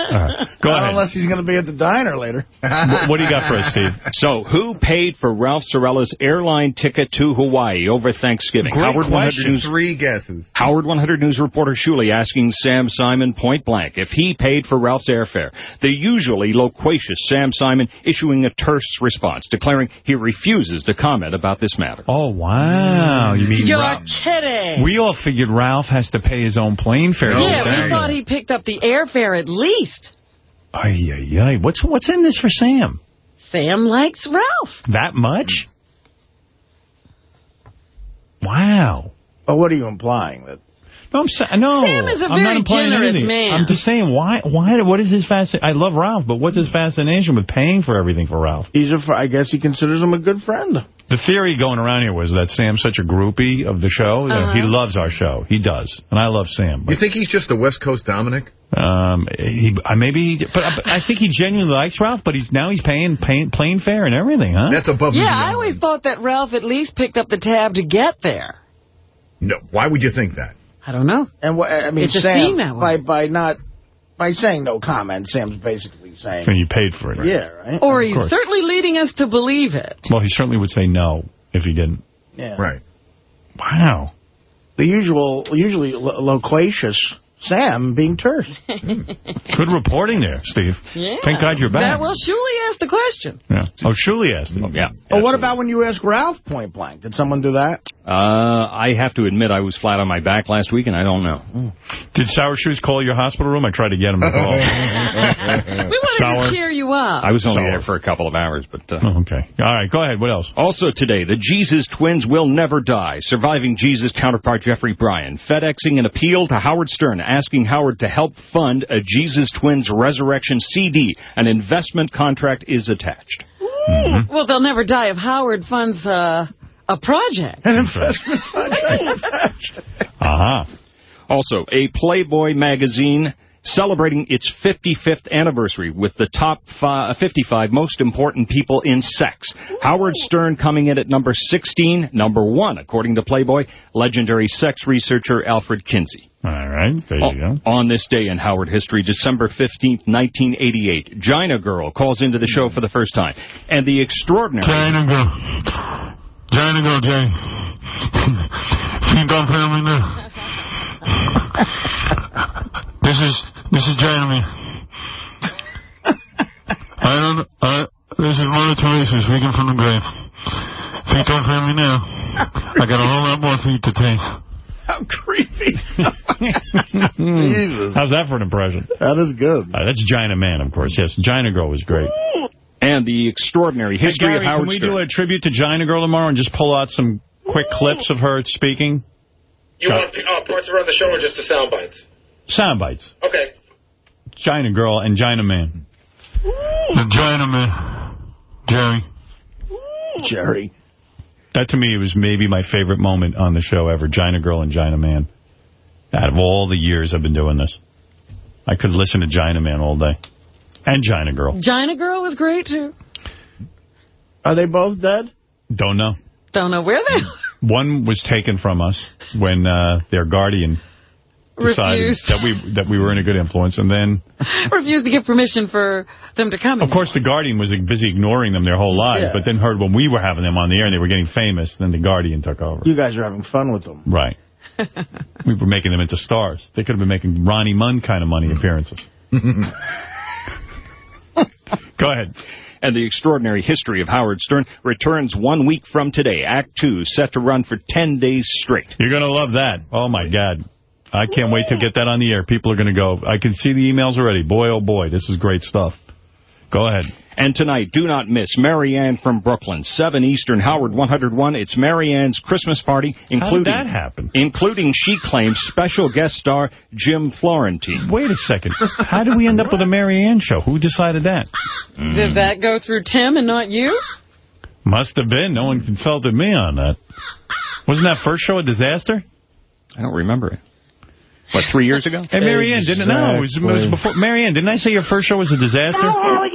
Go not ahead. unless he's going to be at the diner later. What, what do you got for us, Steve? So, who paid for Ralph Cirella's airline ticket to Hawaii over Thanksgiving? Great Howard 100. News Three guesses. Howard 100 News reporter Shuli asking Sam Simon point blank if he paid for Ralph's airfare. The usually loquacious Sam Simon issuing a terse response, declaring he refuses to comment about this matter. Oh, wow. You mean You're Ralph? kidding. We all figured Ralph has to pay his own plane fare. yeah, we thought he picked up the airfare at least. Ay, ay, ay. What's, what's in this for Sam? Sam likes Ralph. That much? Wow. But what are you implying? That No, I'm sa- no. Sam is a I'm very generous anything. man. I'm just saying, why? Why? What is his fascination? I love Ralph, but what's his fascination with paying for everything for Ralph? he's a. fr- I guess he considers him a good friend. The theory going around here was that Sam's such a groupie of the show. Uh-huh. He loves our show. He does, and I love Sam. You think he's just a West Coast Dominic? um, he, uh, maybe, he, but, but I think he genuinely likes Ralph. But he's now he's paying, paying plane fare and everything, huh? That's above Yeah, and I always thought that Ralph at least picked up the tab to get there. No, why would you think that? I don't know. And what I mean, It just Sam, seemed that way. by by not by saying no comment, Sam's basically saying, And you paid for it. yeah, right. Or he's certainly leading us to believe it. Well, he certainly would say no if he didn't. Yeah. Right. Wow. The usual, usually lo- loquacious Sam being terse. Good reporting there, Steve. Yeah. Thank God you're back. That, well, Shuli asked the question. Yeah. Oh, Shuli asked him. Yeah. Oh, what about when you ask Ralph point blank? Did someone do that? Uh, I have to admit I was flat on my back last week, and I don't know. Did Sour Shoes call your hospital room? I tried to get him to call. We wanted Sour. to cheer you up. I was only Sour. there for a couple of hours, but... Uh, Oh, okay. All right, go ahead. What else? Also today, the Jesus twins will never die. Surviving Jesus counterpart Jeffrey Bryan FedExing an appeal to Howard Stern, asking Howard to help fund a Jesus twins resurrection CD. An investment contract is attached. Mm-hmm. Well, they'll never die if Howard funds uh, a project. An investment. Uh-huh. Also, a Playboy magazine celebrating its 55th anniversary with the top 55 most important people in sex. Howard Stern coming in at number 16, number one, according to Playboy, legendary sex researcher Alfred Kinsey. All right. There you go. On this day in Howard history, December 15th, 1988, Gina Girl calls into the show for the first time. And the extraordinary... China girl. China girl, Jay. She don't tell me now. This is, this is Jeremy. I don't, uh, this is Mother Teresa speaking from the grave. Feet don't fail me now. I got a whole lot more feet to taste. How creepy. Jesus. How's that for an impression? That is good. Uh, that's Gina Man, of course. Yes, Gina Girl was great. And the extraordinary history hey, of Gary, Howard can we Stern. do a tribute to Gina Girl tomorrow and just pull out some quick clips of her speaking? You want uh, parts around the show or just the sound bites? Sound bites. Okay. Gina Girl and Gina Man. The Gina Man. Jerry. Jerry. That to me was maybe my favorite moment on the show ever. Gina Girl and Gina Man. Out of all the years I've been doing this. I could listen to Gina Man all day. And Gina Girl. Gina Girl was great, too. Are they both dead? Don't know. Don't know where they are. One was taken from us when uh, their guardian decided Refused. that we that we were in a good influence. And then, refused to give permission for them to come in. of course, the guardian was busy ignoring them their whole lives, Yeah. but then heard when we were having them on the air and they were getting famous, then the guardian took over. You guys are having fun with them. Right. we were making them into stars. They could have been making Ronnie Mund kind of money appearances. Go ahead. And the extraordinary history of Howard Stern returns one week from today. Act two set to run for 10 days straight. You're going to love that. Oh, my God. I can't wait to get that on the air. People are going to go. I can see the emails already. Boy, oh, boy, this is great stuff. Go ahead. And tonight, do not miss Marianne from Brooklyn, 7 Eastern, Howard 101. It's Marianne's Christmas party, including that happen? including she claims special guest star Jim Florentine. Wait a second. How did we end up with a Marianne show? Who decided that? Did that go through Tim and not you? Must have been. No one consulted me on that. Wasn't that first show a disaster? I don't remember it. What, three years ago? Hey, Marianne, didn't no, it was, it was before. Marianne, didn't I say your first show was a disaster? No,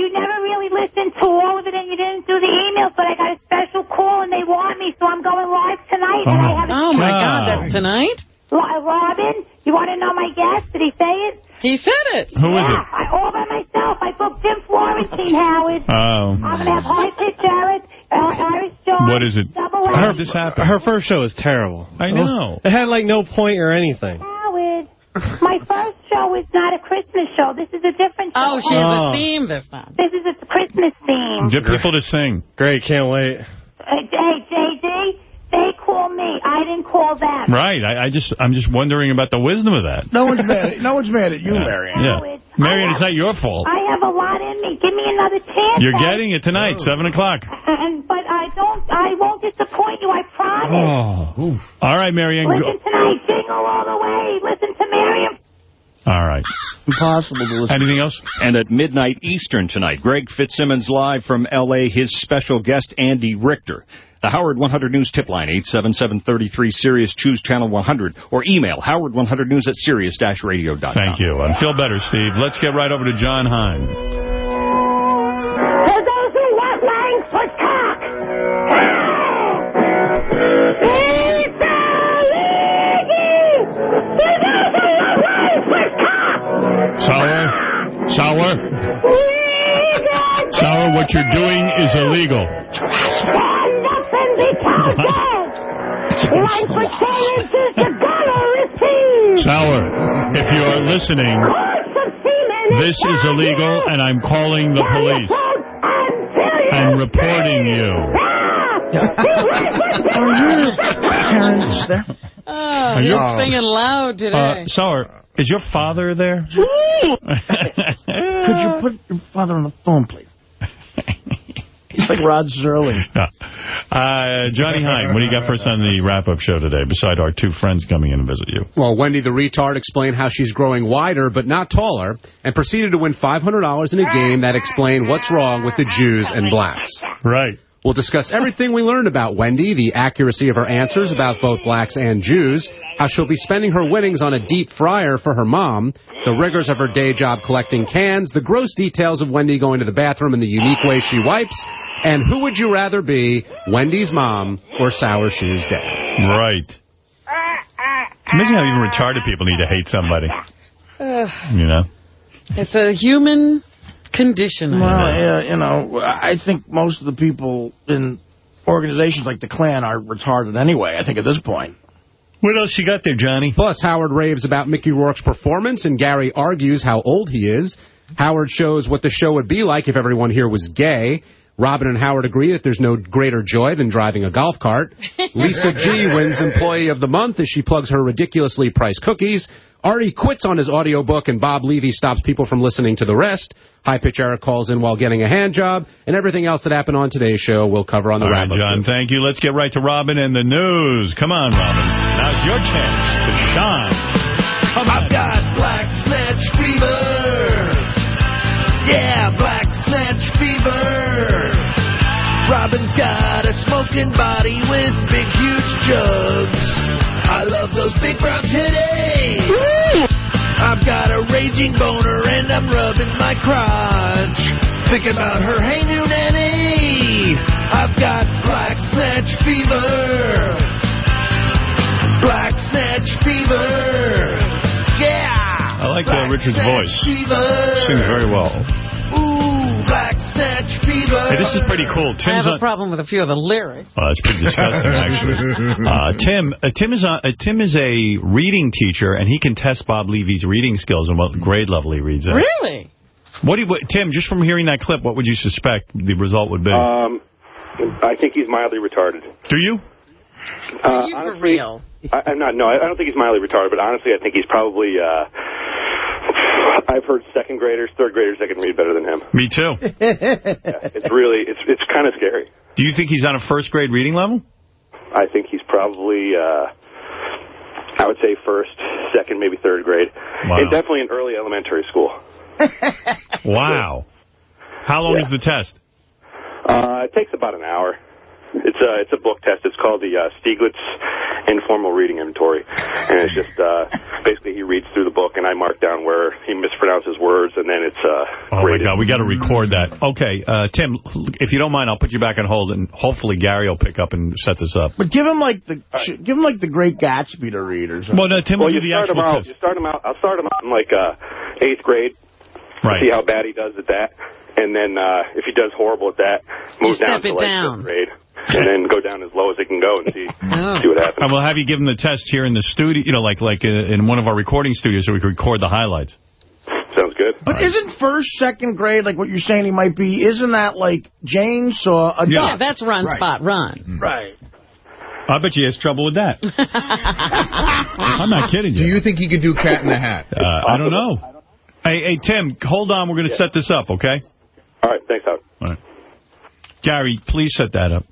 Howard, you never listened to all of it, and you didn't do the emails, but I got a special call, and they want me, so I'm going live tonight, and I have a Oh, my God, that's tonight? Ro- Robin, you want to know my guest? Did he say it? He said it. Who is yeah, it? I, all by myself. I booked Jim Florentine, Howard. Oh. I'm going to have high pitch Jared, uh, Irish Jones. What is it? Double How this happen? Her first show was terrible. I know. It had like no point or anything. Howard, my first show is not a Christmas show. This is a different show. Oh, she has Oh. a theme this time. This is a Christmas theme. Get people to sing. Great, can't wait. Uh, hey, hey, JD, they call me. I didn't call them. Right. I, I just, I'm just wondering about the wisdom of that. No one's mad at, no one's mad at you, Yeah. Marianne. Yeah. Marianne, it's not your fault. I have a lot in me. Give me another chance. You're getting it tonight, 7 o'clock. And, but I don't. I won't disappoint you. I promise. Oh. All right, Marianne. Go. Listen tonight. Jingle all the way. Listen to Marion. All right. Impossible to listen. Anything else? And at midnight Eastern tonight, Greg Fitzsimmons live from L.A., his special guest, Andy Richter. The Howard 100 News tip line, 877-33 Sirius, choose channel 100, or email howard100news at sirius-radio.com. Thank you. I feel better, Steve. Let's get right over to John Hein. For those who want lang for cock. Sour? Sour? Sour, what you're doing is illegal. Stand up and be counted. Lang is the dollar received. Sour, if you are listening, this is illegal, and I'm calling the police and reporting you. Are your parents there? Oh, Are you're you- singing loud today. Uh, Sour, is your father there? Could you put your father on the phone, please? He's like Rod Serling. Yeah. Uh, Johnny Hein, what do you got for us on the wrap-up show today, beside our two friends coming in to visit you? Well, Wendy the retard explained how she's growing wider but not taller and proceeded to win $500 in a game that explained what's wrong with the Jews and blacks. Right. We'll discuss everything we learned about Wendy, the accuracy of her answers about both blacks and Jews, how she'll be spending her winnings on a deep fryer for her mom, the rigors of her day job collecting cans, the gross details of Wendy going to the bathroom and the unique way she wipes, and who would you rather be, Wendy's mom or Sour Shoes Dad? Right. It's amazing how even retarded people need to hate somebody, Ugh, you know? it's a human condition. I Well, guess. yeah, you know, I think most of the people in organizations like the Klan are retarded anyway, I think, at this point. What else you got there, Johnny? Plus, Howard raves about Mickey Rourke's performance, and Gary argues how old he is. Howard shows what the show would be like if everyone here was gay. Robin and Howard agree that there's no greater joy than driving a golf cart. Lisa G wins Employee of the Month as she plugs her ridiculously priced cookies. Artie quits on his audiobook and Bob Levy stops people from listening to the rest. High Pitch Eric calls in while getting a hand job. And everything else that happened on today's show we'll cover on the All right, wrap-up. John, thank you. Let's get right to Robin and the news. Come on, Robin. Now's your chance to shine. Come on. I've got black snatch fever. Yeah, black Robin's got a smoking body with big, huge jugs. I love those big brown titties. I've got a raging boner and I'm rubbing my crotch. Thinking about her, hey new nanny. I've got black snatch fever. Black snatch fever. Yeah. I like uh, Richard's voice. Fever. Sings very well. Ooh, black snatch fever. Hey, this is pretty cool. I have a problem with a few of the lyrics. Oh, that's pretty disgusting, actually. Uh, Tim, uh, Tim is on, uh, Tim is a reading teacher, and he can test Bob Levy's reading skills and what grade level he reads at. Really? What do you, what, Tim? Just from hearing that clip, what would you suspect the result would be? Um, I think he's mildly retarded. do you? Uh, you for honestly, real? I, I'm not. No, I I don't think he's mildly retarded. But honestly, I think he's probably. Uh, I've heard second graders, third graders that can read better than him. Me too. Yeah, it's really, it's it's kind of scary. Do you think he's on a first grade reading level? I think he's probably. Uh, I would say first, second, maybe third grade, Wow. and definitely in early elementary school. Wow. How long Yeah. is the test? Uh, it takes about an hour. It's a it's a book test. It's called the uh, Stieglitz Informal Reading Inventory, and it's just uh, basically he reads through the book, and I mark down where he mispronounces words, and then it's uh, Oh, my. God. We got to record that. Okay, uh, Tim, if you don't mind, I'll put you back on hold, and hopefully Gary will pick up and set this up. But give him like the give him like the Great Gatsby to read or something. Well, no, Tim well, will you do the start him actual out. test. You start him out. I'll start him out in like uh, eighth grade. Right. See how bad he does at that, and then uh, if he does horrible at that, move down to like down. fifth grade, and then go down as low as it can go and see Oh. see what happens. And we'll have you give him the test here in the studio, you know, like like uh, in one of our recording studios so we can record the highlights. Sounds good. But isn't first, second grade, like what you're saying he might be, isn't that like Jane saw a Yeah, duck? that's run, Right. spot, run. Right. I bet you has trouble with that. I'm not kidding you. Do you think he could do Cat in the Hat? Uh, I don't know. Hey, hey, Tim, hold on. We're going to set this up, okay? All right, thanks, Howard. All right. Gary, please set that up.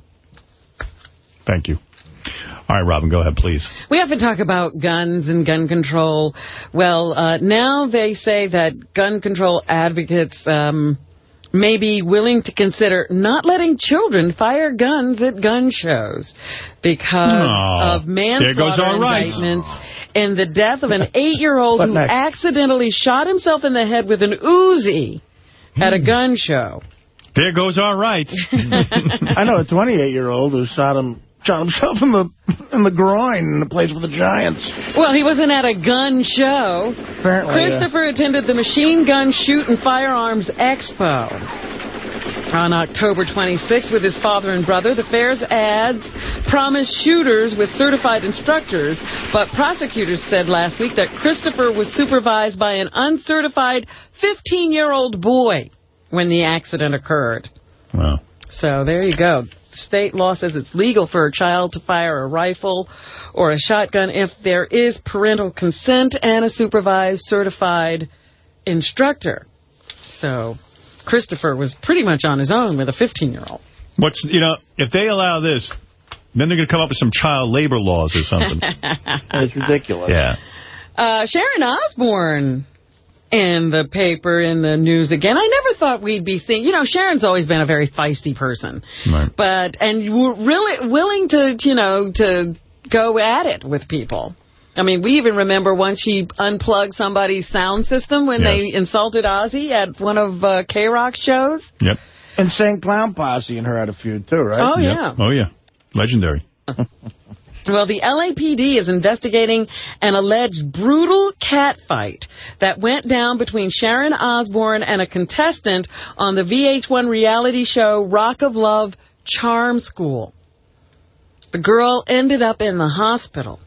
Thank you. All right, Robin, go ahead, please. We often talk about guns and gun control. Well, uh, now they say that gun control advocates um, may be willing to consider not letting children fire guns at gun shows because Aw, of manslaughter our rights. indictments and the death of an eight-year-old who next? accidentally shot himself in the head with an Uzi at a hmm. gun show. There goes our rights. I know a 28-year-old who shot him shot himself in the in the groin in the place with the Giants. Well, he wasn't at a gun show. Apparently, Christopher attended the Machine Gun Shoot and Firearms Expo. On October 26th with his father and brother, the fair's ads promised shooters with certified instructors, but prosecutors said last week that Christopher was supervised by an uncertified 15-year-old boy when the accident occurred. Wow. So there you go. State law says it's legal for a child to fire a rifle or a shotgun if there is parental consent and a supervised, certified instructor. So Christopher was pretty much on his own with a 15-year-old. What's, you know, if they allow this, then they're going to come up with some child labor laws or something. It's ridiculous. yeah. Uh, Sharon Osbourne in the paper, in the news again. I never thought we'd be seeing, you know, Sharon's always been a very feisty person. Right. But, and we're really willing to, you know, to go at it with people. I mean, we even remember once she unplugged somebody's sound system when Yes. they insulted Ozzy at one of uh, K-Rock shows. Yep. And Insane Clown Posse and her had a feud, too, right? Oh, Yep. yeah. Oh, yeah. Legendary. Well, the LAPD is investigating an alleged brutal catfight that went down between Sharon Osbourne and a contestant on the VH1 reality show Rock of Love Charm School. The girl ended up in the hospital.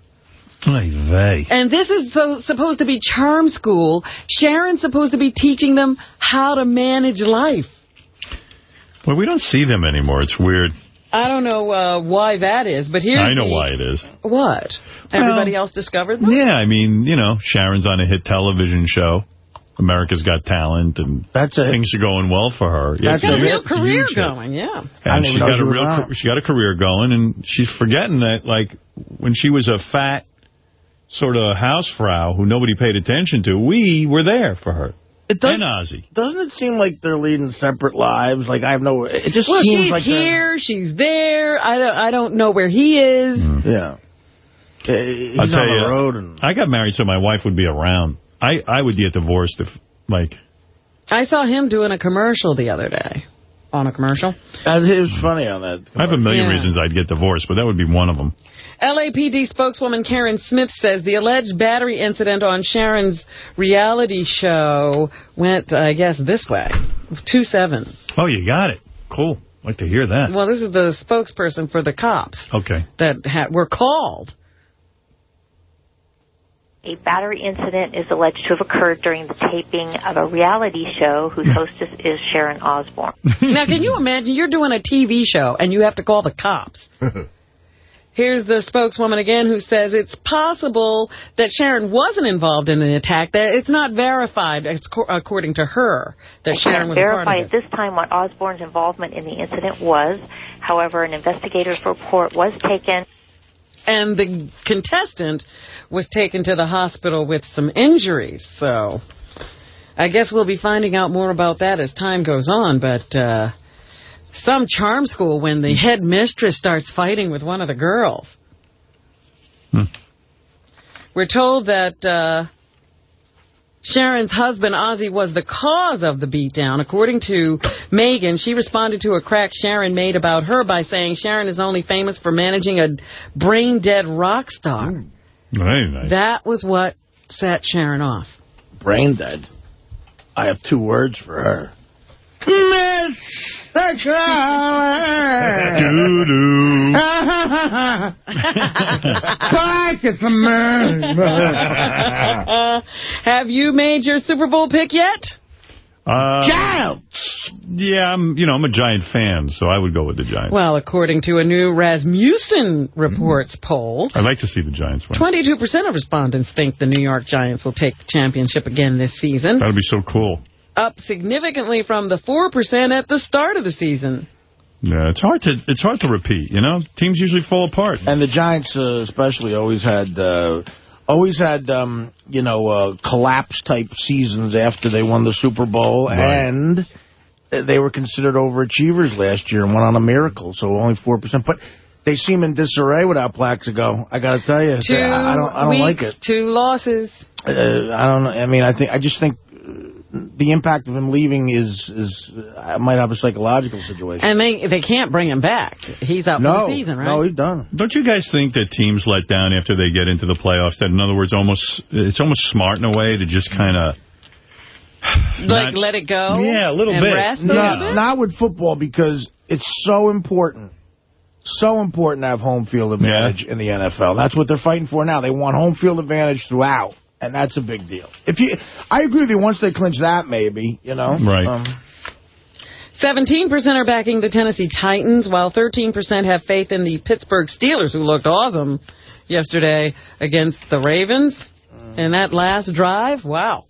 Ay vey. And this is so, supposed to be charm school. Sharon's supposed to be teaching them how to manage life. Well, we don't see them anymore. It's weird. I don't know uh, why that is, but here's I know the- why it is. What? Everybody else discovered them? Yeah, I mean, you know, Sharon's on a hit television show. America's Got Talent, and That's things are going well for her. Yeah, That's it's a a real huge- career huge going, yeah. And she even got a real, she got a career going, and she's forgetting that, like, when she was a fat sort of housefrau who nobody paid attention to, we were there for her. It does, and Ozzy. Doesn't it seem like they're leading separate lives? Like I have no. It just Well, seems she's like they're- here, she's there. I don't, I don't know where he is. Hmm. Yeah. Uh, he's I'll tell on the you, road and I got married so my wife would be around. I, I would get divorced if, like, I saw him doing a commercial the other day. On a commercial. And it was funny on that. I have a million Yeah. reasons I'd get divorced, but that would be one of them. LAPD spokeswoman Karen Smith says the alleged battery incident on Sharon's reality show went, I guess, this way. 2-7. Oh, you got it. Cool. like to hear that. Well, this is the spokesperson for the cops Okay. that ha were called. A battery incident is alleged to have occurred during the taping of a reality show whose hostess is Sharon Osbourne. now, can you imagine you're doing a TV show and you have to call the cops? Here's the spokeswoman again who says it's possible that Sharon wasn't involved in the attack. That it's not verified, according to her, that I Sharon was a part verify of at this time what Osbourne's involvement in the incident was. However, an investigator's report was taken. And the contestant was taken to the hospital with some injuries. So I guess we'll be finding out more about that as time goes on. But uh, some charm school when the hmm. head mistress starts fighting with one of the girls. Hmm. We're told that uh, Sharon's husband, Ozzy, was the cause of the beatdown. According to Megan, she responded to a crack Sharon made about her by saying Sharon is only famous for managing a brain-dead rock star. Hmm. Very nice. That was what set Sharon off. Brain dead. I have two words for her. Miss Sexuality. Doo-doo. Back at the man. Have you made your Super Bowl pick yet? Uh, Giants! Yeah, I'm, you know, I'm a Giant fan, so I would go with the Giants. Well, according to a new Rasmussen Reports poll, I'd like to see the Giants win. 22% of respondents think the New York Giants will take the championship again this season, That would be so cool. Up significantly from the 4% at the start of the season. Yeah, it's hard to it's hard to repeat. You know, teams usually fall apart. And the Giants, uh, especially, always had, uh, always had, um, you know, uh, collapse type seasons after they won the Super Bowl, Right. and they were considered overachievers last year and went on a miracle. So only four percent, but they seem in disarray without Plaxico. I got to tell you, Two I don't, I don't weeks, like it. two losses. Uh, I don't know. I mean, I think I just think uh, the impact of him leaving is is uh, might have a psychological situation. And they they can't bring him back. He's out for the season, right? no, he's done. Don't you guys think that teams let down after they get into the playoffs? That, in other words, almost it's almost smart in a way to just kind of like let it go. Yeah, a little and bit. Rest a not, little bit? not with football because it's so important. So important to have home field advantage in the NFL. That's what they're fighting for now. They want home field advantage throughout, and that's a big deal. If you, I agree with you. Once they clinch that, maybe you know. Right. Um, 17% are backing the Tennessee Titans, while 13% have faith in the Pittsburgh Steelers, who looked awesome yesterday against the Ravens in that last drive. Wow.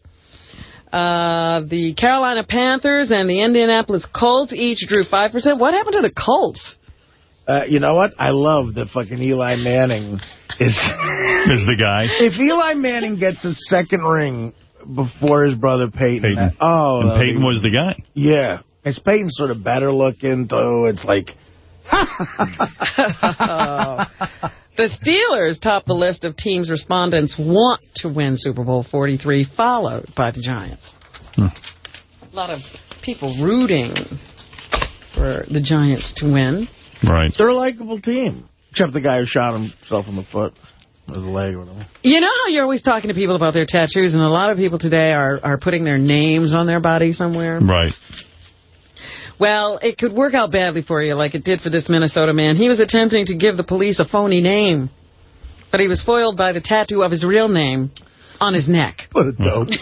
Uh, the Carolina Panthers and the Indianapolis Colts each drew 5%. What happened to the Colts? Uh, you know what? I love that fucking Eli Manning is is the guy. If Eli Manning gets a second ring before his brother Peyton, Peyton. oh, and Peyton be- was the guy. Yeah. It's Peyton's sort of better looking, though. It's like, The Steelers top the list of teams respondents want to win Super Bowl 43, followed by the Giants. Hmm. A lot of people rooting for the Giants to win. Right. they're a likable team. Except the guy who shot himself in the foot. Or the leg or whatever. You know how you're always talking to people about their tattoos, and a lot of people today are, are putting their names on their body somewhere? Right. Well, it could work out badly for you, like it did for this Minnesota man. He was attempting to give the police a phony name, but he was foiled by the tattoo of his real name on his neck. What a dope.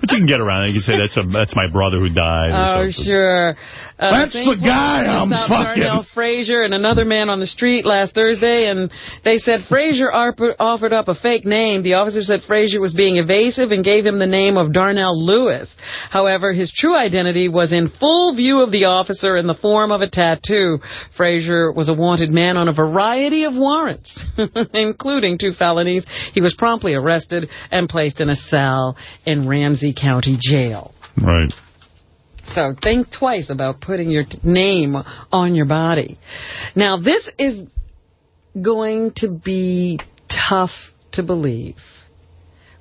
But you can get around it. You can say, that's a that's my brother who died. or Oh, something. sure. Uh, That's the guy I'm stopped fucking. Darnell Frazier and another man on the street last Thursday, and they said Frazier offered up a fake name. The officer said Frazier was being evasive and gave him the name of Darnell Lewis. However, his true identity was in full view of the officer in the form of a tattoo. Frazier was a wanted man on a variety of warrants, including two felonies. He was promptly arrested and placed in a cell in Ramsey County Jail. Right. So think twice about putting your name on your body. Now, this is going to be tough to believe.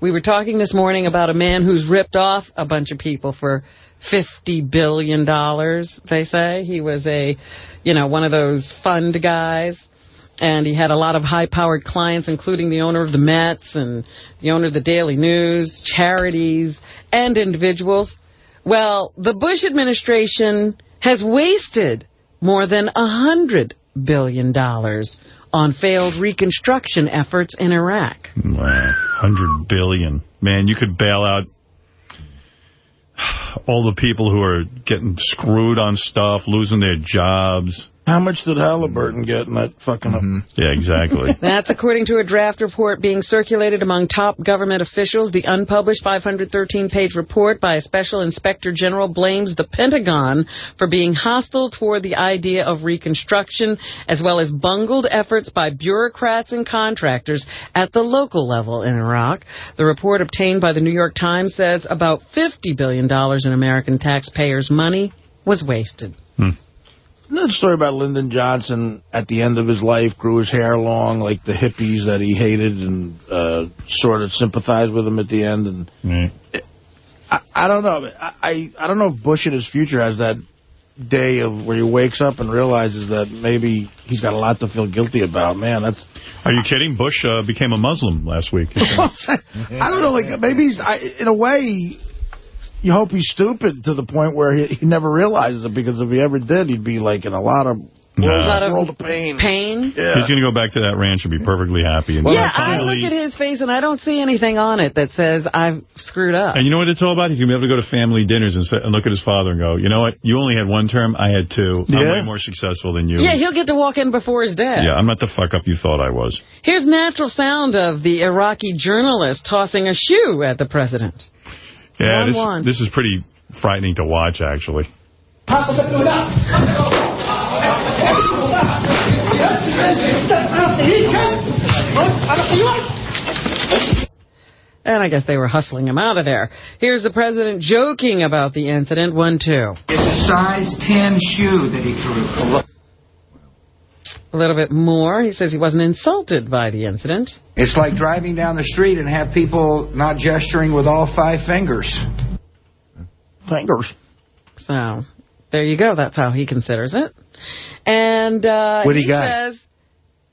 We were talking this morning about a man who's ripped off a bunch of people for $50 billion, they say. He was a, you know, one of those fund guys. And he had a lot of high-powered clients, including the owner of the Mets and the owner of the Daily News, charities, and individuals. Well, the Bush administration has wasted more than a $100 billion on failed reconstruction efforts in Iraq. Wow. Hundred billion. Man, you could bail out all the people who are getting screwed on stuff, losing their jobs. How much did Halliburton get in that fucking... Mm-hmm. Yeah, exactly. That's according to a draft report being circulated among top government officials. The unpublished 513-page report by a special inspector general blames the Pentagon for being hostile toward the idea of reconstruction, as well as bungled efforts by bureaucrats and contractors at the local level in Iraq. The report obtained by the New York Times says about $50 billion in American taxpayers' money was wasted. Isn't that story about Lyndon Johnson at the end of his life grew his hair long like the hippies that he hated and uh, sort of sympathized with him at the end? And I, I don't know. I, I I don't know if Bush in his future has that day of where he wakes up and realizes that maybe he's got a lot to feel guilty about. Man, that's Are you kidding? Bush uh, became a Muslim last week. I don't know. Like maybe he's I, in a way. You hope he's stupid to the point where he, he never realizes it, because if he ever did, he'd be like in a lot of Nah. world, A lot of world of pain. Pain? Yeah. He's going to go back to that ranch and be perfectly happy. And yeah, I look at his face and I don't see anything on it that says I've screwed up. And you know what it's all about? He's going to be able to go to family dinners and, say, and look at his father and go, you know what? You only had one term. I had two. I'm way more successful than you. Yeah, he'll get to walk in before his dad. Yeah, I'm not the fuck up you thought I was. Here's natural sound of the Iraqi journalist tossing a shoe at the president. Yeah, this, this is pretty frightening to watch, actually. And I guess they were hustling him out of there. Here's the president joking about the incident. One, two. It's a size 10 shoe that he threw. A little bit more. He says he wasn't insulted by the incident. It's like driving down the street and have people not gesturing with all five fingers. Fingers. So, there you go. That's how he considers it. And uh, What do he got? says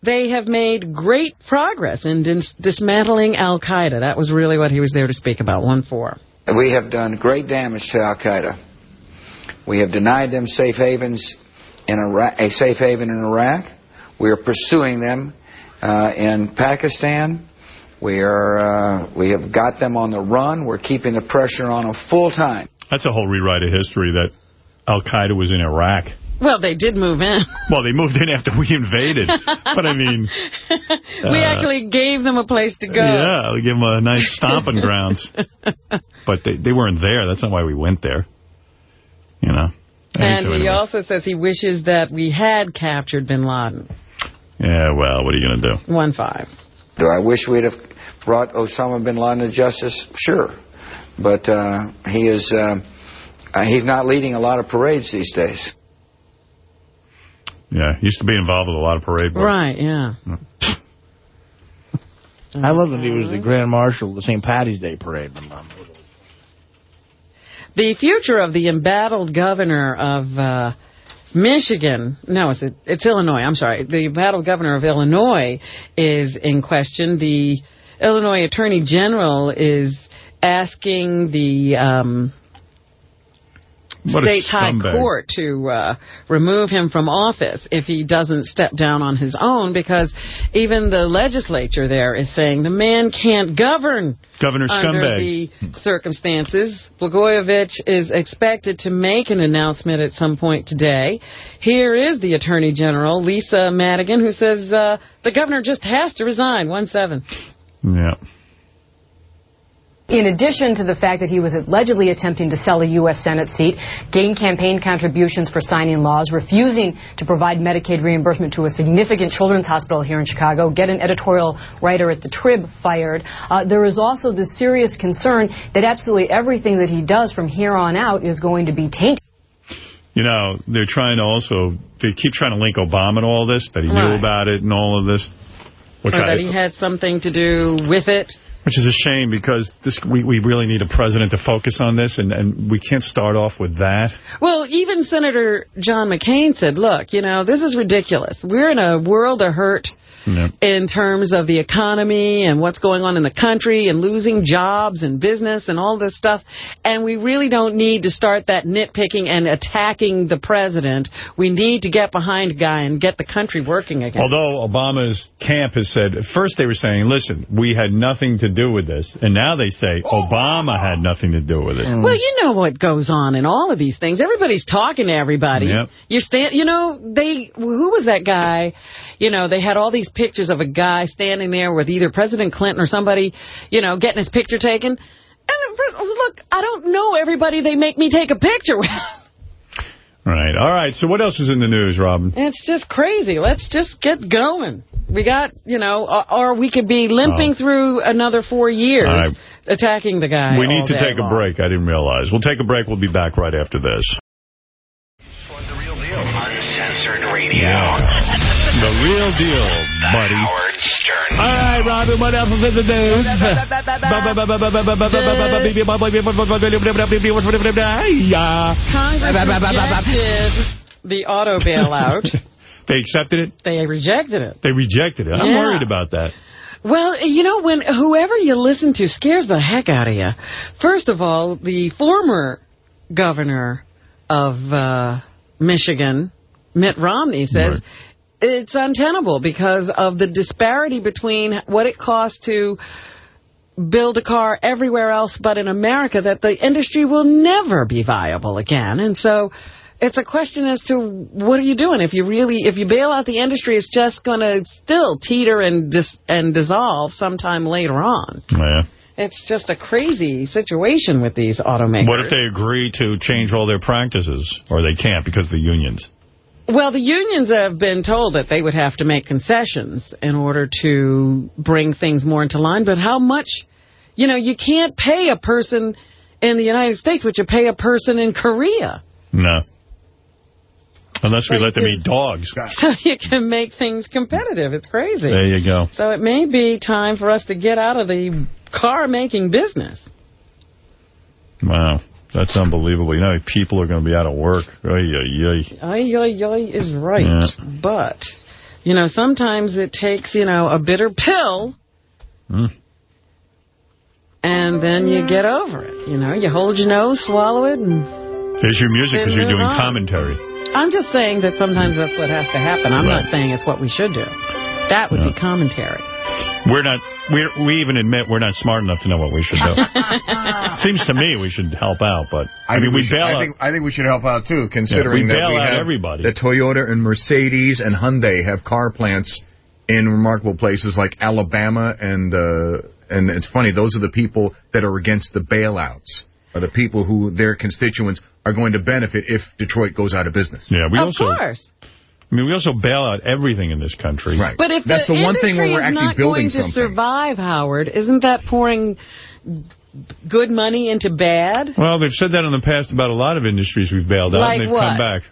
they have made great progress in dis- dismantling Al-Qaeda. That was really what he was there to speak about. One, four. We have done great damage to Al Qaeda. We have denied them safe havens in Iraq, a safe haven in Iraq. We are pursuing them uh, in Pakistan. We are uh, we have got them on the run. We're keeping the pressure on them full time. That's a whole rewrite of history that Al-Qaeda was in Iraq. Well, they did move in. Well, they moved in after we invaded. but, I mean... we uh, actually gave them a place to go. Yeah, we give them a nice stomping grounds. But they, they weren't there. That's not why we went there. You know? And he anyway. also says he wishes that we had captured bin Laden. Yeah, well, what are you going to do? One five. Do I wish we'd have brought Osama bin Laden to justice? Sure. But uh, he is uh, uh, he's not leading a lot of parades these days. Yeah, he used to be involved with a lot of parade work. Right, yeah. I love when he was the Grand Marshal of the St. Patty's Day Parade. The future of the embattled governor of uh, Michigan, no, it's, it's Illinois, I'm sorry. The embattled governor of Illinois is in question. The Illinois Attorney General is asking the um, What state's high court to uh, remove him from office if he doesn't step down on his own because even the legislature there is saying the man can't govern Governor under Scumbag. the circumstances. Blagojevich is expected to make an announcement at some point today. Here is the Attorney General, Lisa Madigan, who says uh, the governor just has to resign, 1-7. Yeah. In addition to the fact that he was allegedly attempting to sell a U.S. Senate seat, gain campaign contributions for signing laws, refusing to provide Medicaid reimbursement to a significant children's hospital here in Chicago, get an editorial writer at the Trib fired, uh, there is also the serious concern that absolutely everything that he does from here on out is going to be tainted. You know, they're trying to also, they keep trying to link Obama to all this, that he knew about it and all of this. Which or I, that he had something to do with it. Which is a shame because this we, we really need a president to focus on this, and, and we can't start off with that. Well, even Senator John McCain said, look, you know, this is ridiculous. We're in a world of hurt in terms of the economy and what's going on in the country and losing jobs and business and all this stuff. And we really don't need to start that nitpicking and attacking the president. We need to get behind a guy and get the country working again. Although Obama's camp has said, first they were saying, listen, we had nothing to do with this. And now they say Obama had nothing to do with it. Well, you know what goes on in all of these things. Everybody's talking to everybody. Yep. You stand, you know, they, who was that guy? You know, they had all these pictures of a guy standing there with either President Clinton or somebody, you know, getting his picture taken. And look, I don't know everybody they make me take a picture with. Right. All right. So what else is in the news, Robin? It's just crazy. Let's just get going. We got, you know, or, or we could be limping Oh. through another four years right. attacking the guy. we need to take a break. I didn't realize. We'll take a break. We'll be back right after this. Radio. The real deal, buddy. Howard Stern. All right, Robin, what else is in the news? Congress the auto bailout. They accepted it? They rejected it. They rejected it. I'm Yeah. worried about that. Well, you know, when whoever you listen to scares the heck out of you. First of all, the former governor of uh, Michigan, Mitt Romney, says it's untenable because of the disparity between what it costs to build a car everywhere else but in America, that the industry will never be viable again. And so it's a question as to what are you doing? If you really, if you bail out the industry, it's just going to still teeter and dis, and dissolve sometime later on. Yeah. It's just a crazy situation with these automakers. What if they agree to change all their practices? Or they can't because of the unions? Well, the unions have been told that they would have to make concessions in order to bring things more into line. But how much? You know, you can't pay a person in the United States what you pay a person in Korea. No. Unless we let them eat dogs. So you can make things competitive. It's crazy. There you go. So it may be time for us to get out of the car-making business. Wow. That's unbelievable. You know, people are going to be out of work. Oy, oy, oy. Ay, ay, ay is right. Yeah. But, you know, sometimes it takes, you know, a bitter pill Hmm. and then you get over it. You know, you hold your nose, swallow it, and There's your music because you're doing on. commentary. I'm just saying that sometimes that's what has to happen. I'm Right. not saying it's what we should do. That would be commentary. We're not, we we even admit we're not smart enough to know what we should do. Seems to me we should help out, but I, mean, think we should- bail I out. think, I think we should help out too, considering we that we out have everybody. that Toyota and Mercedes and Hyundai have car plants in remarkable places like Alabama, and uh, and it's funny those are the people that are against the bailouts, are the people who their constituents are going to benefit if Detroit goes out of business. Yeah, we of also. course. I mean, we also bail out everything in this country. Right. But if That's the, the one thing industry where we're is actually not building going to survive, Howard, isn't that pouring good money into bad? Well, they've said that in the past about a lot of industries we've bailed out, Like and they've what? come back.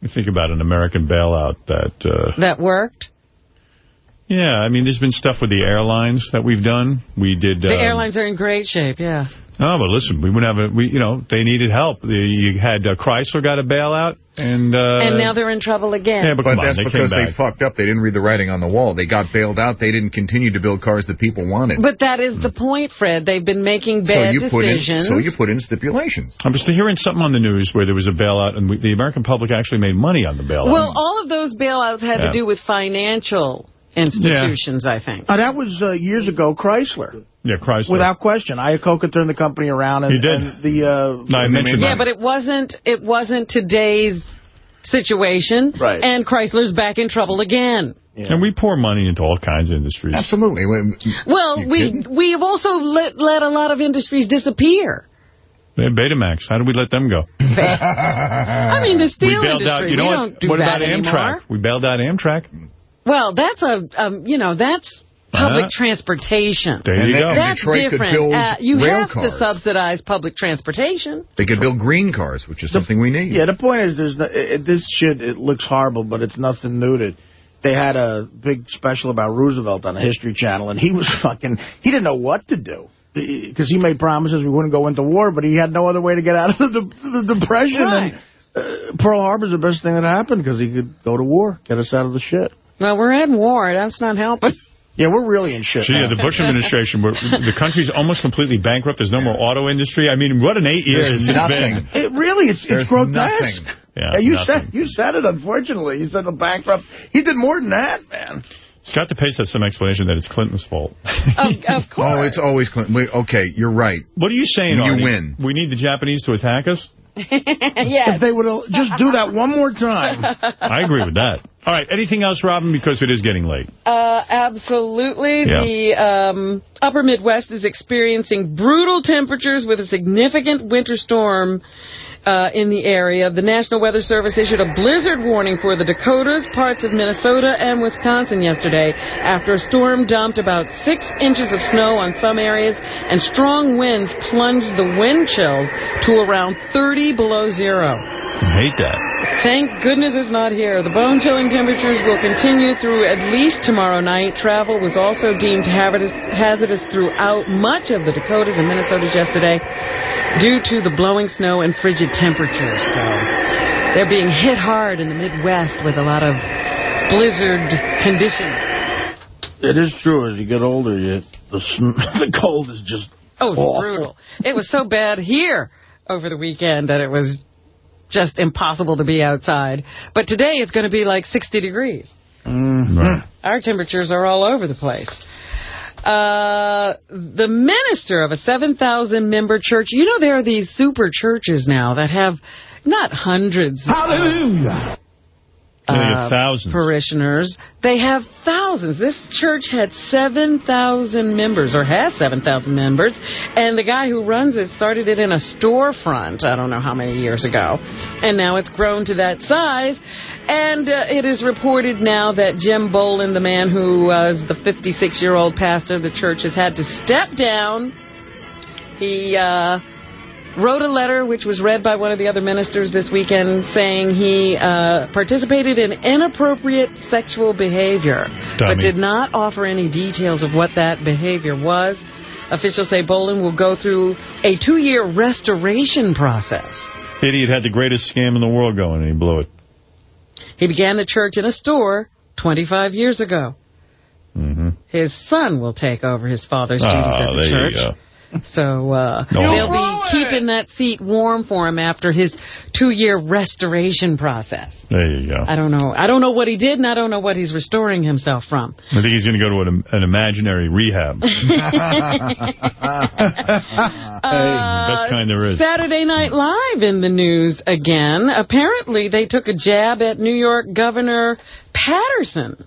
You think about an American bailout that, uh, That worked? Yeah, I mean, there's been stuff with the airlines that we've done. We did... The um, airlines are in great shape, yes. Oh, but listen, we wouldn't have a, we, you know, they needed help. The- You had uh, Chrysler got a bailout, and... Uh, and now they're in trouble again. Yeah, but But come on, that's they because came they fucked up. They didn't read the writing on the wall. They got bailed out. They didn't continue to build cars that people wanted. But that is the point, Fred. They've been making bad so bad you put in so you put in stipulations. I was hearing something on the news where there was a bailout, and we, the American public actually made money on the bailout. well, all of those bailouts had Yeah. to do with financial institutions, I think. Uh, that was uh, years ago, Chrysler. yeah, Chrysler. Without question. Iacocca turned the company around. And, He did. And the, uh, No, I mentioned Yeah, but it wasn't it wasn't today's situation. Right. And Chrysler's back in trouble again. And we pour money into all kinds of industries. Absolutely. Well, we we have also let let a lot of industries disappear. Yeah, Betamax, how did we let them go? I mean, the steel industry. out, you know we what? don't do what that about Amtrak? anymore. We bailed out Amtrak. Well, that's a um, you know that's public Uh-huh. transportation. There you go. That's Detroit could different. build Uh, you rail have to subsidize public transportation. They could build green cars, which is something we need. Yeah, the point is, there's no, it, this shit, it looks horrible, but it's nothing new to They had a big special about Roosevelt on the History Channel, and he was fucking, he didn't know what to do. Because he made promises we wouldn't go into war, but he had no other way to get out of the, the depression. Right. And uh, Pearl Harbor's the best thing that happened, because he could go to war, get us out of the shit. Well, we're in war. That's not helping. Yeah, we're really in shit Gee, now. the Bush administration, we're, the country's almost completely bankrupt. There's no more auto industry. I mean, what an eight years There's it's nothing. been. It really, it's, There's it's grotesque. nothing. Yeah, you nothing. said you said it. Unfortunately, you said the bankrupt. He did more than that, man. Scott DePace has some explanation that it's Clinton's fault. Oh, of, of course. Oh, it's always Clinton. Wait, okay, you're right. What are you saying, You Artie? win. We need the Japanese to attack us? yes. If they would just do that one more time. I agree with that. All right, anything else, Robin, because it is getting late? Uh, absolutely. Yeah. The um, upper Midwest is experiencing brutal temperatures with a significant winter storm uh, in the area. The National Weather Service issued a blizzard warning for the Dakotas, parts of Minnesota, and Wisconsin yesterday after a storm dumped about six inches of snow on some areas and strong winds plunged the wind chills to around 30 below zero. I hate that. Thank goodness it's not here. The bone-chilling temperatures will continue through at least tomorrow night. Travel was also deemed hazardous, hazardous throughout much of the Dakotas and Minnesotas yesterday due to the blowing snow and frigid temperatures. So they're being hit hard in the Midwest with a lot of blizzard conditions. It is true. As you get older, you, the sm- the cold is just Oh, it was awful. brutal. It was so bad here over the weekend that it was just impossible to be outside. But today it's going to be like 60 degrees. Mm-hmm. Our temperatures are all over the place. Uh, the minister of a 7,000-member church, you know there are these super churches now that have not hundreds Hallelujah. Uh, thousands. parishioners. They have thousands. This church had 7,000 members, or has 7,000 members, and the guy who runs it started it in a storefront, I don't know how many years ago, and now it's grown to that size, and uh, it is reported now that Jim Bolin, the man who was the 56-year-old pastor of the church, has had to step down. He uh, wrote a letter which was read by one of the other ministers this weekend saying he uh, participated in inappropriate sexual behavior, Dummy. but did not offer any details of what that behavior was. Officials say Bolin will go through a two-year restoration process. Idiot had the greatest scam in the world going, and he blew it. He began the church in a store 25 years ago. Mm-hmm. His son will take over his father's duties Oh, at the there church. You go. So uh, No. they'll be keeping that seat warm for him after his two-year restoration process. There you go. I don't know. I don't know what he did, and I don't know what he's restoring himself from. I think he's going to go to an, an imaginary rehab. Uh, Best kind there is. Saturday Night Live in the news again. Apparently, they took a jab at New York Governor Paterson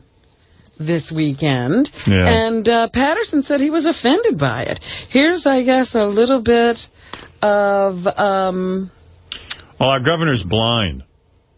this weekend. Yeah. And uh, Paterson said he was offended by it. Here's, I guess, a little bit of... Um, Well, our governor's blind.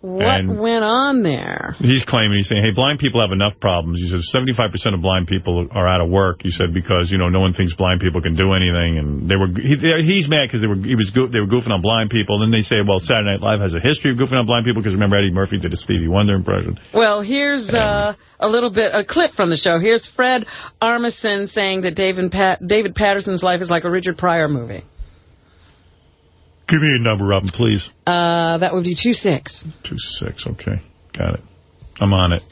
What And- went on there? He's claiming, he's saying, hey, blind people have enough problems. He says 75% of blind people are out of work. He said because, you know, no one thinks blind people can do anything. And they were he, he's mad because they were he was they were goofing on blind people. Then they say, well, Saturday Night Live has a history of goofing on blind people because remember Eddie Murphy did a Stevie Wonder impression. Well, here's uh, a little bit, a clip from the show. Here's Fred Armisen saying that David, Pat, David Paterson's life is like a Richard Pryor movie. Give me a number, Robin, please. Uh, that would be 2-6. Two six. Okay, got it. I'm on it.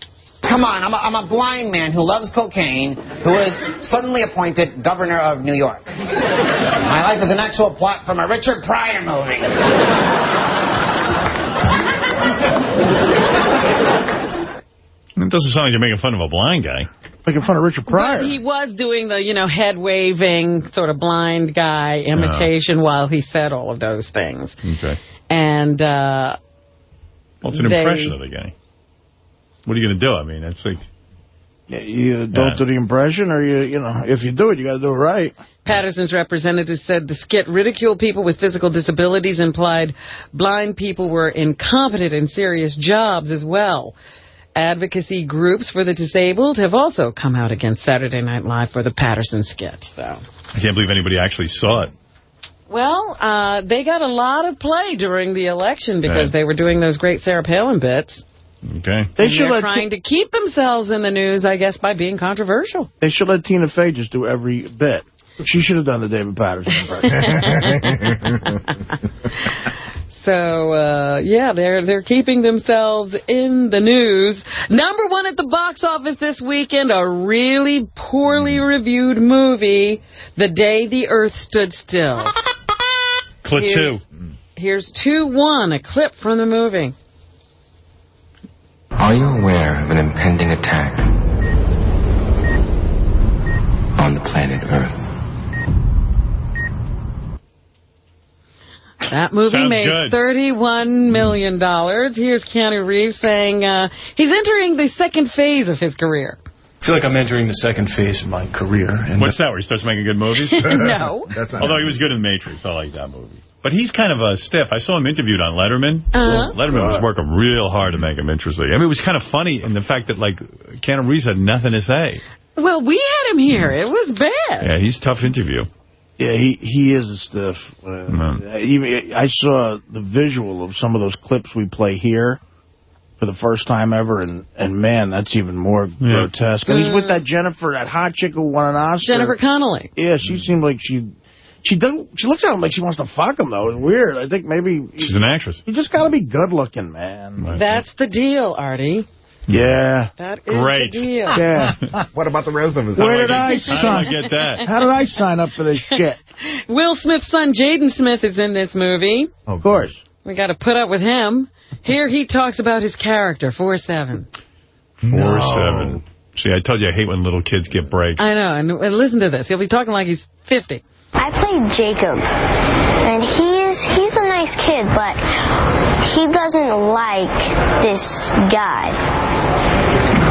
Come on, I'm a, I'm a blind man who loves cocaine, who is suddenly appointed governor of New York. My life is an actual plot from a Richard Pryor movie. It doesn't sound like you're making fun of a blind guy. Making fun of Richard But he was doing the, you know, head-waving, sort of blind guy imitation while he said all of those things. Okay. And, uh... Well, it's an they- impression of the guy. What are you going to do? I mean, it's like... You don't do the impression, or you, you know, if you do it, you got to do it right. Paterson's representative said the skit ridiculed people with physical disabilities, implied blind people were incompetent in serious jobs as well. Advocacy groups for the disabled have also come out against Saturday Night Live for the Paterson skit. So, I can't believe anybody actually saw it. Well, uh, they got a lot of play during the election because Right. they were doing those great Sarah Palin bits. Okay. They And should they're let trying to keep themselves in the news, I guess, by being controversial. They should let Tina Fey just do every bit. She should have done the David Paterson impression. So, uh, yeah, they're they're keeping themselves in the news. Number one at the box office this weekend, a really poorly reviewed movie, The Day the Earth Stood Still. Clip Here's- two. Here's 2-1, a clip from the movie. Are you aware of an impending attack on the planet Earth? That movie Sounds made good. $31 million. dollars. Here's Keanu Reeves saying uh, he's entering the second phase of his career. I feel like I'm entering the second phase of my career. And What's that, where he starts making good movies? No. That's not Although he was good in Matrix. I like that movie. But he's kind of a stiff. I saw him interviewed on Letterman. Uh-huh. Letterman was working real hard to make him interesting. I mean, it was kind of funny in the fact that, like, Keanu Reeves had nothing to say. Well, we had him here. It was bad. Yeah, he's a tough interview. Yeah, he he is a stiff. Uh, even I saw the visual of some of those clips we play here for the first time ever, and and man, that's even more grotesque. And he's with that Jennifer, that hot chick who won an Oscar. Jennifer Connelly. Yeah, she seemed like she. She doesn't. She looks at him like she wants to fuck him though. It's weird. I think maybe She's an actress. you just got to be good looking, man. That's the deal, Artie. Yeah. That is the deal. Yeah. what about the rest of us? Where did I sign? I get that? How did I sign up for this shit? Will Smith's son, Jaden Smith, is in this movie. Of course. We got to put up with him. Here he talks about his character, 4-7. Four seven. See, I told you I hate when little kids get breaks. I know, and, and listen to this. He'll be talking like he's 50. I played Jacob, and he's he's a nice kid, but he doesn't like this guy.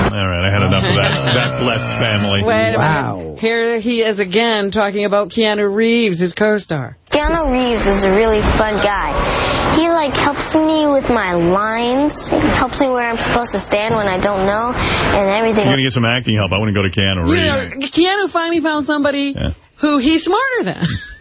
All right, I had enough of that. that blessed family. Wait a minute. Here he is again talking about Keanu Reeves, his co-star. Keanu Reeves is a really fun guy. He like helps me with my lines, helps me where I'm supposed to stand when I don't know, and everything. you're going to get some acting help, I want to go to Keanu You Reeves. know, Keanu finally found somebody who he's smarter than.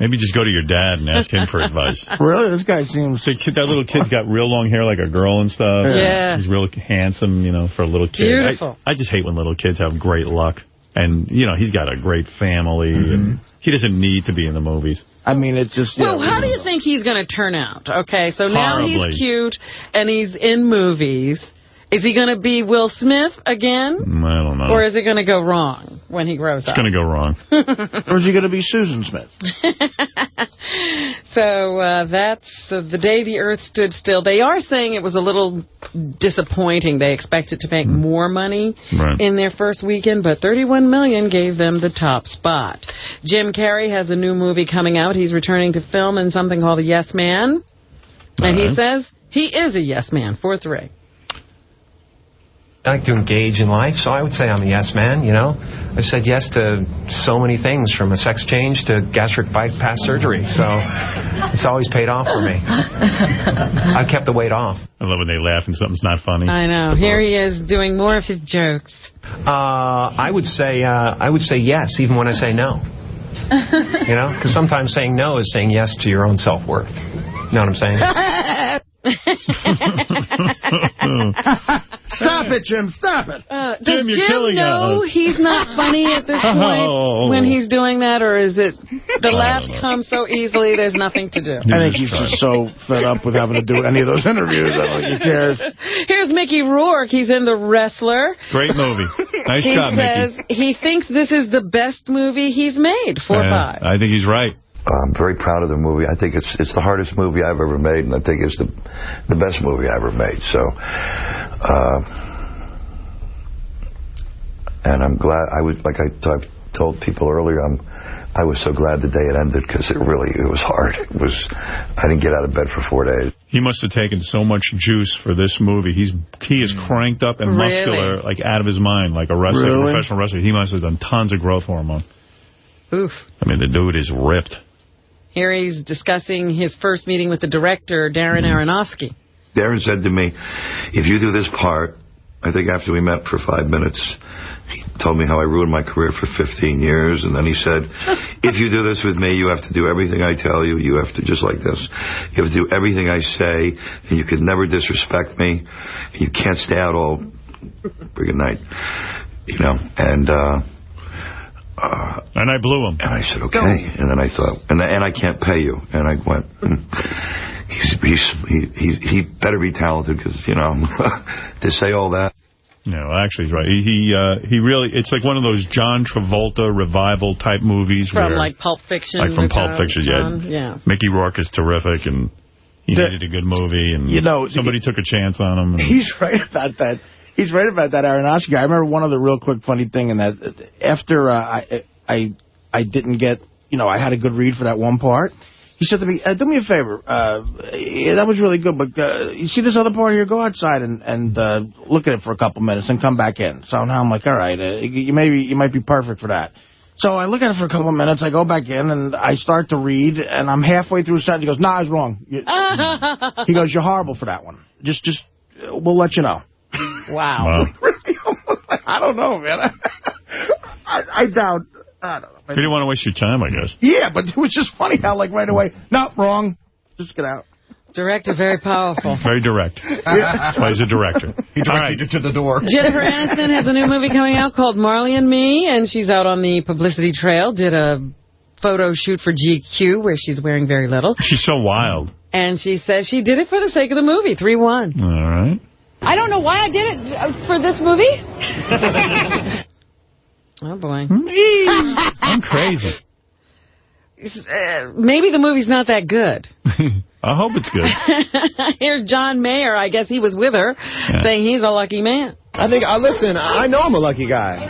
Maybe just go to your dad and ask him for advice. Really? This guy seems... The kid, that little kid's got real long hair like a girl and stuff. Yeah. He's real handsome, you know, for a little kid. Beautiful. I, I just hate when little kids have great luck. And, you know, he's got a great family. Mm-hmm. and He doesn't need to be in the movies. I mean, it's just... Well, how do you think he's going to turn out? Okay, so now he's cute and he's in movies. Is he going to be Will Smith again? Mm, I don't know. Or is it going to go wrong when he grows it's up? It's going to go wrong. or is he going to be Susan Smith? So uh, that's uh, the day the Earth stood still. They are saying it was a little disappointing. They expected to make more money Right. in their first weekend, but 31 million gave them the top spot. Jim Carrey has a new movie coming out. He's returning to film in something called The Yes Man. And he says he is a yes man, 4-3. I like to engage in life, so I would say I'm a yes man, you know. I said yes to so many things, from a sex change to gastric bypass surgery, so it's always paid off for me. I've kept the weight off. I love when they laugh and something's not funny. I know. Here he is doing more of his jokes. Uh, I would say uh, I would say yes, even when I say no. You know, because sometimes saying no is saying yes to your own self-worth. You know what I'm saying? Stop it, Jim. Stop it. Uh, does Jim know he's not funny at this point Oh. when he's doing that, or is it the laughs come so easily there's nothing to do? I think he's just so fed up with having to do any of those interviews. I don't think he cares. Here's Mickey Rourke. He's in The Wrestler. Great movie. Nice he job, says Mickey. he thinks this is the best movie he's made. Four Yeah, five. I think he's right. I'm very proud of the movie. I think it's it's the hardest movie I've ever made, and I think it's the the best movie I've ever made. So, uh, and I'm glad. I would like I, I've told people earlier. I'm I was so glad the day it ended because it really it was hard. It was I didn't get out of bed for four days. He must have taken so much juice for this movie. He's He is cranked up and Really? muscular, like out of his mind, like a wrestler, Really? professional wrestler. He must have done tons of growth hormone. Oof. I mean, the dude is ripped. Here he's discussing his first meeting with the director, Darren Aronofsky. Darren said to me, if you do this part, I think after we met for five minutes, he told me how I ruined my career for 15 years. And then he said, if you do this with me, you have to do everything I tell you. You have to, just like this, you have to do everything I say, and you can never disrespect me. You can't stay out all friggin' night, you know. And, uh, uh, and I blew him. And I said, okay. And then I thought, and, and I can't pay you. And I went, hmm. he's, he's, he, he, he better be talented because, you know, to say all that. No, actually, he's right. He he, uh, he really, it's like one of those John Travolta revival type movies. From where, like Pulp Fiction. Like from Pulp uh, Fiction, yeah. John- yeah. Mickey Rourke is terrific, and he The- needed a good movie, and You know, somebody took a chance on him. And, He's right about that. He's right about that Aronofsky. I remember one other real quick funny thing in that after uh, I I I didn't get you know I had a good read for that one part. He said to me, uh, "Do me a favor. Uh, yeah, that was really good, but uh, you see this other part here? Go outside and and uh, look at it for a couple minutes and come back in." So now I'm like, "All right, uh, you maybe you might be perfect for that." So I look at it for a couple of minutes. I go back in and I start to read, and I'm halfway through a sentence. He goes, "Nah, I was wrong." He goes, "You're horrible for that one. Just just uh, we'll let you know." Wow. I don't know, man. I, I doubt. I don't know. You didn't want to waste your time, I guess. Yeah, but it was just funny how, like, right away, not wrong. Just get out. Director, very powerful. Very direct. That's why he's a director. He directed you to the door. Jennifer Aniston has a new movie coming out called Marley and Me, and she's out on the publicity trail. Did a photo shoot for GQ where she's wearing very little. She's so wild. And she says she did it for the sake of the movie, 3-1. All right. I don't know why I did it uh, for this movie. Oh, boy. I'm crazy. Uh, maybe the movie's not that good. I hope it's good. Here's John Mayer. I guess he was with her, saying he's a lucky man. I think, uh, listen, I know I'm a lucky guy.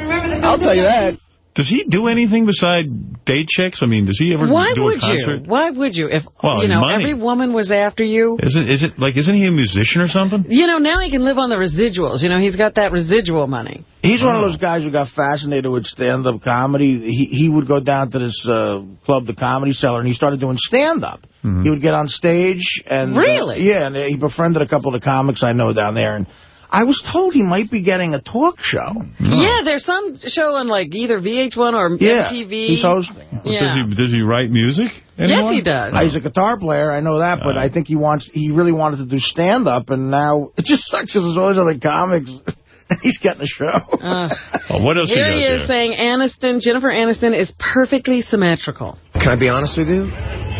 I'll tell you that. Does he do anything beside date chicks? I mean, does he ever Why do would a concert? you? Why would you? If Well, you know money. every woman was after you. Is it, is it like, isn't he a musician or something? You know, now he can live on the residuals. You know, he's got that residual money. He's one of those guys who got fascinated with stand-up comedy. He he would go down to this uh, club, the Comedy Cellar, and he started doing stand-up. He would get on stage and uh, Really? yeah, and he befriended a couple of the comics I know down there. And I was told he might be getting a talk show. Yeah, there's some show on like either VH1 or Yeah, MTV. he's hosting. Yeah. Does he does he write music? Yes, he does. Uh, He's a guitar player, I know that, but I think he wants he really wanted to do stand up, and now it just sucks because there's all these other comics. He's getting a show. Uh, Oh, what else here he he is there? saying Aniston, Jennifer Aniston is perfectly symmetrical. Can I be honest with you?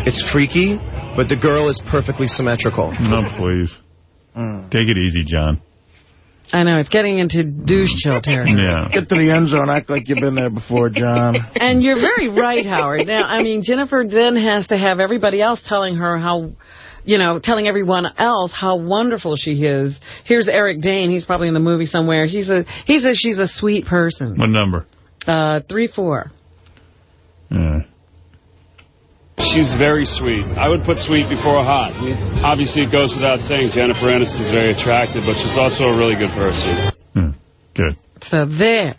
It's freaky, but the girl is perfectly symmetrical. No, please. Take it easy, John. I know, it's getting into douche chill territory. Yeah. Get to the end zone, act like you've been there before, John. And you're very right, Howard. Now, I mean, Jennifer then has to have everybody else telling her how, you know, telling everyone else how wonderful she is. Here's Eric Dane. He's probably in the movie somewhere. She's a, he says she's a sweet person. What number? Uh, three, four. Yeah. She's very sweet. I would put sweet before hot. Obviously, it goes without saying Jennifer Aniston's very attractive, but she's also a really good person. Good. So there.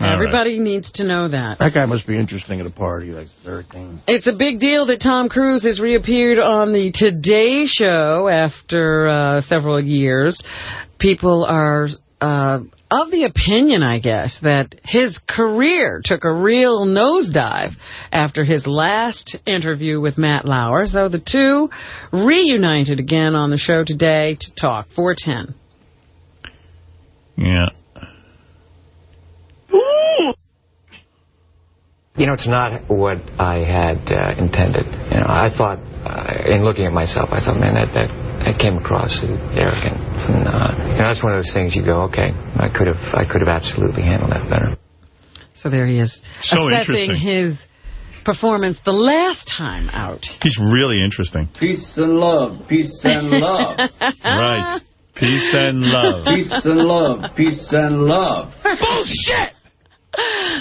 All right. Everybody needs to know that. That guy must be interesting at a party, like everything. It's a big deal that Tom Cruise has reappeared on the Today Show after uh, several years. People are uh, of the opinion, I guess, that his career took a real nosedive after his last interview with Matt Lauer. So the two reunited again on the show today to talk. 410. Yeah. You know, it's not what I had uh, intended. You know, I thought, uh, in looking at myself, I thought, man, that that, that came across as arrogant. And, uh, you know, that's one of those things you go, okay, I could have, I could have absolutely handled that better. So there he is, So assessing interesting. his performance the last time out. He's really interesting. Peace and love, peace and love. Right. Peace and love. Peace and love, peace and love. Bullshit!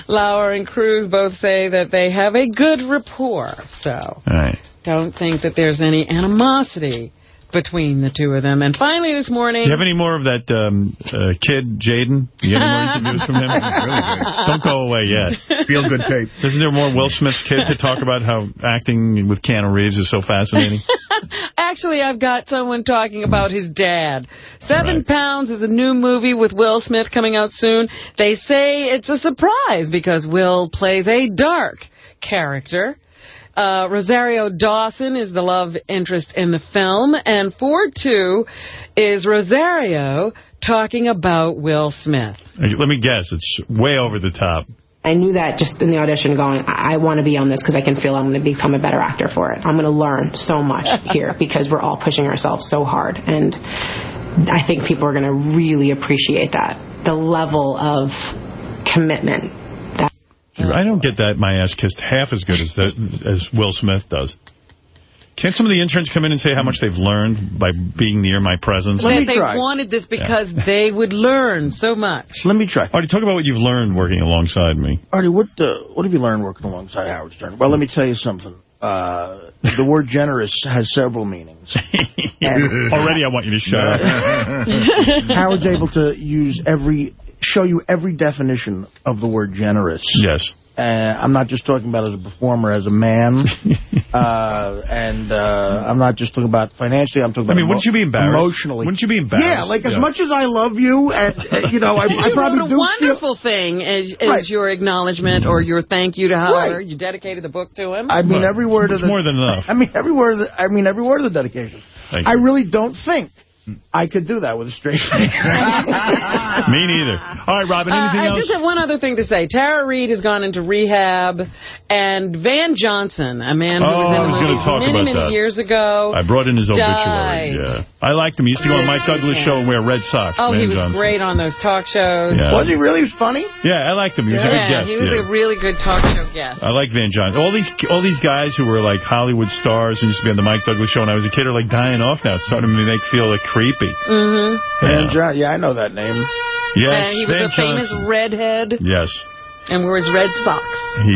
Lauer and Cruise both say that they have a good rapport, so Right. Don't think that there's any animosity between the two of them. And finally this morning... Do you have any more of that um, uh, kid, Jaden? Do you have any more interviews from him? Don't go away yet. Feel good tape. Isn't there more Will Smith's kid to talk about how acting with Keanu Reeves is so fascinating? Actually, I've got someone talking about his dad. Seven Pounds is a new movie with Will Smith coming out soon. They say it's a surprise because Will plays a dark character. Uh, Rosario Dawson is the love interest in the film. And 4-2 is Rosario talking about Will Smith. Let me guess. It's way over the top. I knew that just in the audition going, I, I want to be on this because I can feel I'm going to become a better actor for it. I'm going to learn so much here because we're all pushing ourselves so hard. And I think people are going to really appreciate that. The level of commitment. That I don't get that my ass kissed half as good as that, as Will Smith does. Can't some of the interns come in and say how much they've learned by being near my presence? That they wanted this because they would learn so much. Let me try. Artie, talk about what you've learned working alongside me. Artie, what uh, what have you learned working alongside Howard Stern? Well, let me tell you something. Uh, the word generous has several meanings. Already I want you to shut up. Howard's able to use every, show you every definition of the word generous. Yes. Uh, I'm not just talking about as a performer, as a man. uh, and uh, I'm not just talking about financially. I'm talking about I mean, wouldn't you be embarrassed? Emotionally. Wouldn't you be embarrassed? Yeah, like as Yeah. much as I love you, and, uh, you know, I, I you probably wrote a do feel... wonderful thing as, as Right. your acknowledgement or your thank you to Howard. Right. You dedicated the book to him. I mean, Right. every word It's of the... more than enough. I mean, every word of the, I mean, every word of the dedication. Thank I you. really don't think I could do that with a straight face. Me neither. All right, Robin, Uh, I else? just have one other thing to say. Tara Reid has gone into rehab, and Van Johnson, a man who Oh, was I in was the movies talk many, about many that. years ago. I brought in his died. obituary. Yeah, I liked him. He used to go on Mike Douglas show and wear red socks. Oh, Van he was Johnson. great on those talk shows. Yeah. Was he really? He was funny? Yeah, I liked him. He was a good Yeah, guest. he was yeah. a really good talk show guest. I like Van Johnson. All these all these guys who were like Hollywood stars and used to be on the Mike Douglas show when I was a kid are like dying off now. It's starting to make me feel like creepy. Mm-hmm. Van John, yeah, I know that name. Yes, and he was Van a famous Johnson. redhead Yes. and wore his red socks. He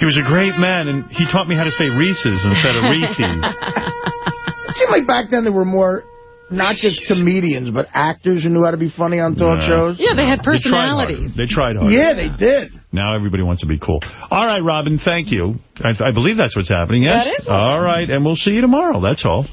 he was a great man, and he taught me how to say Reese's instead of Reese's. It seemed like back then there were more, not just comedians, but actors who knew how to be funny on talk Yeah. shows. Yeah, they had They tried harder. personalities. They tried hard. Yeah, they did. Now everybody wants to be cool. All right, Robin, thank you. I, I believe that's what's happening, yes? That is what's All right, and we'll see you tomorrow. That's all.